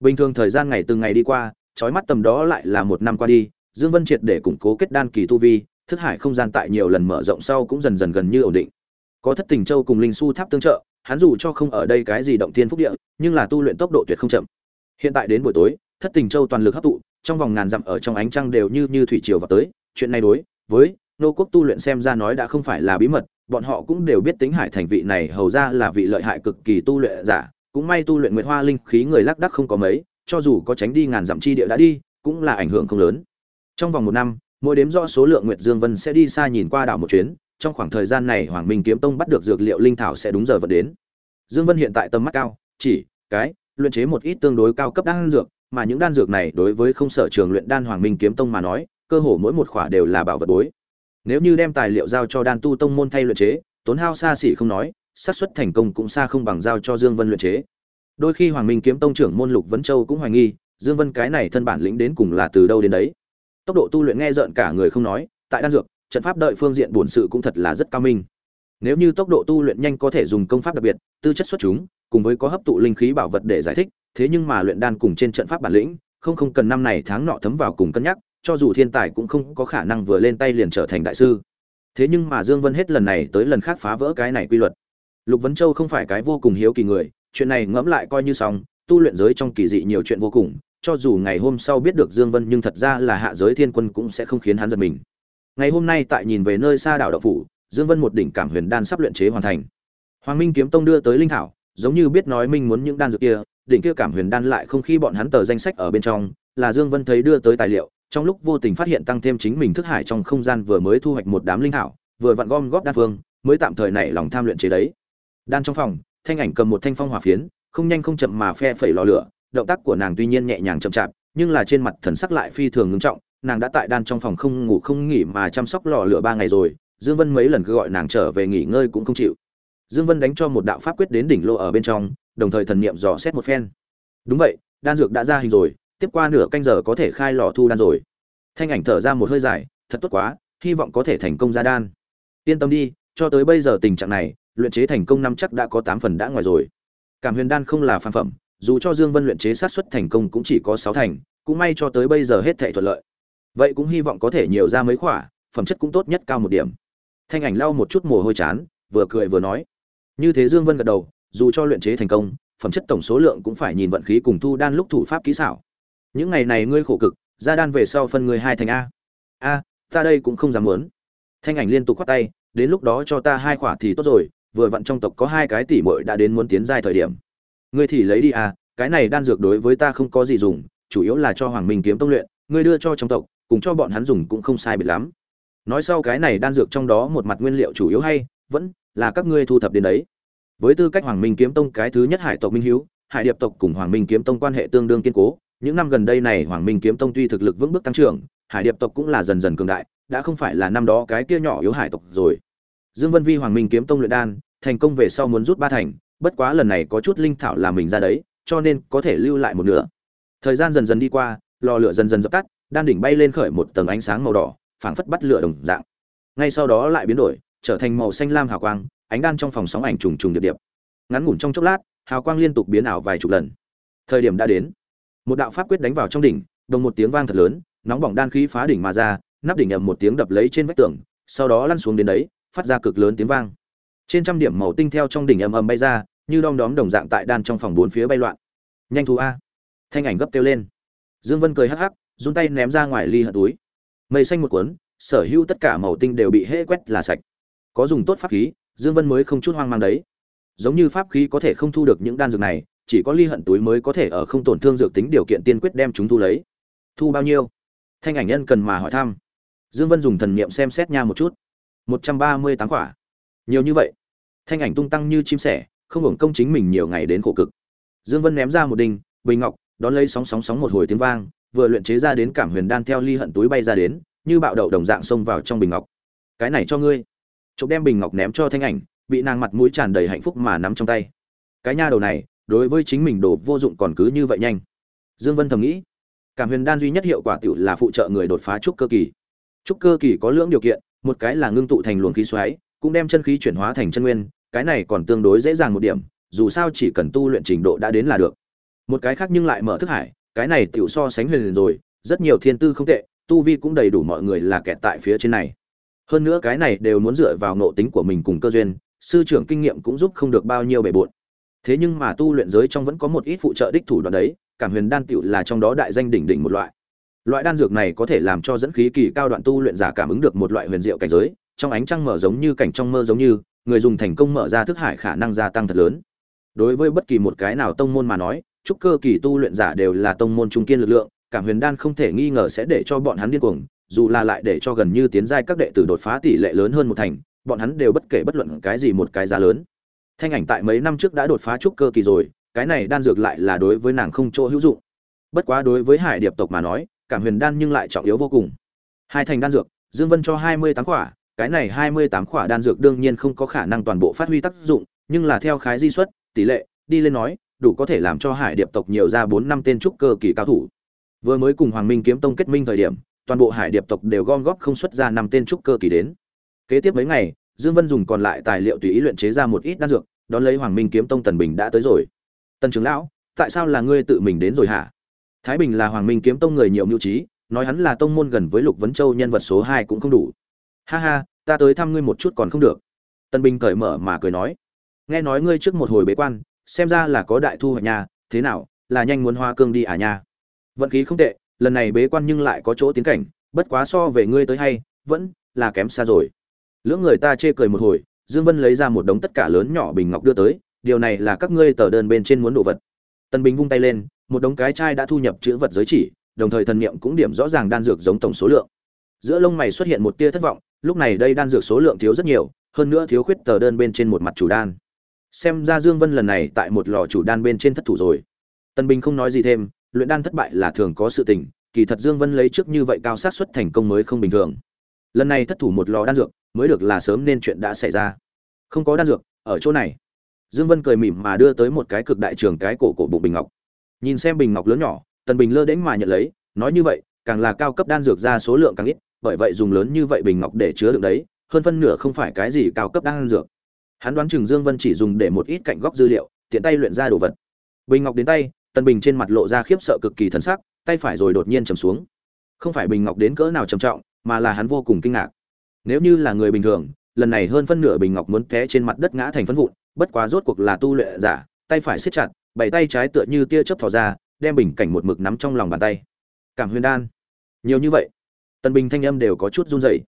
Bình thường thời gian ngày từng ngày đi qua trói mắt tầm đó lại là một năm qua đi, dương vân triệt để củng cố kết đan kỳ tu vi, thức hải không gian tại nhiều lần mở rộng sau cũng dần dần gần như ổn định. Có thất tình châu cùng linh su tháp tương trợ, hắn dù cho không ở đây cái gì động thiên phúc địa, nhưng là tu luyện tốc độ tuyệt không chậm. Hiện tại đến buổi tối, thất tình châu toàn lực hấp thụ trong vòng ngàn dặm ở trong ánh trăng đều như như thủy triều vào tới, chuyện này đối với nô quốc tu luyện xem ra nói đã không phải là bí mật, bọn họ cũng đều biết tính hải thành vị này hầu ra là vị lợi hại cực kỳ tu luyện giả cũng may tu luyện nguyệt hoa linh khí người lác đắc không có mấy, cho dù có tránh đi ngàn dặm chi địa đã đi, cũng là ảnh hưởng không lớn. Trong vòng một năm, mỗi đếm rõ số lượng nguyệt dương vân sẽ đi xa nhìn qua đảo một chuyến, trong khoảng thời gian này hoàng minh kiếm tông bắt được dược liệu linh thảo sẽ đúng giờ vận đến. Dương vân hiện tại tầm mắt cao, chỉ, cái, luyện chế một ít tương đối cao cấp đan dược, mà những đan dược này đối với không sở trường luyện đan hoàng minh kiếm tông mà nói, cơ hồ mỗi một khỏa đều là bảo vật bối. Nếu như đem tài liệu giao cho đan tu tông môn thay luyện chế, tốn hao xa xỉ không nói xác suất thành công cũng xa không bằng giao cho dương vân luyện chế. Đôi khi hoàng minh kiếm tông trưởng môn lục Vân châu cũng hoài nghi, dương vân cái này thân bản lĩnh đến cùng là từ đâu đến đấy. Tốc độ tu luyện nghe rợn cả người không nói, tại đan dược, trận pháp đợi phương diện bổn sự cũng thật là rất cao minh. Nếu như tốc độ tu luyện nhanh có thể dùng công pháp đặc biệt, tư chất xuất chúng, cùng với có hấp tụ linh khí bảo vật để giải thích, thế nhưng mà luyện đan cùng trên trận pháp bản lĩnh, không không cần năm này tháng nọ thấm vào cùng cân nhắc, cho dù thiên tài cũng không có khả năng vừa lên tay liền trở thành đại sư. Thế nhưng mà dương vân hết lần này tới lần khác phá vỡ cái này quy luật lục vấn châu không phải cái vô cùng hiếu kỳ người, chuyện này ngẫm lại coi như xong, tu luyện giới trong kỳ dị nhiều chuyện vô cùng, cho dù ngày hôm sau biết được dương vân nhưng thật ra là hạ giới thiên quân cũng sẽ không khiến hắn giật mình. Ngày hôm nay tại nhìn về nơi xa đảo Đạo phủ, dương vân một đỉnh cảm huyền đan sắp luyện chế hoàn thành. Hoàng minh kiếm tông đưa tới linh thảo, giống như biết nói minh muốn những đan dược kia, đỉnh kia cảm huyền đan lại không khi bọn hắn tờ danh sách ở bên trong, là dương vân thấy đưa tới tài liệu, trong lúc vô tình phát hiện tăng thêm chính mình thức hải trong không gian vừa mới thu hoạch một đám linh thảo, vừa vặn gom góp đan phương, mới tạm thời nảy lòng tham luyện chế đấy đan trong phòng, thanh ảnh cầm một thanh phong hỏa phiến, không nhanh không chậm mà phe phẩy lò lửa, động tác của nàng tuy nhiên nhẹ nhàng chậm chạp, nhưng là trên mặt thần sắc lại phi thường ngưng trọng, nàng đã tại đan trong phòng không ngủ không nghỉ mà chăm sóc lò lửa ba ngày rồi, dương vân mấy lần cứ gọi nàng trở về nghỉ ngơi cũng không chịu. Dương vân đánh cho một đạo pháp quyết đến đỉnh lô ở bên trong, đồng thời thần niệm dò xét một phen. Đúng vậy, đan dược đã ra hình rồi, tiếp qua nửa canh giờ có thể khai lò thu đan rồi. Thanh ảnh thở ra một hơi dài, thật tốt quá, hy vọng có thể thành công ra đan. Yên tâm đi, cho tới bây giờ tình trạng này luyện chế thành công năm chắc đã có tám phần đã ngoài rồi. Cảm huyền đan không là phàm phẩm, dù cho dương vân luyện chế sát xuất thành công cũng chỉ có sáu thành, cũng may cho tới bây giờ hết thảy thuận lợi. Vậy cũng hy vọng có thể nhiều ra mấy khỏa, phẩm chất cũng tốt nhất cao một điểm. Thanh ảnh lau một chút mồ hôi chán, vừa cười vừa nói. Như thế dương vân gật đầu, dù cho luyện chế thành công, phẩm chất tổng số lượng cũng phải nhìn vận khí cùng thu đan lúc thủ pháp kỹ xảo. Những ngày này ngươi khổ cực, ra đan về sau phân ngươi hai thành a. A, ta đây cũng không dám muốn. Thanh ảnh liên tục khoát tay, đến lúc đó cho ta hai khỏa thì tốt rồi vừa vặn trong tộc có hai cái tỷ muội đã đến muốn tiến giai thời điểm. Ngươi thì lấy đi à cái này đan dược đối với ta không có gì dùng, chủ yếu là cho hoàng minh kiếm tông luyện, ngươi đưa cho trong tộc, cùng cho bọn hắn dùng cũng không sai biệt lắm. Nói sau cái này đan dược trong đó một mặt nguyên liệu chủ yếu hay, vẫn là các ngươi thu thập đến đấy. Với tư cách hoàng minh kiếm tông cái thứ nhất hải tộc minh hiếu, hải điệp tộc cùng hoàng minh kiếm tông quan hệ tương đương kiên cố, những năm gần đây này hoàng minh kiếm tông tuy thực lực vững bước tăng trưởng, hải điệp tộc cũng là dần dần cường đại, đã không phải là năm đó cái kia nhỏ yếu hải tộc rồi dương vân vi, hoàng minh kiếm tông luyện đan, thành công về sau muốn rút ba thành, bất quá lần này có chút linh thảo làm mình ra đấy, cho nên có thể lưu lại một nửa. Thời gian dần dần đi qua, lò lửa dần dần dập tắt, đan đỉnh bay lên khởi một tầng ánh sáng màu đỏ, phảng phất bắt lửa đồng dạng. Ngay sau đó lại biến đổi, trở thành màu xanh lam hào quang, ánh đan trong phòng sóng ảnh trùng trùng điệp điệp. Ngắn ngủn trong chốc lát, hào quang liên tục biến ảo vài chục lần. Thời điểm đã đến, một đạo pháp quyết đánh vào trong đỉnh, đồng một tiếng vang thật lớn, nóng bỏng đan khí phá đỉnh mà ra, nắp đỉnh ầm một tiếng đập lấy trên vách tường, sau đó lăn xuống đến đấy phát ra cực lớn tiếng vang. Trên trăm điểm màu tinh theo trong đỉnh ầm ầm bay ra, như đom đóm đồng dạng tại đan trong phòng bốn phía bay loạn. Nhanh thú a. Thanh ảnh gấp kêu lên. Dương vân cười hắc hắc, run tay ném ra ngoài ly hận túi. Mây xanh một cuốn, sở hữu tất cả màu tinh đều bị hễ quét là sạch. Có dùng tốt pháp khí, dương vân mới không chút hoang mang đấy. Giống như pháp khí có thể không thu được những đan dược này, chỉ có ly hận túi mới có thể ở không tổn thương dược tính điều kiện tiên quyết đem chúng thu lấy. Thu bao nhiêu? Thanh ảnh nhân cần mà hỏi thăm. Dương vân dùng thần niệm xem xét nha một chút một trăm ba mươi tám quả nhiều như vậy, thanh ảnh tung tăng như chim sẻ, không hưởng công chính mình nhiều ngày đến khổ cực. Dương vân ném ra một đinh, bình ngọc, đón lấy sóng sóng sóng một hồi tiếng vang, vừa luyện chế ra đến cảm huyền đan theo ly hận túi bay ra đến, như bạo đậu đồng dạng xông vào trong bình ngọc. Cái này cho ngươi. Chụp đem bình ngọc ném cho thanh ảnh, bị nàng mặt mũi tràn đầy hạnh phúc mà nắm trong tay. Cái nha đầu này, đối với chính mình đồ vô dụng còn cứ như vậy nhanh. Dương vân thầm nghĩ, cảm huyền đan duy nhất hiệu quả tiểu là phụ trợ người đột phá trúc cơ kỳ. Trúc cơ kỳ có lưỡng điều kiện một cái là ngưng tụ thành luồng khí xoáy, cũng đem chân khí chuyển hóa thành chân nguyên, cái này còn tương đối dễ dàng một điểm, dù sao chỉ cần tu luyện trình độ đã đến là được. Một cái khác nhưng lại mở thức hải, cái này tiểu so sánh huyền rồi, rất nhiều thiên tư không tệ, tu vi cũng đầy đủ mọi người là kẹt tại phía trên này. Hơn nữa cái này đều muốn dựa vào nộ tính của mình cùng cơ duyên, sư trưởng kinh nghiệm cũng giúp không được bao nhiêu bề bộn. Thế nhưng mà tu luyện giới trong vẫn có một ít phụ trợ đích thủ đoạn đấy, cảm huyền đan tiểu là trong đó đại danh đỉnh đỉnh một loại loại đan dược này có thể làm cho dẫn khí kỳ cao đoạn tu luyện giả cảm ứng được một loại huyền diệu cảnh giới, trong ánh trăng mở giống như cảnh trong mơ giống như, người dùng thành công mở ra thức hải khả năng gia tăng thật lớn. Đối với bất kỳ một cái nào tông môn mà nói trúc cơ kỳ tu luyện giả đều là tông môn trung kiên lực lượng cảm huyền đan không thể nghi ngờ sẽ để cho bọn hắn điên cuồng, dù là lại để cho gần như tiến giai các đệ tử đột phá tỷ lệ lớn hơn một thành, bọn hắn đều bất kể bất luận cái gì một cái giá lớn. Thanh ảnh tại mấy năm trước đã đột phá trúc cơ kỳ rồi, cái này đan dược lại là đối với nàng không chỗ hữu dụng. Bất quá đối với hải điệp tộc mà nói cảm huyền đan nhưng lại trọng yếu vô cùng. Hai thành đan dược, dương vân cho hai mươi tám quả cái này hai mươi tám quả đan dược đương nhiên không có khả năng toàn bộ phát huy tác dụng, nhưng là theo khái di suất tỷ lệ, đi lên nói, đủ có thể làm cho hải điệp tộc nhiều ra bốn năm tên trúc cơ kỳ cao thủ. Vừa mới cùng hoàng minh kiếm tông kết minh thời điểm, toàn bộ hải điệp tộc đều gom góp không xuất ra năm tên trúc cơ kỳ đến. Kế tiếp mấy ngày, dương vân dùng còn lại tài liệu tùy ý luyện chế ra một ít đan dược, đón lấy hoàng minh kiếm tông tần bình đã tới rồi. Tần trưởng lão, tại sao là ngươi tự mình đến rồi hả? Thái bình là hoàng minh kiếm tông người nhiều mưu trí, nói hắn là tông môn gần với lục vấn châu nhân vật số hai cũng không đủ. Ha ha, ta tới thăm ngươi một chút còn không được. Tần bình cởi mở mà cười nói. Nghe nói ngươi trước một hồi bế quan, xem ra là có đại thu hoạch nhà thế nào, là nhanh muốn hoa cương đi à nha. Vận khí không tệ, lần này bế quan nhưng lại có chỗ tiến cảnh, bất quá so về ngươi tới hay, vẫn là kém xa rồi. Lưỡng người ta chê cười một hồi, dương vân lấy ra một đống tất cả lớn nhỏ bình ngọc đưa tới, điều này là các ngươi tờ đơn bên trên muốn đồ vật. Tần bình vung tay lên một đống cái chai đã thu nhập chữ vật giới chỉ, đồng thời thần niệm cũng điểm rõ ràng đan dược giống tổng số lượng. Giữa lông mày xuất hiện một tia thất vọng, lúc này đây đan dược số lượng thiếu rất nhiều, hơn nữa thiếu khuyết tờ đơn bên trên một mặt chủ đan. Xem ra dương vân lần này tại một lò chủ đan bên trên thất thủ rồi. Tân bình không nói gì thêm, luyện đan thất bại là thường có sự tình, kỳ thật dương vân lấy trước như vậy cao sát suất thành công mới không bình thường. Lần này thất thủ một lò đan dược, mới được là sớm nên chuyện đã xảy ra. Không có đan dược, ở chỗ này. Dương vân cười mỉm mà đưa tới một cái cực đại trường cái cổ cổ bụng bình ngọc nhìn xem bình ngọc lớn nhỏ, tần bình lơ đễnh mà nhận lấy, nói như vậy, càng là cao cấp đan dược ra số lượng càng ít, bởi vậy dùng lớn như vậy bình ngọc để chứa đựng đấy, hơn phân nửa không phải cái gì cao cấp đan dược. Hắn đoán chừng dương vân chỉ dùng để một ít cạnh góc dư liệu, tiện tay luyện ra đồ vật. Bình ngọc đến tay, tần bình trên mặt lộ ra khiếp sợ cực kỳ thần sắc, tay phải rồi đột nhiên trầm xuống. Không phải bình ngọc đến cỡ nào trầm trọng, mà là hắn vô cùng kinh ngạc. Nếu như là người bình thường, lần này hơn phân nửa bình ngọc muốn té trên mặt đất ngã thành phân vụn, bất quá rốt cuộc là tu luyện giả, tay phải siết chặt bảy tay trái tựa như tia chớp thò ra, đem bình cảnh một mực nắm trong lòng bàn tay. Cảm huyền đan. Nhiều như vậy, tần bình thanh âm đều có chút run rẩy.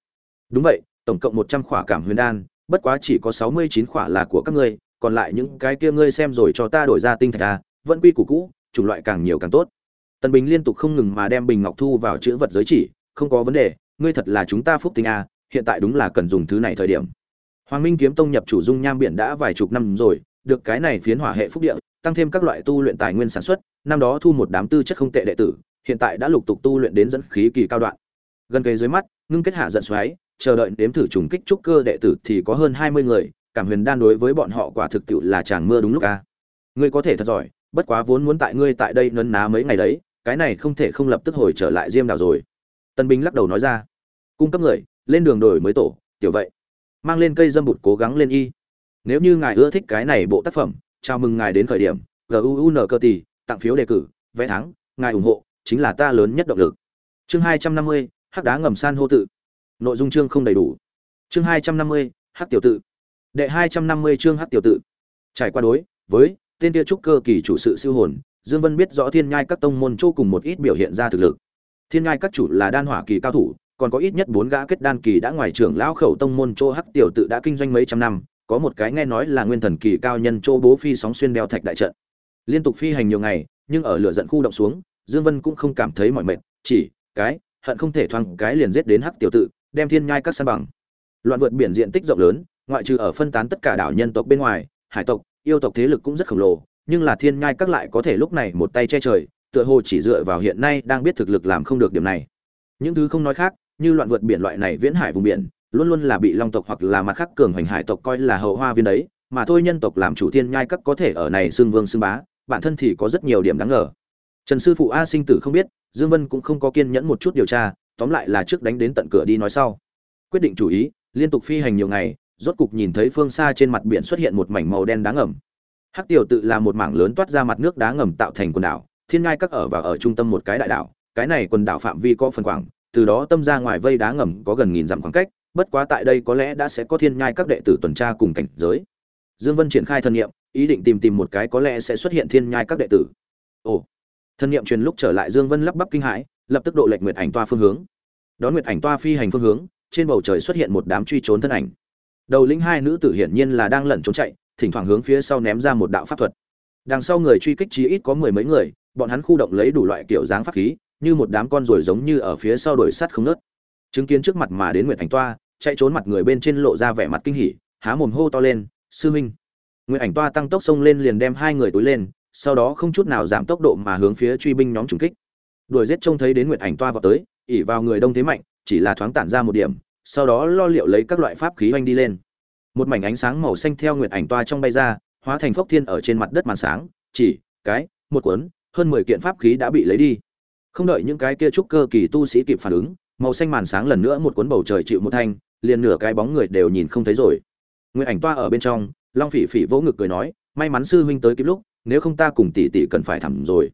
Đúng vậy, tổng cộng một trăm khỏa cảm huyền đan, bất quá chỉ có sáu mươi chín khỏa là của các ngươi, còn lại những cái kia ngươi xem rồi cho ta đổi ra tinh thạch a vẫn quy củ cũ, chủng loại càng nhiều càng tốt. Tần bình liên tục không ngừng mà đem bình ngọc thu vào chữ vật giới chỉ, không có vấn đề, ngươi thật là chúng ta phúc tinh a hiện tại đúng là cần dùng thứ này thời điểm. Hoàng minh kiếm tông nhập chủ dung nham biển đã vài chục năm rồi được cái này phiến hỏa hệ phúc địa, tăng thêm các loại tu luyện tài nguyên sản xuất, năm đó thu một đám tư chất không tệ đệ tử, hiện tại đã lục tục tu luyện đến dẫn khí kỳ cao đoạn. Gần cây dưới mắt, ngưng kết hạ giận xoáy, chờ đợi đếm thử trùng kích trúc cơ đệ tử thì có hơn hai mươi người, cảm huyền đan đối với bọn họ quả thực tiệu là chàng mưa đúng lúc a ngươi có thể thật giỏi, bất quá vốn muốn tại ngươi tại đây nấn ná mấy ngày đấy, cái này không thể không lập tức hồi trở lại diêm đảo rồi. Tân binh lắc đầu nói ra. Cung cấp người, lên đường đổi mới tổ, tiểu vậy. Mang lên cây dâm bụt cố gắng lên y nếu như ngài ưa thích cái này bộ tác phẩm, chào mừng ngài đến khởi điểm guun cơ tỷ, tặng phiếu đề cử, vé thắng, ngài ủng hộ, chính là ta lớn nhất động lực. Chương hai trăm năm mươi, hắc đá ngầm san hô tự. Nội dung chương không đầy đủ. Chương hai trăm năm mươi, hắc tiểu tự. Đệ hai trăm năm mươi chương hắc tiểu tự. Trải qua đối với tên kia trúc cơ kỳ chủ sự siêu hồn, dương vân biết rõ thiên nhai các tông môn châu cùng một ít biểu hiện ra thực lực. Thiên nhai các chủ là đan hỏa kỳ cao thủ, còn có ít nhất bốn gã kết đan kỳ đã ngoài trưởng lão khẩu tông môn châu hắc tiểu tự đã kinh doanh mấy trăm năm có một cái nghe nói là nguyên thần kỳ cao nhân châu bố phi sóng xuyên đeo thạch đại trận. Liên tục phi hành nhiều ngày, nhưng ở lửa giận khu động xuống, dương vân cũng không cảm thấy mỏi mệt, chỉ, cái, hận không thể thoáng cái liền giết đến hắc tiểu tự, đem thiên nhai các san bằng. Loạn vượt biển diện tích rộng lớn, ngoại trừ ở phân tán tất cả đảo nhân tộc bên ngoài, hải tộc, yêu tộc thế lực cũng rất khổng lồ, nhưng là thiên nhai các lại có thể lúc này một tay che trời, tựa hồ chỉ dựa vào hiện nay đang biết thực lực làm không được điểm này. Những thứ không nói khác, như loạn vượt biển loại này viễn hải vùng biển luôn luôn là bị long tộc hoặc là mặt khác cường hoành hải tộc coi là hậu hoa viên đấy, mà thôi nhân tộc làm chủ thiên nhai các có thể ở này xương vương xương bá, bản thân thì có rất nhiều điểm đáng ngờ. Trần sư phụ a sinh tử không biết, dương vân cũng không có kiên nhẫn một chút điều tra, tóm lại là trước đánh đến tận cửa đi nói sau. Quyết định chủ ý, liên tục phi hành nhiều ngày, rốt cục nhìn thấy phương xa trên mặt biển xuất hiện một mảnh màu đen đá ngầm. Hắc tiểu tự là một mảng lớn toát ra mặt nước đá ngầm tạo thành quần đảo, thiên ngai các ở và ở trung tâm một cái đại đảo, cái này quần đảo phạm vi có phần quảng từ đó tâm ra ngoài vây đá ngầm có gần nghìn dặm khoảng cách bất quá tại đây có lẽ đã sẽ có thiên nhai các đệ tử tuần tra cùng cảnh giới. Dương vân triển khai thân nhiệm ý định tìm tìm một cái có lẽ sẽ xuất hiện thiên nhai các đệ tử. Ồ. Thân nhiệm truyền lúc trở lại dương vân lắp bắp kinh hãi, lập tức độ lệch nguyệt ảnh toa phương hướng. Đón nguyệt ảnh toa phi hành phương hướng, trên bầu trời xuất hiện một đám truy trốn thân ảnh. Đầu lĩnh hai nữ tử hiển nhiên là đang lẩn trốn chạy, thỉnh thoảng hướng phía sau ném ra một đạo pháp thuật. Đằng sau người truy kích chí ít có mười mấy người, bọn hắn khu động lấy đủ loại kiểu dáng pháp khí, như một đám con ruồi giống như ở phía sau đuổi sắt không nớt chứng kiến trước mặt mà đến nguyệt ảnh toa chạy trốn mặt người bên trên lộ ra vẻ mặt kinh hỉ, há mồm hô to lên, sư huynh. Nguyệt ảnh toa tăng tốc xông lên liền đem hai người túi lên, sau đó không chút nào giảm tốc độ mà hướng phía truy binh nhóm trùng kích. Đuổi giết trông thấy đến nguyệt ảnh toa vào tới ỉ vào người đông thế mạnh, chỉ là thoáng tản ra một điểm, sau đó lo liệu lấy các loại pháp khí oanh đi lên. Một mảnh ánh sáng màu xanh theo nguyệt ảnh toa trong bay ra, hóa thành phốc thiên ở trên mặt đất màn sáng, chỉ, cái, một cuốn, hơn mười kiện pháp khí đã bị lấy đi. Không đợi những cái kia trúc cơ kỳ tu sĩ kịp phản ứng, màu xanh màn sáng lần nữa một cuốn bầu trời chịu một thanh liền nửa cái bóng người đều nhìn không thấy rồi. Nguyệt ảnh toa ở bên trong, long phỉ phỉ vỗ ngực cười nói, may mắn sư huynh tới kịp lúc, nếu không ta cùng tỷ tỷ cần phải thầm rồi.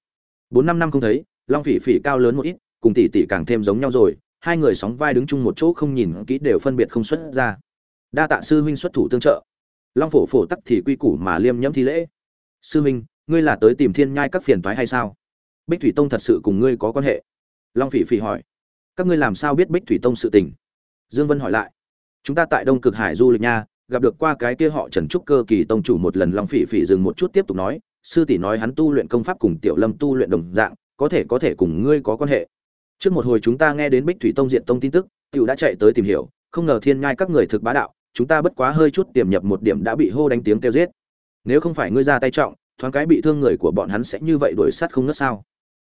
Bốn năm năm không thấy, long phỉ phỉ cao lớn một ít, cùng tỷ tỷ càng thêm giống nhau rồi, hai người sóng vai đứng chung một chỗ không nhìn kỹ đều phân biệt không xuất ra. Đa tạ sư huynh xuất thủ tương trợ. Long phổ phổ tắc thì quy củ mà liêm nhẫm thi lễ. Sư huynh, ngươi là tới tìm thiên nhai các phiền toái hay sao? Bích thủy tông thật sự cùng ngươi có quan hệ? Long phỉ phỉ hỏi. Các ngươi làm sao biết bích thủy tông sự tình? Dương vân hỏi lại chúng ta tại đông cực hải du lịch nha, gặp được qua cái kia họ trần trúc cơ kỳ tông chủ một lần long phỉ phỉ dừng một chút tiếp tục nói, sư tỷ nói hắn tu luyện công pháp cùng tiểu lâm tu luyện đồng dạng, có thể có thể cùng ngươi có quan hệ. Trước một hồi chúng ta nghe đến bích thủy tông diện tông tin tức, tiểu đã chạy tới tìm hiểu, không ngờ thiên ngai các người thực bá đạo, chúng ta bất quá hơi chút tiềm nhập một điểm đã bị hô đánh tiếng kêu giết. Nếu không phải ngươi ra tay trọng, thoáng cái bị thương người của bọn hắn sẽ như vậy đuổi sát không ngớt sao?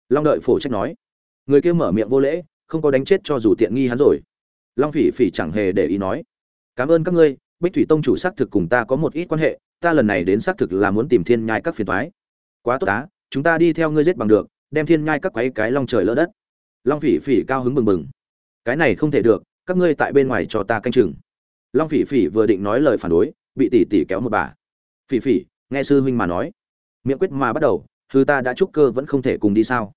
Long đợi phổ trách nói. Người kia mở miệng vô lễ, không có đánh chết cho dù tiện nghi hắn rồi long phỉ phỉ chẳng hề để ý nói, cảm ơn các ngươi, bích thủy tông chủ xác thực cùng ta có một ít quan hệ, ta lần này đến xác thực là muốn tìm thiên nhai các phiền toái. Quá tốt á, chúng ta đi theo ngươi giết bằng được, đem thiên nhai các quấy cái long trời lỡ đất. Long phỉ phỉ cao hứng bừng bừng, cái này không thể được, các ngươi tại bên ngoài cho ta canh chừng. Long phỉ phỉ vừa định nói lời phản đối, bị tỷ tỷ kéo một bà. Phỉ phỉ, nghe sư huynh mà nói, miệng quyết mà bắt đầu, hư ta đã trúc cơ vẫn không thể cùng đi sao?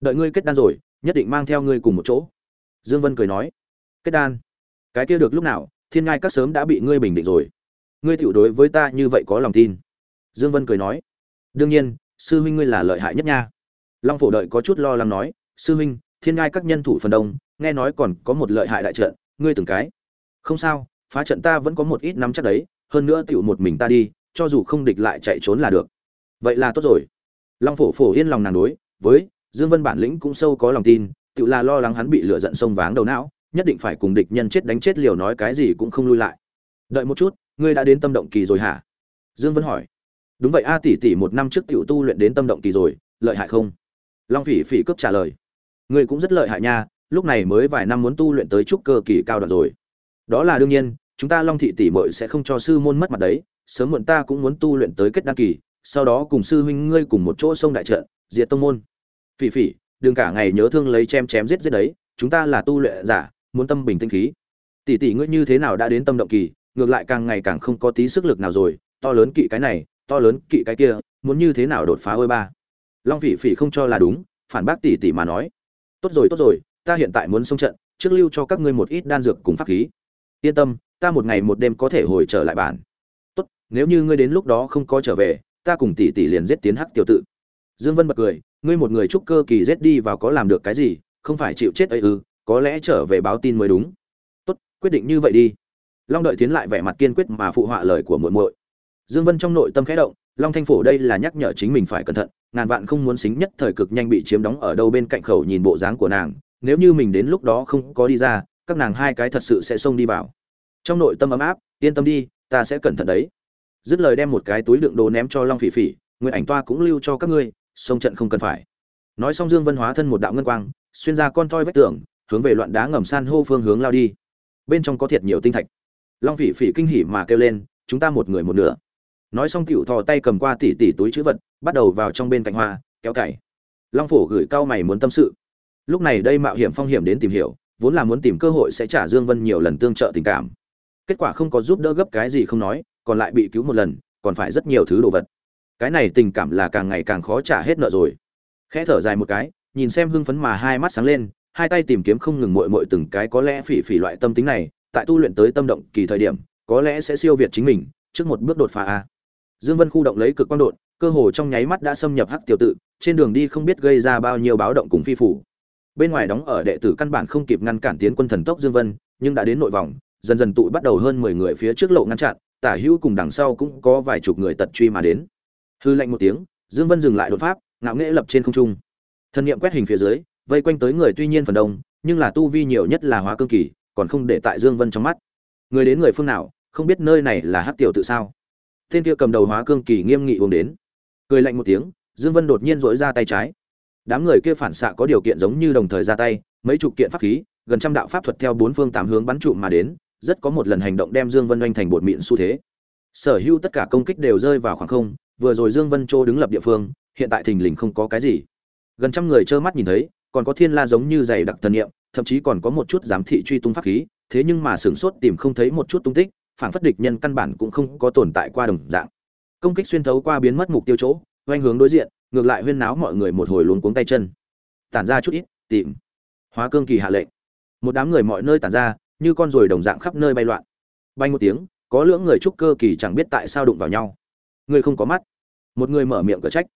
Đợi ngươi kết đan rồi, nhất định mang theo ngươi cùng một chỗ. Dương vân cười nói kết đan. Cái kia được lúc nào, thiên ngai các sớm đã bị ngươi bình định rồi. Ngươi tiểu đối với ta như vậy có lòng tin. Dương vân cười nói. Đương nhiên, sư huynh ngươi là lợi hại nhất nha. Long phổ đợi có chút lo lắng nói. Sư huynh, thiên ngai các nhân thủ phần đông, nghe nói còn có một lợi hại đại trận, ngươi từng cái. Không sao, phá trận ta vẫn có một ít nắm chắc đấy, hơn nữa tiểu một mình ta đi, cho dù không địch lại chạy trốn là được. Vậy là tốt rồi. Long phổ phổ yên lòng nàng đối, với dương vân bản lĩnh cũng sâu có lòng tin tự là lo lắng hắn bị lửa giận sông váng đầu não nhất định phải cùng địch nhân chết đánh chết liều nói cái gì cũng không lui lại. Đợi một chút, ngươi đã đến tâm động kỳ rồi hả? Dương vân hỏi. Đúng vậy a, tỷ tỷ một năm trước tiểu tu luyện đến tâm động kỳ rồi, lợi hại không? Long phỉ phỉ cướp trả lời. Ngươi cũng rất lợi hại nha, lúc này mới vài năm muốn tu luyện tới trúc cơ kỳ cao đoạn rồi. Đó là đương nhiên, chúng ta long thị tỷ muội sẽ không cho sư môn mất mặt đấy, sớm muộn ta cũng muốn tu luyện tới kết đăng kỳ, sau đó cùng sư huynh ngươi cùng một chỗ sông đại trận, diệt tông môn. Phỉ phỉ, đừng cả ngày nhớ thương lấy chém chém giết giết đấy, chúng ta là tu luyện giả muốn tâm bình tinh khí. Tỷ tỷ ngươi như thế nào đã đến tâm động kỳ, ngược lại càng ngày càng không có tí sức lực nào rồi, to lớn kỵ cái này, to lớn kỵ cái kia, muốn như thế nào đột phá ôi ba? Long phỉ phỉ không cho là đúng, phản bác tỷ tỷ mà nói. Tốt rồi tốt rồi, ta hiện tại muốn xông trận, trước lưu cho các ngươi một ít đan dược cùng pháp khí. Yên tâm, ta một ngày một đêm có thể hồi trở lại bản. Tốt, nếu như ngươi đến lúc đó không có trở về, ta cùng tỷ tỷ liền giết tiến hắc tiểu tự. Dương vân bật cười, ngươi một người trúc cơ kỳ giết đi vào có làm được cái gì, không phải chịu chết ấy ư? Có lẽ trở về báo tin mới đúng. Tốt, quyết định như vậy đi. Long đợi tiến lại vẻ mặt kiên quyết mà phụ họa lời của muội muội. Dương vân trong nội tâm khẽ động, long thanh phổ đây là nhắc nhở chính mình phải cẩn thận, ngàn vạn không muốn xính nhất thời cực nhanh bị chiếm đóng ở đâu bên cạnh khẩu nhìn bộ dáng của nàng, nếu như mình đến lúc đó không có đi ra, các nàng hai cái thật sự sẽ xông đi vào. Trong nội tâm ấm áp, yên tâm đi, ta sẽ cẩn thận đấy. Dứt lời đem một cái túi đựng đồ ném cho long phỉ phỉ, nguyện ảnh toa cũng lưu cho các ngươi, sông trận không cần phải. Nói xong dương vân hóa thân một đạo ngân quang, xuyên ra con toi vách tường hướng về loạn đá ngầm san hô phương hướng lao đi. Bên trong có thiệt nhiều tinh thạch. Long phỉ phỉ kinh hỉ mà kêu lên, chúng ta một người một nửa. Nói xong tiểu thò tay cầm qua tỉ tỉ túi chữ vật, bắt đầu vào trong bên cạnh hoa, kéo cày. Long phổ gửi cao mày muốn tâm sự. Lúc này đây mạo hiểm phong hiểm đến tìm hiểu, vốn là muốn tìm cơ hội sẽ trả dương vân nhiều lần tương trợ tình cảm. Kết quả không có giúp đỡ gấp cái gì không nói, còn lại bị cứu một lần, còn phải rất nhiều thứ đồ vật. Cái này tình cảm là càng ngày càng khó trả hết nợ rồi. Khẽ thở dài một cái, nhìn xem hưng phấn mà hai mắt sáng lên hai tay tìm kiếm không ngừng mội mội từng cái có lẽ phỉ phỉ loại tâm tính này, tại tu luyện tới tâm động kỳ thời điểm, có lẽ sẽ siêu việt chính mình, trước một bước đột phá a. Dương vân khu động lấy cực quang đột, cơ hồ trong nháy mắt đã xâm nhập hắc tiểu tự, trên đường đi không biết gây ra bao nhiêu báo động cùng phi phủ bên ngoài đóng ở đệ tử căn bản không kịp ngăn cản tiến quân thần tốc dương vân, nhưng đã đến nội vòng, dần dần tụ bắt đầu hơn 10 người phía trước lộ ngăn chặn, tả hữu cùng đằng sau cũng có vài chục người tật truy mà đến. Hư lệnh một tiếng, dương vân dừng lại đột pháp, ngạo nghễ lập trên không trung. Thần niệm quét hình phía dưới vây quanh tới người tuy nhiên phần đông, nhưng là tu vi nhiều nhất là hóa cương kỳ, còn không để tại dương vân trong mắt. Người đến người phương nào, không biết nơi này là hát tiểu tự sao? Tên kia cầm đầu hóa cương kỳ nghiêm nghị uống đến. Cười lạnh một tiếng, dương vân đột nhiên dỗi ra tay trái. Đám người kia phản xạ có điều kiện giống như đồng thời ra tay, mấy chục kiện pháp khí, gần trăm đạo pháp thuật theo bốn phương tám hướng bắn trụ mà đến, rất có một lần hành động đem dương vân oanh thành bột mịn xu thế. Sở hữu tất cả công kích đều rơi vào khoảng không, vừa rồi dương vân châu đứng lập địa phương, hiện tại thình lình không có cái gì. Gần trăm người trơ mắt nhìn thấy còn có thiên la giống như dày đặc thần niệm, thậm chí còn có một chút giám thị truy tung pháp khí, thế nhưng mà sửng sốt tìm không thấy một chút tung tích, phản phất địch nhân căn bản cũng không có tồn tại qua đồng dạng. Công kích xuyên thấu qua biến mất mục tiêu chỗ quanh hướng đối diện, ngược lại huyên náo mọi người một hồi luống cuống tay chân. Tản ra chút ít, tìm. Hóa cương kỳ hạ lệnh. Một đám người mọi nơi tản ra, như con ruồi đồng dạng khắp nơi bay loạn. Bay một tiếng, có lưỡng người trúc cơ kỳ chẳng biết tại sao đụng vào nhau. Người không có mắt. Một người mở miệng cửa trách.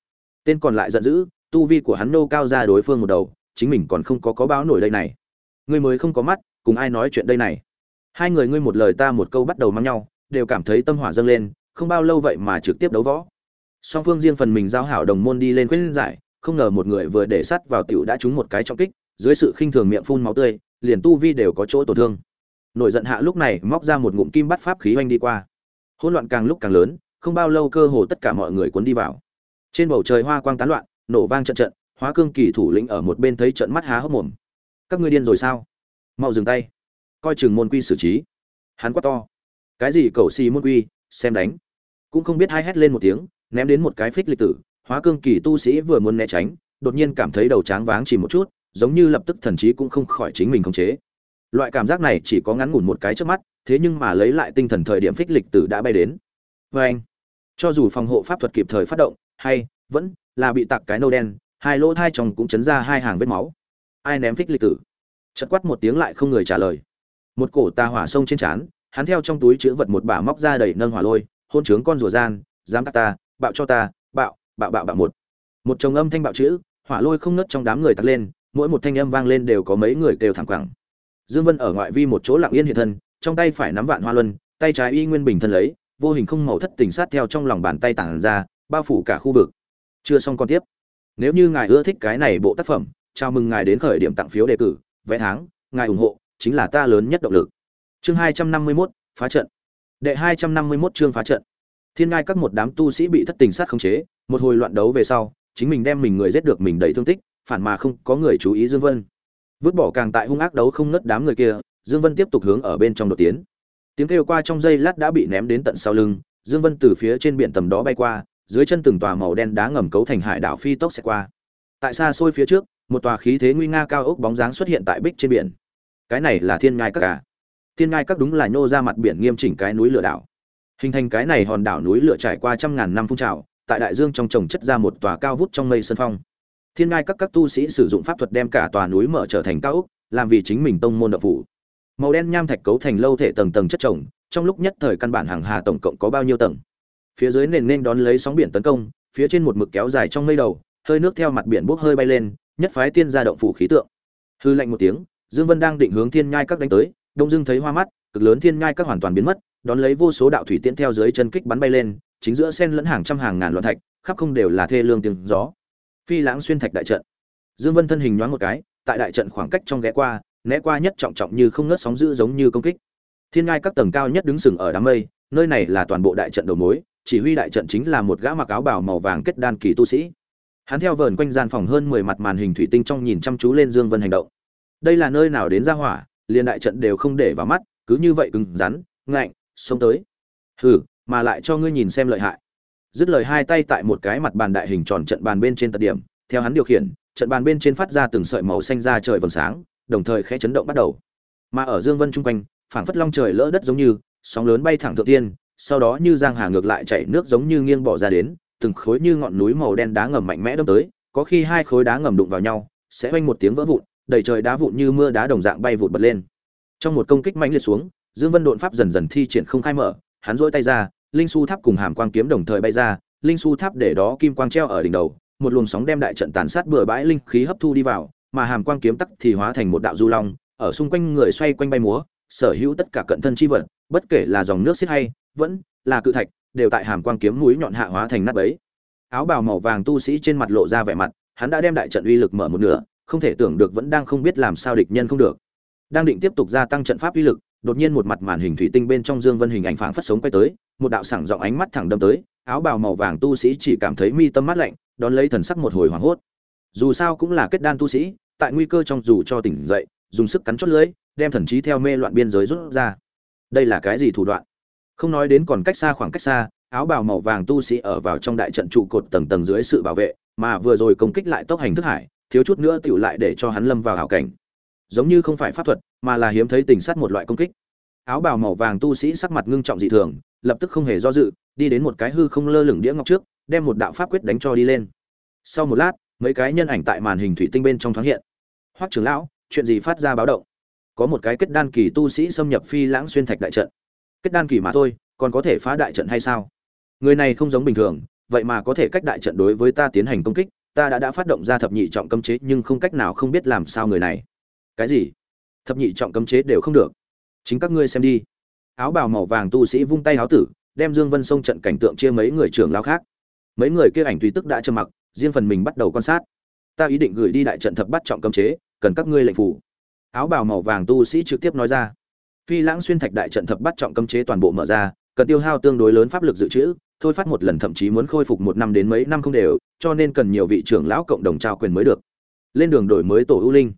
Tên còn lại giận dữ, tu vi của hắn nô cao ra đối phương một đầu chính mình còn không có có báo nổi đây này. Ngươi mới không có mắt, cùng ai nói chuyện đây này? Hai người ngươi một lời ta một câu bắt đầu mắng nhau, đều cảm thấy tâm hỏa dâng lên, không bao lâu vậy mà trực tiếp đấu võ. Song phương riêng phần mình giao hảo đồng môn đi lên quyết giải, không ngờ một người vừa để sắt vào tiểu đã trúng một cái trọng kích, dưới sự khinh thường miệng phun máu tươi, liền tu vi đều có chỗ tổn thương. Nổi giận hạ lúc này móc ra một ngụm kim bắt pháp khí oanh đi qua. Hỗn loạn càng lúc càng lớn, không bao lâu cơ hồ tất cả mọi người cuốn đi vào. Trên bầu trời hoa quang tán loạn, nổ vang trận trận hóa cương kỳ thủ lĩnh ở một bên thấy trận mắt há hốc mồm. Các ngươi điên rồi sao? Mau dừng tay. Coi chừng môn quy xử trí. Hắn quát to. Cái gì cầu xì môn quy, xem đánh. Cũng không biết hai hét lên một tiếng, ném đến một cái phích lịch tử. Hóa cương kỳ tu sĩ vừa muốn né tránh, đột nhiên cảm thấy đầu tráng váng chỉ một chút, giống như lập tức thần trí cũng không khỏi chính mình khống chế. Loại cảm giác này chỉ có ngắn ngủn một cái trước mắt, thế nhưng mà lấy lại tinh thần thời điểm phích lịch tử đã bay đến. Vê anh cho dù phòng hộ pháp thuật kịp thời phát động, hay, vẫn là bị tặc cái nâu đen hai lỗ thai chồng cũng chấn ra hai hàng vết máu. Ai ném phích lịch tử? Chật quát một tiếng lại không người trả lời. Một cổ tà hỏa sông trên trán, hắn theo trong túi chữ vật một bả móc ra đầy nâng hỏa lôi, hôn trướng con rùa gian, dám tắt ta, bạo cho ta, bạo bạo bạo bạo một. Một chồng âm thanh bạo chữ, hỏa lôi không nứt trong đám người tắt lên, mỗi một thanh âm vang lên đều có mấy người kêu thẳng quẳng. Dương vân ở ngoại vi một chỗ lặng yên hiện thân, trong tay phải nắm vạn hoa luân, tay trái y nguyên bình thân lấy, vô hình không màu thất tình sát theo trong lòng bàn tay tản ra, bao phủ cả khu vực. Chưa xong con tiếp nếu như ngài ưa thích cái này bộ tác phẩm chào mừng ngài đến khởi điểm tặng phiếu đề cử vé tháng ngài ủng hộ chính là ta lớn nhất động lực. Chương hai trăm năm mươi 251, phá trận. Đệ hai trăm năm mươi 251 chương phá trận. Thiên ngai các một đám tu sĩ bị thất tình sát khống chế một hồi loạn đấu về sau chính mình đem mình người giết được mình đầy thương tích phản mà không có người chú ý dương vân. Vứt bỏ càng tại hung ác đấu không nứt đám người kia dương vân tiếp tục hướng ở bên trong đột tiến. Tiếng kêu qua trong giây lát đã bị ném đến tận sau lưng dương vân từ phía trên biển tầm đó bay qua dưới chân từng tòa màu đen đá ngầm cấu thành hải đảo phi tốc sẽ qua. Tại xa xôi phía trước, một tòa khí thế nguy nga cao ốc bóng dáng xuất hiện tại bích trên biển. Cái này là thiên ngai các cả à? thiên ngai các đúng là nhô ra mặt biển nghiêm chỉnh cái núi lửa đảo. Hình thành cái này hòn đảo núi lửa trải qua trăm ngàn năm phun trào, tại đại dương trong trồng chất ra một tòa cao vút trong mây sơn phong. Thiên ngai các các tu sĩ sử dụng pháp thuật đem cả tòa núi mở trở thành cao ốc, làm vì chính mình tông môn đạo phủ. Màu đen nham thạch cấu thành lâu thể tầng tầng chất trồng, trong lúc nhất thời căn bản hàng hà tổng cộng có bao nhiêu tầng? Phía dưới nền nên đón lấy sóng biển tấn công, phía trên một mực kéo dài trong mây đầu, hơi nước theo mặt biển bốc hơi bay lên, nhất phái tiên gia động phủ khí tượng. Hư lạnh một tiếng, dương vân đang định hướng thiên nhai các đánh tới, đông dương thấy hoa mắt, cực lớn thiên nhai các hoàn toàn biến mất, đón lấy vô số đạo thủy tiễn theo dưới chân kích bắn bay lên, chính giữa sen lẫn hàng trăm hàng ngàn loạn thạch, khắp không đều là thê lương tiếng gió. Phi lãng xuyên thạch đại trận. Dương vân thân hình nhoáng một cái, tại đại trận khoảng cách trong ghé qua, né qua nhất trọng trọng như không ngớt sóng dữ giống như công kích. Thiên ngai các tầng cao nhất đứng sừng ở đám mây, nơi này là toàn bộ đại trận đầu mối chỉ huy đại trận chính là một gã mặc áo bào màu vàng kết đan kỳ tu sĩ. Hắn theo vờn quanh gian phòng hơn mười mặt màn hình thủy tinh trong nhìn chăm chú lên dương vân hành động. Đây là nơi nào đến ra hỏa, liền đại trận đều không để vào mắt, cứ như vậy cứng rắn, ngạnh, xông tới. Hừ, mà lại cho ngươi nhìn xem lợi hại. Dứt lời hai tay tại một cái mặt bàn đại hình tròn trận bàn bên trên tận điểm, theo hắn điều khiển, trận bàn bên trên phát ra từng sợi màu xanh ra trời vầng sáng, đồng thời khẽ chấn động bắt đầu. Mà ở dương vân trung quanh, phảng phất long trời lỡ đất giống như, sóng lớn bay thẳng thượng tiên sau đó như giang hà ngược lại chảy nước giống như nghiêng bỏ ra đến, từng khối như ngọn núi màu đen đá ngầm mạnh mẽ đâm tới, có khi hai khối đá ngầm đụng vào nhau, sẽ oanh một tiếng vỡ vụn, đầy trời đá vụn như mưa đá đồng dạng bay vụt bật lên. Trong một công kích mạnh liệt xuống, dương vân độn pháp dần dần thi triển không khai mở, hắn duỗi tay ra, linh su tháp cùng hàm quang kiếm đồng thời bay ra, linh su tháp để đó kim quang treo ở đỉnh đầu, một luồng sóng đem đại trận tàn sát bừa bãi linh khí hấp thu đi vào, mà hàm quang kiếm tắc thì hóa thành một đạo du long, ở xung quanh người xoay quanh bay múa, sở hữu tất cả cận thân chi vật, bất kể là dòng nước xiết hay vẫn là cự thạch, đều tại hàm quang kiếm mũi nhọn hạ hóa thành nát bấy. Áo bào màu vàng tu sĩ trên mặt lộ ra vẻ mặt, hắn đã đem đại trận uy lực mở một nửa, không thể tưởng được vẫn đang không biết làm sao địch nhân không được. Đang định tiếp tục gia tăng trận pháp uy lực, đột nhiên một mặt màn hình thủy tinh bên trong dương vân hình ảnh phảng phất sống quay tới, một đạo sảng giọng ánh mắt thẳng đâm tới, áo bào màu vàng tu sĩ chỉ cảm thấy mi tâm mát lạnh, đón lấy thần sắc một hồi hoảng hốt. Dù sao cũng là kết đan tu sĩ, tại nguy cơ trong dù cho tỉnh dậy, dùng sức cắn chót lưỡi đem thần trí theo mê loạn biên giới rút ra. Đây là cái gì thủ đoạn? Không nói đến còn cách xa khoảng cách xa, áo bào màu vàng tu sĩ ở vào trong đại trận trụ cột tầng tầng dưới sự bảo vệ, mà vừa rồi công kích lại tốc hành thức hải, thiếu chút nữa tựu lại để cho hắn lâm vào hảo cảnh. Giống như không phải pháp thuật, mà là hiếm thấy tình sát một loại công kích. Áo bào màu vàng tu sĩ sắc mặt ngưng trọng dị thường, lập tức không hề do dự, đi đến một cái hư không lơ lửng đĩa ngọc trước, đem một đạo pháp quyết đánh cho đi lên. Sau một lát, mấy cái nhân ảnh tại màn hình thủy tinh bên trong thoáng hiện. Hoắc trưởng lão, chuyện gì phát ra báo động? Có một cái kết đan kỳ tu sĩ xâm nhập phi lãng xuyên thạch đại trận kết đan kỳ mà thôi, còn có thể phá đại trận hay sao? Người này không giống bình thường, vậy mà có thể cách đại trận đối với ta tiến hành công kích, ta đã đã phát động ra thập nhị trọng cấm chế nhưng không cách nào không biết làm sao người này. Cái gì? Thập nhị trọng cấm chế đều không được. Chính các ngươi xem đi. Áo bào màu vàng tu sĩ vung tay áo tử, đem dương vân sông trận cảnh tượng chia mấy người trưởng lao khác. Mấy người kia ảnh tùy tức đã trầm mặc, riêng phần mình bắt đầu quan sát. Ta ý định gửi đi đại trận thập bắt trọng cấm chế, cần các ngươi lệnh phủ áo bào màu vàng tu sĩ trực tiếp nói ra phi lãng xuyên thạch đại trận thập bắt trọng cấm chế toàn bộ mở ra, cần tiêu hao tương đối lớn pháp lực dự trữ, thôi phát một lần thậm chí muốn khôi phục một năm đến mấy năm không đều, cho nên cần nhiều vị trưởng lão cộng đồng trao quyền mới được. Lên đường đổi mới tổ ưu linh.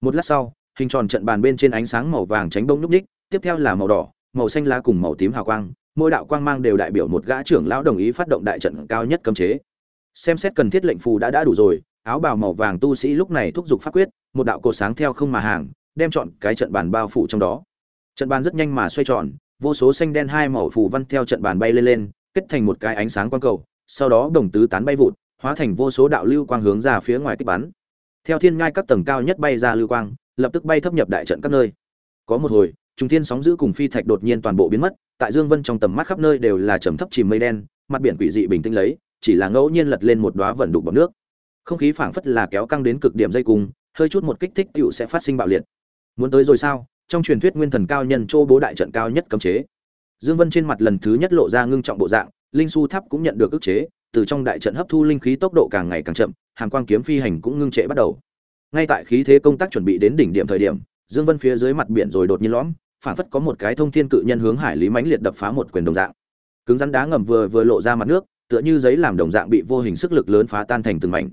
Một lát sau, hình tròn trận bàn bên trên ánh sáng màu vàng tránh bông núc ních tiếp theo là màu đỏ, màu xanh lá cùng màu tím hào quang, mỗi đạo quang mang đều đại biểu một gã trưởng lão đồng ý phát động đại trận cao nhất cấm chế. Xem xét cần thiết lệnh phù đã đã đủ rồi, áo bào màu vàng tu sĩ lúc này thúc giục pháp quyết, một đạo cột sáng theo không mà hàng, đem chọn cái trận bàn bao phủ trong đó trận bàn rất nhanh mà xoay tròn, vô số xanh đen hai màu phù văn theo trận bàn bay lên lên, kết thành một cái ánh sáng quang cầu, sau đó đồng tứ tán bay vụt, hóa thành vô số đạo lưu quang hướng ra phía ngoài kích bắn. Theo thiên ngai các tầng cao nhất bay ra lưu quang, lập tức bay thấp nhập đại trận các nơi. Có một hồi trung thiên sóng giữ cùng phi thạch đột nhiên toàn bộ biến mất, tại dương vân trong tầm mắt khắp nơi đều là trầm thấp chìm mây đen, mặt biển quỷ dị bình tĩnh lấy, chỉ là ngẫu nhiên lật lên một đóa vẩn đục bọt nước. Không khí phảng phất là kéo căng đến cực điểm dây cung, hơi chút một kích thích tựu sẽ phát sinh bạo liệt. Muốn tới rồi sao? Trong truyền thuyết nguyên thần cao nhân châu bố đại trận cao nhất cấm chế. Dương vân trên mặt lần thứ nhất lộ ra ngưng trọng bộ dạng, linh su tháp cũng nhận được ức chế, từ trong đại trận hấp thu linh khí tốc độ càng ngày càng chậm hàn quang kiếm phi hành cũng ngưng trệ bắt đầu. Ngay tại khí thế công tác chuẩn bị đến đỉnh điểm thời điểm, dương vân phía dưới mặt biển rồi đột nhiên lõm phản phất có một cái thông thiên cự nhân hướng hải lý mãnh liệt đập phá một quyền đồng dạng. Cứng rắn đá ngầm vừa vừa lộ ra mặt nước, tựa như giấy làm đồng dạng bị vô hình sức lực lớn phá tan thành từng mảnh.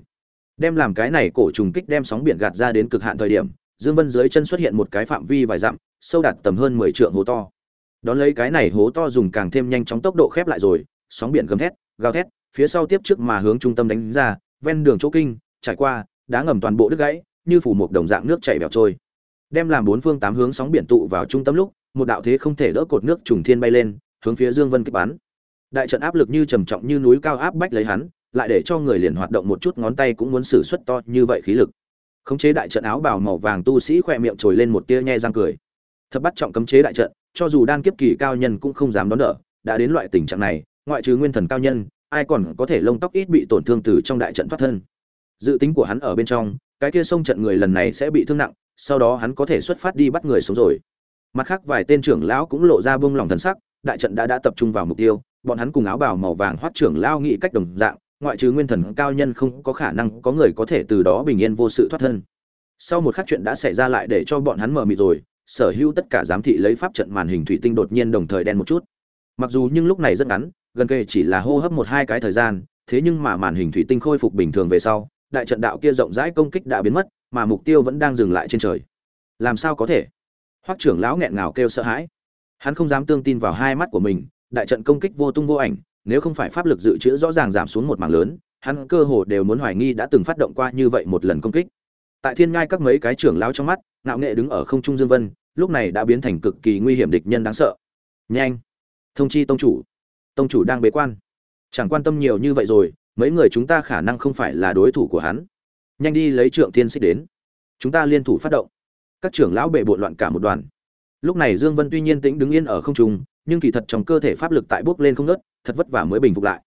Đem làm cái này cổ trùng kích đem sóng biển gạt ra đến cực hạn thời điểm dương vân dưới chân xuất hiện một cái phạm vi vài dặm, sâu đạt tầm hơn 10 trượng hố to. Đón lấy cái này hố to dùng càng thêm nhanh chóng tốc độ khép lại rồi, sóng biển gầm thét, gào thét, phía sau tiếp trước mà hướng trung tâm đánh ra, ven đường chỗ kinh, trải qua, đá ngầm toàn bộ đứt gãy, như phủ một đồng dạng nước chảy bèo trôi. Đem làm bốn phương tám hướng sóng biển tụ vào trung tâm lúc, một đạo thế không thể đỡ cột nước trùng thiên bay lên, hướng phía dương vân kích bắn. Đại trận áp lực như trầm trọng như núi cao áp bách lấy hắn, lại để cho người liền hoạt động một chút ngón tay cũng muốn sử xuất to như vậy khí lực khống chế đại trận áo bào màu vàng tu sĩ khỏe miệng trồi lên một tia nhe răng cười. Thập bắt trọng cấm chế đại trận, cho dù đan kiếp kỳ cao nhân cũng không dám đón đỡ, đã đến loại tình trạng này, ngoại trừ nguyên thần cao nhân, ai còn có thể lông tóc ít bị tổn thương từ trong đại trận thoát thân. Dự tính của hắn ở bên trong, cái kia xông trận người lần này sẽ bị thương nặng, sau đó hắn có thể xuất phát đi bắt người xuống rồi. Mặt khác vài tên trưởng lão cũng lộ ra bông lòng thần sắc, đại trận đã đã tập trung vào mục tiêu, bọn hắn cùng áo bào màu vàng hoắt trưởng lao nghị cách đồng dạng ngoại trừ nguyên thần cao nhân không có khả năng có người có thể từ đó bình yên vô sự thoát thân. Sau một khắc chuyện đã xảy ra lại để cho bọn hắn mờ mịt rồi, sở hữu tất cả giám thị lấy pháp trận màn hình thủy tinh đột nhiên đồng thời đen một chút. Mặc dù nhưng lúc này rất ngắn, gần kề chỉ là hô hấp một hai cái thời gian, thế nhưng mà màn hình thủy tinh khôi phục bình thường về sau, đại trận đạo kia rộng rãi công kích đã biến mất, mà mục tiêu vẫn đang dừng lại trên trời. Làm sao có thể? Hoắc trưởng lão nghẹn ngào kêu sợ hãi. Hắn không dám tương tin vào hai mắt của mình, đại trận công kích vô tung vô ảnh nếu không phải pháp lực dự trữ rõ ràng giảm xuống một mảng lớn, hắn cơ hồ đều muốn hoài nghi đã từng phát động qua như vậy một lần công kích. Tại thiên ngai các mấy cái trưởng lão trong mắt, ngạo nghệ đứng ở không trung dương vân, lúc này đã biến thành cực kỳ nguy hiểm địch nhân đáng sợ. Nhanh! Thông chi tông chủ! Tông chủ đang bế quan. Chẳng quan tâm nhiều như vậy rồi, mấy người chúng ta khả năng không phải là đối thủ của hắn. Nhanh đi lấy trượng thiên xích đến. Chúng ta liên thủ phát động. Các trưởng lão bệ bộn loạn cả một đoàn. Lúc này dương vân tuy nhiên tĩnh đứng yên ở không trung, nhưng kỳ thật trong cơ thể pháp lực tại bước lên không ngớt thật vất vả mới bình phục lại.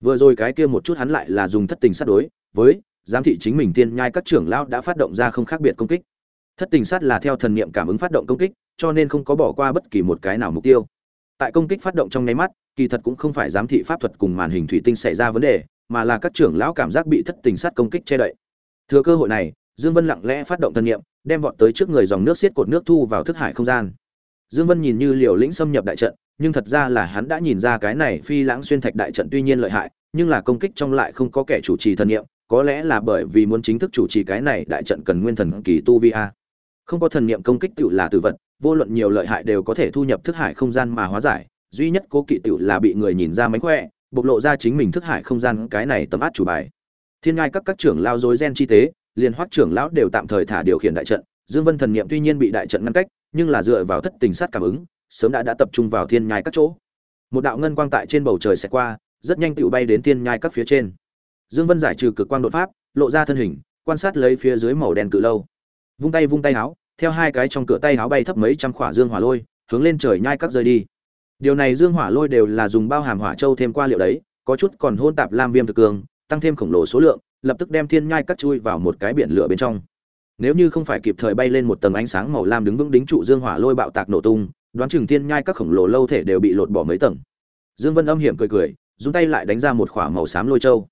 Vừa rồi cái kia một chút hắn lại là dùng thất tình sát đối với giám thị chính mình tiên nhai các trưởng lão đã phát động ra không khác biệt công kích. Thất tình sát là theo thần niệm cảm ứng phát động công kích, cho nên không có bỏ qua bất kỳ một cái nào mục tiêu. Tại công kích phát động trong nháy mắt, kỳ thật cũng không phải giám thị pháp thuật cùng màn hình thủy tinh xảy ra vấn đề, mà là các trưởng lão cảm giác bị thất tình sát công kích che đậy. Thừa cơ hội này, dương vân lặng lẽ phát động thần niệm, đem vọt tới trước người dòng nước xiết cột nước thu vào thức hải không gian. Dương vân nhìn như liều lĩnh xâm nhập đại trận nhưng thật ra là hắn đã nhìn ra cái này phi lãng xuyên thạch đại trận tuy nhiên lợi hại nhưng là công kích trong lại không có kẻ chủ trì thần niệm có lẽ là bởi vì muốn chính thức chủ trì cái này đại trận cần nguyên thần kỳ tu vi a. Không có thần niệm công kích tự là tử vật vô luận nhiều lợi hại đều có thể thu nhập thức hải không gian mà hóa giải duy nhất cố kỵ tự là bị người nhìn ra mánh khỏe bộc lộ ra chính mình thức hải không gian cái này tấm át chủ bài. Thiên ngai các các trưởng lao dối gen chi tế liền hoắc trưởng lão đều tạm thời thả điều khiển đại trận Dương Vân thần niệm tuy nhiên bị đại trận ngăn cách, nhưng là dựa vào thất tình sát cảm ứng, sớm đã đã tập trung vào thiên nhai các chỗ. Một đạo ngân quang tại trên bầu trời sẽ qua, rất nhanh tựu bay đến thiên nhai các phía trên. Dương Vân giải trừ cực quang đột pháp, lộ ra thân hình, quan sát lấy phía dưới màu đen cự lâu. Vung tay vung tay áo, theo hai cái trong cửa tay áo bay thấp mấy trăm khỏa dương hỏa lôi, hướng lên trời nhai các rơi đi. Điều này dương hỏa lôi đều là dùng bao hàm hỏa châu thêm qua liệu đấy, có chút còn hôn tạp lam viêm thực cường, tăng thêm khổng lồ số lượng, lập tức đem thiên nhai các chui vào một cái biển lửa bên trong. Nếu như không phải kịp thời bay lên một tầng ánh sáng màu lam đứng vững đính trụ dương hỏa lôi bạo tạc nổ tung, đoán chừng thiên nhai các khổng lồ lâu thể đều bị lột bỏ mấy tầng. Dương Vân âm hiểm cười cười, dùng tay lại đánh ra một khỏa màu xám lôi châu.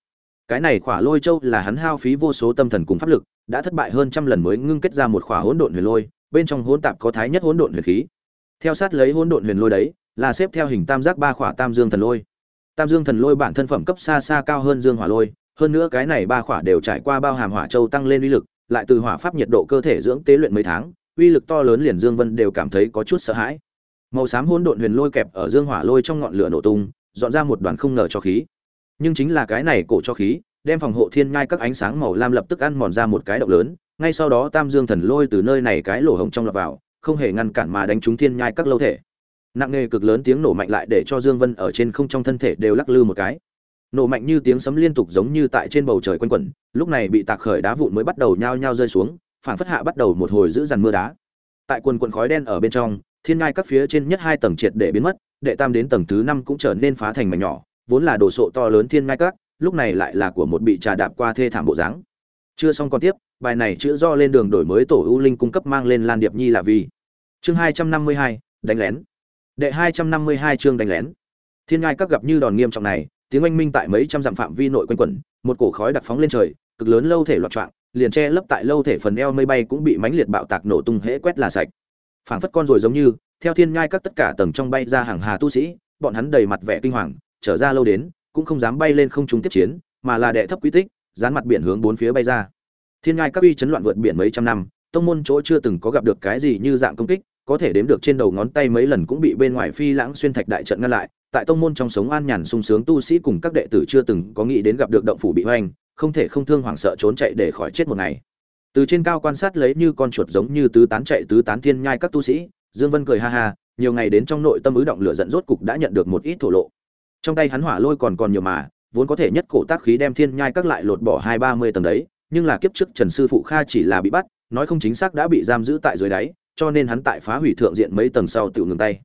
Cái này khỏa lôi châu là hắn hao phí vô số tâm thần cùng pháp lực, đã thất bại hơn trăm lần mới ngưng kết ra một khỏa hỗn độn huyền lôi, bên trong hỗn tạp có thái nhất hỗn độn huyền khí. Theo sát lấy hỗn độn huyền lôi đấy, là xếp theo hình tam giác ba khỏa tam dương thần lôi. Tam dương thần lôi bản thân phẩm cấp xa xa cao hơn dương hỏa lôi, hơn nữa cái này ba khỏa đều trải qua bao hàm hỏa châu tăng lên uy lực, lại từ hỏa pháp nhiệt độ cơ thể dưỡng tế luyện mấy tháng, uy lực to lớn liền Dương Vân đều cảm thấy có chút sợ hãi. Màu xám hỗn độn huyền lôi kẹp ở dương hỏa lôi trong ngọn lửa nổ tung, dọn ra một đoàn không ngờ cho khí. Nhưng chính là cái này cổ cho khí, đem phòng hộ thiên ngai các ánh sáng màu lam lập tức ăn mòn ra một cái động lớn, ngay sau đó Tam Dương thần lôi từ nơi này cái lỗ hổng trong lọt vào, không hề ngăn cản mà đánh trúng thiên nhai các lâu thể. Nặng nề cực lớn tiếng nổ mạnh lại để cho Dương Vân ở trên không trong thân thể đều lắc lư một cái. Nổ mạnh như tiếng sấm liên tục giống như tại trên bầu trời quanh quẩn, lúc này bị tạc khởi đá vụn mới bắt đầu nhao nhao rơi xuống, phản phất hạ bắt đầu một hồi giữ dằn mưa đá. Tại quần quần khói đen ở bên trong, thiên ngai các phía trên nhất hai tầng triệt để biến mất, đệ tam đến tầng thứ năm cũng trở nên phá thành mảnh nhỏ, vốn là đồ sộ to lớn thiên ngai các, lúc này lại là của một bị trà đạp qua thê thảm bộ dáng. Chưa xong còn tiếp, bài này chữ do lên đường đổi mới tổ ưu linh cung cấp mang lên Lan Điệp Nhi là vì. Chương hai trăm năm mươi hai đánh lén. Đệ hai trăm năm mươi hai chương đánh lén. Thiên ngai các gặp như đòn nghiêm trọng này, tiếng oanh minh tại mấy trăm dặm phạm vi nội quanh quẩn, một cổ khói đặc phóng lên trời, cực lớn lâu thể loạn trạng liền che lấp tại lâu thể phần eo mây bay cũng bị mánh liệt bạo tạc nổ tung hễ quét là sạch. Phảng phất con rồi giống như, theo thiên ngai các tất cả tầng trong bay ra hàng hà tu sĩ, bọn hắn đầy mặt vẻ kinh hoàng, trở ra lâu đến, cũng không dám bay lên không trung tiếp chiến, mà là đệ thấp quy tích, dán mặt biển hướng bốn phía bay ra. Thiên ngai các uy chấn loạn vượt biển mấy trăm năm, tông môn chỗ chưa từng có gặp được cái gì như dạng công kích, có thể đếm được trên đầu ngón tay mấy lần cũng bị bên ngoài phi lãng xuyên thạch đại trận ngăn lại. Tại tông môn trong sống an nhàn sung sướng tu sĩ cùng các đệ tử chưa từng có nghĩ đến gặp được động phủ bị hoành, không thể không thương hoảng sợ trốn chạy để khỏi chết một ngày. Từ trên cao quan sát lấy như con chuột giống như tứ tán chạy tứ tán thiên nhai các tu sĩ, Dương Vân cười ha ha, nhiều ngày đến trong nội tâm ứ động lửa giận rốt cục đã nhận được một ít thổ lộ. Trong tay hắn hỏa lôi còn còn nhiều mà, vốn có thể nhất cổ tác khí đem thiên nhai các lại lột bỏ hai ba mươi tầng đấy, nhưng là kiếp trước Trần sư phụ Kha chỉ là bị bắt, nói không chính xác đã bị giam giữ tại dưới đáy, cho nên hắn tại phá hủy thượng diện mấy tầng sau tự ngừng tay.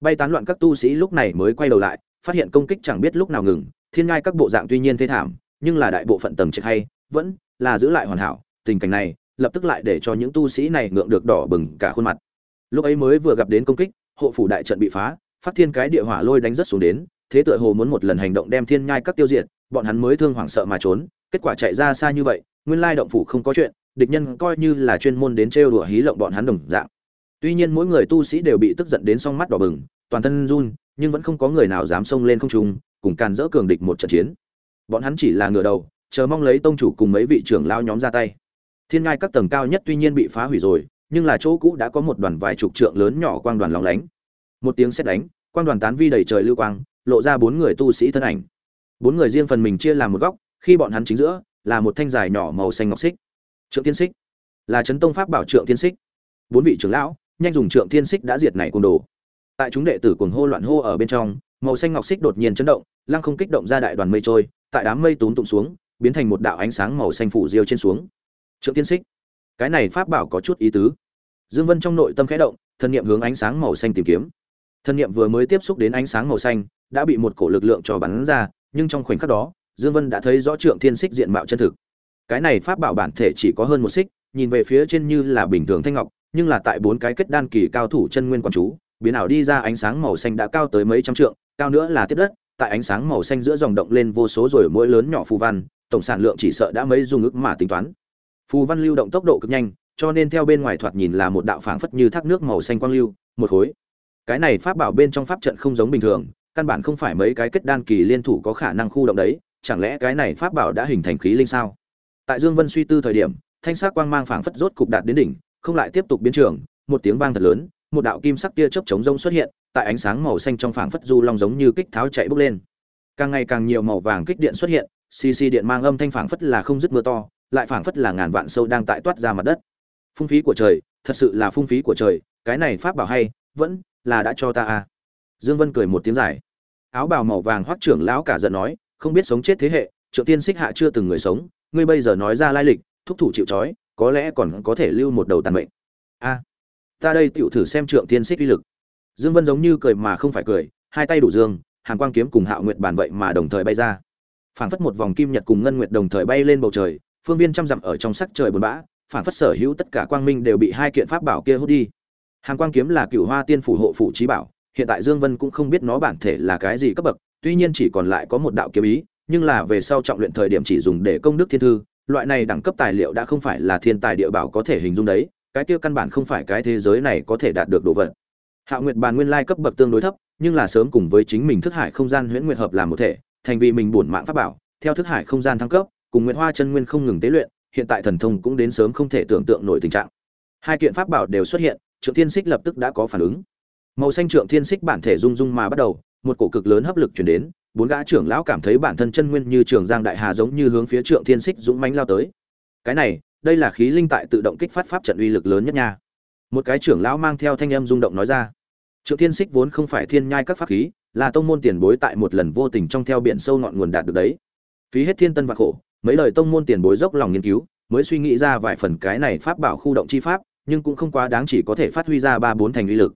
Bay tán loạn các tu sĩ lúc này mới quay đầu lại, phát hiện công kích chẳng biết lúc nào ngừng, thiên nhai các bộ dạng tuy nhiên thế thảm, nhưng là đại bộ phận tầng trực hay, vẫn là giữ lại hoàn hảo, tình cảnh này lập tức lại để cho những tu sĩ này ngượng được đỏ bừng cả khuôn mặt. Lúc ấy mới vừa gặp đến công kích, hộ phủ đại trận bị phá, phát thiên cái địa hỏa lôi đánh rất xuống đến, thế tựa hồ muốn một lần hành động đem thiên nhai các tiêu diệt, bọn hắn mới thương hoảng sợ mà trốn, kết quả chạy ra xa như vậy, nguyên lai động phủ không có chuyện, địch nhân coi như là chuyên môn đến trêu đùa hí lộng bọn hắn đồng dạng. Tuy nhiên mỗi người tu sĩ đều bị tức giận đến song mắt đỏ bừng, toàn thân run, nhưng vẫn không có người nào dám xông lên không trung, cùng càn dỡ cường địch một trận chiến. Bọn hắn chỉ là ngửa đầu, chờ mong lấy tông chủ cùng mấy vị trưởng lao nhóm ra tay. Thiên ngai các tầng cao nhất tuy nhiên bị phá hủy rồi, nhưng là chỗ cũ đã có một đoàn vài chục trượng lớn nhỏ quang đoàn lóng lánh. Một tiếng sét đánh, quang đoàn tán vi đầy trời lưu quang, lộ ra bốn người tu sĩ thân ảnh. Bốn người riêng phần mình chia làm một góc, khi bọn hắn chính giữa là một thanh dài nhỏ màu xanh ngọc xích. Trượng Thiên Xích là trấn tông pháp bảo Trượng Thiên Xích. Bốn vị trưởng lão, nhanh dùng Trượng Thiên Xích đã diệt này cung đồ. Tại chúng đệ tử cuồng hô loạn hô ở bên trong, màu xanh ngọc xích đột nhiên chấn động, lăng không kích động ra đại đoàn mây trôi, tại đám mây tún tụng xuống, biến thành một đạo ánh sáng màu xanh phủ diêu trên xuống. Trượng Thiên Xích, cái này pháp bảo có chút ý tứ. Dương Vân trong nội tâm khẽ động, thân niệm hướng ánh sáng màu xanh tìm kiếm. Thân niệm vừa mới tiếp xúc đến ánh sáng màu xanh, đã bị một cổ lực lượng cho bắn ra, nhưng trong khoảnh khắc đó, Dương Vân đã thấy rõ Trượng Thiên Xích diện mạo chân thực. Cái này pháp bảo bản thể chỉ có hơn một xích, nhìn về phía trên như là bình thường thanh ngọc, nhưng là tại bốn cái kết đan kỳ cao thủ chân nguyên quản chú, biến ảo đi ra ánh sáng màu xanh đã cao tới mấy trăm trượng, cao nữa là tiếp đất, tại ánh sáng màu xanh giữa dòng động lên vô số rồi mỗi lớn nhỏ phù văn, tổng sản lượng chỉ sợ đã mấy dùng ức mà tính toán. Phù văn lưu động tốc độ cực nhanh, cho nên theo bên ngoài thoạt nhìn là một đạo phảng phất như thác nước màu xanh quang lưu, một khối. Cái này pháp bảo bên trong pháp trận không giống bình thường, căn bản không phải mấy cái kết đan kỳ liên thủ có khả năng khu động đấy, chẳng lẽ cái này pháp bảo đã hình thành khí linh sao? Tại Dương Vân suy tư thời điểm, thanh sắc quang mang phảng phất rốt cục đạt đến đỉnh, không lại tiếp tục biến trường, một tiếng vang thật lớn, một đạo kim sắc tia chớp chống rông xuất hiện, tại ánh sáng màu xanh trong phảng phất du long giống như kích tháo chạy bốc lên. Càng ngày càng nhiều màu vàng kích điện xuất hiện, xì xì điện mang âm thanh phảng phất là không dứt mưa to, lại phảng phất là ngàn vạn sâu đang tại toát ra mặt đất. Phung phí của trời, thật sự là phung phí của trời cái này pháp bảo hay vẫn là đã cho ta à. Dương vân cười một tiếng dài. Áo bào màu vàng hoắc trưởng lão cả giận nói không biết sống chết thế hệ trượng tiên xích hạ chưa từng người sống ngươi bây giờ nói ra lai lịch thúc thủ chịu trói có lẽ còn có thể lưu một đầu tàn mệnh. A ta đây tựu thử xem trượng tiên xích uy lực. Dương vân giống như cười mà không phải cười hai tay đủ dương hàng quang kiếm cùng hạo nguyệt bàn vậy mà đồng thời bay ra. Phảng phất một vòng kim nhật cùng ngân nguyệt đồng thời bay lên bầu trời phương viên trăm dặm ở trong sắc trời buồn bã phản phất sở hữu tất cả quang minh đều bị hai kiện pháp bảo kia hút đi. Hàn quang kiếm là cựu hoa tiên phủ hộ phủ trí bảo, hiện tại dương vân cũng không biết nó bản thể là cái gì cấp bậc, tuy nhiên chỉ còn lại có một đạo kiếm ý, nhưng là về sau trọng luyện thời điểm chỉ dùng để công đức thiên thư, loại này đẳng cấp tài liệu đã không phải là thiên tài địa bảo có thể hình dung đấy, cái kia căn bản không phải cái thế giới này có thể đạt được đồ vật. Hạo nguyệt bàn nguyên lai cấp bậc tương đối thấp, nhưng là sớm cùng với chính mình thức hải không gian huyễn nguyệt hợp làm một thể, thành vì mình bổn mạng pháp bảo, theo thức hải không gian thăng cấp cùng nguyệt hoa chân nguyên không ngừng tế luyện, hiện tại thần thông cũng đến sớm không thể tưởng tượng nổi tình trạng. Hai kiện pháp bảo đều xuất hiện, trượng thiên xích lập tức đã có phản ứng. Màu xanh trượng thiên xích bản thể rung rung mà bắt đầu, một cổ cực lớn hấp lực chuyển đến, bốn gã trưởng lão cảm thấy bản thân chân nguyên như trường giang đại hà giống như hướng phía trượng thiên xích dũng mãnh lao tới. Cái này, đây là khí linh tại tự động kích phát pháp trận uy lực lớn nhất nha. Một cái trưởng lão mang theo thanh âm rung động nói ra. Trượng thiên xích vốn không phải thiên nhai các pháp khí, là tông môn tiền bối tại một lần vô tình trong theo biển sâu ngọn nguồn đạt được đấy. Phí hết thiên tân và khổ mấy lời tông môn tiền bối dốc lòng nghiên cứu, mới suy nghĩ ra vài phần cái này pháp bảo khu động chi pháp, nhưng cũng không quá đáng chỉ có thể phát huy ra ba bốn thành uy lực.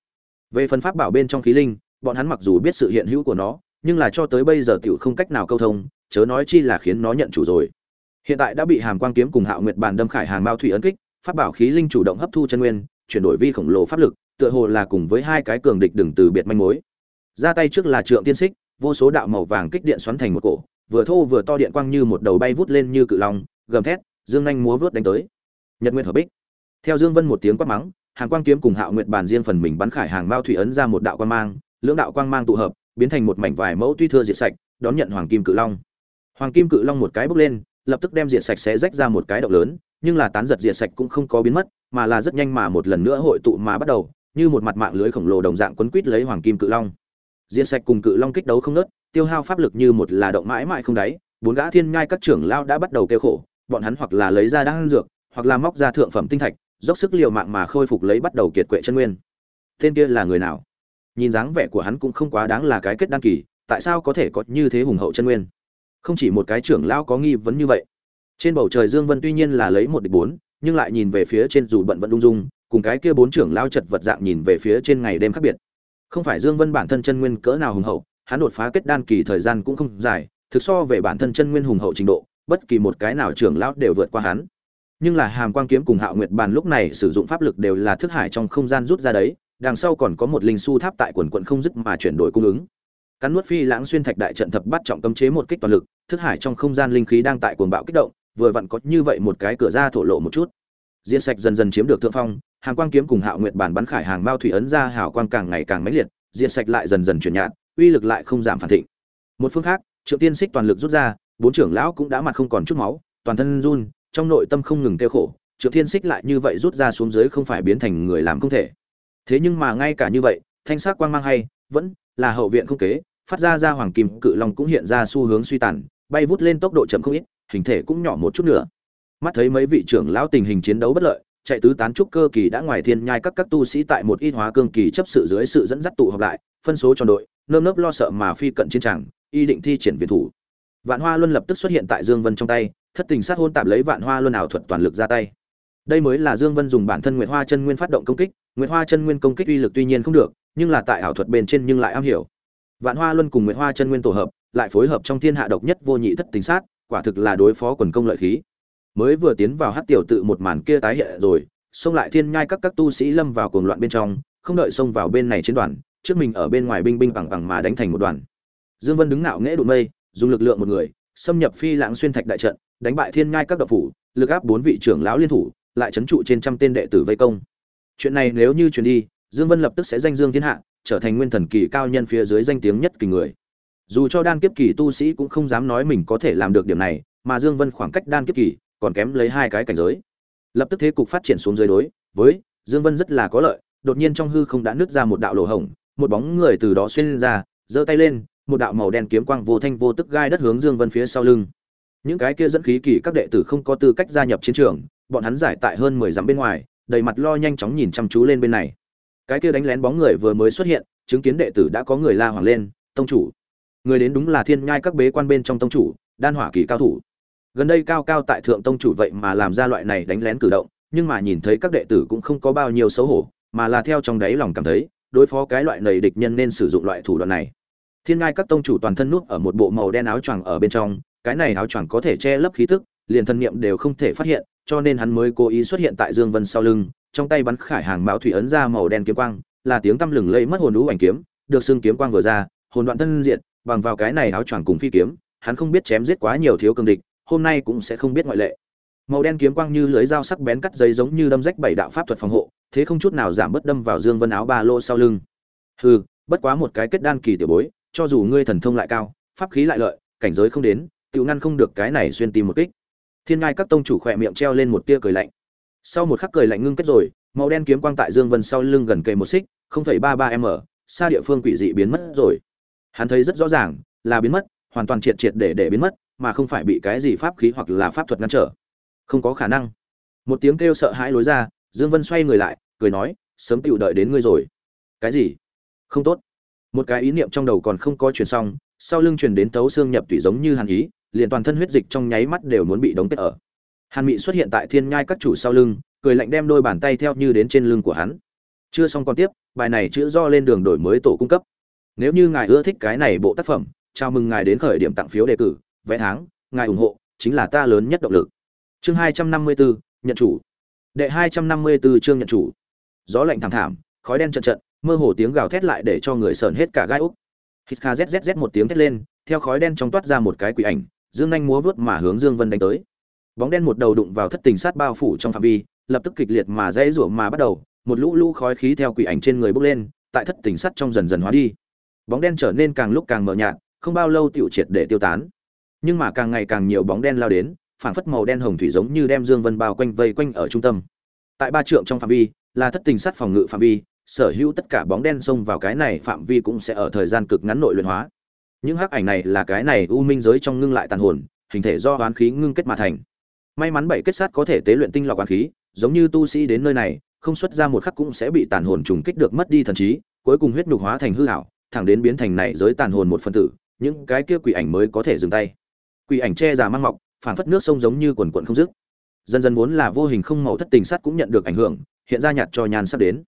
Về phần pháp bảo bên trong khí linh, bọn hắn mặc dù biết sự hiện hữu của nó, nhưng là cho tới bây giờ tiểu không cách nào câu thông, chớ nói chi là khiến nó nhận chủ rồi. Hiện tại đã bị hàm quang kiếm cùng hạo nguyệt bàn đâm khải hàng mao thủy ấn kích, pháp bảo khí linh chủ động hấp thu chân nguyên, chuyển đổi vi khổng lồ pháp lực, tựa hồ là cùng với hai cái cường địch đừng từ biệt manh mối. Ra tay trước là trượng tiên xích, vô số đạo màu vàng kích điện xoắn thành một cổ vừa thô vừa to điện quang như một đầu bay vút lên như cự long gầm thét dương nhanh múa vút đánh tới. Nhật nguyệt hợp bích. Theo dương vân một tiếng quát mắng hàng quang kiếm cùng hạo nguyệt bàn riêng phần mình bắn khải hàng mao thủy ấn ra một đạo quang mang lưỡng đạo quang mang tụ hợp biến thành một mảnh vải mẫu tuy thưa diệt sạch đón nhận hoàng kim cự long. Hoàng kim cự long một cái bốc lên lập tức đem diệt sạch sẽ rách ra một cái động lớn nhưng là tán giật diệt sạch cũng không có biến mất mà là rất nhanh mà một lần nữa hội tụ mà bắt đầu như một mặt mạng lưới khổng lồ đồng dạng quấn quít lấy hoàng kim cự long. Diệt sạch cùng cự long kích đấu không ngớt, tiêu hao pháp lực như một là động mãi mãi không đáy, bốn gã thiên nhai các trưởng lao đã bắt đầu kêu khổ, bọn hắn hoặc là lấy ra đan dược, hoặc là móc ra thượng phẩm tinh thạch, dốc sức liều mạng mà khôi phục lấy bắt đầu kiệt quệ chân nguyên. Tên kia là người nào? Nhìn dáng vẻ của hắn cũng không quá đáng là cái kết đan kỳ, tại sao có thể có như thế hùng hậu chân nguyên? Không chỉ một cái trưởng lão có nghi vấn như vậy. Trên bầu trời dương vân tuy nhiên là lấy một địch bốn, nhưng lại nhìn về phía trên dù bận vẫn ung dung, cùng cái kia bốn trưởng lão chật vật dạng nhìn về phía trên ngày đêm khác biệt. Không phải dương vân bản thân chân nguyên cỡ nào hùng hậu hắn đột phá kết đan kỳ thời gian cũng không dài, thực so về bản thân chân nguyên hùng hậu trình độ, bất kỳ một cái nào trưởng lão đều vượt qua hắn. Nhưng là hàm quang kiếm cùng hạo nguyệt bàn lúc này sử dụng pháp lực đều là thức hải trong không gian rút ra đấy, đằng sau còn có một linh su tháp tại quần quần không dứt mà chuyển đổi cung ứng. Cắn nuốt phi lãng xuyên thạch đại trận thập bắt trọng cấm chế một kích toàn lực, thức hải trong không gian linh khí đang tại cuồng bạo kích động, vừa vặn có như vậy một cái cửa ra thổ lộ một chút. Diễn sạch dần dần chiếm được thượng phong hàng quang kiếm cùng hạo nguyệt bàn bắn khải hàng mao thủy ấn ra hào quang càng ngày càng mãnh liệt, diễn sạch lại dần dần chuyển nhạt uy lực lại không giảm phản thịnh. Một phương khác, trượng tiên xích toàn lực rút ra, bốn trưởng lão cũng đã mặt không còn chút máu, toàn thân run, trong nội tâm không ngừng kêu khổ, trượng tiên xích lại như vậy rút ra xuống dưới không phải biến thành người làm không thể. Thế nhưng mà ngay cả như vậy, thanh sắc quang mang hay, vẫn là hậu viện không kế, phát ra ra hoàng kim cự long cũng hiện ra xu hướng suy tàn, bay vút lên tốc độ chậm không ít, hình thể cũng nhỏ một chút nữa. Mắt thấy mấy vị trưởng lão tình hình chiến đấu bất lợi, chạy tứ tán trúc cơ kỳ đã ngoài thiên nhai các các tu sĩ tại một ít hóa cương kỳ chấp sự dưới sự dẫn dắt tụ họp lại, phân số cho đội nơm nớp lo sợ mà phi cận chiến tràng, y định thi triển viện thủ. Vạn hoa luân lập tức xuất hiện tại dương vân trong tay, thất tình sát hôn tạm lấy vạn hoa luân ảo thuật toàn lực ra tay. Đây mới là dương vân dùng bản thân nguyệt hoa chân nguyên phát động công kích, nguyệt hoa chân nguyên công kích uy lực tuy nhiên không được, nhưng là tại ảo thuật bên trên nhưng lại am hiểu. Vạn hoa luân cùng nguyệt hoa chân nguyên tổ hợp, lại phối hợp trong thiên hạ độc nhất vô nhị thất tình sát, quả thực là đối phó quần công lợi khí. Mới vừa tiến vào hát tiểu tự một màn kia tái hiện rồi, xông lại thiên nhai các các tu sĩ lâm vào cuồng loạn bên trong, không đợi xông vào bên này chiến đoàn trước mình ở bên ngoài binh binh bằng bằng mà đánh thành một đoàn. Dương vân đứng ngạo nghễ đụng mây, dùng lực lượng một người, xâm nhập phi lãng xuyên thạch đại trận, đánh bại thiên nhai các độc phủ, lực áp bốn vị trưởng lão liên thủ, lại chấn trụ trên trăm tên đệ tử vây công. Chuyện này nếu như truyền đi, dương vân lập tức sẽ danh dương thiên hạ, trở thành nguyên thần kỳ cao nhân phía dưới danh tiếng nhất kỳ người. Dù cho đan kiếp kỳ tu sĩ cũng không dám nói mình có thể làm được điểm này, mà dương vân khoảng cách đan kiếp kỳ còn kém lấy hai cái cảnh giới. Lập tức thế cục phát triển xuống dưới đối, với dương vân rất là có lợi, đột nhiên trong hư không đã nứt ra một đạo lỗ hổng một bóng người từ đó xuyên ra, giơ tay lên, một đạo màu đen kiếm quang vô thanh vô tức gai đất hướng dương vân phía sau lưng. Những cái kia dẫn khí kỳ các đệ tử không có tư cách gia nhập chiến trường, bọn hắn giải tại hơn mười dặm bên ngoài, đầy mặt lo nhanh chóng nhìn chăm chú lên bên này. Cái kia đánh lén bóng người vừa mới xuất hiện, chứng kiến đệ tử đã có người la hoảng lên, tông chủ, người đến đúng là thiên nhai các bế quan bên trong tông chủ, đan hỏa kỳ cao thủ. Gần đây cao cao tại thượng tông chủ vậy mà làm ra loại này đánh lén cử động, nhưng mà nhìn thấy các đệ tử cũng không có bao nhiêu xấu hổ, mà là theo trong đáy lòng cảm thấy đối phó cái loại này địch nhân nên sử dụng loại thủ đoạn này. Thiên ngai các tông chủ toàn thân núp ở một bộ màu đen áo choàng ở bên trong, cái này áo choàng có thể che lấp khí tức, liền thân niệm đều không thể phát hiện, cho nên hắn mới cố ý xuất hiện tại dương vân sau lưng, trong tay bắn khải hàng mão thủy ấn ra màu đen kiếm quang, là tiếng tăm lừng lây mất hồn lũ ảnh kiếm, được xương kiếm quang vừa ra, hồn đoạn thân diện bằng vào cái này áo choàng cùng phi kiếm, hắn không biết chém giết quá nhiều thiếu cường địch, hôm nay cũng sẽ không biết ngoại lệ. Màu đen kiếm quang như lưới dao sắc bén cắt giấy giống như đâm rách bảy đạo pháp thuật phòng hộ thế không chút nào giảm bớt đâm vào dương vân áo ba lô sau lưng. Hừ, bất quá một cái kết đan kỳ tiểu bối, cho dù ngươi thần thông lại cao, pháp khí lại lợi, cảnh giới không đến, tiểu ngăn không được cái này xuyên tìm một kích. Thiên ngai các tông chủ khỏe miệng treo lên một tia cười lạnh. Sau một khắc cười lạnh ngưng kết rồi, màu đen kiếm quang tại dương vân sau lưng gần kề một xích, không ba ba m xa địa phương quỷ dị biến mất rồi. Hắn thấy rất rõ ràng, là biến mất, hoàn toàn triệt triệt để để biến mất, mà không phải bị cái gì pháp khí hoặc là pháp thuật ngăn trở. Không có khả năng. Một tiếng kêu sợ hãi lối ra dương vân xoay người lại, cười nói, sớm tiểu đợi đến ngươi rồi. Cái gì? Không tốt. Một cái ý niệm trong đầu còn không có truyền xong, sau lưng truyền đến tấu xương nhập tủy giống như hàn ý, liền toàn thân huyết dịch trong nháy mắt đều muốn bị đóng kết ở. Hàn mị xuất hiện tại thiên nhai các chủ sau lưng, cười lạnh đem đôi bàn tay theo như đến trên lưng của hắn. Chưa xong còn tiếp, bài này chữ do lên đường đổi mới tổ cung cấp. Nếu như ngài ưa thích cái này bộ tác phẩm, chào mừng ngài đến khởi điểm tặng phiếu đề cử vé tháng, ngài ủng hộ, chính là ta lớn nhất động lực. Chương hai trăm năm mươi bốn nhận chủ đệ hai trăm năm mươi bốn chương nhận chủ. Gió lạnh thảm thảm, khói đen trận trận, mơ hồ tiếng gào thét lại để cho người sờn hết cả gai úc. Hít kha zzz một tiếng thét lên, theo khói đen trong toát ra một cái quỷ ảnh, dương nhanh múa vớt mà hướng dương vân đánh tới. Bóng đen một đầu đụng vào thất tình sát bao phủ trong phạm vi, lập tức kịch liệt mà dãy rủa mà bắt đầu, một lũ lũ khói khí theo quỷ ảnh trên người bốc lên, tại thất tình sắt trong dần dần hóa đi. Bóng đen trở nên càng lúc càng mờ nhạt, không bao lâu tiểu triệt để tiêu tán. Nhưng mà càng ngày càng nhiều bóng đen lao đến phảng phất màu đen hồng thủy giống như đem dương vân bao quanh vây quanh ở trung tâm. Tại ba trượng trong phạm vi, là thất tình sát phòng ngự phạm vi, sở hữu tất cả bóng đen xông vào cái này phạm vi cũng sẽ ở thời gian cực ngắn nội luyện hóa. Những hắc ảnh này là cái này u minh giới trong ngưng lại tàn hồn, hình thể do oán khí ngưng kết mà thành. May mắn bảy kết sát có thể tế luyện tinh lọc oán khí, giống như tu sĩ đến nơi này, không xuất ra một khắc cũng sẽ bị tàn hồn trùng kích được mất đi thần trí, cuối cùng huyết nhục hóa thành hư ảo, thẳng đến biến thành này giới tàn hồn một phân tử, những cái kia quỷ ảnh mới có thể dừng tay. Quỷ ảnh che giả mang mọc phản phất nước sông giống như quần quận không dứt. Dần dần vốn là vô hình không màu thất tình sắt cũng nhận được ảnh hưởng, hiện ra nhạt cho nhàn sắp đến.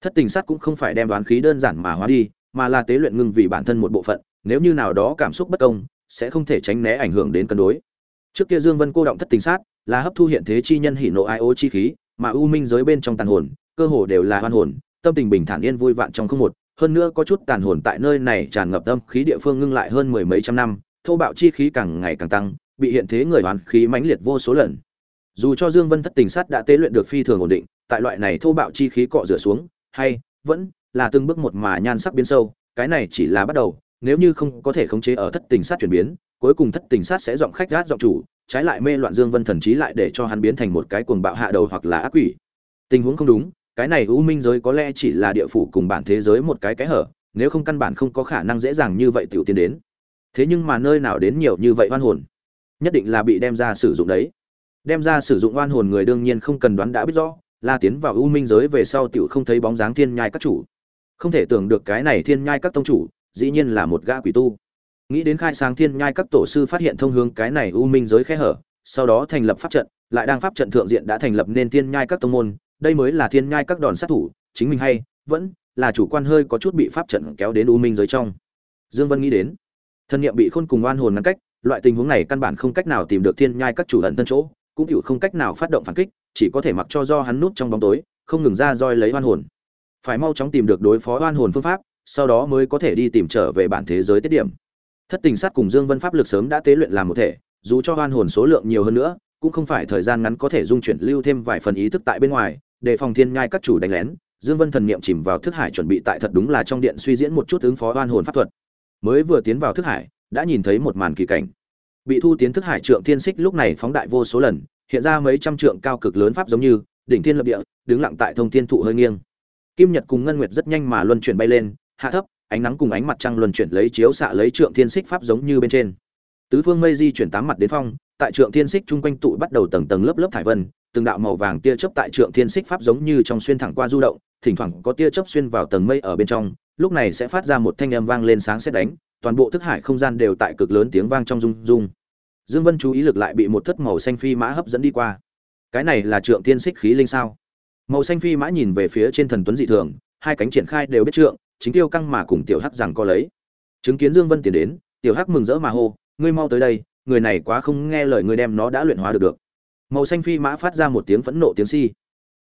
Thất tình sắt cũng không phải đem đoán khí đơn giản mà hóa đi, mà là tế luyện ngưng vì bản thân một bộ phận, nếu như nào đó cảm xúc bất công, sẽ không thể tránh né ảnh hưởng đến cân đối. Trước kia dương vân cô động thất tình sát là hấp thu hiện thế chi nhân hỉ nộ ai ô chi khí, mà u minh giới bên trong tàn hồn, cơ hồ đều là hoan hồn, tâm tình bình thản yên vui vạn trong không một, hơn nữa có chút tàn hồn tại nơi này tràn ngập tâm khí địa phương ngưng lại hơn mười mấy trăm năm, thô bạo chi khí càng ngày càng tăng bị hiện thế người hoàn khí mãnh liệt vô số lần. Dù cho dương vân thất tình sát đã tế luyện được phi thường ổn định, tại loại này thô bạo chi khí cọ rửa xuống, hay, vẫn là từng bước một mà nhan sắc biến sâu, cái này chỉ là bắt đầu, nếu như không có thể khống chế ở thất tình sát chuyển biến, cuối cùng thất tình sát sẽ giọng khách gát giọng chủ, trái lại mê loạn dương vân thần trí lại để cho hắn biến thành một cái cuồng bạo hạ đầu hoặc là ác quỷ. Tình huống không đúng, cái này u minh giới có lẽ chỉ là địa phủ cùng bản thế giới một cái cái hở, nếu không căn bản không có khả năng dễ dàng như vậy tiểu tiến đến. Thế nhưng mà nơi nào đến nhiều như vậy oan hồn? Nhất định là bị đem ra sử dụng đấy. Đem ra sử dụng oan hồn người đương nhiên không cần đoán đã biết rõ là tiến vào u minh giới về sau tiểu không thấy bóng dáng thiên nhai các chủ. Không thể tưởng được cái này thiên nhai các tông chủ, dĩ nhiên là một gã quỷ tu. Nghĩ đến khai sáng thiên nhai các tổ sư phát hiện thông hướng cái này u minh giới khe hở, sau đó thành lập pháp trận, lại đang pháp trận thượng diện đã thành lập nên thiên nhai các tông môn, đây mới là thiên nhai các đòn sát thủ, chính mình hay, vẫn là chủ quan hơi có chút bị pháp trận kéo đến u minh giới trong. Dương vân nghĩ đến, thân nhiệm bị khôn cùng oan hồn ngăn cách loại tình huống này căn bản không cách nào tìm được thiên nhai các chủ ẩn thân chỗ, cũng hiểu không cách nào phát động phản kích, chỉ có thể mặc cho do hắn núp trong bóng tối, không ngừng ra roi lấy oan hồn. Phải mau chóng tìm được đối phó oan hồn phương pháp, sau đó mới có thể đi tìm trở về bản thế giới tiết điểm. Thất tình sát cùng dương vân pháp lực sớm đã tế luyện làm một thể, dù cho oan hồn số lượng nhiều hơn nữa, cũng không phải thời gian ngắn có thể dung chuyển lưu thêm vài phần ý thức tại bên ngoài để phòng thiên nhai các chủ đánh lén, dương vân thần niệm chìm vào thức hải chuẩn bị tại thật đúng là trong điện suy diễn một chút ứng phó oan hồn pháp thuật. Mới vừa tiến vào thức hải đã nhìn thấy một màn kỳ cảnh. Bị thu tiến thức hải trượng thiên xích lúc này phóng đại vô số lần, hiện ra mấy trăm trượng cao cực lớn pháp giống như, đỉnh thiên lập địa, đứng lặng tại thông thiên thụ hơi nghiêng. Kim nhật cùng ngân nguyệt rất nhanh mà luân chuyển bay lên, hạ thấp, ánh nắng cùng ánh mặt trăng luân chuyển lấy chiếu xạ lấy trượng thiên xích pháp giống như bên trên. Tứ phương mây di chuyển tám mặt đến phong, tại trượng thiên xích chung quanh tụ bắt đầu tầng tầng lớp lớp thải vân, từng đạo màu vàng tia chớp tại trượng thiên xích pháp giống như trong xuyên thẳng qua du động, thỉnh thoảng có tia chớp xuyên vào tầng mây ở bên trong, lúc này sẽ phát ra một thanh âm vang lên sáng xét đánh toàn bộ thức hải không gian đều tại cực lớn tiếng vang trong rung rung. Dương vân chú ý lực lại bị một thất màu xanh phi mã hấp dẫn đi qua. Cái này là trượng tiên xích khí linh sao? Màu xanh phi mã nhìn về phía trên thần tuấn dị thường, hai cánh triển khai đều biết trượng, chính tiêu căng mà cùng tiểu hắc rằng co lấy. Chứng kiến dương vân tiến đến, tiểu hắc mừng rỡ mà hô, ngươi mau tới đây, người này quá không nghe lời ngươi đem nó đã luyện hóa được được. Màu xanh phi mã phát ra một tiếng phẫn nộ tiếng si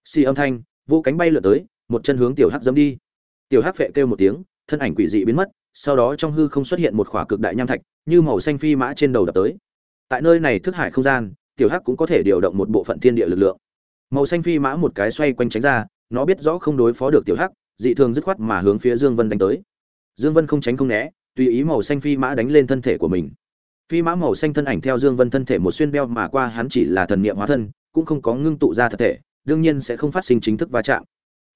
si âm thanh, vô cánh bay lượn tới, một chân hướng tiểu hắc dẫm đi. Tiểu hắc phệ kêu một tiếng, thân ảnh quỷ dị biến mất sau đó trong hư không xuất hiện một khỏa cực đại nham thạch, như màu xanh phi mã trên đầu đập tới. Tại nơi này thức hải không gian, tiểu hắc cũng có thể điều động một bộ phận thiên địa lực lượng. Màu xanh phi mã một cái xoay quanh tránh ra, nó biết rõ không đối phó được tiểu hắc, dị thường dứt khoát mà hướng phía dương vân đánh tới. Dương vân không tránh không né, tùy ý màu xanh phi mã đánh lên thân thể của mình. Phi mã màu xanh thân ảnh theo dương vân thân thể một xuyên beo mà qua, hắn chỉ là thần niệm hóa thân, cũng không có ngưng tụ ra thật thể, đương nhiên sẽ không phát sinh chính thức va chạm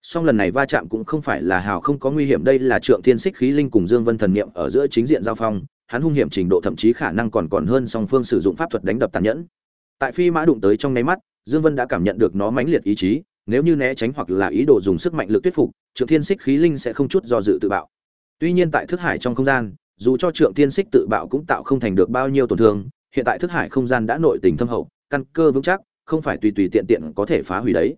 song lần này va chạm cũng không phải là hào không có nguy hiểm, đây là trượng thiên xích khí linh cùng dương vân thần niệm ở giữa chính diện giao phong, hắn hung hiểm trình độ thậm chí khả năng còn còn hơn song phương sử dụng pháp thuật đánh đập tàn nhẫn. Tại phi mã đụng tới trong nháy mắt, dương vân đã cảm nhận được nó mãnh liệt ý chí, nếu như né tránh hoặc là ý đồ dùng sức mạnh lực thuyết phục, trượng thiên xích khí linh sẽ không chút do dự tự bạo. Tuy nhiên tại thức hải trong không gian, dù cho trượng thiên xích tự bạo cũng tạo không thành được bao nhiêu tổn thương, hiện tại thức hải không gian đã nội tình thâm hậu, căn cơ vững chắc, không phải tùy tùy tiện tiện có thể phá hủy đấy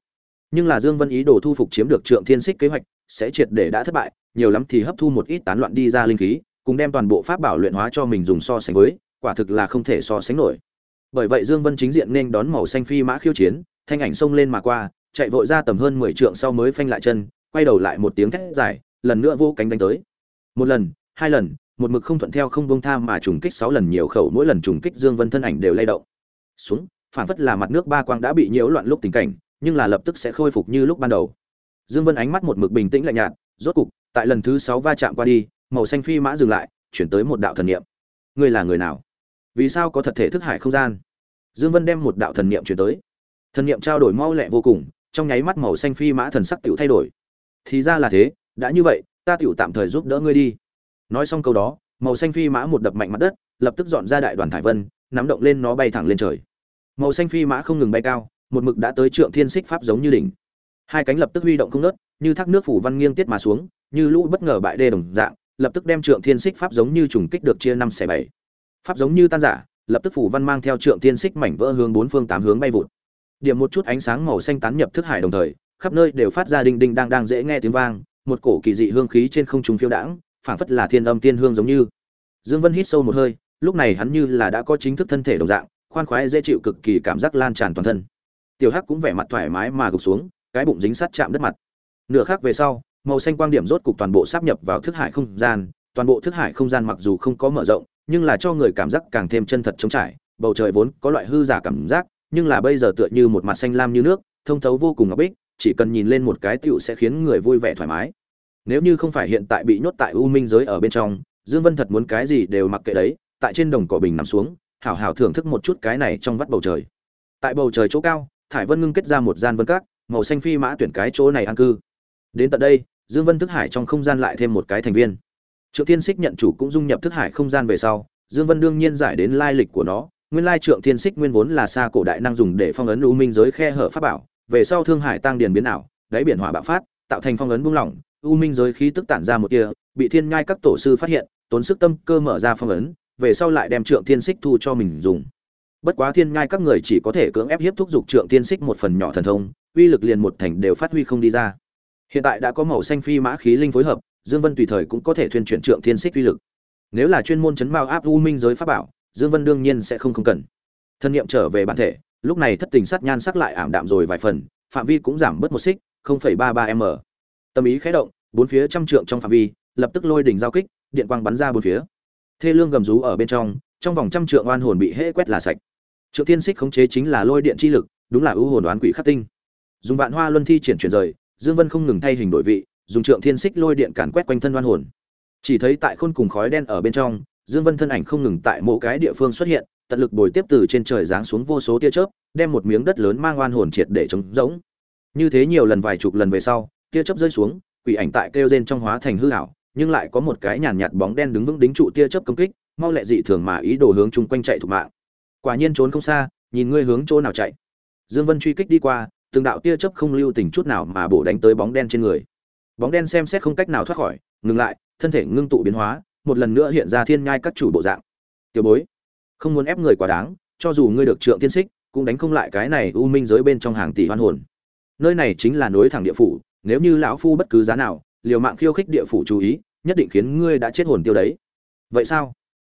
nhưng là dương vân ý đồ thu phục chiếm được trượng thiên xích kế hoạch, sẽ triệt để đã thất bại, nhiều lắm thì hấp thu một ít tán loạn đi ra linh khí, cùng đem toàn bộ pháp bảo luyện hóa cho mình dùng so sánh với, quả thực là không thể so sánh nổi. Bởi vậy dương vân chính diện nên đón màu xanh phi mã khiêu chiến, thanh ảnh xông lên mà qua, chạy vội ra tầm hơn 10 trượng sau mới phanh lại chân, quay đầu lại một tiếng thét dài, lần nữa vô cánh đánh tới. Một lần, hai lần, một mực không thuận theo không bông tha mà trùng kích sáu lần nhiều khẩu, mỗi lần trùng kích dương vân thân ảnh đều lay động. Xuống phản phất là mặt nước ba quang đã bị nhiễu loạn lúc tình cảnh nhưng là lập tức sẽ khôi phục như lúc ban đầu. Dương vân ánh mắt một mực bình tĩnh lạnh nhạt, rốt cục, tại lần thứ sáu va chạm qua đi, màu xanh phi mã dừng lại, chuyển tới một đạo thần niệm. Ngươi là người nào? Vì sao có thật thể thức hải không gian? Dương vân đem một đạo thần niệm chuyển tới. Thần niệm trao đổi mau lẹ vô cùng, trong nháy mắt màu xanh phi mã thần sắc tiểu thay đổi. Thì ra là thế, đã như vậy, ta tiểu tạm thời giúp đỡ ngươi đi. Nói xong câu đó, màu xanh phi mã một đập mạnh mặt đất, lập tức dọn ra đại đoàn thải vân, nắm động lên nó bay thẳng lên trời. Màu xanh phi mã không ngừng bay cao một mực đã tới trượng thiên xích pháp giống như đỉnh. Hai cánh lập tức huy động không nớt, như thác nước phủ văn nghiêng tiết mà xuống, như lũ bất ngờ bại đê đồng dạng, lập tức đem trượng thiên xích pháp giống như trùng kích được chia năm xẻ bảy. Pháp giống như tan giả lập tức phủ văn mang theo trượng thiên xích mảnh vỡ hướng bốn phương tám hướng bay vụt. Điểm một chút ánh sáng màu xanh tán nhập thức hải đồng thời, khắp nơi đều phát ra đinh đinh đang đang dễ nghe tiếng vang, một cổ kỳ dị hương khí trên không trung phiêu đãng, phảng phất là thiên âm tiên hương giống như. Dương vân hít sâu một hơi, lúc này hắn như là đã có chính thức thân thể đồng dạng, khoan khoái dễ chịu cực kỳ cảm giác lan tràn toàn thân tiểu hắc cũng vẻ mặt thoải mái mà gục xuống, cái bụng dính sát chạm đất mặt. Nửa khác về sau, màu xanh quang điểm rốt cục toàn bộ sáp nhập vào thức hải không gian. Toàn bộ thức hải không gian mặc dù không có mở rộng, nhưng là cho người cảm giác càng thêm chân thật trống trải. Bầu trời vốn có loại hư giả cảm giác, nhưng là bây giờ tựa như một mặt xanh lam như nước, thông thấu vô cùng ngọc bích, chỉ cần nhìn lên một cái tựu sẽ khiến người vui vẻ thoải mái. Nếu như không phải hiện tại bị nhốt tại u minh giới ở bên trong, dương vân thật muốn cái gì đều mặc kệ đấy, tại trên đồng cỏ bình nằm xuống, hảo hảo thưởng thức một chút cái này trong vắt bầu trời. Tại bầu trời chỗ cao thải vân ngưng kết ra một gian vân các, màu xanh phi mã tuyển cái chỗ này an cư. Đến tận đây, dương vân thức hải trong không gian lại thêm một cái thành viên. Trượng thiên xích nhận chủ cũng dung nhập thức hải không gian về sau, dương vân đương nhiên giải đến lai lịch của nó. Nguyên lai trượng thiên xích nguyên vốn là xa cổ đại năng dùng để phong ấn u minh giới khe hở pháp bảo, về sau thương hải tăng điền biến ảo, đáy biển hỏa bạo phát, tạo thành phong ấn buông lỏng, u minh giới khí tức tản ra một kia bị thiên nhai các tổ sư phát hiện, tốn sức tâm cơ mở ra phong ấn, về sau lại đem trượng thiên xích thu cho mình dùng bất quá thiên nhai các người chỉ có thể cưỡng ép hiếp thúc giục trượng thiên xích một phần nhỏ thần thông uy lực liền một thành đều phát huy không đi ra. Hiện tại đã có màu xanh phi mã khí linh phối hợp dương vân tùy thời cũng có thể thuyên chuyển trượng thiên xích uy lực. Nếu là chuyên môn chấn mao áp u minh giới pháp bảo dương vân đương nhiên sẽ không không cần. Thân niệm trở về bản thể lúc này thất tình sát nhan sắc lại ảm đạm rồi vài phần phạm vi cũng giảm bớt một xích 0,33 m. Tâm ý khẽ động bốn phía trăm trượng trong phạm vi lập tức lôi đỉnh giao kích điện quang bắn ra bốn phía. Thê lương gầm rú ở bên trong trong vòng trăm trượng oan hồn bị hễ quét là sạch trượng Thiên xích khống chế chính là lôi điện chi lực, đúng là ưu hồn đoán quỷ khắc tinh. Dùng vạn hoa luân thi triển chuyển rời, dương vân không ngừng thay hình đổi vị, dùng trượng thiên xích lôi điện càn quét quanh thân oan hồn. Chỉ thấy tại khôn cùng khói đen ở bên trong, dương vân thân ảnh không ngừng tại mỗi cái địa phương xuất hiện, tận lực bồi tiếp từ trên trời giáng xuống vô số tia chớp, đem một miếng đất lớn mang oan hồn triệt để chống rỗng. Như thế nhiều lần vài chục lần về sau, tia chớp rơi xuống, quỷ ảnh tại kêu rên trong hóa thành hư ảo, nhưng lại có một cái nhàn nhạt bóng đen đứng vững đính trụ tia chớp công kích, mau lẹ dị thường mà ý đồ hướng chung quanh chạy thủ mạng quả nhiên trốn không xa, nhìn ngươi hướng chỗ nào chạy. Dương vân truy kích đi qua, từng đạo tia chớp không lưu tình chút nào mà bổ đánh tới bóng đen trên người. Bóng đen xem xét không cách nào thoát khỏi, ngừng lại, thân thể ngưng tụ biến hóa, một lần nữa hiện ra thiên nhai các chủ bộ dạng. Tiểu bối, không muốn ép người quá đáng, cho dù ngươi được trượng tiên xích, cũng đánh không lại cái này u minh giới bên trong hàng tỷ hoan hồn. Nơi này chính là nối thẳng địa phủ, nếu như lão phu bất cứ giá nào, liều mạng khiêu khích địa phủ chú ý, nhất định khiến ngươi đã chết hồn tiêu đấy. Vậy sao?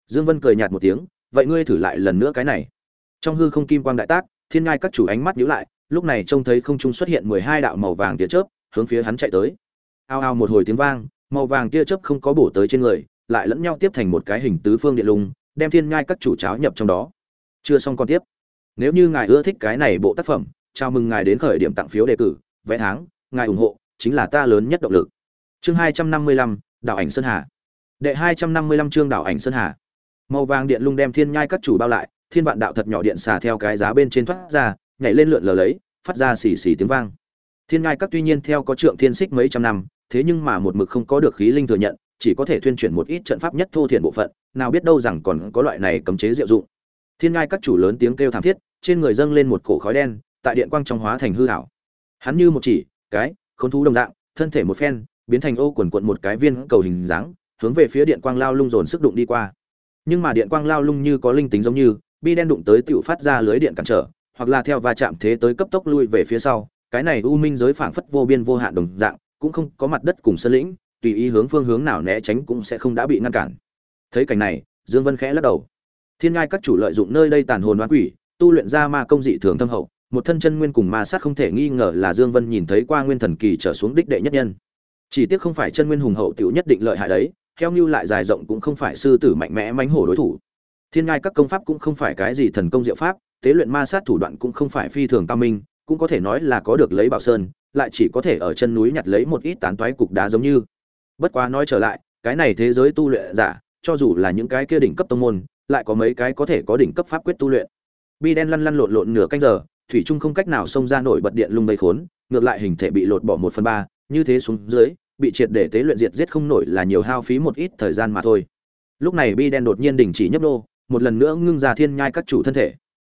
Dương vân cười nhạt một tiếng vậy ngươi thử lại lần nữa cái này. Trong hư không kim quang đại tác, thiên ngai các chủ ánh mắt nhíu lại, lúc này trông thấy không trung xuất hiện mười hai đạo màu vàng tia chớp, hướng phía hắn chạy tới. Ao ao một hồi tiếng vang, màu vàng tia chớp không có bổ tới trên người, lại lẫn nhau tiếp thành một cái hình tứ phương điện lùng đem thiên ngai các chủ cháo nhập trong đó. Chưa xong còn tiếp. Nếu như ngài ưa thích cái này bộ tác phẩm, chào mừng ngài đến khởi điểm tặng phiếu đề cử, vé tháng, ngài ủng hộ, chính là ta lớn nhất động lực. Chương hai trăm năm mươi lăm đạo ảnh sơn hà. Đệ hai trăm năm mươi lăm chương đạo ảnh sơn hà màu vàng điện lung đem thiên nhai các chủ bao lại, thiên vạn đạo thật nhỏ điện xà theo cái giá bên trên thoát ra, nhảy lên lượn lờ lấy, phát ra xì xì tiếng vang. Thiên nhai các tuy nhiên theo có trượng thiên xích mấy trăm năm, thế nhưng mà một mực không có được khí linh thừa nhận, chỉ có thể thuyên chuyển một ít trận pháp nhất thô thiển bộ phận, nào biết đâu rằng còn có loại này cấm chế diệu dụng. Thiên nhai các chủ lớn tiếng kêu thảm thiết, trên người dâng lên một cổ khói đen, tại điện quang trong hóa thành hư hảo hắn như một chỉ, cái, khốn thú đồng dạng, thân thể một phen, biến thành ô quần quận một cái viên cầu hình dáng, hướng về phía điện quang lao lung dồn sức đụng đi qua nhưng mà điện quang lao lung như có linh tính giống như, bi đen đụng tới tựu phát ra lưới điện cản trở, hoặc là theo va chạm thế tới cấp tốc lui về phía sau, cái này u minh giới phảng phất vô biên vô hạn đồng dạng, cũng không có mặt đất cùng sân lĩnh, tùy ý hướng phương hướng nào né tránh cũng sẽ không đã bị ngăn cản. Thấy cảnh này, dương vân khẽ lắc đầu. Thiên ngai các chủ lợi dụng nơi đây tàn hồn oan quỷ, tu luyện ra ma công dị thường thâm hậu, một thân chân nguyên cùng ma sát không thể nghi ngờ là dương vân nhìn thấy qua nguyên thần kỳ trở xuống đích đệ nhất nhân. Chỉ tiếc không phải chân nguyên hùng hậu tiểu nhất định lợi hại đấy heo như lại dài rộng cũng không phải sư tử mạnh mẽ mánh hổ đối thủ. Thiên ngai các công pháp cũng không phải cái gì thần công diệu pháp, tế luyện ma sát thủ đoạn cũng không phải phi thường cao minh, cũng có thể nói là có được lấy bảo sơn, lại chỉ có thể ở chân núi nhặt lấy một ít tán toái cục đá giống như. Bất quá nói trở lại, cái này thế giới tu luyện giả, cho dù là những cái kia đỉnh cấp tông môn, lại có mấy cái có thể có đỉnh cấp pháp quyết tu luyện. Bi đen lăn lăn lộn lộn nửa canh giờ, thủy trung không cách nào xông ra nổi bật điện lung bầy khốn, ngược lại hình thể bị lột bỏ một phần ba, như thế xuống dưới bị triệt để tế luyện diệt giết không nổi là nhiều hao phí một ít thời gian mà thôi. Lúc này bi đen đột nhiên đình chỉ nhấp nô, một lần nữa ngưng ra thiên nhai các chủ thân thể.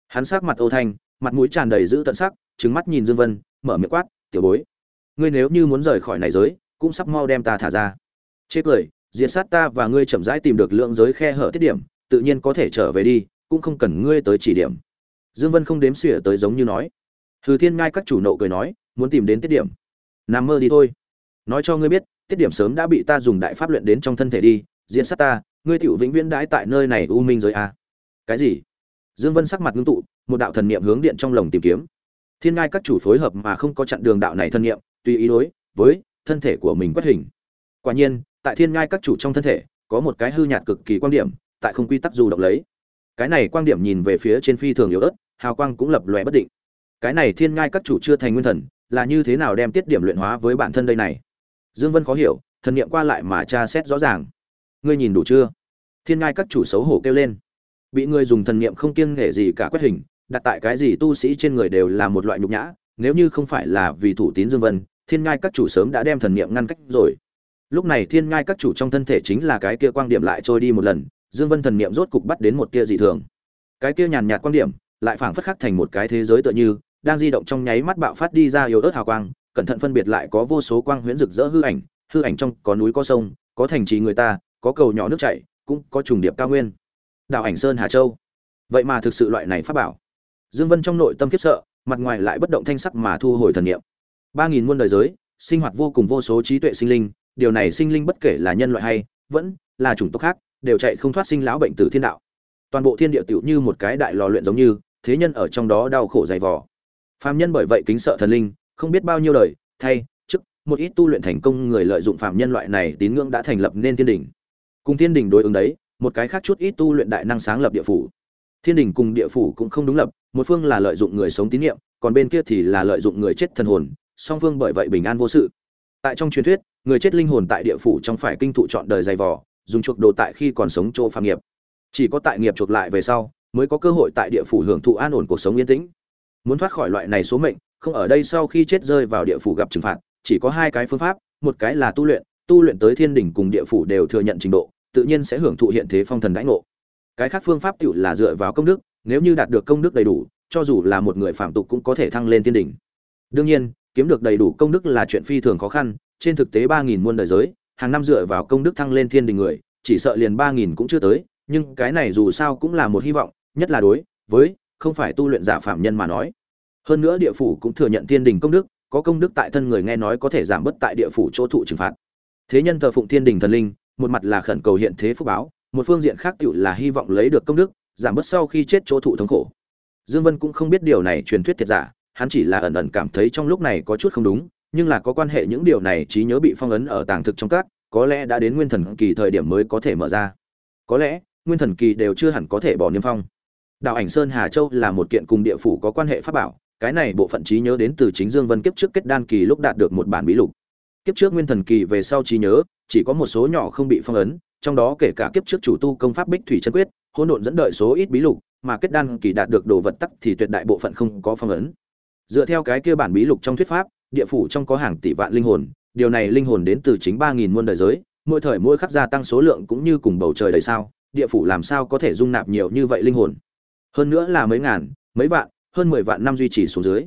Hắn sắc mặt ô thanh, mặt mũi tràn đầy dữ tận sắc trứng mắt nhìn dương vân, mở miệng quát, tiểu bối, ngươi nếu như muốn rời khỏi này giới, cũng sắp mau đem ta thả ra. Chê cười, diệt sát ta và ngươi chậm rãi tìm được lượng giới khe hở tiết điểm, tự nhiên có thể trở về đi, cũng không cần ngươi tới chỉ điểm. Dương vân không đếm xỉa tới giống như nói. Hư thiên ngai các chủ nộ cười nói, muốn tìm đến tiết điểm, nằm mơ đi thôi nói cho ngươi biết, tiết điểm sớm đã bị ta dùng đại pháp luyện đến trong thân thể đi, diễn sát ta, ngươi tiểu vĩnh viễn đãi tại nơi này u minh giới a. À. cái gì? Dương vân sắc mặt ngưng tụ, một đạo thần niệm hướng điện trong lồng tìm kiếm. Thiên ngai các chủ phối hợp mà không có chặn đường đạo này thần niệm, tùy ý đối với thân thể của mình quét hình. Quả nhiên, tại thiên ngai các chủ trong thân thể, có một cái hư nhạt cực kỳ quan điểm, tại không quy tắc dù động lấy. Cái này quan điểm nhìn về phía trên phi thường yếu ớt, hào quang cũng lập lòe bất định. Cái này thiên ngai các chủ chưa thành nguyên thần, là như thế nào đem tiết điểm luyện hóa với bản thân đây này? Dương vân khó hiểu, thần niệm qua lại mà tra xét rõ ràng. Ngươi nhìn đủ chưa? Thiên ngai các chủ xấu hổ kêu lên. Bị ngươi dùng thần niệm không kiêng nể gì cả quét hình, đặt tại cái gì tu sĩ trên người đều là một loại nhục nhã, nếu như không phải là vì thủ tín dương vân, thiên ngai các chủ sớm đã đem thần niệm ngăn cách rồi. Lúc này thiên ngai các chủ trong thân thể chính là cái kia quang điểm lại trôi đi một lần, dương vân thần niệm rốt cục bắt đến một tia dị thường. Cái kia nhàn nhạt quang điểm lại phảng phất khắc thành một cái thế giới tựa như, đang di động trong nháy mắt bạo phát đi ra yếu ớt hào quang cẩn thận phân biệt lại có vô số quang huyễn rực rỡ hư ảnh hư ảnh trong có núi có sông, có thành trì người ta, có cầu nhỏ nước chảy, cũng có trùng điệp cao nguyên. Đạo ảnh sơn, hà châu. Vậy mà thực sự loại này pháp bảo. Dương vân trong nội tâm khiếp sợ, mặt ngoài lại bất động thanh sắc mà thu hồi thần niệm. Ba nghìn muôn đời giới, sinh hoạt vô cùng vô số trí tuệ sinh linh, điều này sinh linh bất kể là nhân loại hay, vẫn là chủng tộc khác, đều chạy không thoát sinh lão bệnh tử thiên đạo. Toàn bộ thiên địa tựu như một cái đại lò luyện giống như, thế nhân ở trong đó đau khổ dày vò. Phàm nhân bởi vậy kính sợ thần linh không biết bao nhiêu đời, thay, chức, một ít tu luyện thành công người lợi dụng phạm nhân loại này tín ngưỡng đã thành lập nên thiên đình cùng thiên đình đối ứng đấy, một cái khác chút ít tu luyện đại năng sáng lập địa phủ. Thiên đình cùng địa phủ cũng không đúng lập, một phương là lợi dụng người sống tín niệm, còn bên kia thì là lợi dụng người chết thần hồn, song phương bởi vậy bình an vô sự. Tại trong truyền thuyết, người chết linh hồn tại địa phủ trong phải kinh thụ chọn đời dày vò, dùng chuộc đồ tại khi còn sống chỗ phạm nghiệp. Chỉ có tại nghiệp chuộc lại về sau, mới có cơ hội tại địa phủ hưởng thụ an ổn cuộc sống yên tĩnh. Muốn thoát khỏi loại này số mệnh không ở đây sau khi chết rơi vào địa phủ gặp trừng phạt chỉ có hai cái phương pháp một cái là tu luyện tu luyện tới thiên đỉnh cùng địa phủ đều thừa nhận trình độ tự nhiên sẽ hưởng thụ hiện thế phong thần đãi ngộ cái khác phương pháp tựu là dựa vào công đức nếu như đạt được công đức đầy đủ cho dù là một người phạm tục cũng có thể thăng lên thiên đỉnh. Đương nhiên, kiếm được đầy đủ công đức là chuyện phi thường khó khăn, trên thực tế 3000 muôn đời giới, hàng năm dựa vào công đức thăng lên thiên đỉnh người, chỉ sợ liền 3000 cũng chưa tới, nhưng cái này dù sao cũng là một hy vọng, nhất là đối với không phải tu luyện giả phạm nhân mà nói. Hơn nữa địa phủ cũng thừa nhận thiên đình công đức, có công đức tại thân người nghe nói có thể giảm bớt tại địa phủ chỗ thụ trừng phạt. Thế nhân thờ phụng thiên đình thần linh, một mặt là khẩn cầu hiện thế phúc báo, một phương diện khác tựu là hy vọng lấy được công đức, giảm bớt sau khi chết chỗ thụ thống khổ. Dương Vân cũng không biết điều này truyền thuyết thiệt giả, hắn chỉ là ẩn ẩn cảm thấy trong lúc này có chút không đúng, nhưng là có quan hệ những điều này trí nhớ bị phong ấn ở tàng thực trong các, có lẽ đã đến nguyên thần kỳ thời điểm mới có thể mở ra. Có lẽ, nguyên thần kỳ đều chưa hẳn có thể bỏ niêm phong. Đạo ảnh Sơn Hà Châu là một kiện cùng địa phủ có quan hệ pháp bảo, cái này bộ phận trí nhớ đến từ chính Dương Vân kiếp trước kết đan kỳ lúc đạt được một bản bí lục. Kiếp trước nguyên thần kỳ về sau trí nhớ, chỉ có một số nhỏ không bị phong ấn, trong đó kể cả kiếp trước chủ tu công pháp Bích Thủy chân quyết, hỗn độn dẫn đợi số ít bí lục, mà kết đan kỳ đạt được đồ vật tắc thì tuyệt đại bộ phận không có phong ấn. Dựa theo cái kia bản bí lục trong thuyết pháp, địa phủ trong có hàng tỷ vạn linh hồn, điều này linh hồn đến từ chính 3000 muôn đời giới, mỗi thời mỗi khắc gia tăng số lượng cũng như cùng bầu trời đầy sao, địa phủ làm sao có thể dung nạp nhiều như vậy linh hồn. Hơn nữa là mấy ngàn, mấy vạn, hơn 10 vạn năm duy trì xuống dưới.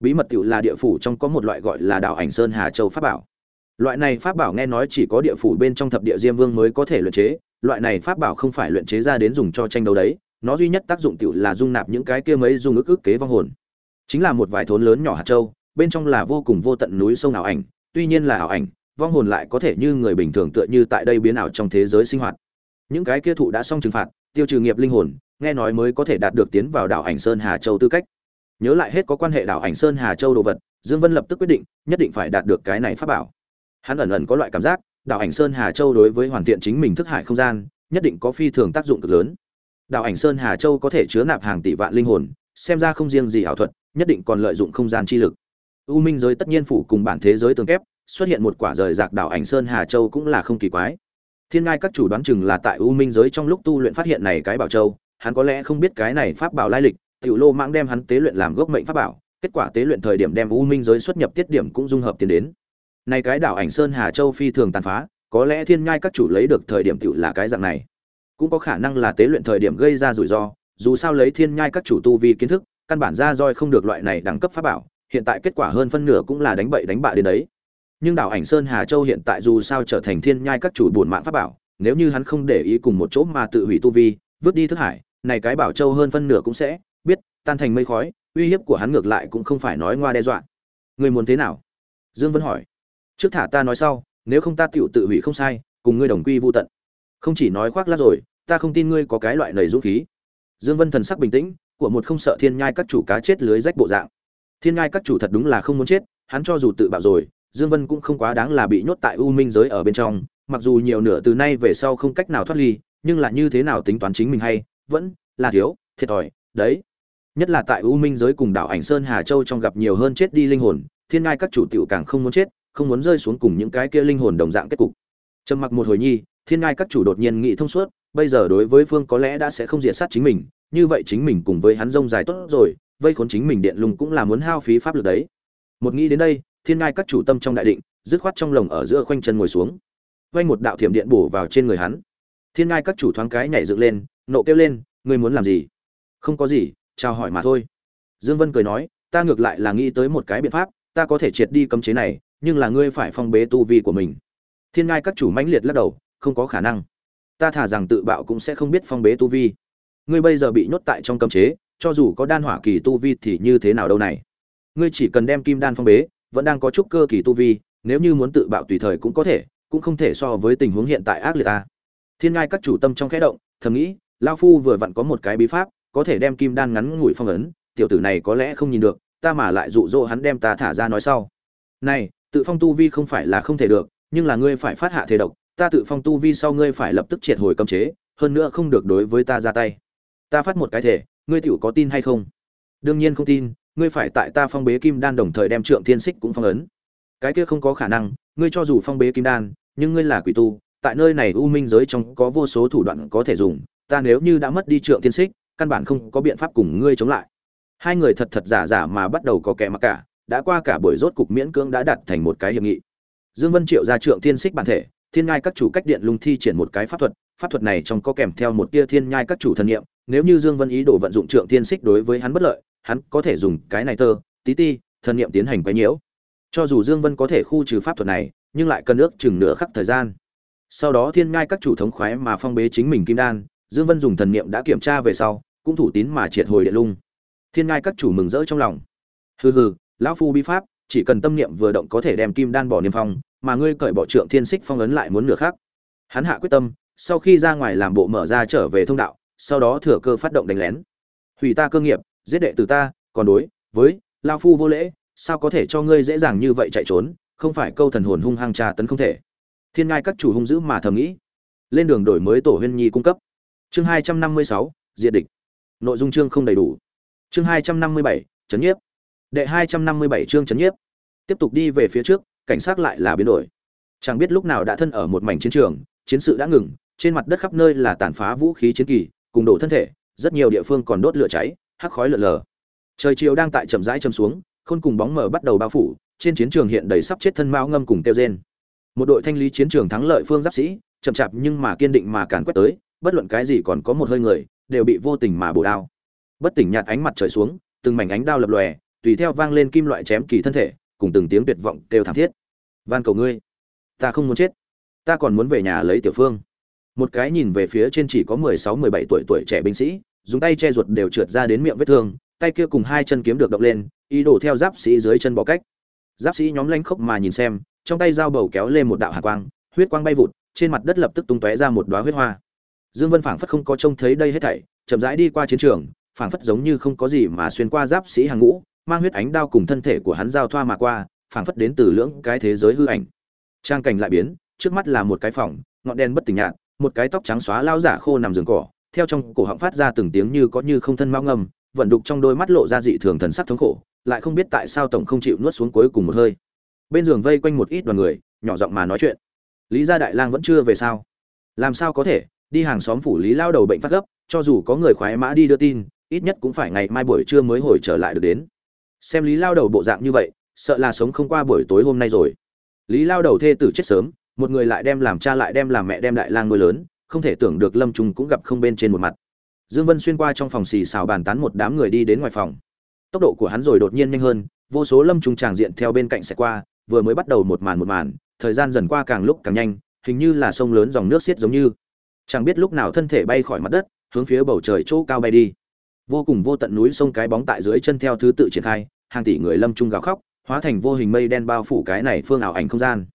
Bí mật tiểu là địa phủ trong có một loại gọi là đảo ảnh sơn hà châu pháp bảo. Loại này pháp bảo nghe nói chỉ có địa phủ bên trong thập địa diêm vương mới có thể luyện chế, loại này pháp bảo không phải luyện chế ra đến dùng cho tranh đấu đấy, nó duy nhất tác dụng tiểu là dung nạp những cái kia mấy dung ức ức kế vong hồn. Chính là một vài thốn lớn nhỏ hạt châu, bên trong là vô cùng vô tận núi sông ảo ảnh, tuy nhiên là ảo ảnh, vong hồn lại có thể như người bình thường tựa như tại đây biến ảo trong thế giới sinh hoạt. Những cái kia thụ đã xong trừng phạt, tiêu trừ nghiệp linh hồn, nghe nói mới có thể đạt được tiến vào đảo ảnh Sơn Hà Châu tư cách. Nhớ lại hết có quan hệ đảo ảnh Sơn Hà Châu đồ vật, Dương Vân lập tức quyết định, nhất định phải đạt được cái này pháp bảo. Hắn ẩn ẩn có loại cảm giác, đảo ảnh Sơn Hà Châu đối với hoàn thiện chính mình thức hải không gian, nhất định có phi thường tác dụng cực lớn. Đảo ảnh Sơn Hà Châu có thể chứa nạp hàng tỷ vạn linh hồn, xem ra không riêng gì ảo thuật, nhất định còn lợi dụng không gian chi lực. U Minh giới tất nhiên phủ cùng bản thế giới tương kép, xuất hiện một quả rời rạc đảo ảnh Sơn Hà Châu cũng là không kỳ quái. Thiên Ngai các chủ đoán chừng là tại U Minh giới trong lúc tu luyện phát hiện này cái bảo châu, hắn có lẽ không biết cái này pháp bảo lai lịch, Tiểu Lô Mãng đem hắn tế luyện làm gốc mệnh pháp bảo, kết quả tế luyện thời điểm đem U Minh giới xuất nhập tiết điểm cũng dung hợp tiến đến. Này cái đảo ảnh Sơn Hà Châu phi thường tàn phá, có lẽ Thiên Nhai các chủ lấy được thời điểm tiểu là cái dạng này. Cũng có khả năng là tế luyện thời điểm gây ra rủi ro, dù sao lấy Thiên Nhai các chủ tu vi kiến thức, căn bản ra roi không được loại này đẳng cấp pháp bảo, hiện tại kết quả hơn phân nửa cũng là đánh bậy đánh bạ đến đấy. Nhưng đảo ảnh Sơn Hà Châu hiện tại dù sao trở thành Thiên Nhai các chủ buồn mạng pháp bảo, nếu như hắn không để ý cùng một chỗ mà tự hủy tu vi, vứt đi thức hải, này cái bảo châu hơn phân nửa cũng sẽ biết tan thành mây khói, uy hiếp của hắn ngược lại cũng không phải nói ngoa đe dọa. Người muốn thế nào? Dương Vân hỏi. Trước thả ta nói sau, nếu không ta tựu tự hủy không sai, cùng ngươi đồng quy vu tận. Không chỉ nói khoác lác rồi, ta không tin ngươi có cái loại lời dũng khí. Dương Vân thần sắc bình tĩnh, của một không sợ thiên nhai các chủ cá chết lưới rách bộ dạng. Thiên nhai các chủ thật đúng là không muốn chết, hắn cho dù tự bạo rồi, Dương Vân cũng không quá đáng là bị nhốt tại U Minh giới ở bên trong, mặc dù nhiều nửa từ nay về sau không cách nào thoát ly, nhưng là như thế nào tính toán chính mình hay, vẫn là thiếu, thiệt thòi, đấy. Nhất là tại U Minh giới cùng đảo Ảnh Sơn Hà Châu trong gặp nhiều hơn chết đi linh hồn, Thiên Ngai các chủ tiểu càng không muốn chết, không muốn rơi xuống cùng những cái kia linh hồn đồng dạng kết cục. Trầm mặc một hồi nhi, Thiên Ngai các chủ đột nhiên nghĩ thông suốt, bây giờ đối với Phương có lẽ đã sẽ không diệt sát chính mình, như vậy chính mình cùng với hắn rông dài tốt rồi, vây khốn chính mình điện lùng cũng là muốn hao phí pháp lực đấy. Một nghĩ đến đây, Thiên Ngai các chủ tâm trong đại định, dứt khoát trong lồng ở giữa khoanh chân ngồi xuống. Vây một đạo thiểm điện bổ vào trên người hắn. Thiên Ngai các chủ thoáng cái nhảy dựng lên, nộ kêu lên, ngươi muốn làm gì? Không có gì, chào hỏi mà thôi. Dương Vân cười nói, ta ngược lại là nghĩ tới một cái biện pháp, ta có thể triệt đi cấm chế này, nhưng là ngươi phải phong bế tu vi của mình. Thiên ngai các chủ mãnh liệt lắc đầu không có khả năng. Ta thả rằng tự bạo cũng sẽ không biết phong bế tu vi. Ngươi bây giờ bị nhốt tại trong cấm chế cho dù có đan hỏa kỳ tu vi thì như thế nào đâu này? Ngươi chỉ cần đem kim đan phong bế vẫn đang có chút cơ kỳ tu vi nếu như muốn tự bạo tùy thời cũng có thể cũng không thể so với tình huống hiện tại ác liệt ta. Thiên ngai các chủ tâm trong khẽ động thầm nghĩ lao phu vừa vặn có một cái bí pháp, có thể đem kim đan ngắn ngủi phong ấn, tiểu tử này có lẽ không nhìn được, ta mà lại dụ dỗ hắn đem ta thả ra nói sau. Này, tự phong tu vi không phải là không thể được, nhưng là ngươi phải phát hạ thế độc, ta tự phong tu vi sau ngươi phải lập tức triệt hồi cấm chế, hơn nữa không được đối với ta ra tay. Ta phát một cái thể, ngươi tiểu có tin hay không? Đương nhiên không tin, ngươi phải tại ta phong bế kim đan đồng thời đem trượng thiên xích cũng phong ấn. Cái kia không có khả năng, ngươi cho dù phong bế kim đan, nhưng ngươi là quỷ tu, tại nơi này u minh giới trong có vô số thủ đoạn có thể dùng ta nếu như đã mất đi trượng thiên xích, căn bản không có biện pháp cùng ngươi chống lại. Hai người thật thật giả giả mà bắt đầu có kẻ mặc cả, đã qua cả buổi rốt cục miễn cưỡng đã đặt thành một cái hiệp nghị. Dương vân triệu ra trượng thiên xích bản thể, thiên nhai các chủ cách điện lung thi triển một cái pháp thuật pháp thuật này trong có kèm theo một tia thiên nhai các chủ thần niệm, nếu như dương vân ý đồ vận dụng trượng thiên xích đối với hắn bất lợi, hắn có thể dùng cái này tơ, tí ti, thần niệm tiến hành quấy nhiễu. Cho dù dương vân có thể khu trừ pháp thuật này, nhưng lại cần ước chừng nửa khắc thời gian. Sau đó thiên ngai các chủ thống khoái mà phong bế chính mình kim đan dương vân dùng thần niệm đã kiểm tra về sau, cũng thủ tín mà triệt hồi địa lung. Thiên ngai các chủ mừng rỡ trong lòng. Hừ hừ, lão phu bi pháp, chỉ cần tâm niệm vừa động có thể đem kim đan bỏ niêm phong, mà ngươi cởi bỏ trượng thiên xích phong ấn lại muốn nửa khác. Hắn hạ quyết tâm, sau khi ra ngoài làm bộ mở ra trở về thông đạo, sau đó thừa cơ phát động đánh lén. Hủy ta cơ nghiệp, giết đệ tử ta, còn đối với lão phu vô lễ, sao có thể cho ngươi dễ dàng như vậy chạy trốn, không phải câu thần hồn hung hăng trà tấn không thể. Thiên ngai các chủ hung dữ mà thầm nghĩ. Lên đường đổi mới tổ huyên nhi cung cấp chương hai trăm năm mươi sáu diện địch. Nội dung chương không đầy đủ. Chương hai trăm năm mươi bảy, chấn nhiếp. Đệ hai trăm năm mươi bảy chương chấn nhiếp. Tiếp tục đi về phía trước, cảnh sát lại là biến đổi. Chẳng biết lúc nào đã thân ở một mảnh chiến trường, chiến sự đã ngừng, trên mặt đất khắp nơi là tàn phá vũ khí chiến kỳ, cùng đổ thân thể, rất nhiều địa phương còn đốt lửa cháy, hắc khói lợn lờ. Trời chiều đang tại chậm rãi châm xuống, khôn cùng bóng mờ bắt đầu bao phủ, trên chiến trường hiện đầy sắp chết thân mao ngâm cùng tiêu rên. Một đội thanh lý chiến trường thắng lợi phương giáp sĩ, chậm chạp nhưng mà kiên định mà càn quét tới bất luận cái gì còn có một hơi người, đều bị vô tình mà bổ đao. Bất tỉnh nhạt ánh mặt trời xuống, từng mảnh ánh đao lập lòe, tùy theo vang lên kim loại chém kỳ thân thể, cùng từng tiếng tuyệt vọng đều thảm thiết. Van cầu ngươi, ta không muốn chết. Ta còn muốn về nhà lấy tiểu phương. Một cái nhìn về phía trên chỉ có mười sáu, mười bảy tuổi tuổi trẻ binh sĩ, dùng tay che ruột đều trượt ra đến miệng vết thương, tay kia cùng hai chân kiếm được động lên, ý đổ theo giáp sĩ dưới chân bó cách. Giáp sĩ nhóm lanh khốc mà nhìn xem, trong tay dao bầu kéo lên một đạo hạ quang, huyết quang bay vụt, trên mặt đất lập tức tung tóe ra một đóa huyết hoa dương vân phảng phất không có trông thấy đây hết thảy, chậm rãi đi qua chiến trường, phảng phất giống như không có gì mà xuyên qua giáp sĩ hàng ngũ, mang huyết ánh đao cùng thân thể của hắn giao thoa mà qua, phảng phất đến từ lưỡng cái thế giới hư ảnh. Trang cảnh lại biến, trước mắt là một cái phòng, ngọn đèn bất tỉnh nhạt, một cái tóc trắng xóa lao giả khô nằm giường cỏ, theo trong cổ họng phát ra từng tiếng như có như không thân mao ngầm vận đục trong đôi mắt lộ ra dị thường thần sắc thống khổ, lại không biết tại sao tổng không chịu nuốt xuống cuối cùng một hơi. Bên giường vây quanh một ít đoàn người, nhỏ giọng mà nói chuyện. Lý gia đại lang vẫn chưa về sao? Làm sao có thể? Đi hàng xóm phủ lý lao đầu bệnh phát gấp, cho dù có người khoái mã đi đưa tin, ít nhất cũng phải ngày mai buổi trưa mới hồi trở lại được đến. Xem lý lao đầu bộ dạng như vậy, sợ là sống không qua buổi tối hôm nay rồi. Lý lao đầu thê tử chết sớm, một người lại đem làm cha lại đem làm mẹ đem đại lang nuôi lớn, không thể tưởng được lâm trung cũng gặp không bên trên một mặt. Dương vân xuyên qua trong phòng xì xào bàn tán một đám người đi đến ngoài phòng. Tốc độ của hắn rồi đột nhiên nhanh hơn, vô số lâm trung tràng diện theo bên cạnh sẽ qua, vừa mới bắt đầu một màn một màn, thời gian dần qua càng lúc càng nhanh, hình như là sông lớn dòng nước xiết giống như chẳng biết lúc nào thân thể bay khỏi mặt đất, hướng phía bầu trời chỗ cao bay đi. Vô cùng vô tận núi sông cái bóng tại dưới chân theo thứ tự triển khai, hàng tỷ người lâm trung gào khóc, hóa thành vô hình mây đen bao phủ cái này phương ảo ảnh không gian.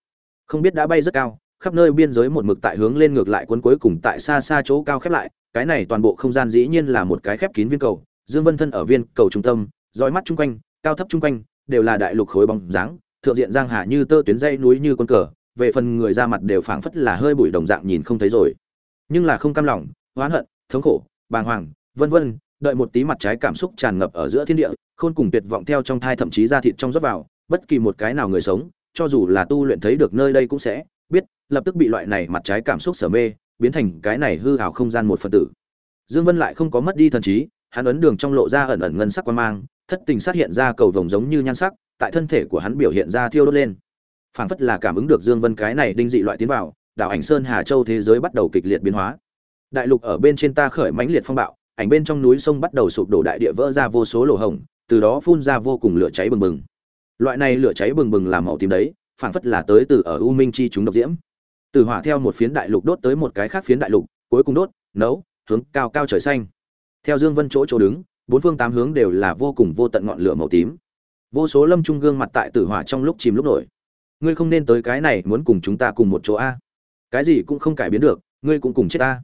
Không biết đã bay rất cao, khắp nơi biên giới một mực tại hướng lên ngược lại cuốn cuối cùng tại xa xa chỗ cao khép lại, cái này toàn bộ không gian dĩ nhiên là một cái khép kín viên cầu, dương vân thân ở viên cầu trung tâm, dõi mắt chung quanh, cao thấp chung quanh, đều là đại lục khối bóng dáng, thượng diện giang hà như tơ tuyến dây núi như con cờ, về phần người ra mặt đều phảng phất là hơi bụi đồng dạng nhìn không thấy rồi nhưng là không cam lòng, oán hận, thống khổ, bàng hoàng, vân vân, đợi một tí mặt trái cảm xúc tràn ngập ở giữa thiên địa, khôn cùng tuyệt vọng theo trong thai thậm chí ra thịt trong rót vào, bất kỳ một cái nào người sống, cho dù là tu luyện thấy được nơi đây cũng sẽ biết, lập tức bị loại này mặt trái cảm xúc sở mê, biến thành cái này hư hào không gian một phần tử. Dương vân lại không có mất đi thần trí, hắn ấn đường trong lộ ra ẩn ẩn ngân sắc quan mang, thất tình sát hiện ra cầu vồng giống như nhan sắc, tại thân thể của hắn biểu hiện ra thiêu đốt lên. Phảng phất là cảm ứng được dương vân cái này đinh dị loại tiến vào đảo ảnh sơn hà châu thế giới bắt đầu kịch liệt biến hóa. Đại lục ở bên trên ta khởi mãnh liệt phong bạo, ảnh bên trong núi sông bắt đầu sụp đổ đại địa vỡ ra vô số lỗ hổng, từ đó phun ra vô cùng lửa cháy bừng bừng. Loại này lửa cháy bừng bừng làm màu tím đấy, phảng phất là tới từ ở u minh chi chúng độc diễm. Từ hỏa theo một phiến đại lục đốt tới một cái khác phiến đại lục, cuối cùng đốt, nấu, hướng cao cao trời xanh. Theo dương vân chỗ chỗ đứng, bốn phương tám hướng đều là vô cùng vô tận ngọn lửa màu tím. Vô số lâm trung gương mặt tại tử hỏa trong lúc chìm lúc nổi. Ngươi không nên tới cái này, muốn cùng chúng ta cùng một chỗ a cái gì cũng không cải biến được, ngươi cũng cùng chết ta.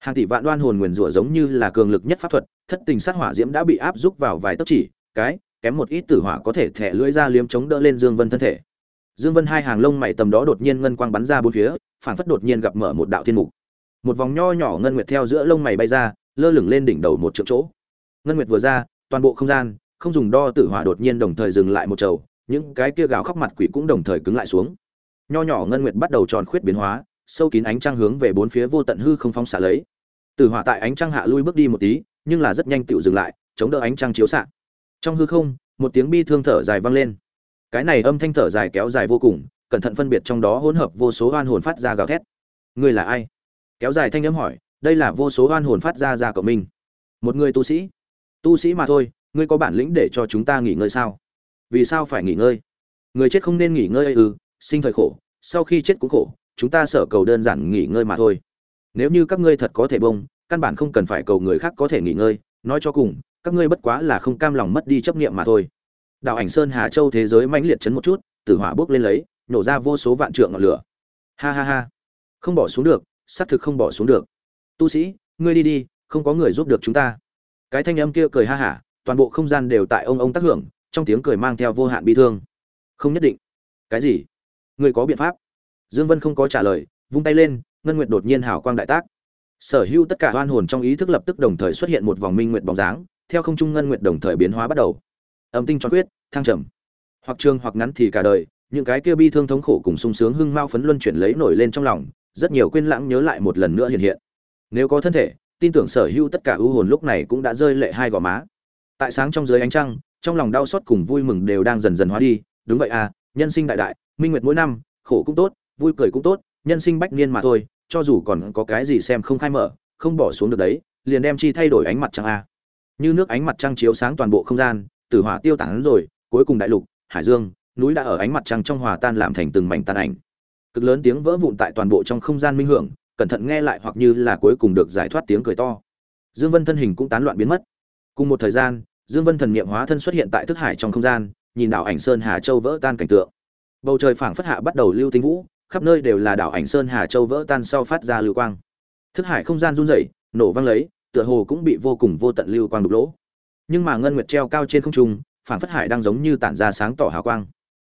Hàng tỷ vạn đoan hồn nguyền rủa giống như là cường lực nhất pháp thuật, thất tình sát hỏa diễm đã bị áp giúp vào vài tấc chỉ, cái, kém một ít tử hỏa có thể thẻ lưỡi ra liếm chống đỡ lên dương vân thân thể. Dương vân hai hàng lông mày tầm đó đột nhiên ngân quang bắn ra bốn phía phản phất đột nhiên gặp mở một đạo thiên mục. Một vòng nho nhỏ ngân nguyệt theo giữa lông mày bay ra, lơ lửng lên đỉnh đầu một triệu chỗ. Ngân nguyệt vừa ra, toàn bộ không gian, không dùng đo tử hỏa đột nhiên đồng thời dừng lại một chầu những cái kia gào khóc mặt quỷ cũng đồng thời cứng lại xuống. Nho nhỏ ngân nguyệt bắt đầu tròn khuyết biến hóa sâu kín ánh trăng hướng về bốn phía vô tận hư không phóng xạ lấy. Tử hỏa tại ánh trăng hạ lui bước đi một tí, nhưng là rất nhanh tựu dừng lại, chống đỡ ánh trăng chiếu xạ. Trong hư không, một tiếng bi thương thở dài vang lên. Cái này âm thanh thở dài kéo dài vô cùng, cẩn thận phân biệt trong đó hỗn hợp vô số oan hồn phát ra gào thét. Người là ai? Kéo dài thanh âm hỏi, đây là vô số oan hồn phát ra ra của mình. Một người tu sĩ. Tu sĩ mà thôi, ngươi có bản lĩnh để cho chúng ta nghỉ ngơi sao? Vì sao phải nghỉ ngơi? Người chết không nên nghỉ ngơi ư, sinh thời khổ, sau khi chết cũng khổ chúng ta sợ cầu đơn giản nghỉ ngơi mà thôi. Nếu như các ngươi thật có thể bông, căn bản không cần phải cầu người khác có thể nghỉ ngơi, nói cho cùng, các ngươi bất quá là không cam lòng mất đi chấp niệm mà thôi. Đạo ảnh sơn hà châu thế giới mãnh liệt chấn một chút, tử hỏa bốc lên lấy, nổ ra vô số vạn trượng ngọn lửa. Ha ha ha. Không bỏ xuống được, xác thực không bỏ xuống được. Tu sĩ, ngươi đi đi, không có người giúp được chúng ta. Cái thanh âm kia cười ha hả, toàn bộ không gian đều tại ông ông tác hưởng, trong tiếng cười mang theo vô hạn bi thương. Không nhất định. Cái gì? Ngươi có biện pháp dương vân không có trả lời, vung tay lên, ngân nguyệt đột nhiên hào quang đại tác. Sở hữu tất cả oan hồn trong ý thức lập tức đồng thời xuất hiện một vòng minh nguyệt bóng dáng, theo không trung ngân nguyệt đồng thời biến hóa bắt đầu. Âm tinh tròn quyết, thăng trầm. Hoặc trường hoặc ngắn thì cả đời, những cái kia bi thương thống khổ cùng sung sướng hưng mau phấn luân chuyển lấy nổi lên trong lòng, rất nhiều quên lãng nhớ lại một lần nữa hiện hiện. Nếu có thân thể, tin tưởng sở hữu tất cả ưu hồn lúc này cũng đã rơi lệ hai gò má. Tại sáng trong dưới ánh trăng, trong lòng đau xót cùng vui mừng đều đang dần dần hóa đi, đúng vậy à nhân sinh đại đại, minh nguyệt mỗi năm, khổ cũng tốt vui cười cũng tốt, nhân sinh bách niên mà thôi, cho dù còn có cái gì xem không khai mở, không bỏ xuống được đấy, liền đem chi thay đổi ánh mặt trăng a. Như nước ánh mặt trăng chiếu sáng toàn bộ không gian, tử hỏa tiêu tán rồi, cuối cùng đại lục, hải dương, núi đã ở ánh mặt trăng trong hòa tan làm thành từng mảnh tan ảnh. Cực lớn tiếng vỡ vụn tại toàn bộ trong không gian minh hưởng, cẩn thận nghe lại hoặc như là cuối cùng được giải thoát tiếng cười to. Dương vân thân hình cũng tán loạn biến mất. Cùng một thời gian, dương vân thần niệm hóa thân xuất hiện tại thức hải trong không gian, nhìn đảo ảnh sơn hà châu vỡ tan cảnh tượng. Bầu trời phảng phất hạ bắt đầu lưu tinh vũ khắp nơi đều là đảo ảnh sơn hà châu vỡ tan sau phát ra lưu quang. Thức hải không gian run rẩy, nổ vang lấy, tựa hồ cũng bị vô cùng vô tận lưu quang đục lỗ. Nhưng mà ngân nguyệt treo cao trên không trung, phản phất hải đang giống như tản ra sáng tỏ hào quang.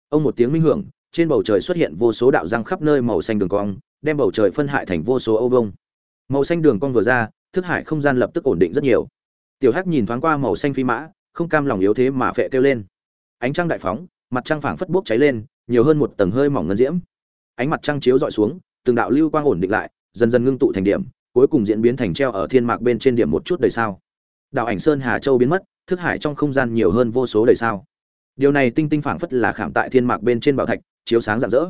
Ông một tiếng minh hưởng, trên bầu trời xuất hiện vô số đạo răng khắp nơi màu xanh đường cong, đem bầu trời phân hại thành vô số âu vông màu xanh đường cong vừa ra, thức hải không gian lập tức ổn định rất nhiều. Tiểu hắc nhìn thoáng qua màu xanh phi mã, không cam lòng yếu thế mà phệ kêu lên. Ánh trăng đại phóng, mặt trăng phảng phất bốc cháy lên, nhiều hơn một tầng hơi mỏng ngân diễm ánh mặt trăng chiếu dọi xuống, từng đạo lưu quang ổn định lại, dần dần ngưng tụ thành điểm, cuối cùng diễn biến thành treo ở thiên mạc bên trên điểm một chút đầy sao. Đạo ảnh sơn hà châu biến mất, thức hải trong không gian nhiều hơn vô số đầy sao. Điều này tinh tinh phảng phất là khảm tại thiên mạc bên trên bảo thạch, chiếu sáng rạng rỡ.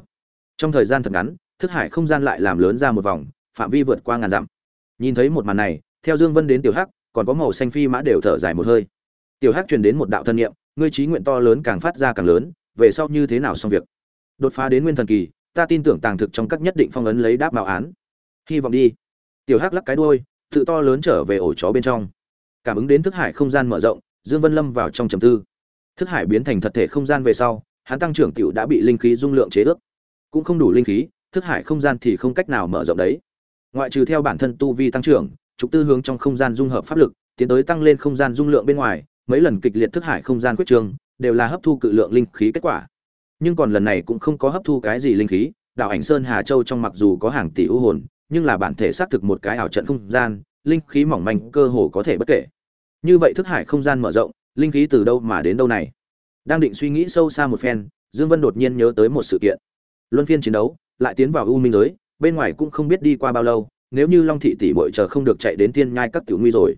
Trong thời gian thật ngắn, thức hải không gian lại làm lớn ra một vòng, phạm vi vượt qua ngàn dặm. Nhìn thấy một màn này, theo dương vân đến tiểu hắc, còn có màu xanh phi mã đều thở dài một hơi. Tiểu hắc truyền đến một đạo thân niệm, ngươi trí nguyện to lớn càng phát ra càng lớn, về sau như thế nào xong việc? Đột phá đến nguyên thần kỳ ta tin tưởng tàng thực trong các nhất định phong ấn lấy đáp mạo án. Hy vọng đi. Tiểu hắc lắc cái đuôi, tự to lớn trở về ổ chó bên trong. Cảm ứng đến thức hải không gian mở rộng, dương vân lâm vào trong trầm tư. Thức hải biến thành thật thể không gian về sau, hắn tăng trưởng tiểu đã bị linh khí dung lượng chế ước. Cũng không đủ linh khí, thức hải không gian thì không cách nào mở rộng đấy. Ngoại trừ theo bản thân tu vi tăng trưởng, trục tư hướng trong không gian dung hợp pháp lực, tiến tới tăng lên không gian dung lượng bên ngoài, mấy lần kịch liệt thức hải không gian quyết trường, đều là hấp thu cự lượng linh khí kết quả nhưng còn lần này cũng không có hấp thu cái gì linh khí đạo ảnh sơn hà châu trong mặc dù có hàng tỷ ưu hồn, nhưng là bản thể xác thực một cái ảo trận không gian, linh khí mỏng manh cơ hồ có thể bất kể. Như vậy thức hải không gian mở rộng, linh khí từ đâu mà đến đâu này? Đang định suy nghĩ sâu xa một phen, dương vân đột nhiên nhớ tới một sự kiện. Luân phiên chiến đấu, lại tiến vào u minh giới, bên ngoài cũng không biết đi qua bao lâu, nếu như long thị tỷ bội chờ không được chạy đến thiên nhai các tiểu nguy rồi.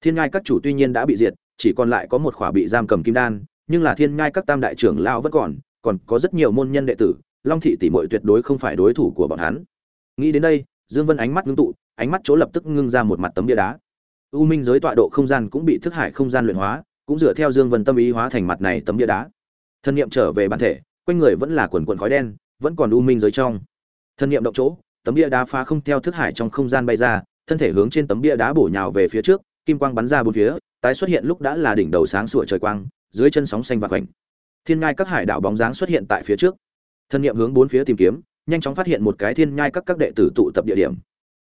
Thiên nhai các chủ tuy nhiên đã bị diệt, chỉ còn lại có một khỏa bị giam cầm kim đan, nhưng là thiên nhai các tam đại trưởng lao vẫn còn còn có rất nhiều môn nhân đệ tử, long thị tỷ muội tuyệt đối không phải đối thủ của bọn hắn. Nghĩ đến đây, dương vân ánh mắt ngưng tụ, ánh mắt chỗ lập tức ngưng ra một mặt tấm bia đá. U minh giới tọa độ không gian cũng bị thức hải không gian luyện hóa, cũng dựa theo dương vân tâm ý hóa thành mặt này tấm bia đá. Thân niệm trở về bản thể, quanh người vẫn là quần quần khói đen, vẫn còn u minh giới trong. Thân niệm động chỗ, tấm bia đá phá không theo thức hải trong không gian bay ra, thân thể hướng trên tấm bia đá bổ nhào về phía trước, kim quang bắn ra bốn phía, tái xuất hiện lúc đã là đỉnh đầu sáng sủa trời quang, dưới chân sóng xanh và quạnh thiên ngai các hải đảo bóng dáng xuất hiện tại phía trước. Thân niệm hướng bốn phía tìm kiếm, nhanh chóng phát hiện một cái thiên nhai các các đệ tử tụ tập địa điểm.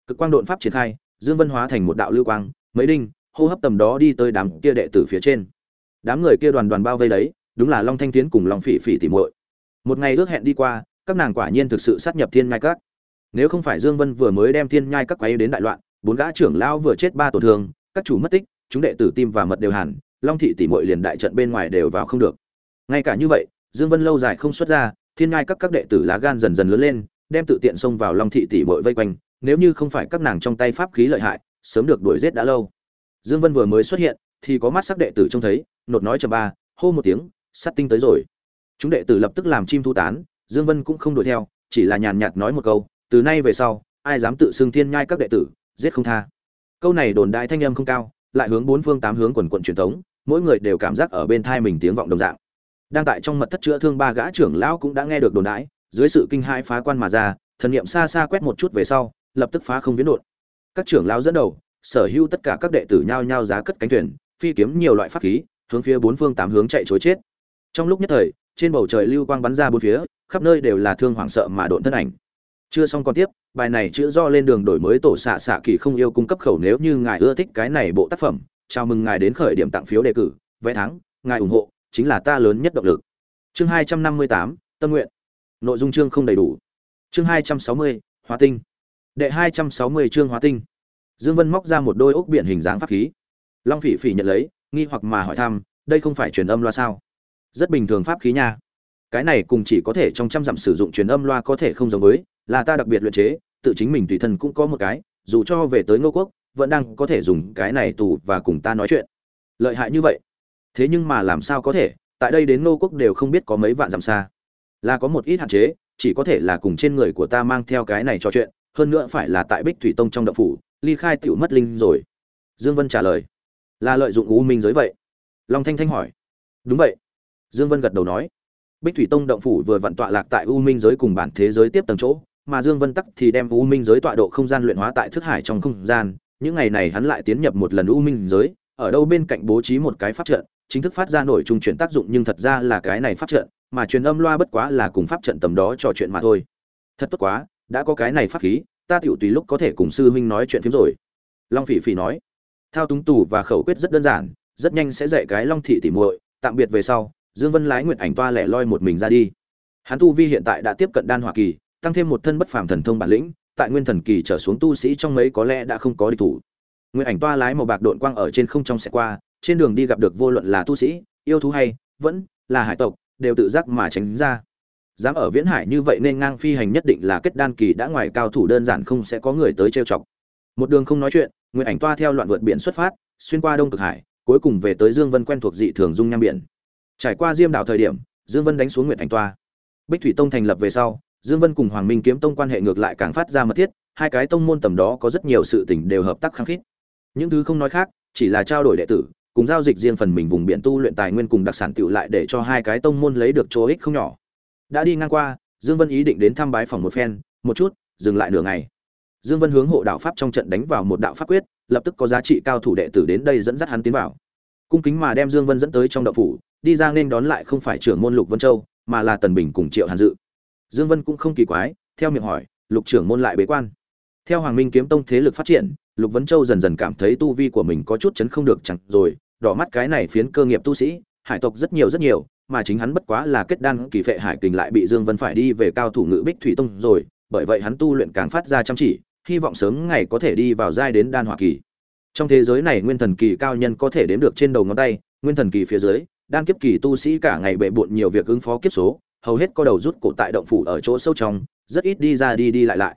Cực quang đột pháp triển khai, dương vân hóa thành một đạo lưu quang, mấy đinh, hô hấp tầm đó đi tới đám kia đệ tử phía trên. Đám người kia đoàn đoàn bao vây đấy đúng là long thanh tiến cùng long phỉ phỉ tìm muội. Một ngày ước hẹn đi qua, các nàng quả nhiên thực sự sát nhập thiên nhai các. Nếu không phải dương vân vừa mới đem thiên nhai các quấy đến đại loạn, bốn gã trưởng lao vừa chết ba tổn thương, các chủ mất tích, chúng đệ tử tim và mật đều hẳn, long thị tỷ muội liền đại trận bên ngoài đều vào không được ngay cả như vậy, dương vân lâu dài không xuất ra, thiên nhai các các đệ tử lá gan dần dần lớn lên, đem tự tiện xông vào long thị tỷ muội vây quanh, nếu như không phải các nàng trong tay pháp khí lợi hại, sớm được đuổi giết đã lâu. Dương vân vừa mới xuất hiện, thì có mắt sắc đệ tử trông thấy, nột nói chầm ba, hô một tiếng, sát tinh tới rồi. Chúng đệ tử lập tức làm chim thu tán, dương vân cũng không đuổi theo, chỉ là nhàn nhạt nói một câu, từ nay về sau, ai dám tự xưng thiên nhai các đệ tử, giết không tha. Câu này đồn đại thanh âm không cao, lại hướng bốn phương tám hướng quần quận truyền thống, mỗi người đều cảm giác ở bên thai mình tiếng vọng đồng dạng đang tại trong mật thất chữa thương ba gã trưởng lão cũng đã nghe được đồn đãi, dưới sự kinh hãi phá quan mà ra, thần niệm xa xa quét một chút về sau, lập tức phá không biến đột các trưởng lão dẫn đầu, sở hữu tất cả các đệ tử nhao nhao giá cất cánh thuyền, phi kiếm nhiều loại pháp khí, hướng phía bốn phương tám hướng chạy trối chết. Trong lúc nhất thời, trên bầu trời lưu quang bắn ra bốn phía, khắp nơi đều là thương hoảng sợ mà độn thân ảnh. Chưa xong còn tiếp, bài này chữ do lên đường đổi mới tổ xạ xạ kỳ không yêu cung cấp khẩu nếu như ngài ưa thích cái này bộ tác phẩm, chào mừng ngài đến khởi điểm tặng phiếu đề cử, vé thắng, ngài ủng hộ chính là ta lớn nhất động lực. Chương hai trăm năm mươi tám, tâm nguyện. Nội dung chương không đầy đủ. Chương hai trăm sáu mươi, hóa tinh. Đệ hai trăm sáu mươi chương hóa tinh. Dương vân móc ra một đôi ốc biển hình dáng pháp khí. Long phỉ phỉ nhận lấy, nghi hoặc mà hỏi thăm, đây không phải truyền âm loa sao? Rất bình thường pháp khí nha. Cái này cùng chỉ có thể trong trăm dặm sử dụng truyền âm loa có thể không giống với, là ta đặc biệt luyện chế, tự chính mình tùy thân cũng có một cái, dù cho về tới ngô quốc, vẫn đang có thể dùng cái này tù và cùng ta nói chuyện. Lợi hại như vậy thế nhưng mà làm sao có thể, tại đây đến nô quốc đều không biết có mấy vạn dặm xa. Là có một ít hạn chế, chỉ có thể là cùng trên người của ta mang theo cái này trò chuyện, hơn nữa phải là tại bích thủy tông trong động phủ, ly khai tiểu mất linh rồi. Dương vân trả lời. Là lợi dụng u minh giới vậy. Long thanh thanh hỏi. Đúng vậy. Dương vân gật đầu nói. Bích thủy tông động phủ vừa vặn tọa lạc tại u minh giới cùng bản thế giới tiếp tầng chỗ, mà dương vân tắc thì đem u minh giới tọa độ không gian luyện hóa tại thức hải trong không gian. Những ngày này hắn lại tiến nhập một lần u minh giới, ở đâu bên cạnh bố trí một cái pháp trận chính thức phát ra nổi trung chuyển tác dụng nhưng thật ra là cái này pháp trận, mà truyền âm loa bất quá là cùng pháp trận tầm đó trò chuyện mà thôi. Thật tốt quá, đã có cái này pháp khí, ta tiểu tùy lúc có thể cùng sư huynh nói chuyện phiếm rồi. Long phỉ phỉ nói. Thao túng tủ và khẩu quyết rất đơn giản, rất nhanh sẽ dạy cái long thị tỉ muội, tạm biệt về sau, dương vân lái nguyện ảnh toa lẻ loi một mình ra đi. Hắn tu vi hiện tại đã tiếp cận đan hỏa kỳ, tăng thêm một thân bất phàm thần thông bản lĩnh, tại nguyên thần kỳ trở xuống tu sĩ trong mấy có lẽ đã không có địch thủ. Nguyện ảnh toa lái màu bạc độn quang ở trên không trong sẽ qua trên đường đi gặp được vô luận là tu sĩ, yêu thú hay vẫn là hải tộc, đều tự giác mà tránh ra. Dám ở viễn hải như vậy nên ngang phi hành nhất định là kết đan kỳ đã ngoài cao thủ đơn giản không sẽ có người tới trêu chọc. Một đường không nói chuyện, nguyện ảnh toa theo loạn vượt biển xuất phát, xuyên qua đông cực hải, cuối cùng về tới dương vân quen thuộc dị thường dung nham biển. Trải qua diêm đảo thời điểm, dương vân đánh xuống nguyện ảnh toa. Bích thủy tông thành lập về sau, dương vân cùng hoàng minh kiếm tông quan hệ ngược lại càng phát ra mật thiết, hai cái tông môn tầm đó có rất nhiều sự tình đều hợp tác khăng khít. Những thứ không nói khác, chỉ là trao đổi đệ tử cùng giao dịch riêng phần mình vùng biển tu luyện tài nguyên cùng đặc sản tựu lại để cho hai cái tông môn lấy được chỗ ích không nhỏ. Đã đi ngang qua, dương vân ý định đến thăm bái phòng một phen, một chút, dừng lại nửa ngày. Dương vân hướng hộ đạo pháp trong trận đánh vào một đạo pháp quyết, lập tức có giá trị cao thủ đệ tử đến đây dẫn dắt hắn tiến vào. Cung kính mà đem dương vân dẫn tới trong đạo phủ, đi ra nên đón lại không phải trưởng môn lục vân châu, mà là tần bình cùng triệu hàn dự. Dương vân cũng không kỳ quái, theo miệng hỏi, lục trưởng môn lại bế quan. Theo hoàng minh kiếm tông thế lực phát triển, lục vân châu dần dần cảm thấy tu vi của mình có chút chấn không được chẳng rồi đỏ mắt cái này phiến cơ nghiệp tu sĩ hải tộc rất nhiều rất nhiều mà chính hắn bất quá là kết đan kỳ phệ hải kình lại bị Dương Vân phải đi về cao thủ ngự Bích Thủy Tông rồi, bởi vậy hắn tu luyện càng phát ra chăm chỉ, hy vọng sớm ngày có thể đi vào giai đến đan hỏa kỳ. Trong thế giới này nguyên thần kỳ cao nhân có thể đếm được trên đầu ngón tay, nguyên thần kỳ phía dưới, đan kiếp kỳ tu sĩ cả ngày bệ bội nhiều việc ứng phó kiếp số, hầu hết có đầu rút cổ tại động phủ ở chỗ sâu trong, rất ít đi ra đi đi lại lại.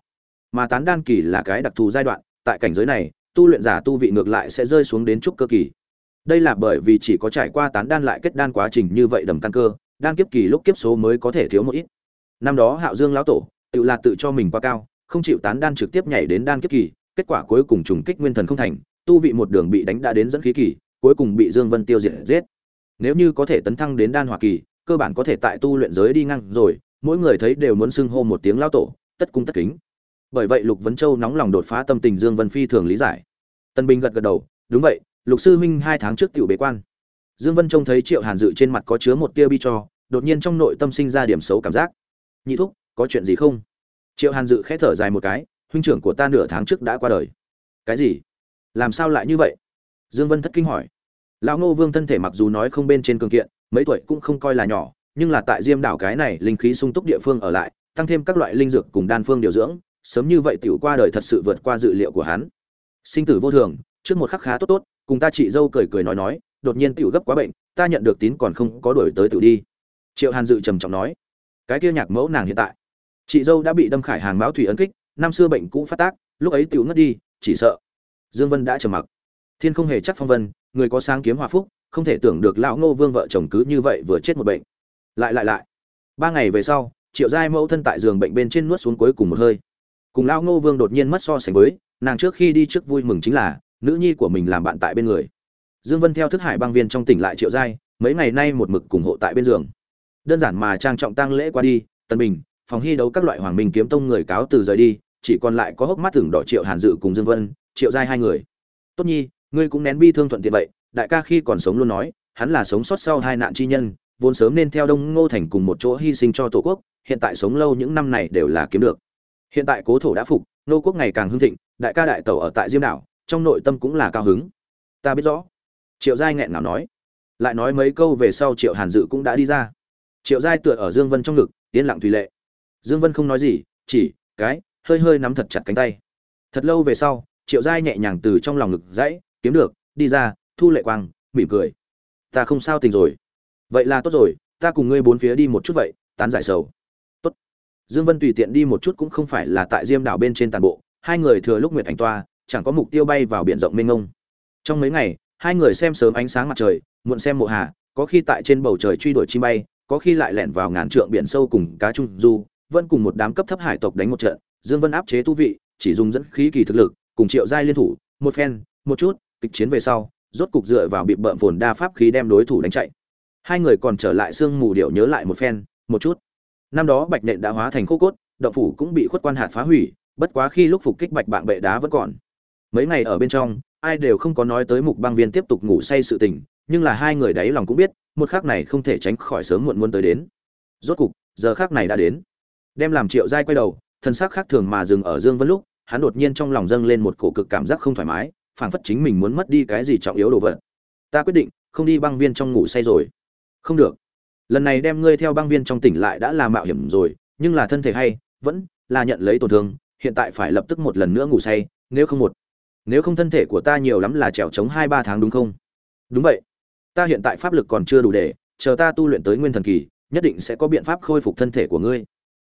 Mà tán đan kỳ là cái đặc thù giai đoạn, tại cảnh giới này, tu luyện giả tu vị ngược lại sẽ rơi xuống đến trúc cơ kỳ đây là bởi vì chỉ có trải qua tán đan lại kết đan quá trình như vậy đầm căn cơ, đan kiếp kỳ lúc kiếp số mới có thể thiếu một ít. Năm đó hạo dương lão tổ, tự là tự cho mình quá cao, không chịu tán đan trực tiếp nhảy đến đan kiếp kỳ, kết quả cuối cùng trùng kích nguyên thần không thành, tu vị một đường bị đánh đã đến dẫn khí kỳ, cuối cùng bị dương vân tiêu diệt giết. Nếu như có thể tấn thăng đến đan hỏa kỳ, cơ bản có thể tại tu luyện giới đi ngang rồi, mỗi người thấy đều muốn xưng hô một tiếng lão tổ, tất cung tất kính. Bởi vậy lục vấn châu nóng lòng đột phá tâm tình dương vân phi thường lý giải. Tân bình gật gật đầu, đúng vậy lục sư huynh hai tháng trước tiểu bế quan. Dương vân trông thấy triệu hàn dự trên mặt có chứa một tia bi cho, đột nhiên trong nội tâm sinh ra điểm xấu cảm giác. Nhị thúc, có chuyện gì không? Triệu hàn dự khẽ thở dài một cái, huynh trưởng của ta nửa tháng trước đã qua đời. Cái gì? Làm sao lại như vậy? Dương vân thất kinh hỏi. Lão ngô vương thân thể mặc dù nói không bên trên cường kiện, mấy tuổi cũng không coi là nhỏ, nhưng là tại diêm đảo cái này linh khí sung túc địa phương ở lại, tăng thêm các loại linh dược cùng đan phương điều dưỡng, sớm như vậy tiểu qua đời thật sự vượt qua dự liệu của hắn. Sinh tử vô thường, trước một khắc khá tốt tốt cùng ta chị dâu cười cười nói nói, đột nhiên tiểu gấp quá bệnh, ta nhận được tín còn không có đổi tới tiểu đi. Triệu hàn dự trầm trọng nói, cái kia nhạc mẫu nàng hiện tại. Chị dâu đã bị đâm khải hàng báo thủy ấn kích, năm xưa bệnh cũ phát tác, lúc ấy tiểu ngất đi, chỉ sợ. Dương vân đã trầm mặc. Thiên không hề chắc phong vân, người có sáng kiếm hòa phúc, không thể tưởng được lão ngô vương vợ chồng cứ như vậy vừa chết một bệnh. Lại lại lại. Ba ngày về sau, triệu giai mẫu thân tại giường bệnh bên trên nuốt xuống cuối cùng một hơi. Cùng lão ngô vương đột nhiên mất so sánh với, nàng trước khi đi trước vui mừng chính là nữ nhi của mình làm bạn tại bên người. Dương vân theo thức hải băng viên trong tỉnh lại triệu giai, mấy ngày nay một mực cùng hộ tại bên giường. Đơn giản mà trang trọng tang lễ qua đi tân bình, phòng hy đấu các loại hoàng minh kiếm tông người cáo từ rời đi, chỉ còn lại có hốc mắt thưởng đỏ triệu hàn dự cùng dương vân, triệu giai hai người. Tốt nhi, ngươi cũng nén bi thương thuận tiện vậy, đại ca khi còn sống luôn nói, hắn là sống sót sau hai nạn chi nhân, vốn sớm nên theo đông ngô thành cùng một chỗ hy sinh cho tổ quốc, hiện tại sống lâu những năm này đều là kiếm được. Hiện tại cố thổ đã phục, nô quốc ngày càng hưng thịnh, đại ca đại tẩu ở tại diêm đảo trong nội tâm cũng là cao hứng. Ta biết rõ. Triệu giai nghẹn nào nói. Lại nói mấy câu về sau triệu hàn dự cũng đã đi ra. Triệu giai tựa ở dương vân trong ngực, yên lặng tùy lệ. Dương vân không nói gì, chỉ, cái, hơi hơi nắm thật chặt cánh tay. Thật lâu về sau, triệu giai nhẹ nhàng từ trong lòng ngực dãy, kiếm được, đi ra, thu lệ quang, mỉm cười. Ta không sao tình rồi. Vậy là tốt rồi, ta cùng ngươi bốn phía đi một chút vậy, tán giải sầu. Tốt. Dương vân tùy tiện đi một chút cũng không phải là tại diêm đảo bên trên toàn bộ. Hai người thừa lúc nguyệt ảnh toa chẳng có mục tiêu bay vào biển rộng mênh mông. Trong mấy ngày, hai người xem sớm ánh sáng mặt trời, muộn xem mộ hà, có khi tại trên bầu trời truy đuổi chim bay, có khi lại lẻn vào ngàn trượng biển sâu cùng cá trung du vân cùng một đám cấp thấp hải tộc đánh một trận, dương vân áp chế tu vị, chỉ dùng dẫn khí kỳ thực lực, cùng triệu giai liên thủ, một phen, một chút, kịch chiến về sau, rốt cục dựa vào bị bợm phồn đa pháp khí đem đối thủ đánh chạy. Hai người còn trở lại xương mù điệu nhớ lại một phen, một chút. Năm đó bạch nện đã hóa thành khô cốt, động phủ cũng bị khuất quan hạt phá hủy, bất quá khi lúc phục kích bạch bạn bệ đá vẫn còn mấy ngày ở bên trong, ai đều không có nói tới mục băng viên tiếp tục ngủ say sự tình, nhưng là hai người đáy lòng cũng biết, một khác này không thể tránh khỏi sớm muộn muốn tới đến. Rốt cục, giờ khác này đã đến. Đem làm triệu giai quay đầu, thân xác khác thường mà dừng ở dương vân lúc, hắn đột nhiên trong lòng dâng lên một cổ cực cảm giác không thoải mái, phảng phất chính mình muốn mất đi cái gì trọng yếu đồ vật. Ta quyết định, không đi băng viên trong ngủ say rồi. Không được. Lần này đem ngươi theo băng viên trong tỉnh lại đã là mạo hiểm rồi, nhưng là thân thể hay, vẫn là nhận lấy tổn thương, hiện tại phải lập tức một lần nữa ngủ say, nếu không một nếu không thân thể của ta nhiều lắm là trèo chống hai ba tháng đúng không? Đúng vậy. Ta hiện tại pháp lực còn chưa đủ để chờ ta tu luyện tới nguyên thần kỳ, nhất định sẽ có biện pháp khôi phục thân thể của ngươi.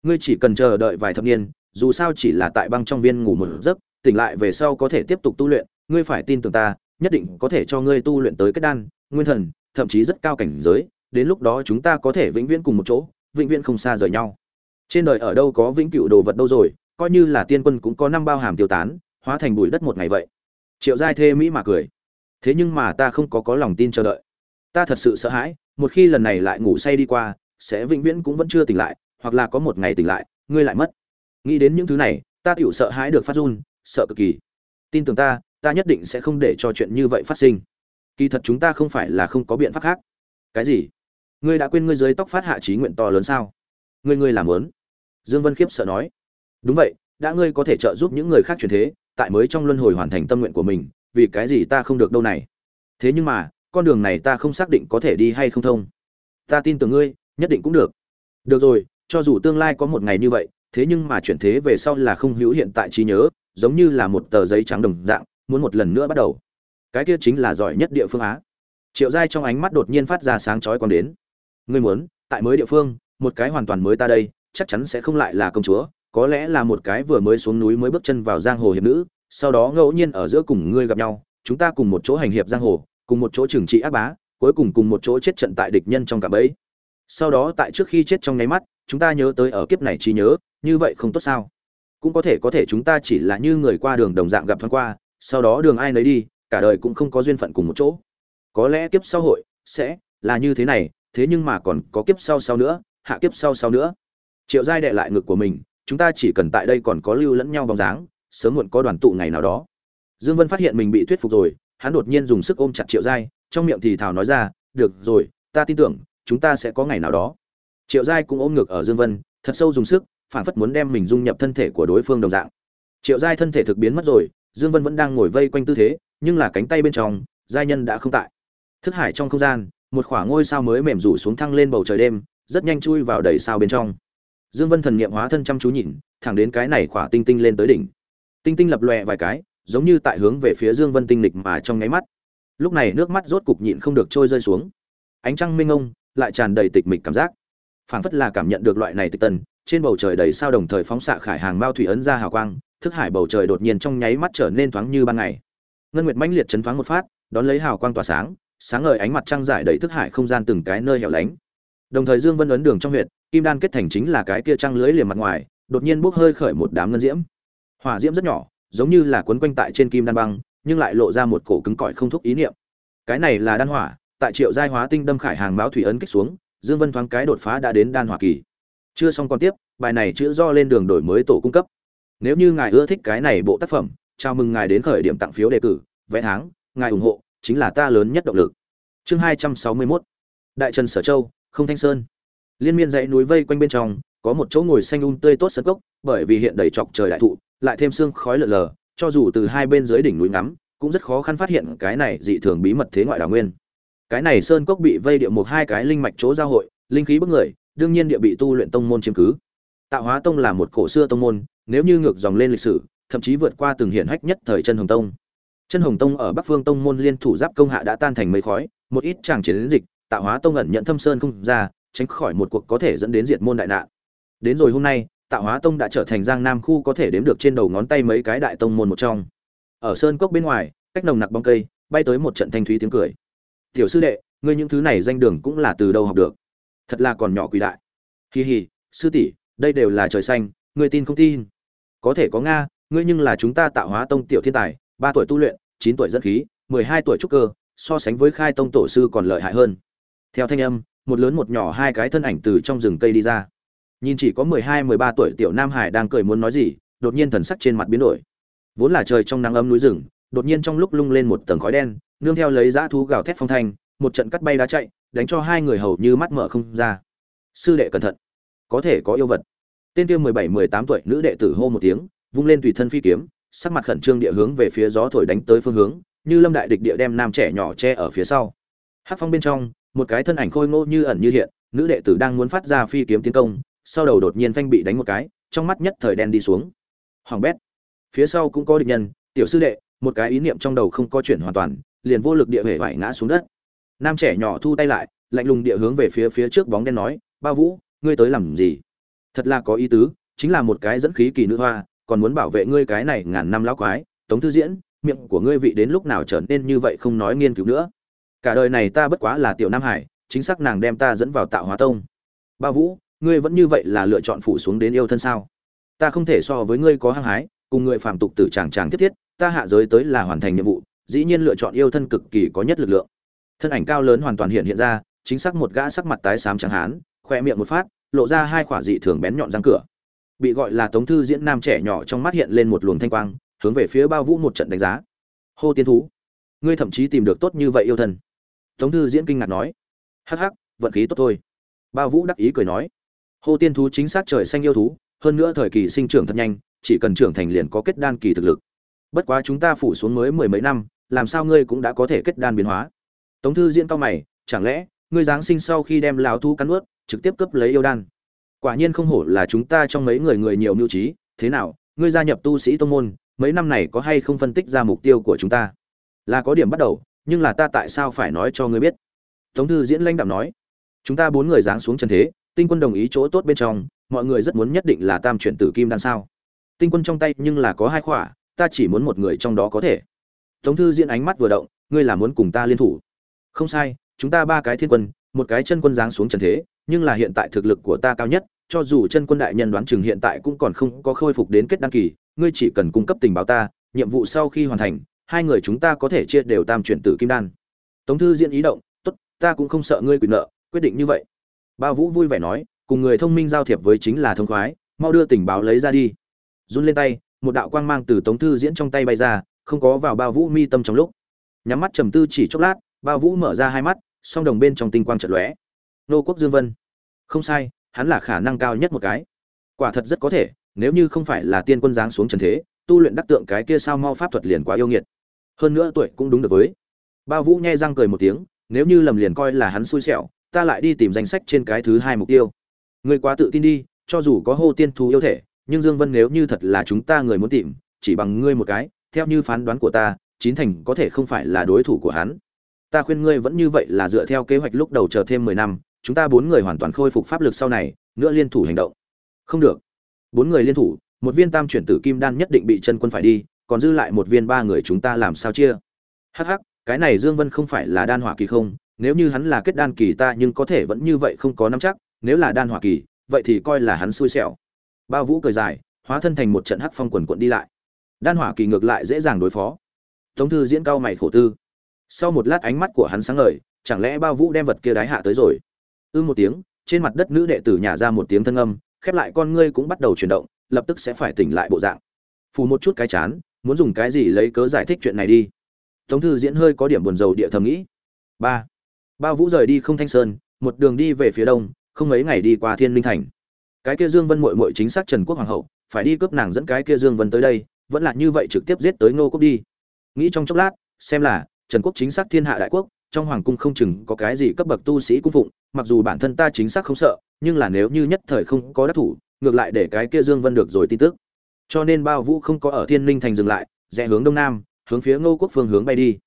Ngươi chỉ cần chờ đợi vài thập niên, dù sao chỉ là tại băng trong viên ngủ một giấc, tỉnh lại về sau có thể tiếp tục tu luyện, ngươi phải tin tưởng ta, nhất định có thể cho ngươi tu luyện tới kết đan, nguyên thần, thậm chí rất cao cảnh giới, đến lúc đó chúng ta có thể vĩnh viễn cùng một chỗ, vĩnh viễn không xa rời nhau. Trên đời ở đâu có vĩnh cửu đồ vật đâu rồi, coi như là tiên quân cũng có năm bao hàm tiêu tán hóa thành bụi đất một ngày vậy. Triệu giai thê mỹ mà cười. Thế nhưng mà ta không có có lòng tin chờ đợi. Ta thật sự sợ hãi, một khi lần này lại ngủ say đi qua, sẽ vĩnh viễn cũng vẫn chưa tỉnh lại, hoặc là có một ngày tỉnh lại, ngươi lại mất. Nghĩ đến những thứ này, ta tựu sợ hãi được phát run, sợ cực kỳ. Tin tưởng ta ta nhất định sẽ không để cho chuyện như vậy phát sinh. Kỳ thật chúng ta không phải là không có biện pháp khác. Cái gì? Ngươi đã quên ngươi dưới tóc phát hạ trí nguyện to lớn sao? Ngươi ngươi làm lớn. Dương vân khiếp sợ nói. Đúng vậy, đã ngươi có thể trợ giúp những người khác chuyển thế tại mới trong luân hồi hoàn thành tâm nguyện của mình, vì cái gì ta không được đâu này? Thế nhưng mà, con đường này ta không xác định có thể đi hay không thông. Ta tin tưởng ngươi, nhất định cũng được. Được rồi, cho dù tương lai có một ngày như vậy, thế nhưng mà chuyển thế về sau là không hữu hiện tại trí nhớ, giống như là một tờ giấy trắng đồng dạng, muốn một lần nữa bắt đầu. Cái kia chính là giỏi nhất địa phương á. Triệu giai trong ánh mắt đột nhiên phát ra sáng chói còn đến. Ngươi muốn, tại mới địa phương, một cái hoàn toàn mới ta đây, chắc chắn sẽ không lại là công chúa có lẽ là một cái vừa mới xuống núi mới bước chân vào giang hồ hiệp nữ, sau đó ngẫu nhiên ở giữa cùng ngươi gặp nhau, chúng ta cùng một chỗ hành hiệp giang hồ, cùng một chỗ trừng trị ác bá, cuối cùng cùng một chỗ chết trận tại địch nhân trong cả bẫy. Sau đó tại trước khi chết trong nháy mắt, chúng ta nhớ tới ở kiếp này trí nhớ, như vậy không tốt sao? Cũng có thể có thể chúng ta chỉ là như người qua đường đồng dạng gặp thoáng qua, sau đó đường ai nấy đi, cả đời cũng không có duyên phận cùng một chỗ. Có lẽ kiếp sau hội sẽ là như thế này, thế nhưng mà còn có kiếp sau sau nữa, hạ kiếp sau sau nữa. Triệu giai đệ lại ngực của mình chúng ta chỉ cần tại đây còn có lưu lẫn nhau bóng dáng, sớm muộn có đoàn tụ ngày nào đó. Dương vân phát hiện mình bị thuyết phục rồi, hắn đột nhiên dùng sức ôm chặt triệu giai, trong miệng thì thào nói ra, được rồi, ta tin tưởng, chúng ta sẽ có ngày nào đó. Triệu giai cũng ôm ngực ở dương vân, thật sâu dùng sức phản phất muốn đem mình dung nhập thân thể của đối phương đồng dạng. Triệu giai thân thể thực biến mất rồi, dương vân vẫn đang ngồi vây quanh tư thế, nhưng là cánh tay bên trong, giai nhân đã không tại. Thức hải trong không gian, một khoảng ngôi sao mới mềm rủ xuống thăng lên bầu trời đêm, rất nhanh chui vào đầy sao bên trong dương vân thần niệm hóa thân chăm chú nhìn, thẳng đến cái này khỏa tinh tinh lên tới đỉnh. Tinh tinh lập lòe vài cái, giống như tại hướng về phía dương vân tinh lịch mà trong nháy mắt. Lúc này nước mắt rốt cục nhịn không được trôi rơi xuống. Ánh trăng mênh ngông lại tràn đầy tịch mịch cảm giác. Phảng phất là cảm nhận được loại này tịch tần, trên bầu trời đầy sao đồng thời phóng xạ khải hàng mao thủy ấn ra hào quang, thức hải bầu trời đột nhiên trong nháy mắt trở nên thoáng như ban ngày. Ngân nguyệt mãnh liệt chấn thoáng một phát, đón lấy hào quang tỏa sáng sáng ngời ánh mặt trăng rải đầy thức hải không gian từng cái nơi hẻo lánh. Đồng thời dương vân ấn đường trong huyệt kim đan kết thành chính là cái kia trăng lưới liềm mặt ngoài, đột nhiên bốc hơi khởi một đám ngân diễm. Hỏa diễm rất nhỏ, giống như là quấn quanh tại trên kim đan băng, nhưng lại lộ ra một cổ cứng cỏi không thúc ý niệm. Cái này là đan hỏa, tại triệu giai hóa tinh đâm khải hàng báo thủy ấn kích xuống, dương vân thoáng cái đột phá đã đến đan hỏa kỳ. Chưa xong còn tiếp, bài này chữ do lên đường đổi mới tổ cung cấp. Nếu như ngài ưa thích cái này bộ tác phẩm, chào mừng ngài đến khởi điểm tặng phiếu đề cử vẽ tháng, ngài ủng hộ, chính là ta lớn nhất động lực. Chương hai trăm sáu mươi 261 đại trần sở châu, không thanh sơn liên miên dãy núi vây quanh bên trong, có một chỗ ngồi xanh un tươi tốt sân cốc, bởi vì hiện đầy chọc trời đại thụ, lại thêm sương khói lợn lờ, cho dù từ hai bên dưới đỉnh núi ngắm, cũng rất khó khăn phát hiện cái này dị thường bí mật thế ngoại đảo nguyên. Cái này sơn cốc bị vây địa một hai cái linh mạch chỗ giao hội, linh khí bức người, đương nhiên địa bị tu luyện tông môn chiếm cứ. Tạo hóa tông là một cổ xưa tông môn, nếu như ngược dòng lên lịch sử, thậm chí vượt qua từng hiển hách nhất thời chân hồng tông. Chân hồng tông ở bắc phương tông môn liên thủ giáp công hạ đã tan thành mây khói, một ít tràng chiến dịch, tạo hóa tông ẩn nhận thâm sơn không ra tránh khỏi một cuộc có thể dẫn đến diệt môn đại nạn. Đến rồi hôm nay tạo hóa tông đã trở thành giang nam khu có thể đếm được trên đầu ngón tay mấy cái đại tông môn một trong. Ở sơn cốc bên ngoài cách nồng nặc bóng cây bay tới một trận thanh thúy tiếng cười. Tiểu sư đệ ngươi những thứ này danh đường cũng là từ đâu học được? Thật là còn nhỏ quỷ đại. Kỳ hi, sư tỷ đây đều là trời xanh ngươi tin không tin? Có thể có nga ngươi nhưng là chúng ta tạo hóa tông tiểu thiên tài ba tuổi tu luyện chín tuổi dẫn khí mười hai tuổi trúc cơ so sánh với khai tông tổ sư còn lợi hại hơn. Theo thanh âm một lớn một nhỏ hai cái thân ảnh từ trong rừng cây đi ra. Nhìn chỉ có mười hai, mười ba tuổi tiểu nam hải đang cười muốn nói gì, đột nhiên thần sắc trên mặt biến đổi. Vốn là trời trong nắng ấm núi rừng, đột nhiên trong lúc lung lên một tầng khói đen, nương theo lấy dã thú gào thét phong thanh, một trận cắt bay đá chạy, đánh cho hai người hầu như mắt mở không ra. Sư đệ cẩn thận, có thể có yêu vật. Tên kia mười bảy, mười tám tuổi nữ đệ tử hô một tiếng, vung lên tùy thân phi kiếm, sắc mặt khẩn trương địa hướng về phía gió thổi đánh tới phương hướng, như lâm đại địch địa đem nam trẻ nhỏ che ở phía sau. Hát phong bên trong một cái thân ảnh khôi ngô như ẩn như hiện, nữ đệ tử đang muốn phát ra phi kiếm tiến công, sau đầu đột nhiên phanh bị đánh một cái, trong mắt nhất thời đen đi xuống. Hoàng bét. Phía sau cũng có địch nhân, tiểu sư đệ, một cái ý niệm trong đầu không có chuyển hoàn toàn, liền vô lực địa hệ vải ngã xuống đất. Nam trẻ nhỏ thu tay lại, lạnh lùng địa hướng về phía phía trước bóng đen nói, ba vũ, ngươi tới làm gì? Thật là có ý tứ, chính là một cái dẫn khí kỳ nữ hoa, còn muốn bảo vệ ngươi cái này ngàn năm lão quái. Tống thư diễn, miệng của ngươi vị đến lúc nào trở nên như vậy không nói nghiên cứu nữa cả đời này ta bất quá là tiểu nam hải, chính xác nàng đem ta dẫn vào tạo hóa tông. Ba vũ, ngươi vẫn như vậy là lựa chọn phủ xuống đến yêu thân sao? Ta không thể so với ngươi có hăng hái, cùng người phạm tục tử chàng chàng thiết thiết, ta hạ giới tới là hoàn thành nhiệm vụ, dĩ nhiên lựa chọn yêu thân cực kỳ có nhất lực lượng. Thân ảnh cao lớn hoàn toàn hiện hiện ra, chính xác một gã sắc mặt tái xám trắng hán, khoe miệng một phát, lộ ra hai khỏa dị thường bén nhọn răng cửa. Bị gọi là tống thư diễn nam trẻ nhỏ trong mắt hiện lên một luồng thanh quang, hướng về phía bao vũ một trận đánh giá. Hô tiên thú, ngươi thậm chí tìm được tốt như vậy yêu thân tống thư diễn kinh ngạc nói, hắc hắc, vận khí tốt thôi. Bao vũ đắc ý cười nói, hô tiên thú chính xác trời xanh yêu thú, hơn nữa thời kỳ sinh trưởng thật nhanh, chỉ cần trưởng thành liền có kết đan kỳ thực lực. Bất quá chúng ta phủ xuống mới mười mấy năm, làm sao ngươi cũng đã có thể kết đan biến hóa? Tống thư diễn cao mày, chẳng lẽ, ngươi giáng sinh sau khi đem lão thú cắn ướt trực tiếp cấp lấy yêu đan? Quả nhiên không hổ là chúng ta trong mấy người người nhiều mưu trí, thế nào, ngươi gia nhập tu sĩ tông môn, mấy năm này có hay không phân tích ra mục tiêu của chúng ta? Là có điểm bắt đầu nhưng là ta tại sao phải nói cho ngươi biết? Tống thư diễn lãnh đạo nói. Chúng ta bốn người giáng xuống trần thế, tinh quân đồng ý chỗ tốt bên trong, mọi người rất muốn nhất định là tam chuyển tử kim đan sao? Tinh quân trong tay nhưng là có hai khỏa, ta chỉ muốn một người trong đó có thể. Tống thư diễn ánh mắt vừa động, ngươi là muốn cùng ta liên thủ? Không sai, chúng ta ba cái thiên quân, một cái chân quân giáng xuống trần thế, nhưng là hiện tại thực lực của ta cao nhất, cho dù chân quân đại nhân đoán chừng hiện tại cũng còn không có khôi phục đến kết đăng kỳ, ngươi chỉ cần cung cấp tình báo ta, nhiệm vụ sau khi hoàn thành hai người chúng ta có thể chia đều tam chuyển tử kim đan. Tống thư diễn ý động, tốt, ta cũng không sợ ngươi quyền nợ, quyết định như vậy. Ba vũ vui vẻ nói, cùng người thông minh giao thiệp với chính là thông khoái, mau đưa tình báo lấy ra đi. Run lên tay, một đạo quang mang từ tống thư diễn trong tay bay ra, không có vào bao vũ mi tâm trong lúc. Nhắm mắt trầm tư chỉ chốc lát, bao vũ mở ra hai mắt, song đồng bên trong tinh quang trận lóe. Nô quốc dương vân. Không sai, hắn là khả năng cao nhất một cái. Quả thật rất có thể, nếu như không phải là tiên quân giáng xuống trần thế, tu luyện đắc tượng cái kia sao mau pháp thuật liền quá yêu nghiệt hơn nữa tuổi cũng đúng được với. Bao vũ nhai răng cười một tiếng, nếu như lầm liền coi là hắn xui xẻo, ta lại đi tìm danh sách trên cái thứ hai mục tiêu. Người quá tự tin đi, cho dù có hô tiên thú yêu thể, nhưng dương vân nếu như thật là chúng ta người muốn tìm, chỉ bằng ngươi một cái, theo như phán đoán của ta, chín thành có thể không phải là đối thủ của hắn. Ta khuyên ngươi vẫn như vậy là dựa theo kế hoạch lúc đầu chờ thêm mười năm, chúng ta bốn người hoàn toàn khôi phục pháp lực sau này, nữa liên thủ hành động. Không được. Bốn người liên thủ, một viên tam chuyển tử kim đan nhất định bị chân quân phải đi còn dư lại một viên ba người chúng ta làm sao chia? Hắc hắc, cái này dương vân không phải là đan hỏa kỳ không? Nếu như hắn là kết đan kỳ ta nhưng có thể vẫn như vậy không có nắm chắc, nếu là đan hỏa kỳ, vậy thì coi là hắn xui xẻo. Bao vũ cười dài, hóa thân thành một trận hắc phong quần quận đi lại. Đan hỏa kỳ ngược lại dễ dàng đối phó. Tống thư diễn cao mày khổ tư. Sau một lát ánh mắt của hắn sáng ngời, chẳng lẽ bao vũ đem vật kia đái hạ tới rồi? Ư một tiếng, trên mặt đất nữ đệ tử nhả ra một tiếng thân âm, khép lại con ngươi cũng bắt đầu chuyển động, lập tức sẽ phải tỉnh lại bộ dạng. Phù một chút cái chán muốn dùng cái gì lấy cớ giải thích chuyện này đi. Tống thư diễn hơi có điểm buồn rầu địa thầm nghĩ. Ba. Bao vũ rời đi không thanh sơn, một đường đi về phía đông, không mấy ngày đi qua thiên linh thành. Cái kia dương vân muội muội chính xác trần quốc hoàng hậu, phải đi cướp nàng dẫn cái kia dương vân tới đây, vẫn là như vậy trực tiếp giết tới ngô quốc đi. Nghĩ trong chốc lát, xem là, trần quốc chính xác thiên hạ đại quốc, trong hoàng cung không chừng có cái gì cấp bậc tu sĩ cung phụng, mặc dù bản thân ta chính xác không sợ, nhưng là nếu như nhất thời không có đắc thủ, ngược lại để cái kia dương vân được rồi tin tức cho nên bao vũ không có ở thiên linh thành dừng lại, rẽ hướng đông nam, hướng phía ngô quốc phương hướng bay đi.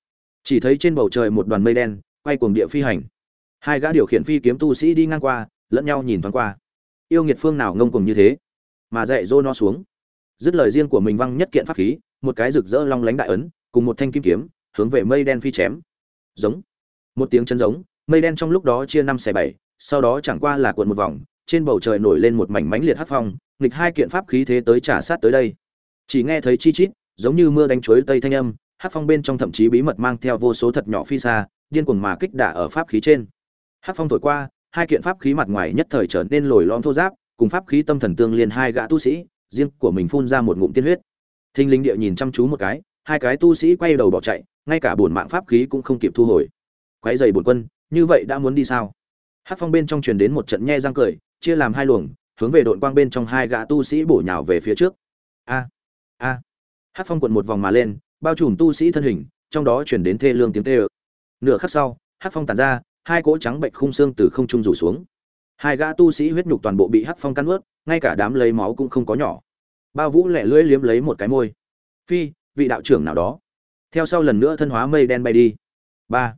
Chỉ thấy trên bầu trời một đoàn mây đen, quay cuồng địa phi hành. Hai gã điều khiển phi kiếm tu sĩ đi ngang qua, lẫn nhau nhìn thoáng qua. Yêu nghiệt phương nào ngông cuồng như thế, mà dạy dô nó xuống. Dứt lời riêng của mình văng nhất kiện pháp khí, một cái rực rỡ long lánh đại ấn, cùng một thanh kim kiếm, hướng về mây đen phi chém. Giống. Một tiếng chân giống, mây đen trong lúc đó chia năm xẻ bảy, sau đó chẳng qua là cuộn một vòng, trên bầu trời nổi lên một mảnh mánh liệt hát phong nghịch hai kiện pháp khí thế tới trả sát tới đây. Chỉ nghe thấy chi chít, giống như mưa đánh chuối tây thanh âm, hát phong bên trong thậm chí bí mật mang theo vô số thật nhỏ phi xa, điên cuồng mà kích đả ở pháp khí trên. Hát phong thổi qua, hai kiện pháp khí mặt ngoài nhất thời trở nên lồi lõm thô giáp cùng pháp khí tâm thần tương liên hai gã tu sĩ, riêng của mình phun ra một ngụm tiên huyết. Thinh linh địa nhìn chăm chú một cái, hai cái tu sĩ quay đầu bỏ chạy, ngay cả bổn mạng pháp khí cũng không kịp thu hồi. Quái dày bổn quân, như vậy đã muốn đi sao? Hát phong bên trong truyền đến một trận nhe răng cười, chia làm hai luồng hướng về đội quang bên trong hai gã tu sĩ bổ nhào về phía trước. A a. Hát phong quận một vòng mà lên, bao trùm tu sĩ thân hình, trong đó chuyển đến thê lương tiếng tê ơ nửa khắc sau, hát phong tàn ra, hai cỗ trắng bệnh khung xương từ không trung rủ xuống. Hai gã tu sĩ huyết nhục toàn bộ bị hát phong cắn ướt ngay cả đám lấy máu cũng không có nhỏ. Bao vũ lẹ lưỡi liếm lấy một cái môi. Phi, vị đạo trưởng nào đó. Theo sau lần nữa thân hóa mây đen bay đi. Ba.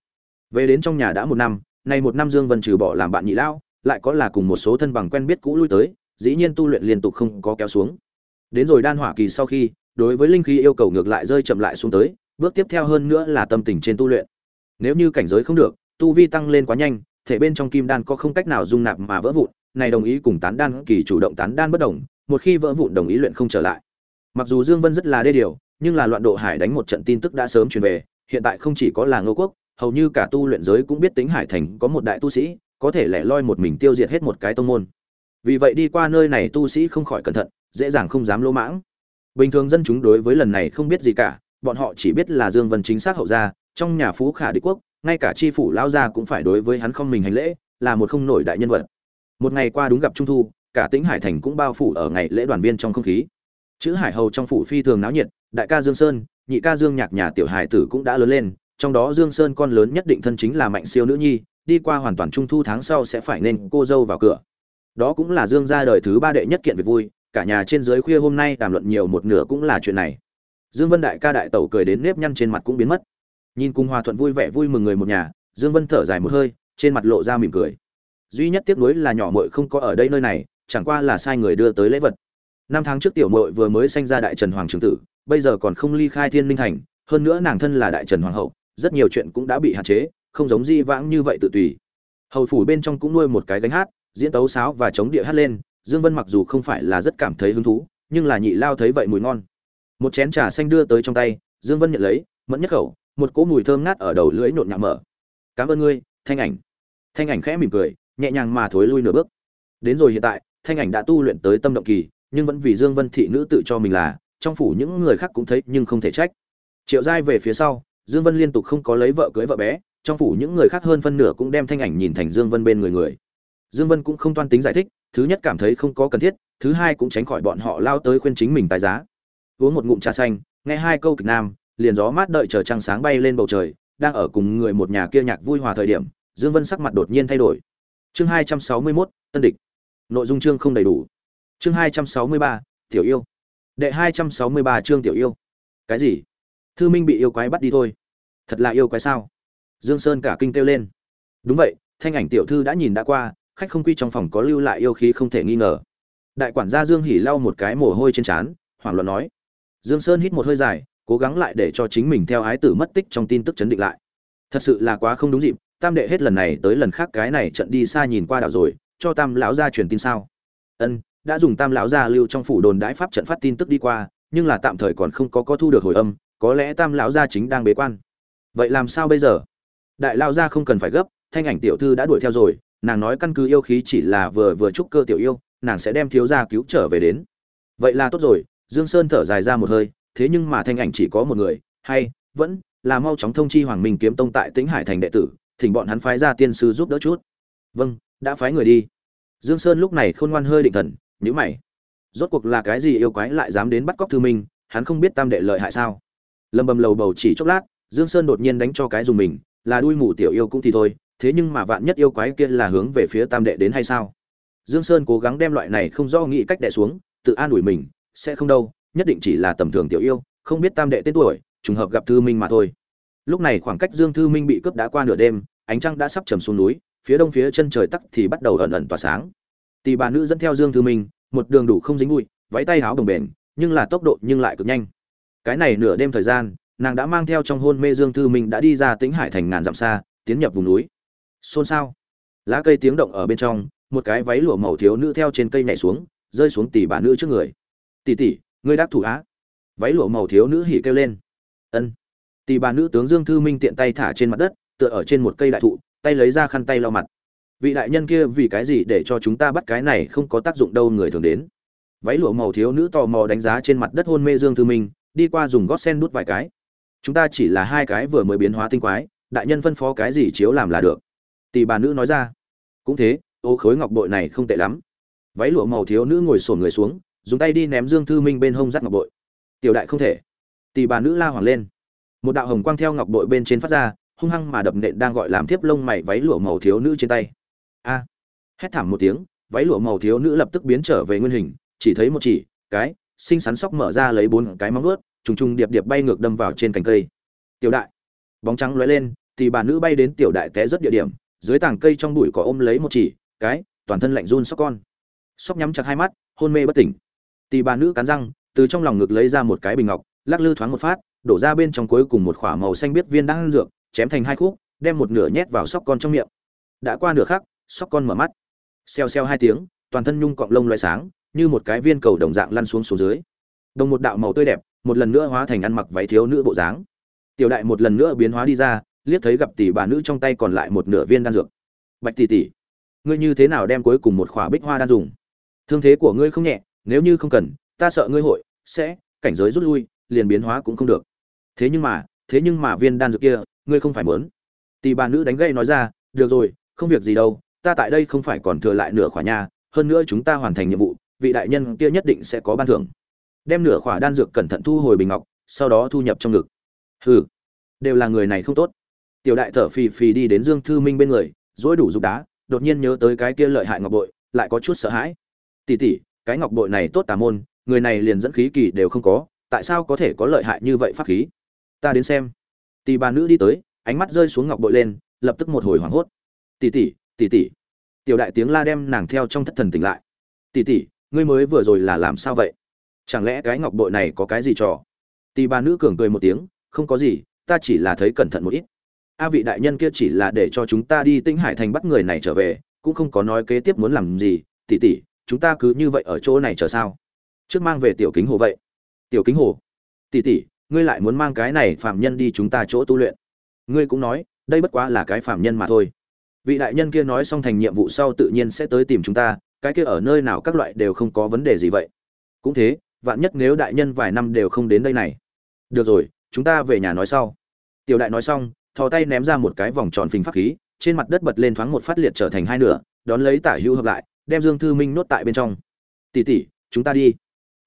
Về đến trong nhà đã một năm, nay một năm dương vân trừ bỏ làm bạn nhị lão lại có là cùng một số thân bằng quen biết cũ lui tới, dĩ nhiên tu luyện liên tục không có kéo xuống. Đến rồi đan hỏa kỳ sau khi, đối với linh khí yêu cầu ngược lại rơi chậm lại xuống tới, bước tiếp theo hơn nữa là tâm tình trên tu luyện. Nếu như cảnh giới không được, tu vi tăng lên quá nhanh, thể bên trong kim đan có không cách nào dung nạp mà vỡ vụn, này đồng ý cùng tán đan kỳ chủ động tán đan bất đồng, một khi vỡ vụn đồng ý luyện không trở lại. Mặc dù dương vân rất là đê điều, nhưng là loạn độ hải đánh một trận tin tức đã sớm truyền về, hiện tại không chỉ có là ngô quốc, hầu như cả tu luyện giới cũng biết tính hải thành có một đại tu sĩ có thể lẻ loi một mình tiêu diệt hết một cái tông môn. Vì vậy đi qua nơi này tu sĩ không khỏi cẩn thận, dễ dàng không dám lỗ mãng. Bình thường dân chúng đối với lần này không biết gì cả, bọn họ chỉ biết là dương vân chính xác hậu gia, trong nhà phú khả đế quốc, ngay cả chi phủ lão gia cũng phải đối với hắn không mình hành lễ, là một không nổi đại nhân vật. Một ngày qua đúng gặp trung thu, cả tĩnh hải thành cũng bao phủ ở ngày lễ đoàn viên trong không khí. Chữ hải hầu trong phủ phi thường náo nhiệt, đại ca dương sơn, nhị ca dương nhạc nhà tiểu hải tử cũng đã lớn lên, trong đó dương sơn con lớn nhất định thân chính là mạnh siêu nữ nhi đi qua hoàn toàn trung thu tháng sau sẽ phải nên cô dâu vào cửa. Đó cũng là dương gia đời thứ ba đệ nhất kiện việc vui, cả nhà trên dưới khuya hôm nay đàm luận nhiều một nửa cũng là chuyện này. Dương vân đại ca đại tẩu cười đến nếp nhăn trên mặt cũng biến mất. Nhìn cùng hòa thuận vui vẻ vui mừng người một nhà, dương vân thở dài một hơi, trên mặt lộ ra mỉm cười. Duy nhất tiếc nuối là nhỏ muội không có ở đây nơi này, chẳng qua là sai người đưa tới lễ vật. Năm tháng trước tiểu muội vừa mới sanh ra đại trần hoàng trưởng tử, bây giờ còn không ly khai thiên linh thành, hơn nữa nàng thân là đại trần hoàng hậu, rất nhiều chuyện cũng đã bị hạn chế không giống di vãng như vậy tự tùy. Hầu phủ bên trong cũng nuôi một cái gánh hát, diễn tấu sáo và chống địa hát lên, dương vân mặc dù không phải là rất cảm thấy hứng thú, nhưng là nhị lao thấy vậy mùi ngon. Một chén trà xanh đưa tới trong tay, dương vân nhận lấy, mẫn nhất khẩu, một cỗ mùi thơm ngát ở đầu lưỡi nhộn nhạo mở. Cảm ơn ngươi, thanh ảnh. Thanh ảnh khẽ mỉm cười, nhẹ nhàng mà thối lui nửa bước. Đến rồi hiện tại, thanh ảnh đã tu luyện tới tâm động kỳ, nhưng vẫn vì dương vân thị nữ tự cho mình là, trong phủ những người khác cũng thấy nhưng không thể trách. Triệu giai về phía sau, dương vân liên tục không có lấy vợ cưới vợ bé trong phủ những người khác hơn phân nửa cũng đem thanh ảnh nhìn thành dương vân bên người người. Dương vân cũng không toan tính giải thích thứ nhất cảm thấy không có cần thiết thứ hai cũng tránh khỏi bọn họ lao tới khuyên chính mình tài giá. Uống một ngụm trà xanh nghe hai câu kịch nam liền gió mát đợi chờ trăng sáng bay lên bầu trời đang ở cùng người một nhà kia nhạc vui hòa thời điểm dương vân sắc mặt đột nhiên thay đổi. Chương hai trăm sáu mươi 261, tân địch. Nội dung chương không đầy đủ. Chương hai trăm sáu mươi ba tiểu yêu. Đệ hai trăm sáu mươi ba chương tiểu yêu. Cái gì? Thư minh bị yêu quái bắt đi thôi. Thật là yêu quái sao? Dương sơn cả kinh kêu lên. Đúng vậy, thanh ảnh tiểu thư đã nhìn đã qua, khách không quy trong phòng có lưu lại yêu khí không thể nghi ngờ. Đại quản gia dương hỉ lau một cái mồ hôi trên trán, hoảng loạn nói. Dương sơn hít một hơi dài, cố gắng lại để cho chính mình theo ái tử mất tích trong tin tức chấn định lại. Thật sự là quá không đúng dịp, tam đệ hết lần này tới lần khác cái này trận đi xa nhìn qua đảo rồi, cho tam lão gia truyền tin sao? Ân, đã dùng tam lão gia lưu trong phủ đồn đãi pháp trận phát tin tức đi qua, nhưng là tạm thời còn không có có thu được hồi âm, có lẽ tam lão gia chính đang bế quan. Vậy làm sao bây giờ? Đại lao ra không cần phải gấp, thanh ảnh tiểu thư đã đuổi theo rồi, nàng nói căn cứ yêu khí chỉ là vừa vừa chúc cơ tiểu yêu, nàng sẽ đem thiếu gia cứu trở về đến. Vậy là tốt rồi, dương sơn thở dài ra một hơi, thế nhưng mà thanh ảnh chỉ có một người, hay, vẫn là mau chóng thông chi hoàng minh kiếm tông tại tĩnh hải thành đệ tử, thỉnh bọn hắn phái ra tiên sư giúp đỡ chút. Vâng đã phái người đi. Dương sơn lúc này khôn ngoan hơi định thần nhữ mày. Rốt cuộc là cái gì yêu quái lại dám đến bắt cóc thư minh, hắn không biết tam đệ lợi hại sao. Lầm bầm lầu bầu chỉ chốc lát, dương sơn đột nhiên đánh cho cái dùng mình là đuôi mù tiểu yêu cũng thì thôi, thế nhưng mà vạn nhất yêu quái kia là hướng về phía tam đệ đến hay sao? Dương sơn cố gắng đem loại này không do nghĩ cách đẻ xuống, tự an ủi mình, sẽ không đâu, nhất định chỉ là tầm thường tiểu yêu, không biết tam đệ tên tuổi, trùng hợp gặp thư minh mà thôi. Lúc này khoảng cách dương thư minh bị cướp đã qua nửa đêm, ánh trăng đã sắp chầm xuống núi, phía đông phía chân trời tắc thì bắt đầu ẩn ẩn tỏa sáng. Tỷ bà nữ dẫn theo dương thư minh, một đường đủ không dính bụi, váy tay háo đồng bền nhưng là tốc độ nhưng lại cực nhanh. Cái này nửa đêm thời gian nàng đã mang theo trong hôn mê dương thư minh đã đi ra tĩnh hải thành ngàn dặm xa, tiến nhập vùng núi. Xôn xao. Lá cây tiếng động ở bên trong, một cái váy lụa màu thiếu nữ theo trên cây nhảy xuống, rơi xuống tỷ bà nữ trước người. Tỷ tỷ, ngươi đáp thủ á? Váy lụa màu thiếu nữ hỉ kêu lên. Ân. Tỷ bà nữ tướng dương thư minh tiện tay thả trên mặt đất, tựa ở trên một cây đại thụ, tay lấy ra khăn tay lau mặt. Vị đại nhân kia vì cái gì để cho chúng ta bắt cái này không có tác dụng đâu người thường đến? Váy lụa màu thiếu nữ tò mò đánh giá trên mặt đất hôn mê dương thư minh, đi qua dùng gót sen đút vài cái chúng ta chỉ là hai cái vừa mới biến hóa tinh quái, đại nhân phân phó cái gì chiếu làm là được. Tỷ bà nữ nói ra. Cũng thế, ô khối ngọc bội này không tệ lắm. Váy lụa màu thiếu nữ ngồi sổn người xuống, dùng tay đi ném dương thư minh bên hông dắt ngọc bội. Tiểu đại không thể. Tỷ bà nữ la hoàng lên. Một đạo hồng quang theo ngọc bội bên trên phát ra, hung hăng mà đập nện đang gọi làm thiếp lông mày váy lụa màu thiếu nữ trên tay. A. Hét thảm một tiếng, váy lụa màu thiếu nữ lập tức biến trở về nguyên hình, chỉ thấy một chỉ, cái, xinh xắn sóc mở ra lấy bốn cái móng vuốt trùng trùng điệp điệp bay ngược đâm vào trên cành cây. Tiểu đại, bóng trắng lóe lên, thì bà nữ bay đến tiểu đại té rất địa điểm, dưới tảng cây trong bụi cỏ ôm lấy một chỉ, cái, toàn thân lạnh run sóc con. Sóc nhắm chặt hai mắt, hôn mê bất tỉnh. Tì bà nữ cắn răng, từ trong lòng ngực lấy ra một cái bình ngọc, lắc lư thoáng một phát, đổ ra bên trong cuối cùng một khỏa màu xanh biết viên đang dược, chém thành hai khúc, đem một nửa nhét vào sóc con trong miệng. Đã qua nửa khắc, sóc con mở mắt. Xeo xeo hai tiếng, toàn thân nhung cọng lông loay sáng, như một cái viên cầu đồng dạng lăn xuống xuống dưới. Đồng một đạo màu tươi đẹp một lần nữa hóa thành ăn mặc váy thiếu nữ bộ dáng. Tiểu đại một lần nữa biến hóa đi ra, liếc thấy gặp tỷ bà nữ trong tay còn lại một nửa viên đan dược. Bạch tỷ tỷ, ngươi như thế nào đem cuối cùng một khỏa bích hoa đan dùng? Thương thế của ngươi không nhẹ, nếu như không cần, ta sợ ngươi hội, sẽ, cảnh giới rút lui, liền biến hóa cũng không được. Thế nhưng mà, thế nhưng mà viên đan dược kia, ngươi không phải muốn. Tỷ bà nữ đánh gậy nói ra, được rồi, không việc gì đâu, ta tại đây không phải còn thừa lại nửa khỏa nha, hơn nữa chúng ta hoàn thành nhiệm vụ, vị đại nhân kia nhất định sẽ có ban thưởng đem nửa khỏa đan dược cẩn thận thu hồi bình ngọc, sau đó thu nhập trong ngực. Hừ, đều là người này không tốt. Tiểu đại thở phì phì đi đến dương thư minh bên người dỗi đủ dục đá, đột nhiên nhớ tới cái kia lợi hại ngọc bội, lại có chút sợ hãi. Tỉ tỉ cái ngọc bội này tốt tà môn, người này liền dẫn khí kỳ đều không có, tại sao có thể có lợi hại như vậy pháp khí? Ta đến xem. Tì bà nữ đi tới, ánh mắt rơi xuống ngọc bội lên, lập tức một hồi hoảng hốt. Tỉ tỉ tỉ tỉ tiểu đại tiếng la đem nàng theo trong thất thần tỉnh lại. Tỉ tỉ ngươi mới vừa rồi là làm sao vậy? Chẳng lẽ cái ngọc bội này có cái gì trò? Tì bà nữ cường cười một tiếng, không có gì, ta chỉ là thấy cẩn thận một ít. A vị đại nhân kia chỉ là để cho chúng ta đi tinh hải thành bắt người này trở về, cũng không có nói kế tiếp muốn làm gì. Tỉ tỉ, chúng ta cứ như vậy ở chỗ này chờ sao? Trước mang về tiểu kính hồ vậy. Tiểu kính hồ, tỉ tỉ, ngươi lại muốn mang cái này phạm nhân đi chúng ta chỗ tu luyện. Ngươi cũng nói, đây bất quá là cái phạm nhân mà thôi. Vị đại nhân kia nói xong thành nhiệm vụ sau tự nhiên sẽ tới tìm chúng ta, cái kia ở nơi nào các loại đều không có vấn đề gì vậy. Cũng thế vạn nhất nếu đại nhân vài năm đều không đến đây này. Được rồi, chúng ta về nhà nói sau. Tiểu đại nói xong, thò tay ném ra một cái vòng tròn phình pháp khí, trên mặt đất bật lên thoáng một phát liệt trở thành hai nửa, đón lấy tả hữu hợp lại, đem dương thư minh nốt tại bên trong. Tỉ tỉ chúng ta đi.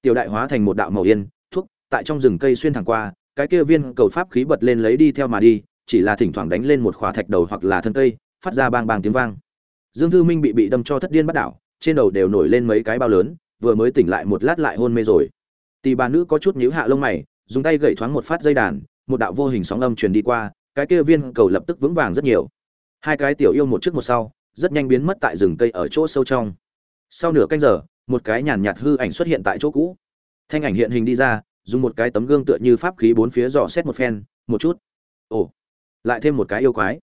Tiểu đại hóa thành một đạo màu yên, thuốc, tại trong rừng cây xuyên thẳng qua, cái kia viên cầu pháp khí bật lên lấy đi theo mà đi, chỉ là thỉnh thoảng đánh lên một khóa thạch đầu hoặc là thân cây, phát ra bang bang tiếng vang. Dương thư minh bị bị đâm cho thất điên bắt đảo, trên đầu đều nổi lên mấy cái bao lớn vừa mới tỉnh lại một lát lại hôn mê rồi. Tỷ bà nữ có chút nhíu hạ lông mày, dùng tay gậy thoáng một phát dây đàn, một đạo vô hình sóng âm truyền đi qua, cái kia viên cầu lập tức vững vàng rất nhiều. Hai cái tiểu yêu một trước một sau, rất nhanh biến mất tại rừng cây ở chỗ sâu trong. Sau nửa canh giờ, một cái nhàn nhạt hư ảnh xuất hiện tại chỗ cũ. Thanh ảnh hiện hình đi ra, dùng một cái tấm gương tựa như pháp khí bốn phía dò xét một phen, một chút. Ồ, lại thêm một cái yêu quái.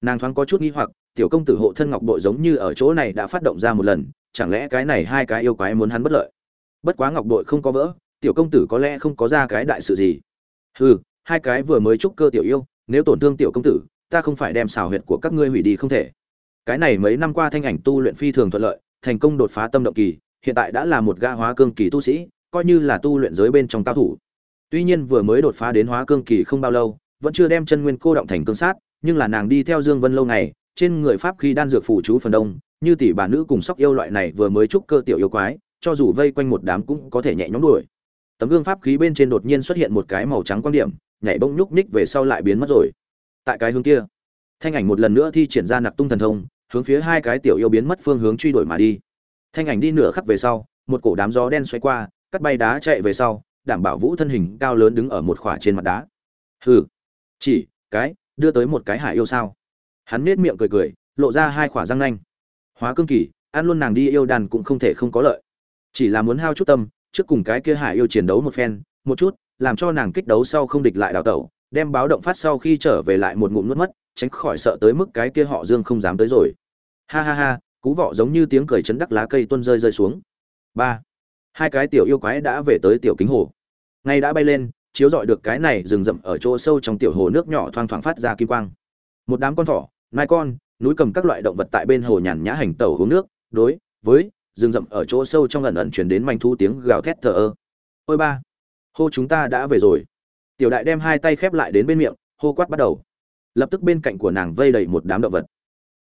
Nàng thoáng có chút nghi hoặc, tiểu công tử hộ thân ngọc bội giống như ở chỗ này đã phát động ra một lần chẳng lẽ cái này hai cái yêu quái muốn hắn bất lợi? Bất quá ngọc bội không có vỡ, tiểu công tử có lẽ không có ra cái đại sự gì. Hừ, hai cái vừa mới chúc cơ tiểu yêu, nếu tổn thương tiểu công tử, ta không phải đem xào huyệt của các ngươi hủy đi không thể. Cái này mấy năm qua thanh ảnh tu luyện phi thường thuận lợi, thành công đột phá tâm động kỳ, hiện tại đã là một ga hóa cương kỳ tu sĩ, coi như là tu luyện giới bên trong cao thủ. Tuy nhiên vừa mới đột phá đến hóa cương kỳ không bao lâu, vẫn chưa đem chân nguyên cô động thành cương sát, nhưng là nàng đi theo dương vân lâu ngày, trên người pháp khi đan dược phủ chú phần đông như tỷ bà nữ cùng sóc yêu loại này vừa mới trúc cơ tiểu yêu quái, cho dù vây quanh một đám cũng có thể nhẹ nhõm đuổi. Tấm gương pháp khí bên trên đột nhiên xuất hiện một cái màu trắng quan điểm, nhảy bông nhúc nhích về sau lại biến mất rồi. Tại cái hướng kia, thanh ảnh một lần nữa thi triển ra nặc tung thần thông, hướng phía hai cái tiểu yêu biến mất phương hướng truy đuổi mà đi. Thanh ảnh đi nửa khắc về sau, một cổ đám gió đen xoay qua, cắt bay đá chạy về sau, đảm bảo vũ thân hình cao lớn đứng ở một khỏa trên mặt đá. Hừ, chỉ cái, đưa tới một cái hải yêu sao. Hắn nết miệng cười cười, lộ ra hai khỏa răng nanh hóa cương kỳ, ăn luôn nàng đi yêu đàn cũng không thể không có lợi. Chỉ là muốn hao chút tâm, trước cùng cái kia hải yêu chiến đấu một phen, một chút, làm cho nàng kích đấu sau không địch lại đào tẩu, đem báo động phát sau khi trở về lại một ngụm nuốt mất, tránh khỏi sợ tới mức cái kia họ dương không dám tới rồi. Ha ha ha, cú vọ giống như tiếng cười chấn đắc lá cây tuôn rơi rơi xuống. Ba. Hai cái tiểu yêu quái đã về tới tiểu kính hồ. Ngay đã bay lên, chiếu rọi được cái này rừng rậm ở chỗ sâu trong tiểu hồ nước nhỏ thoang thoảng phát ra kim quang. Một đám con thỏ, nai con núi cầm các loại động vật tại bên hồ nhàn nhã hành tẩu uống nước, đối với rừng rậm ở chỗ sâu trong ẩn ẩn chuyển đến manh thu tiếng gào thét thờ ơ. Ôi ba, hô chúng ta đã về rồi. Tiểu đại đem hai tay khép lại đến bên miệng, hô quát bắt đầu. Lập tức bên cạnh của nàng vây đầy một đám động vật.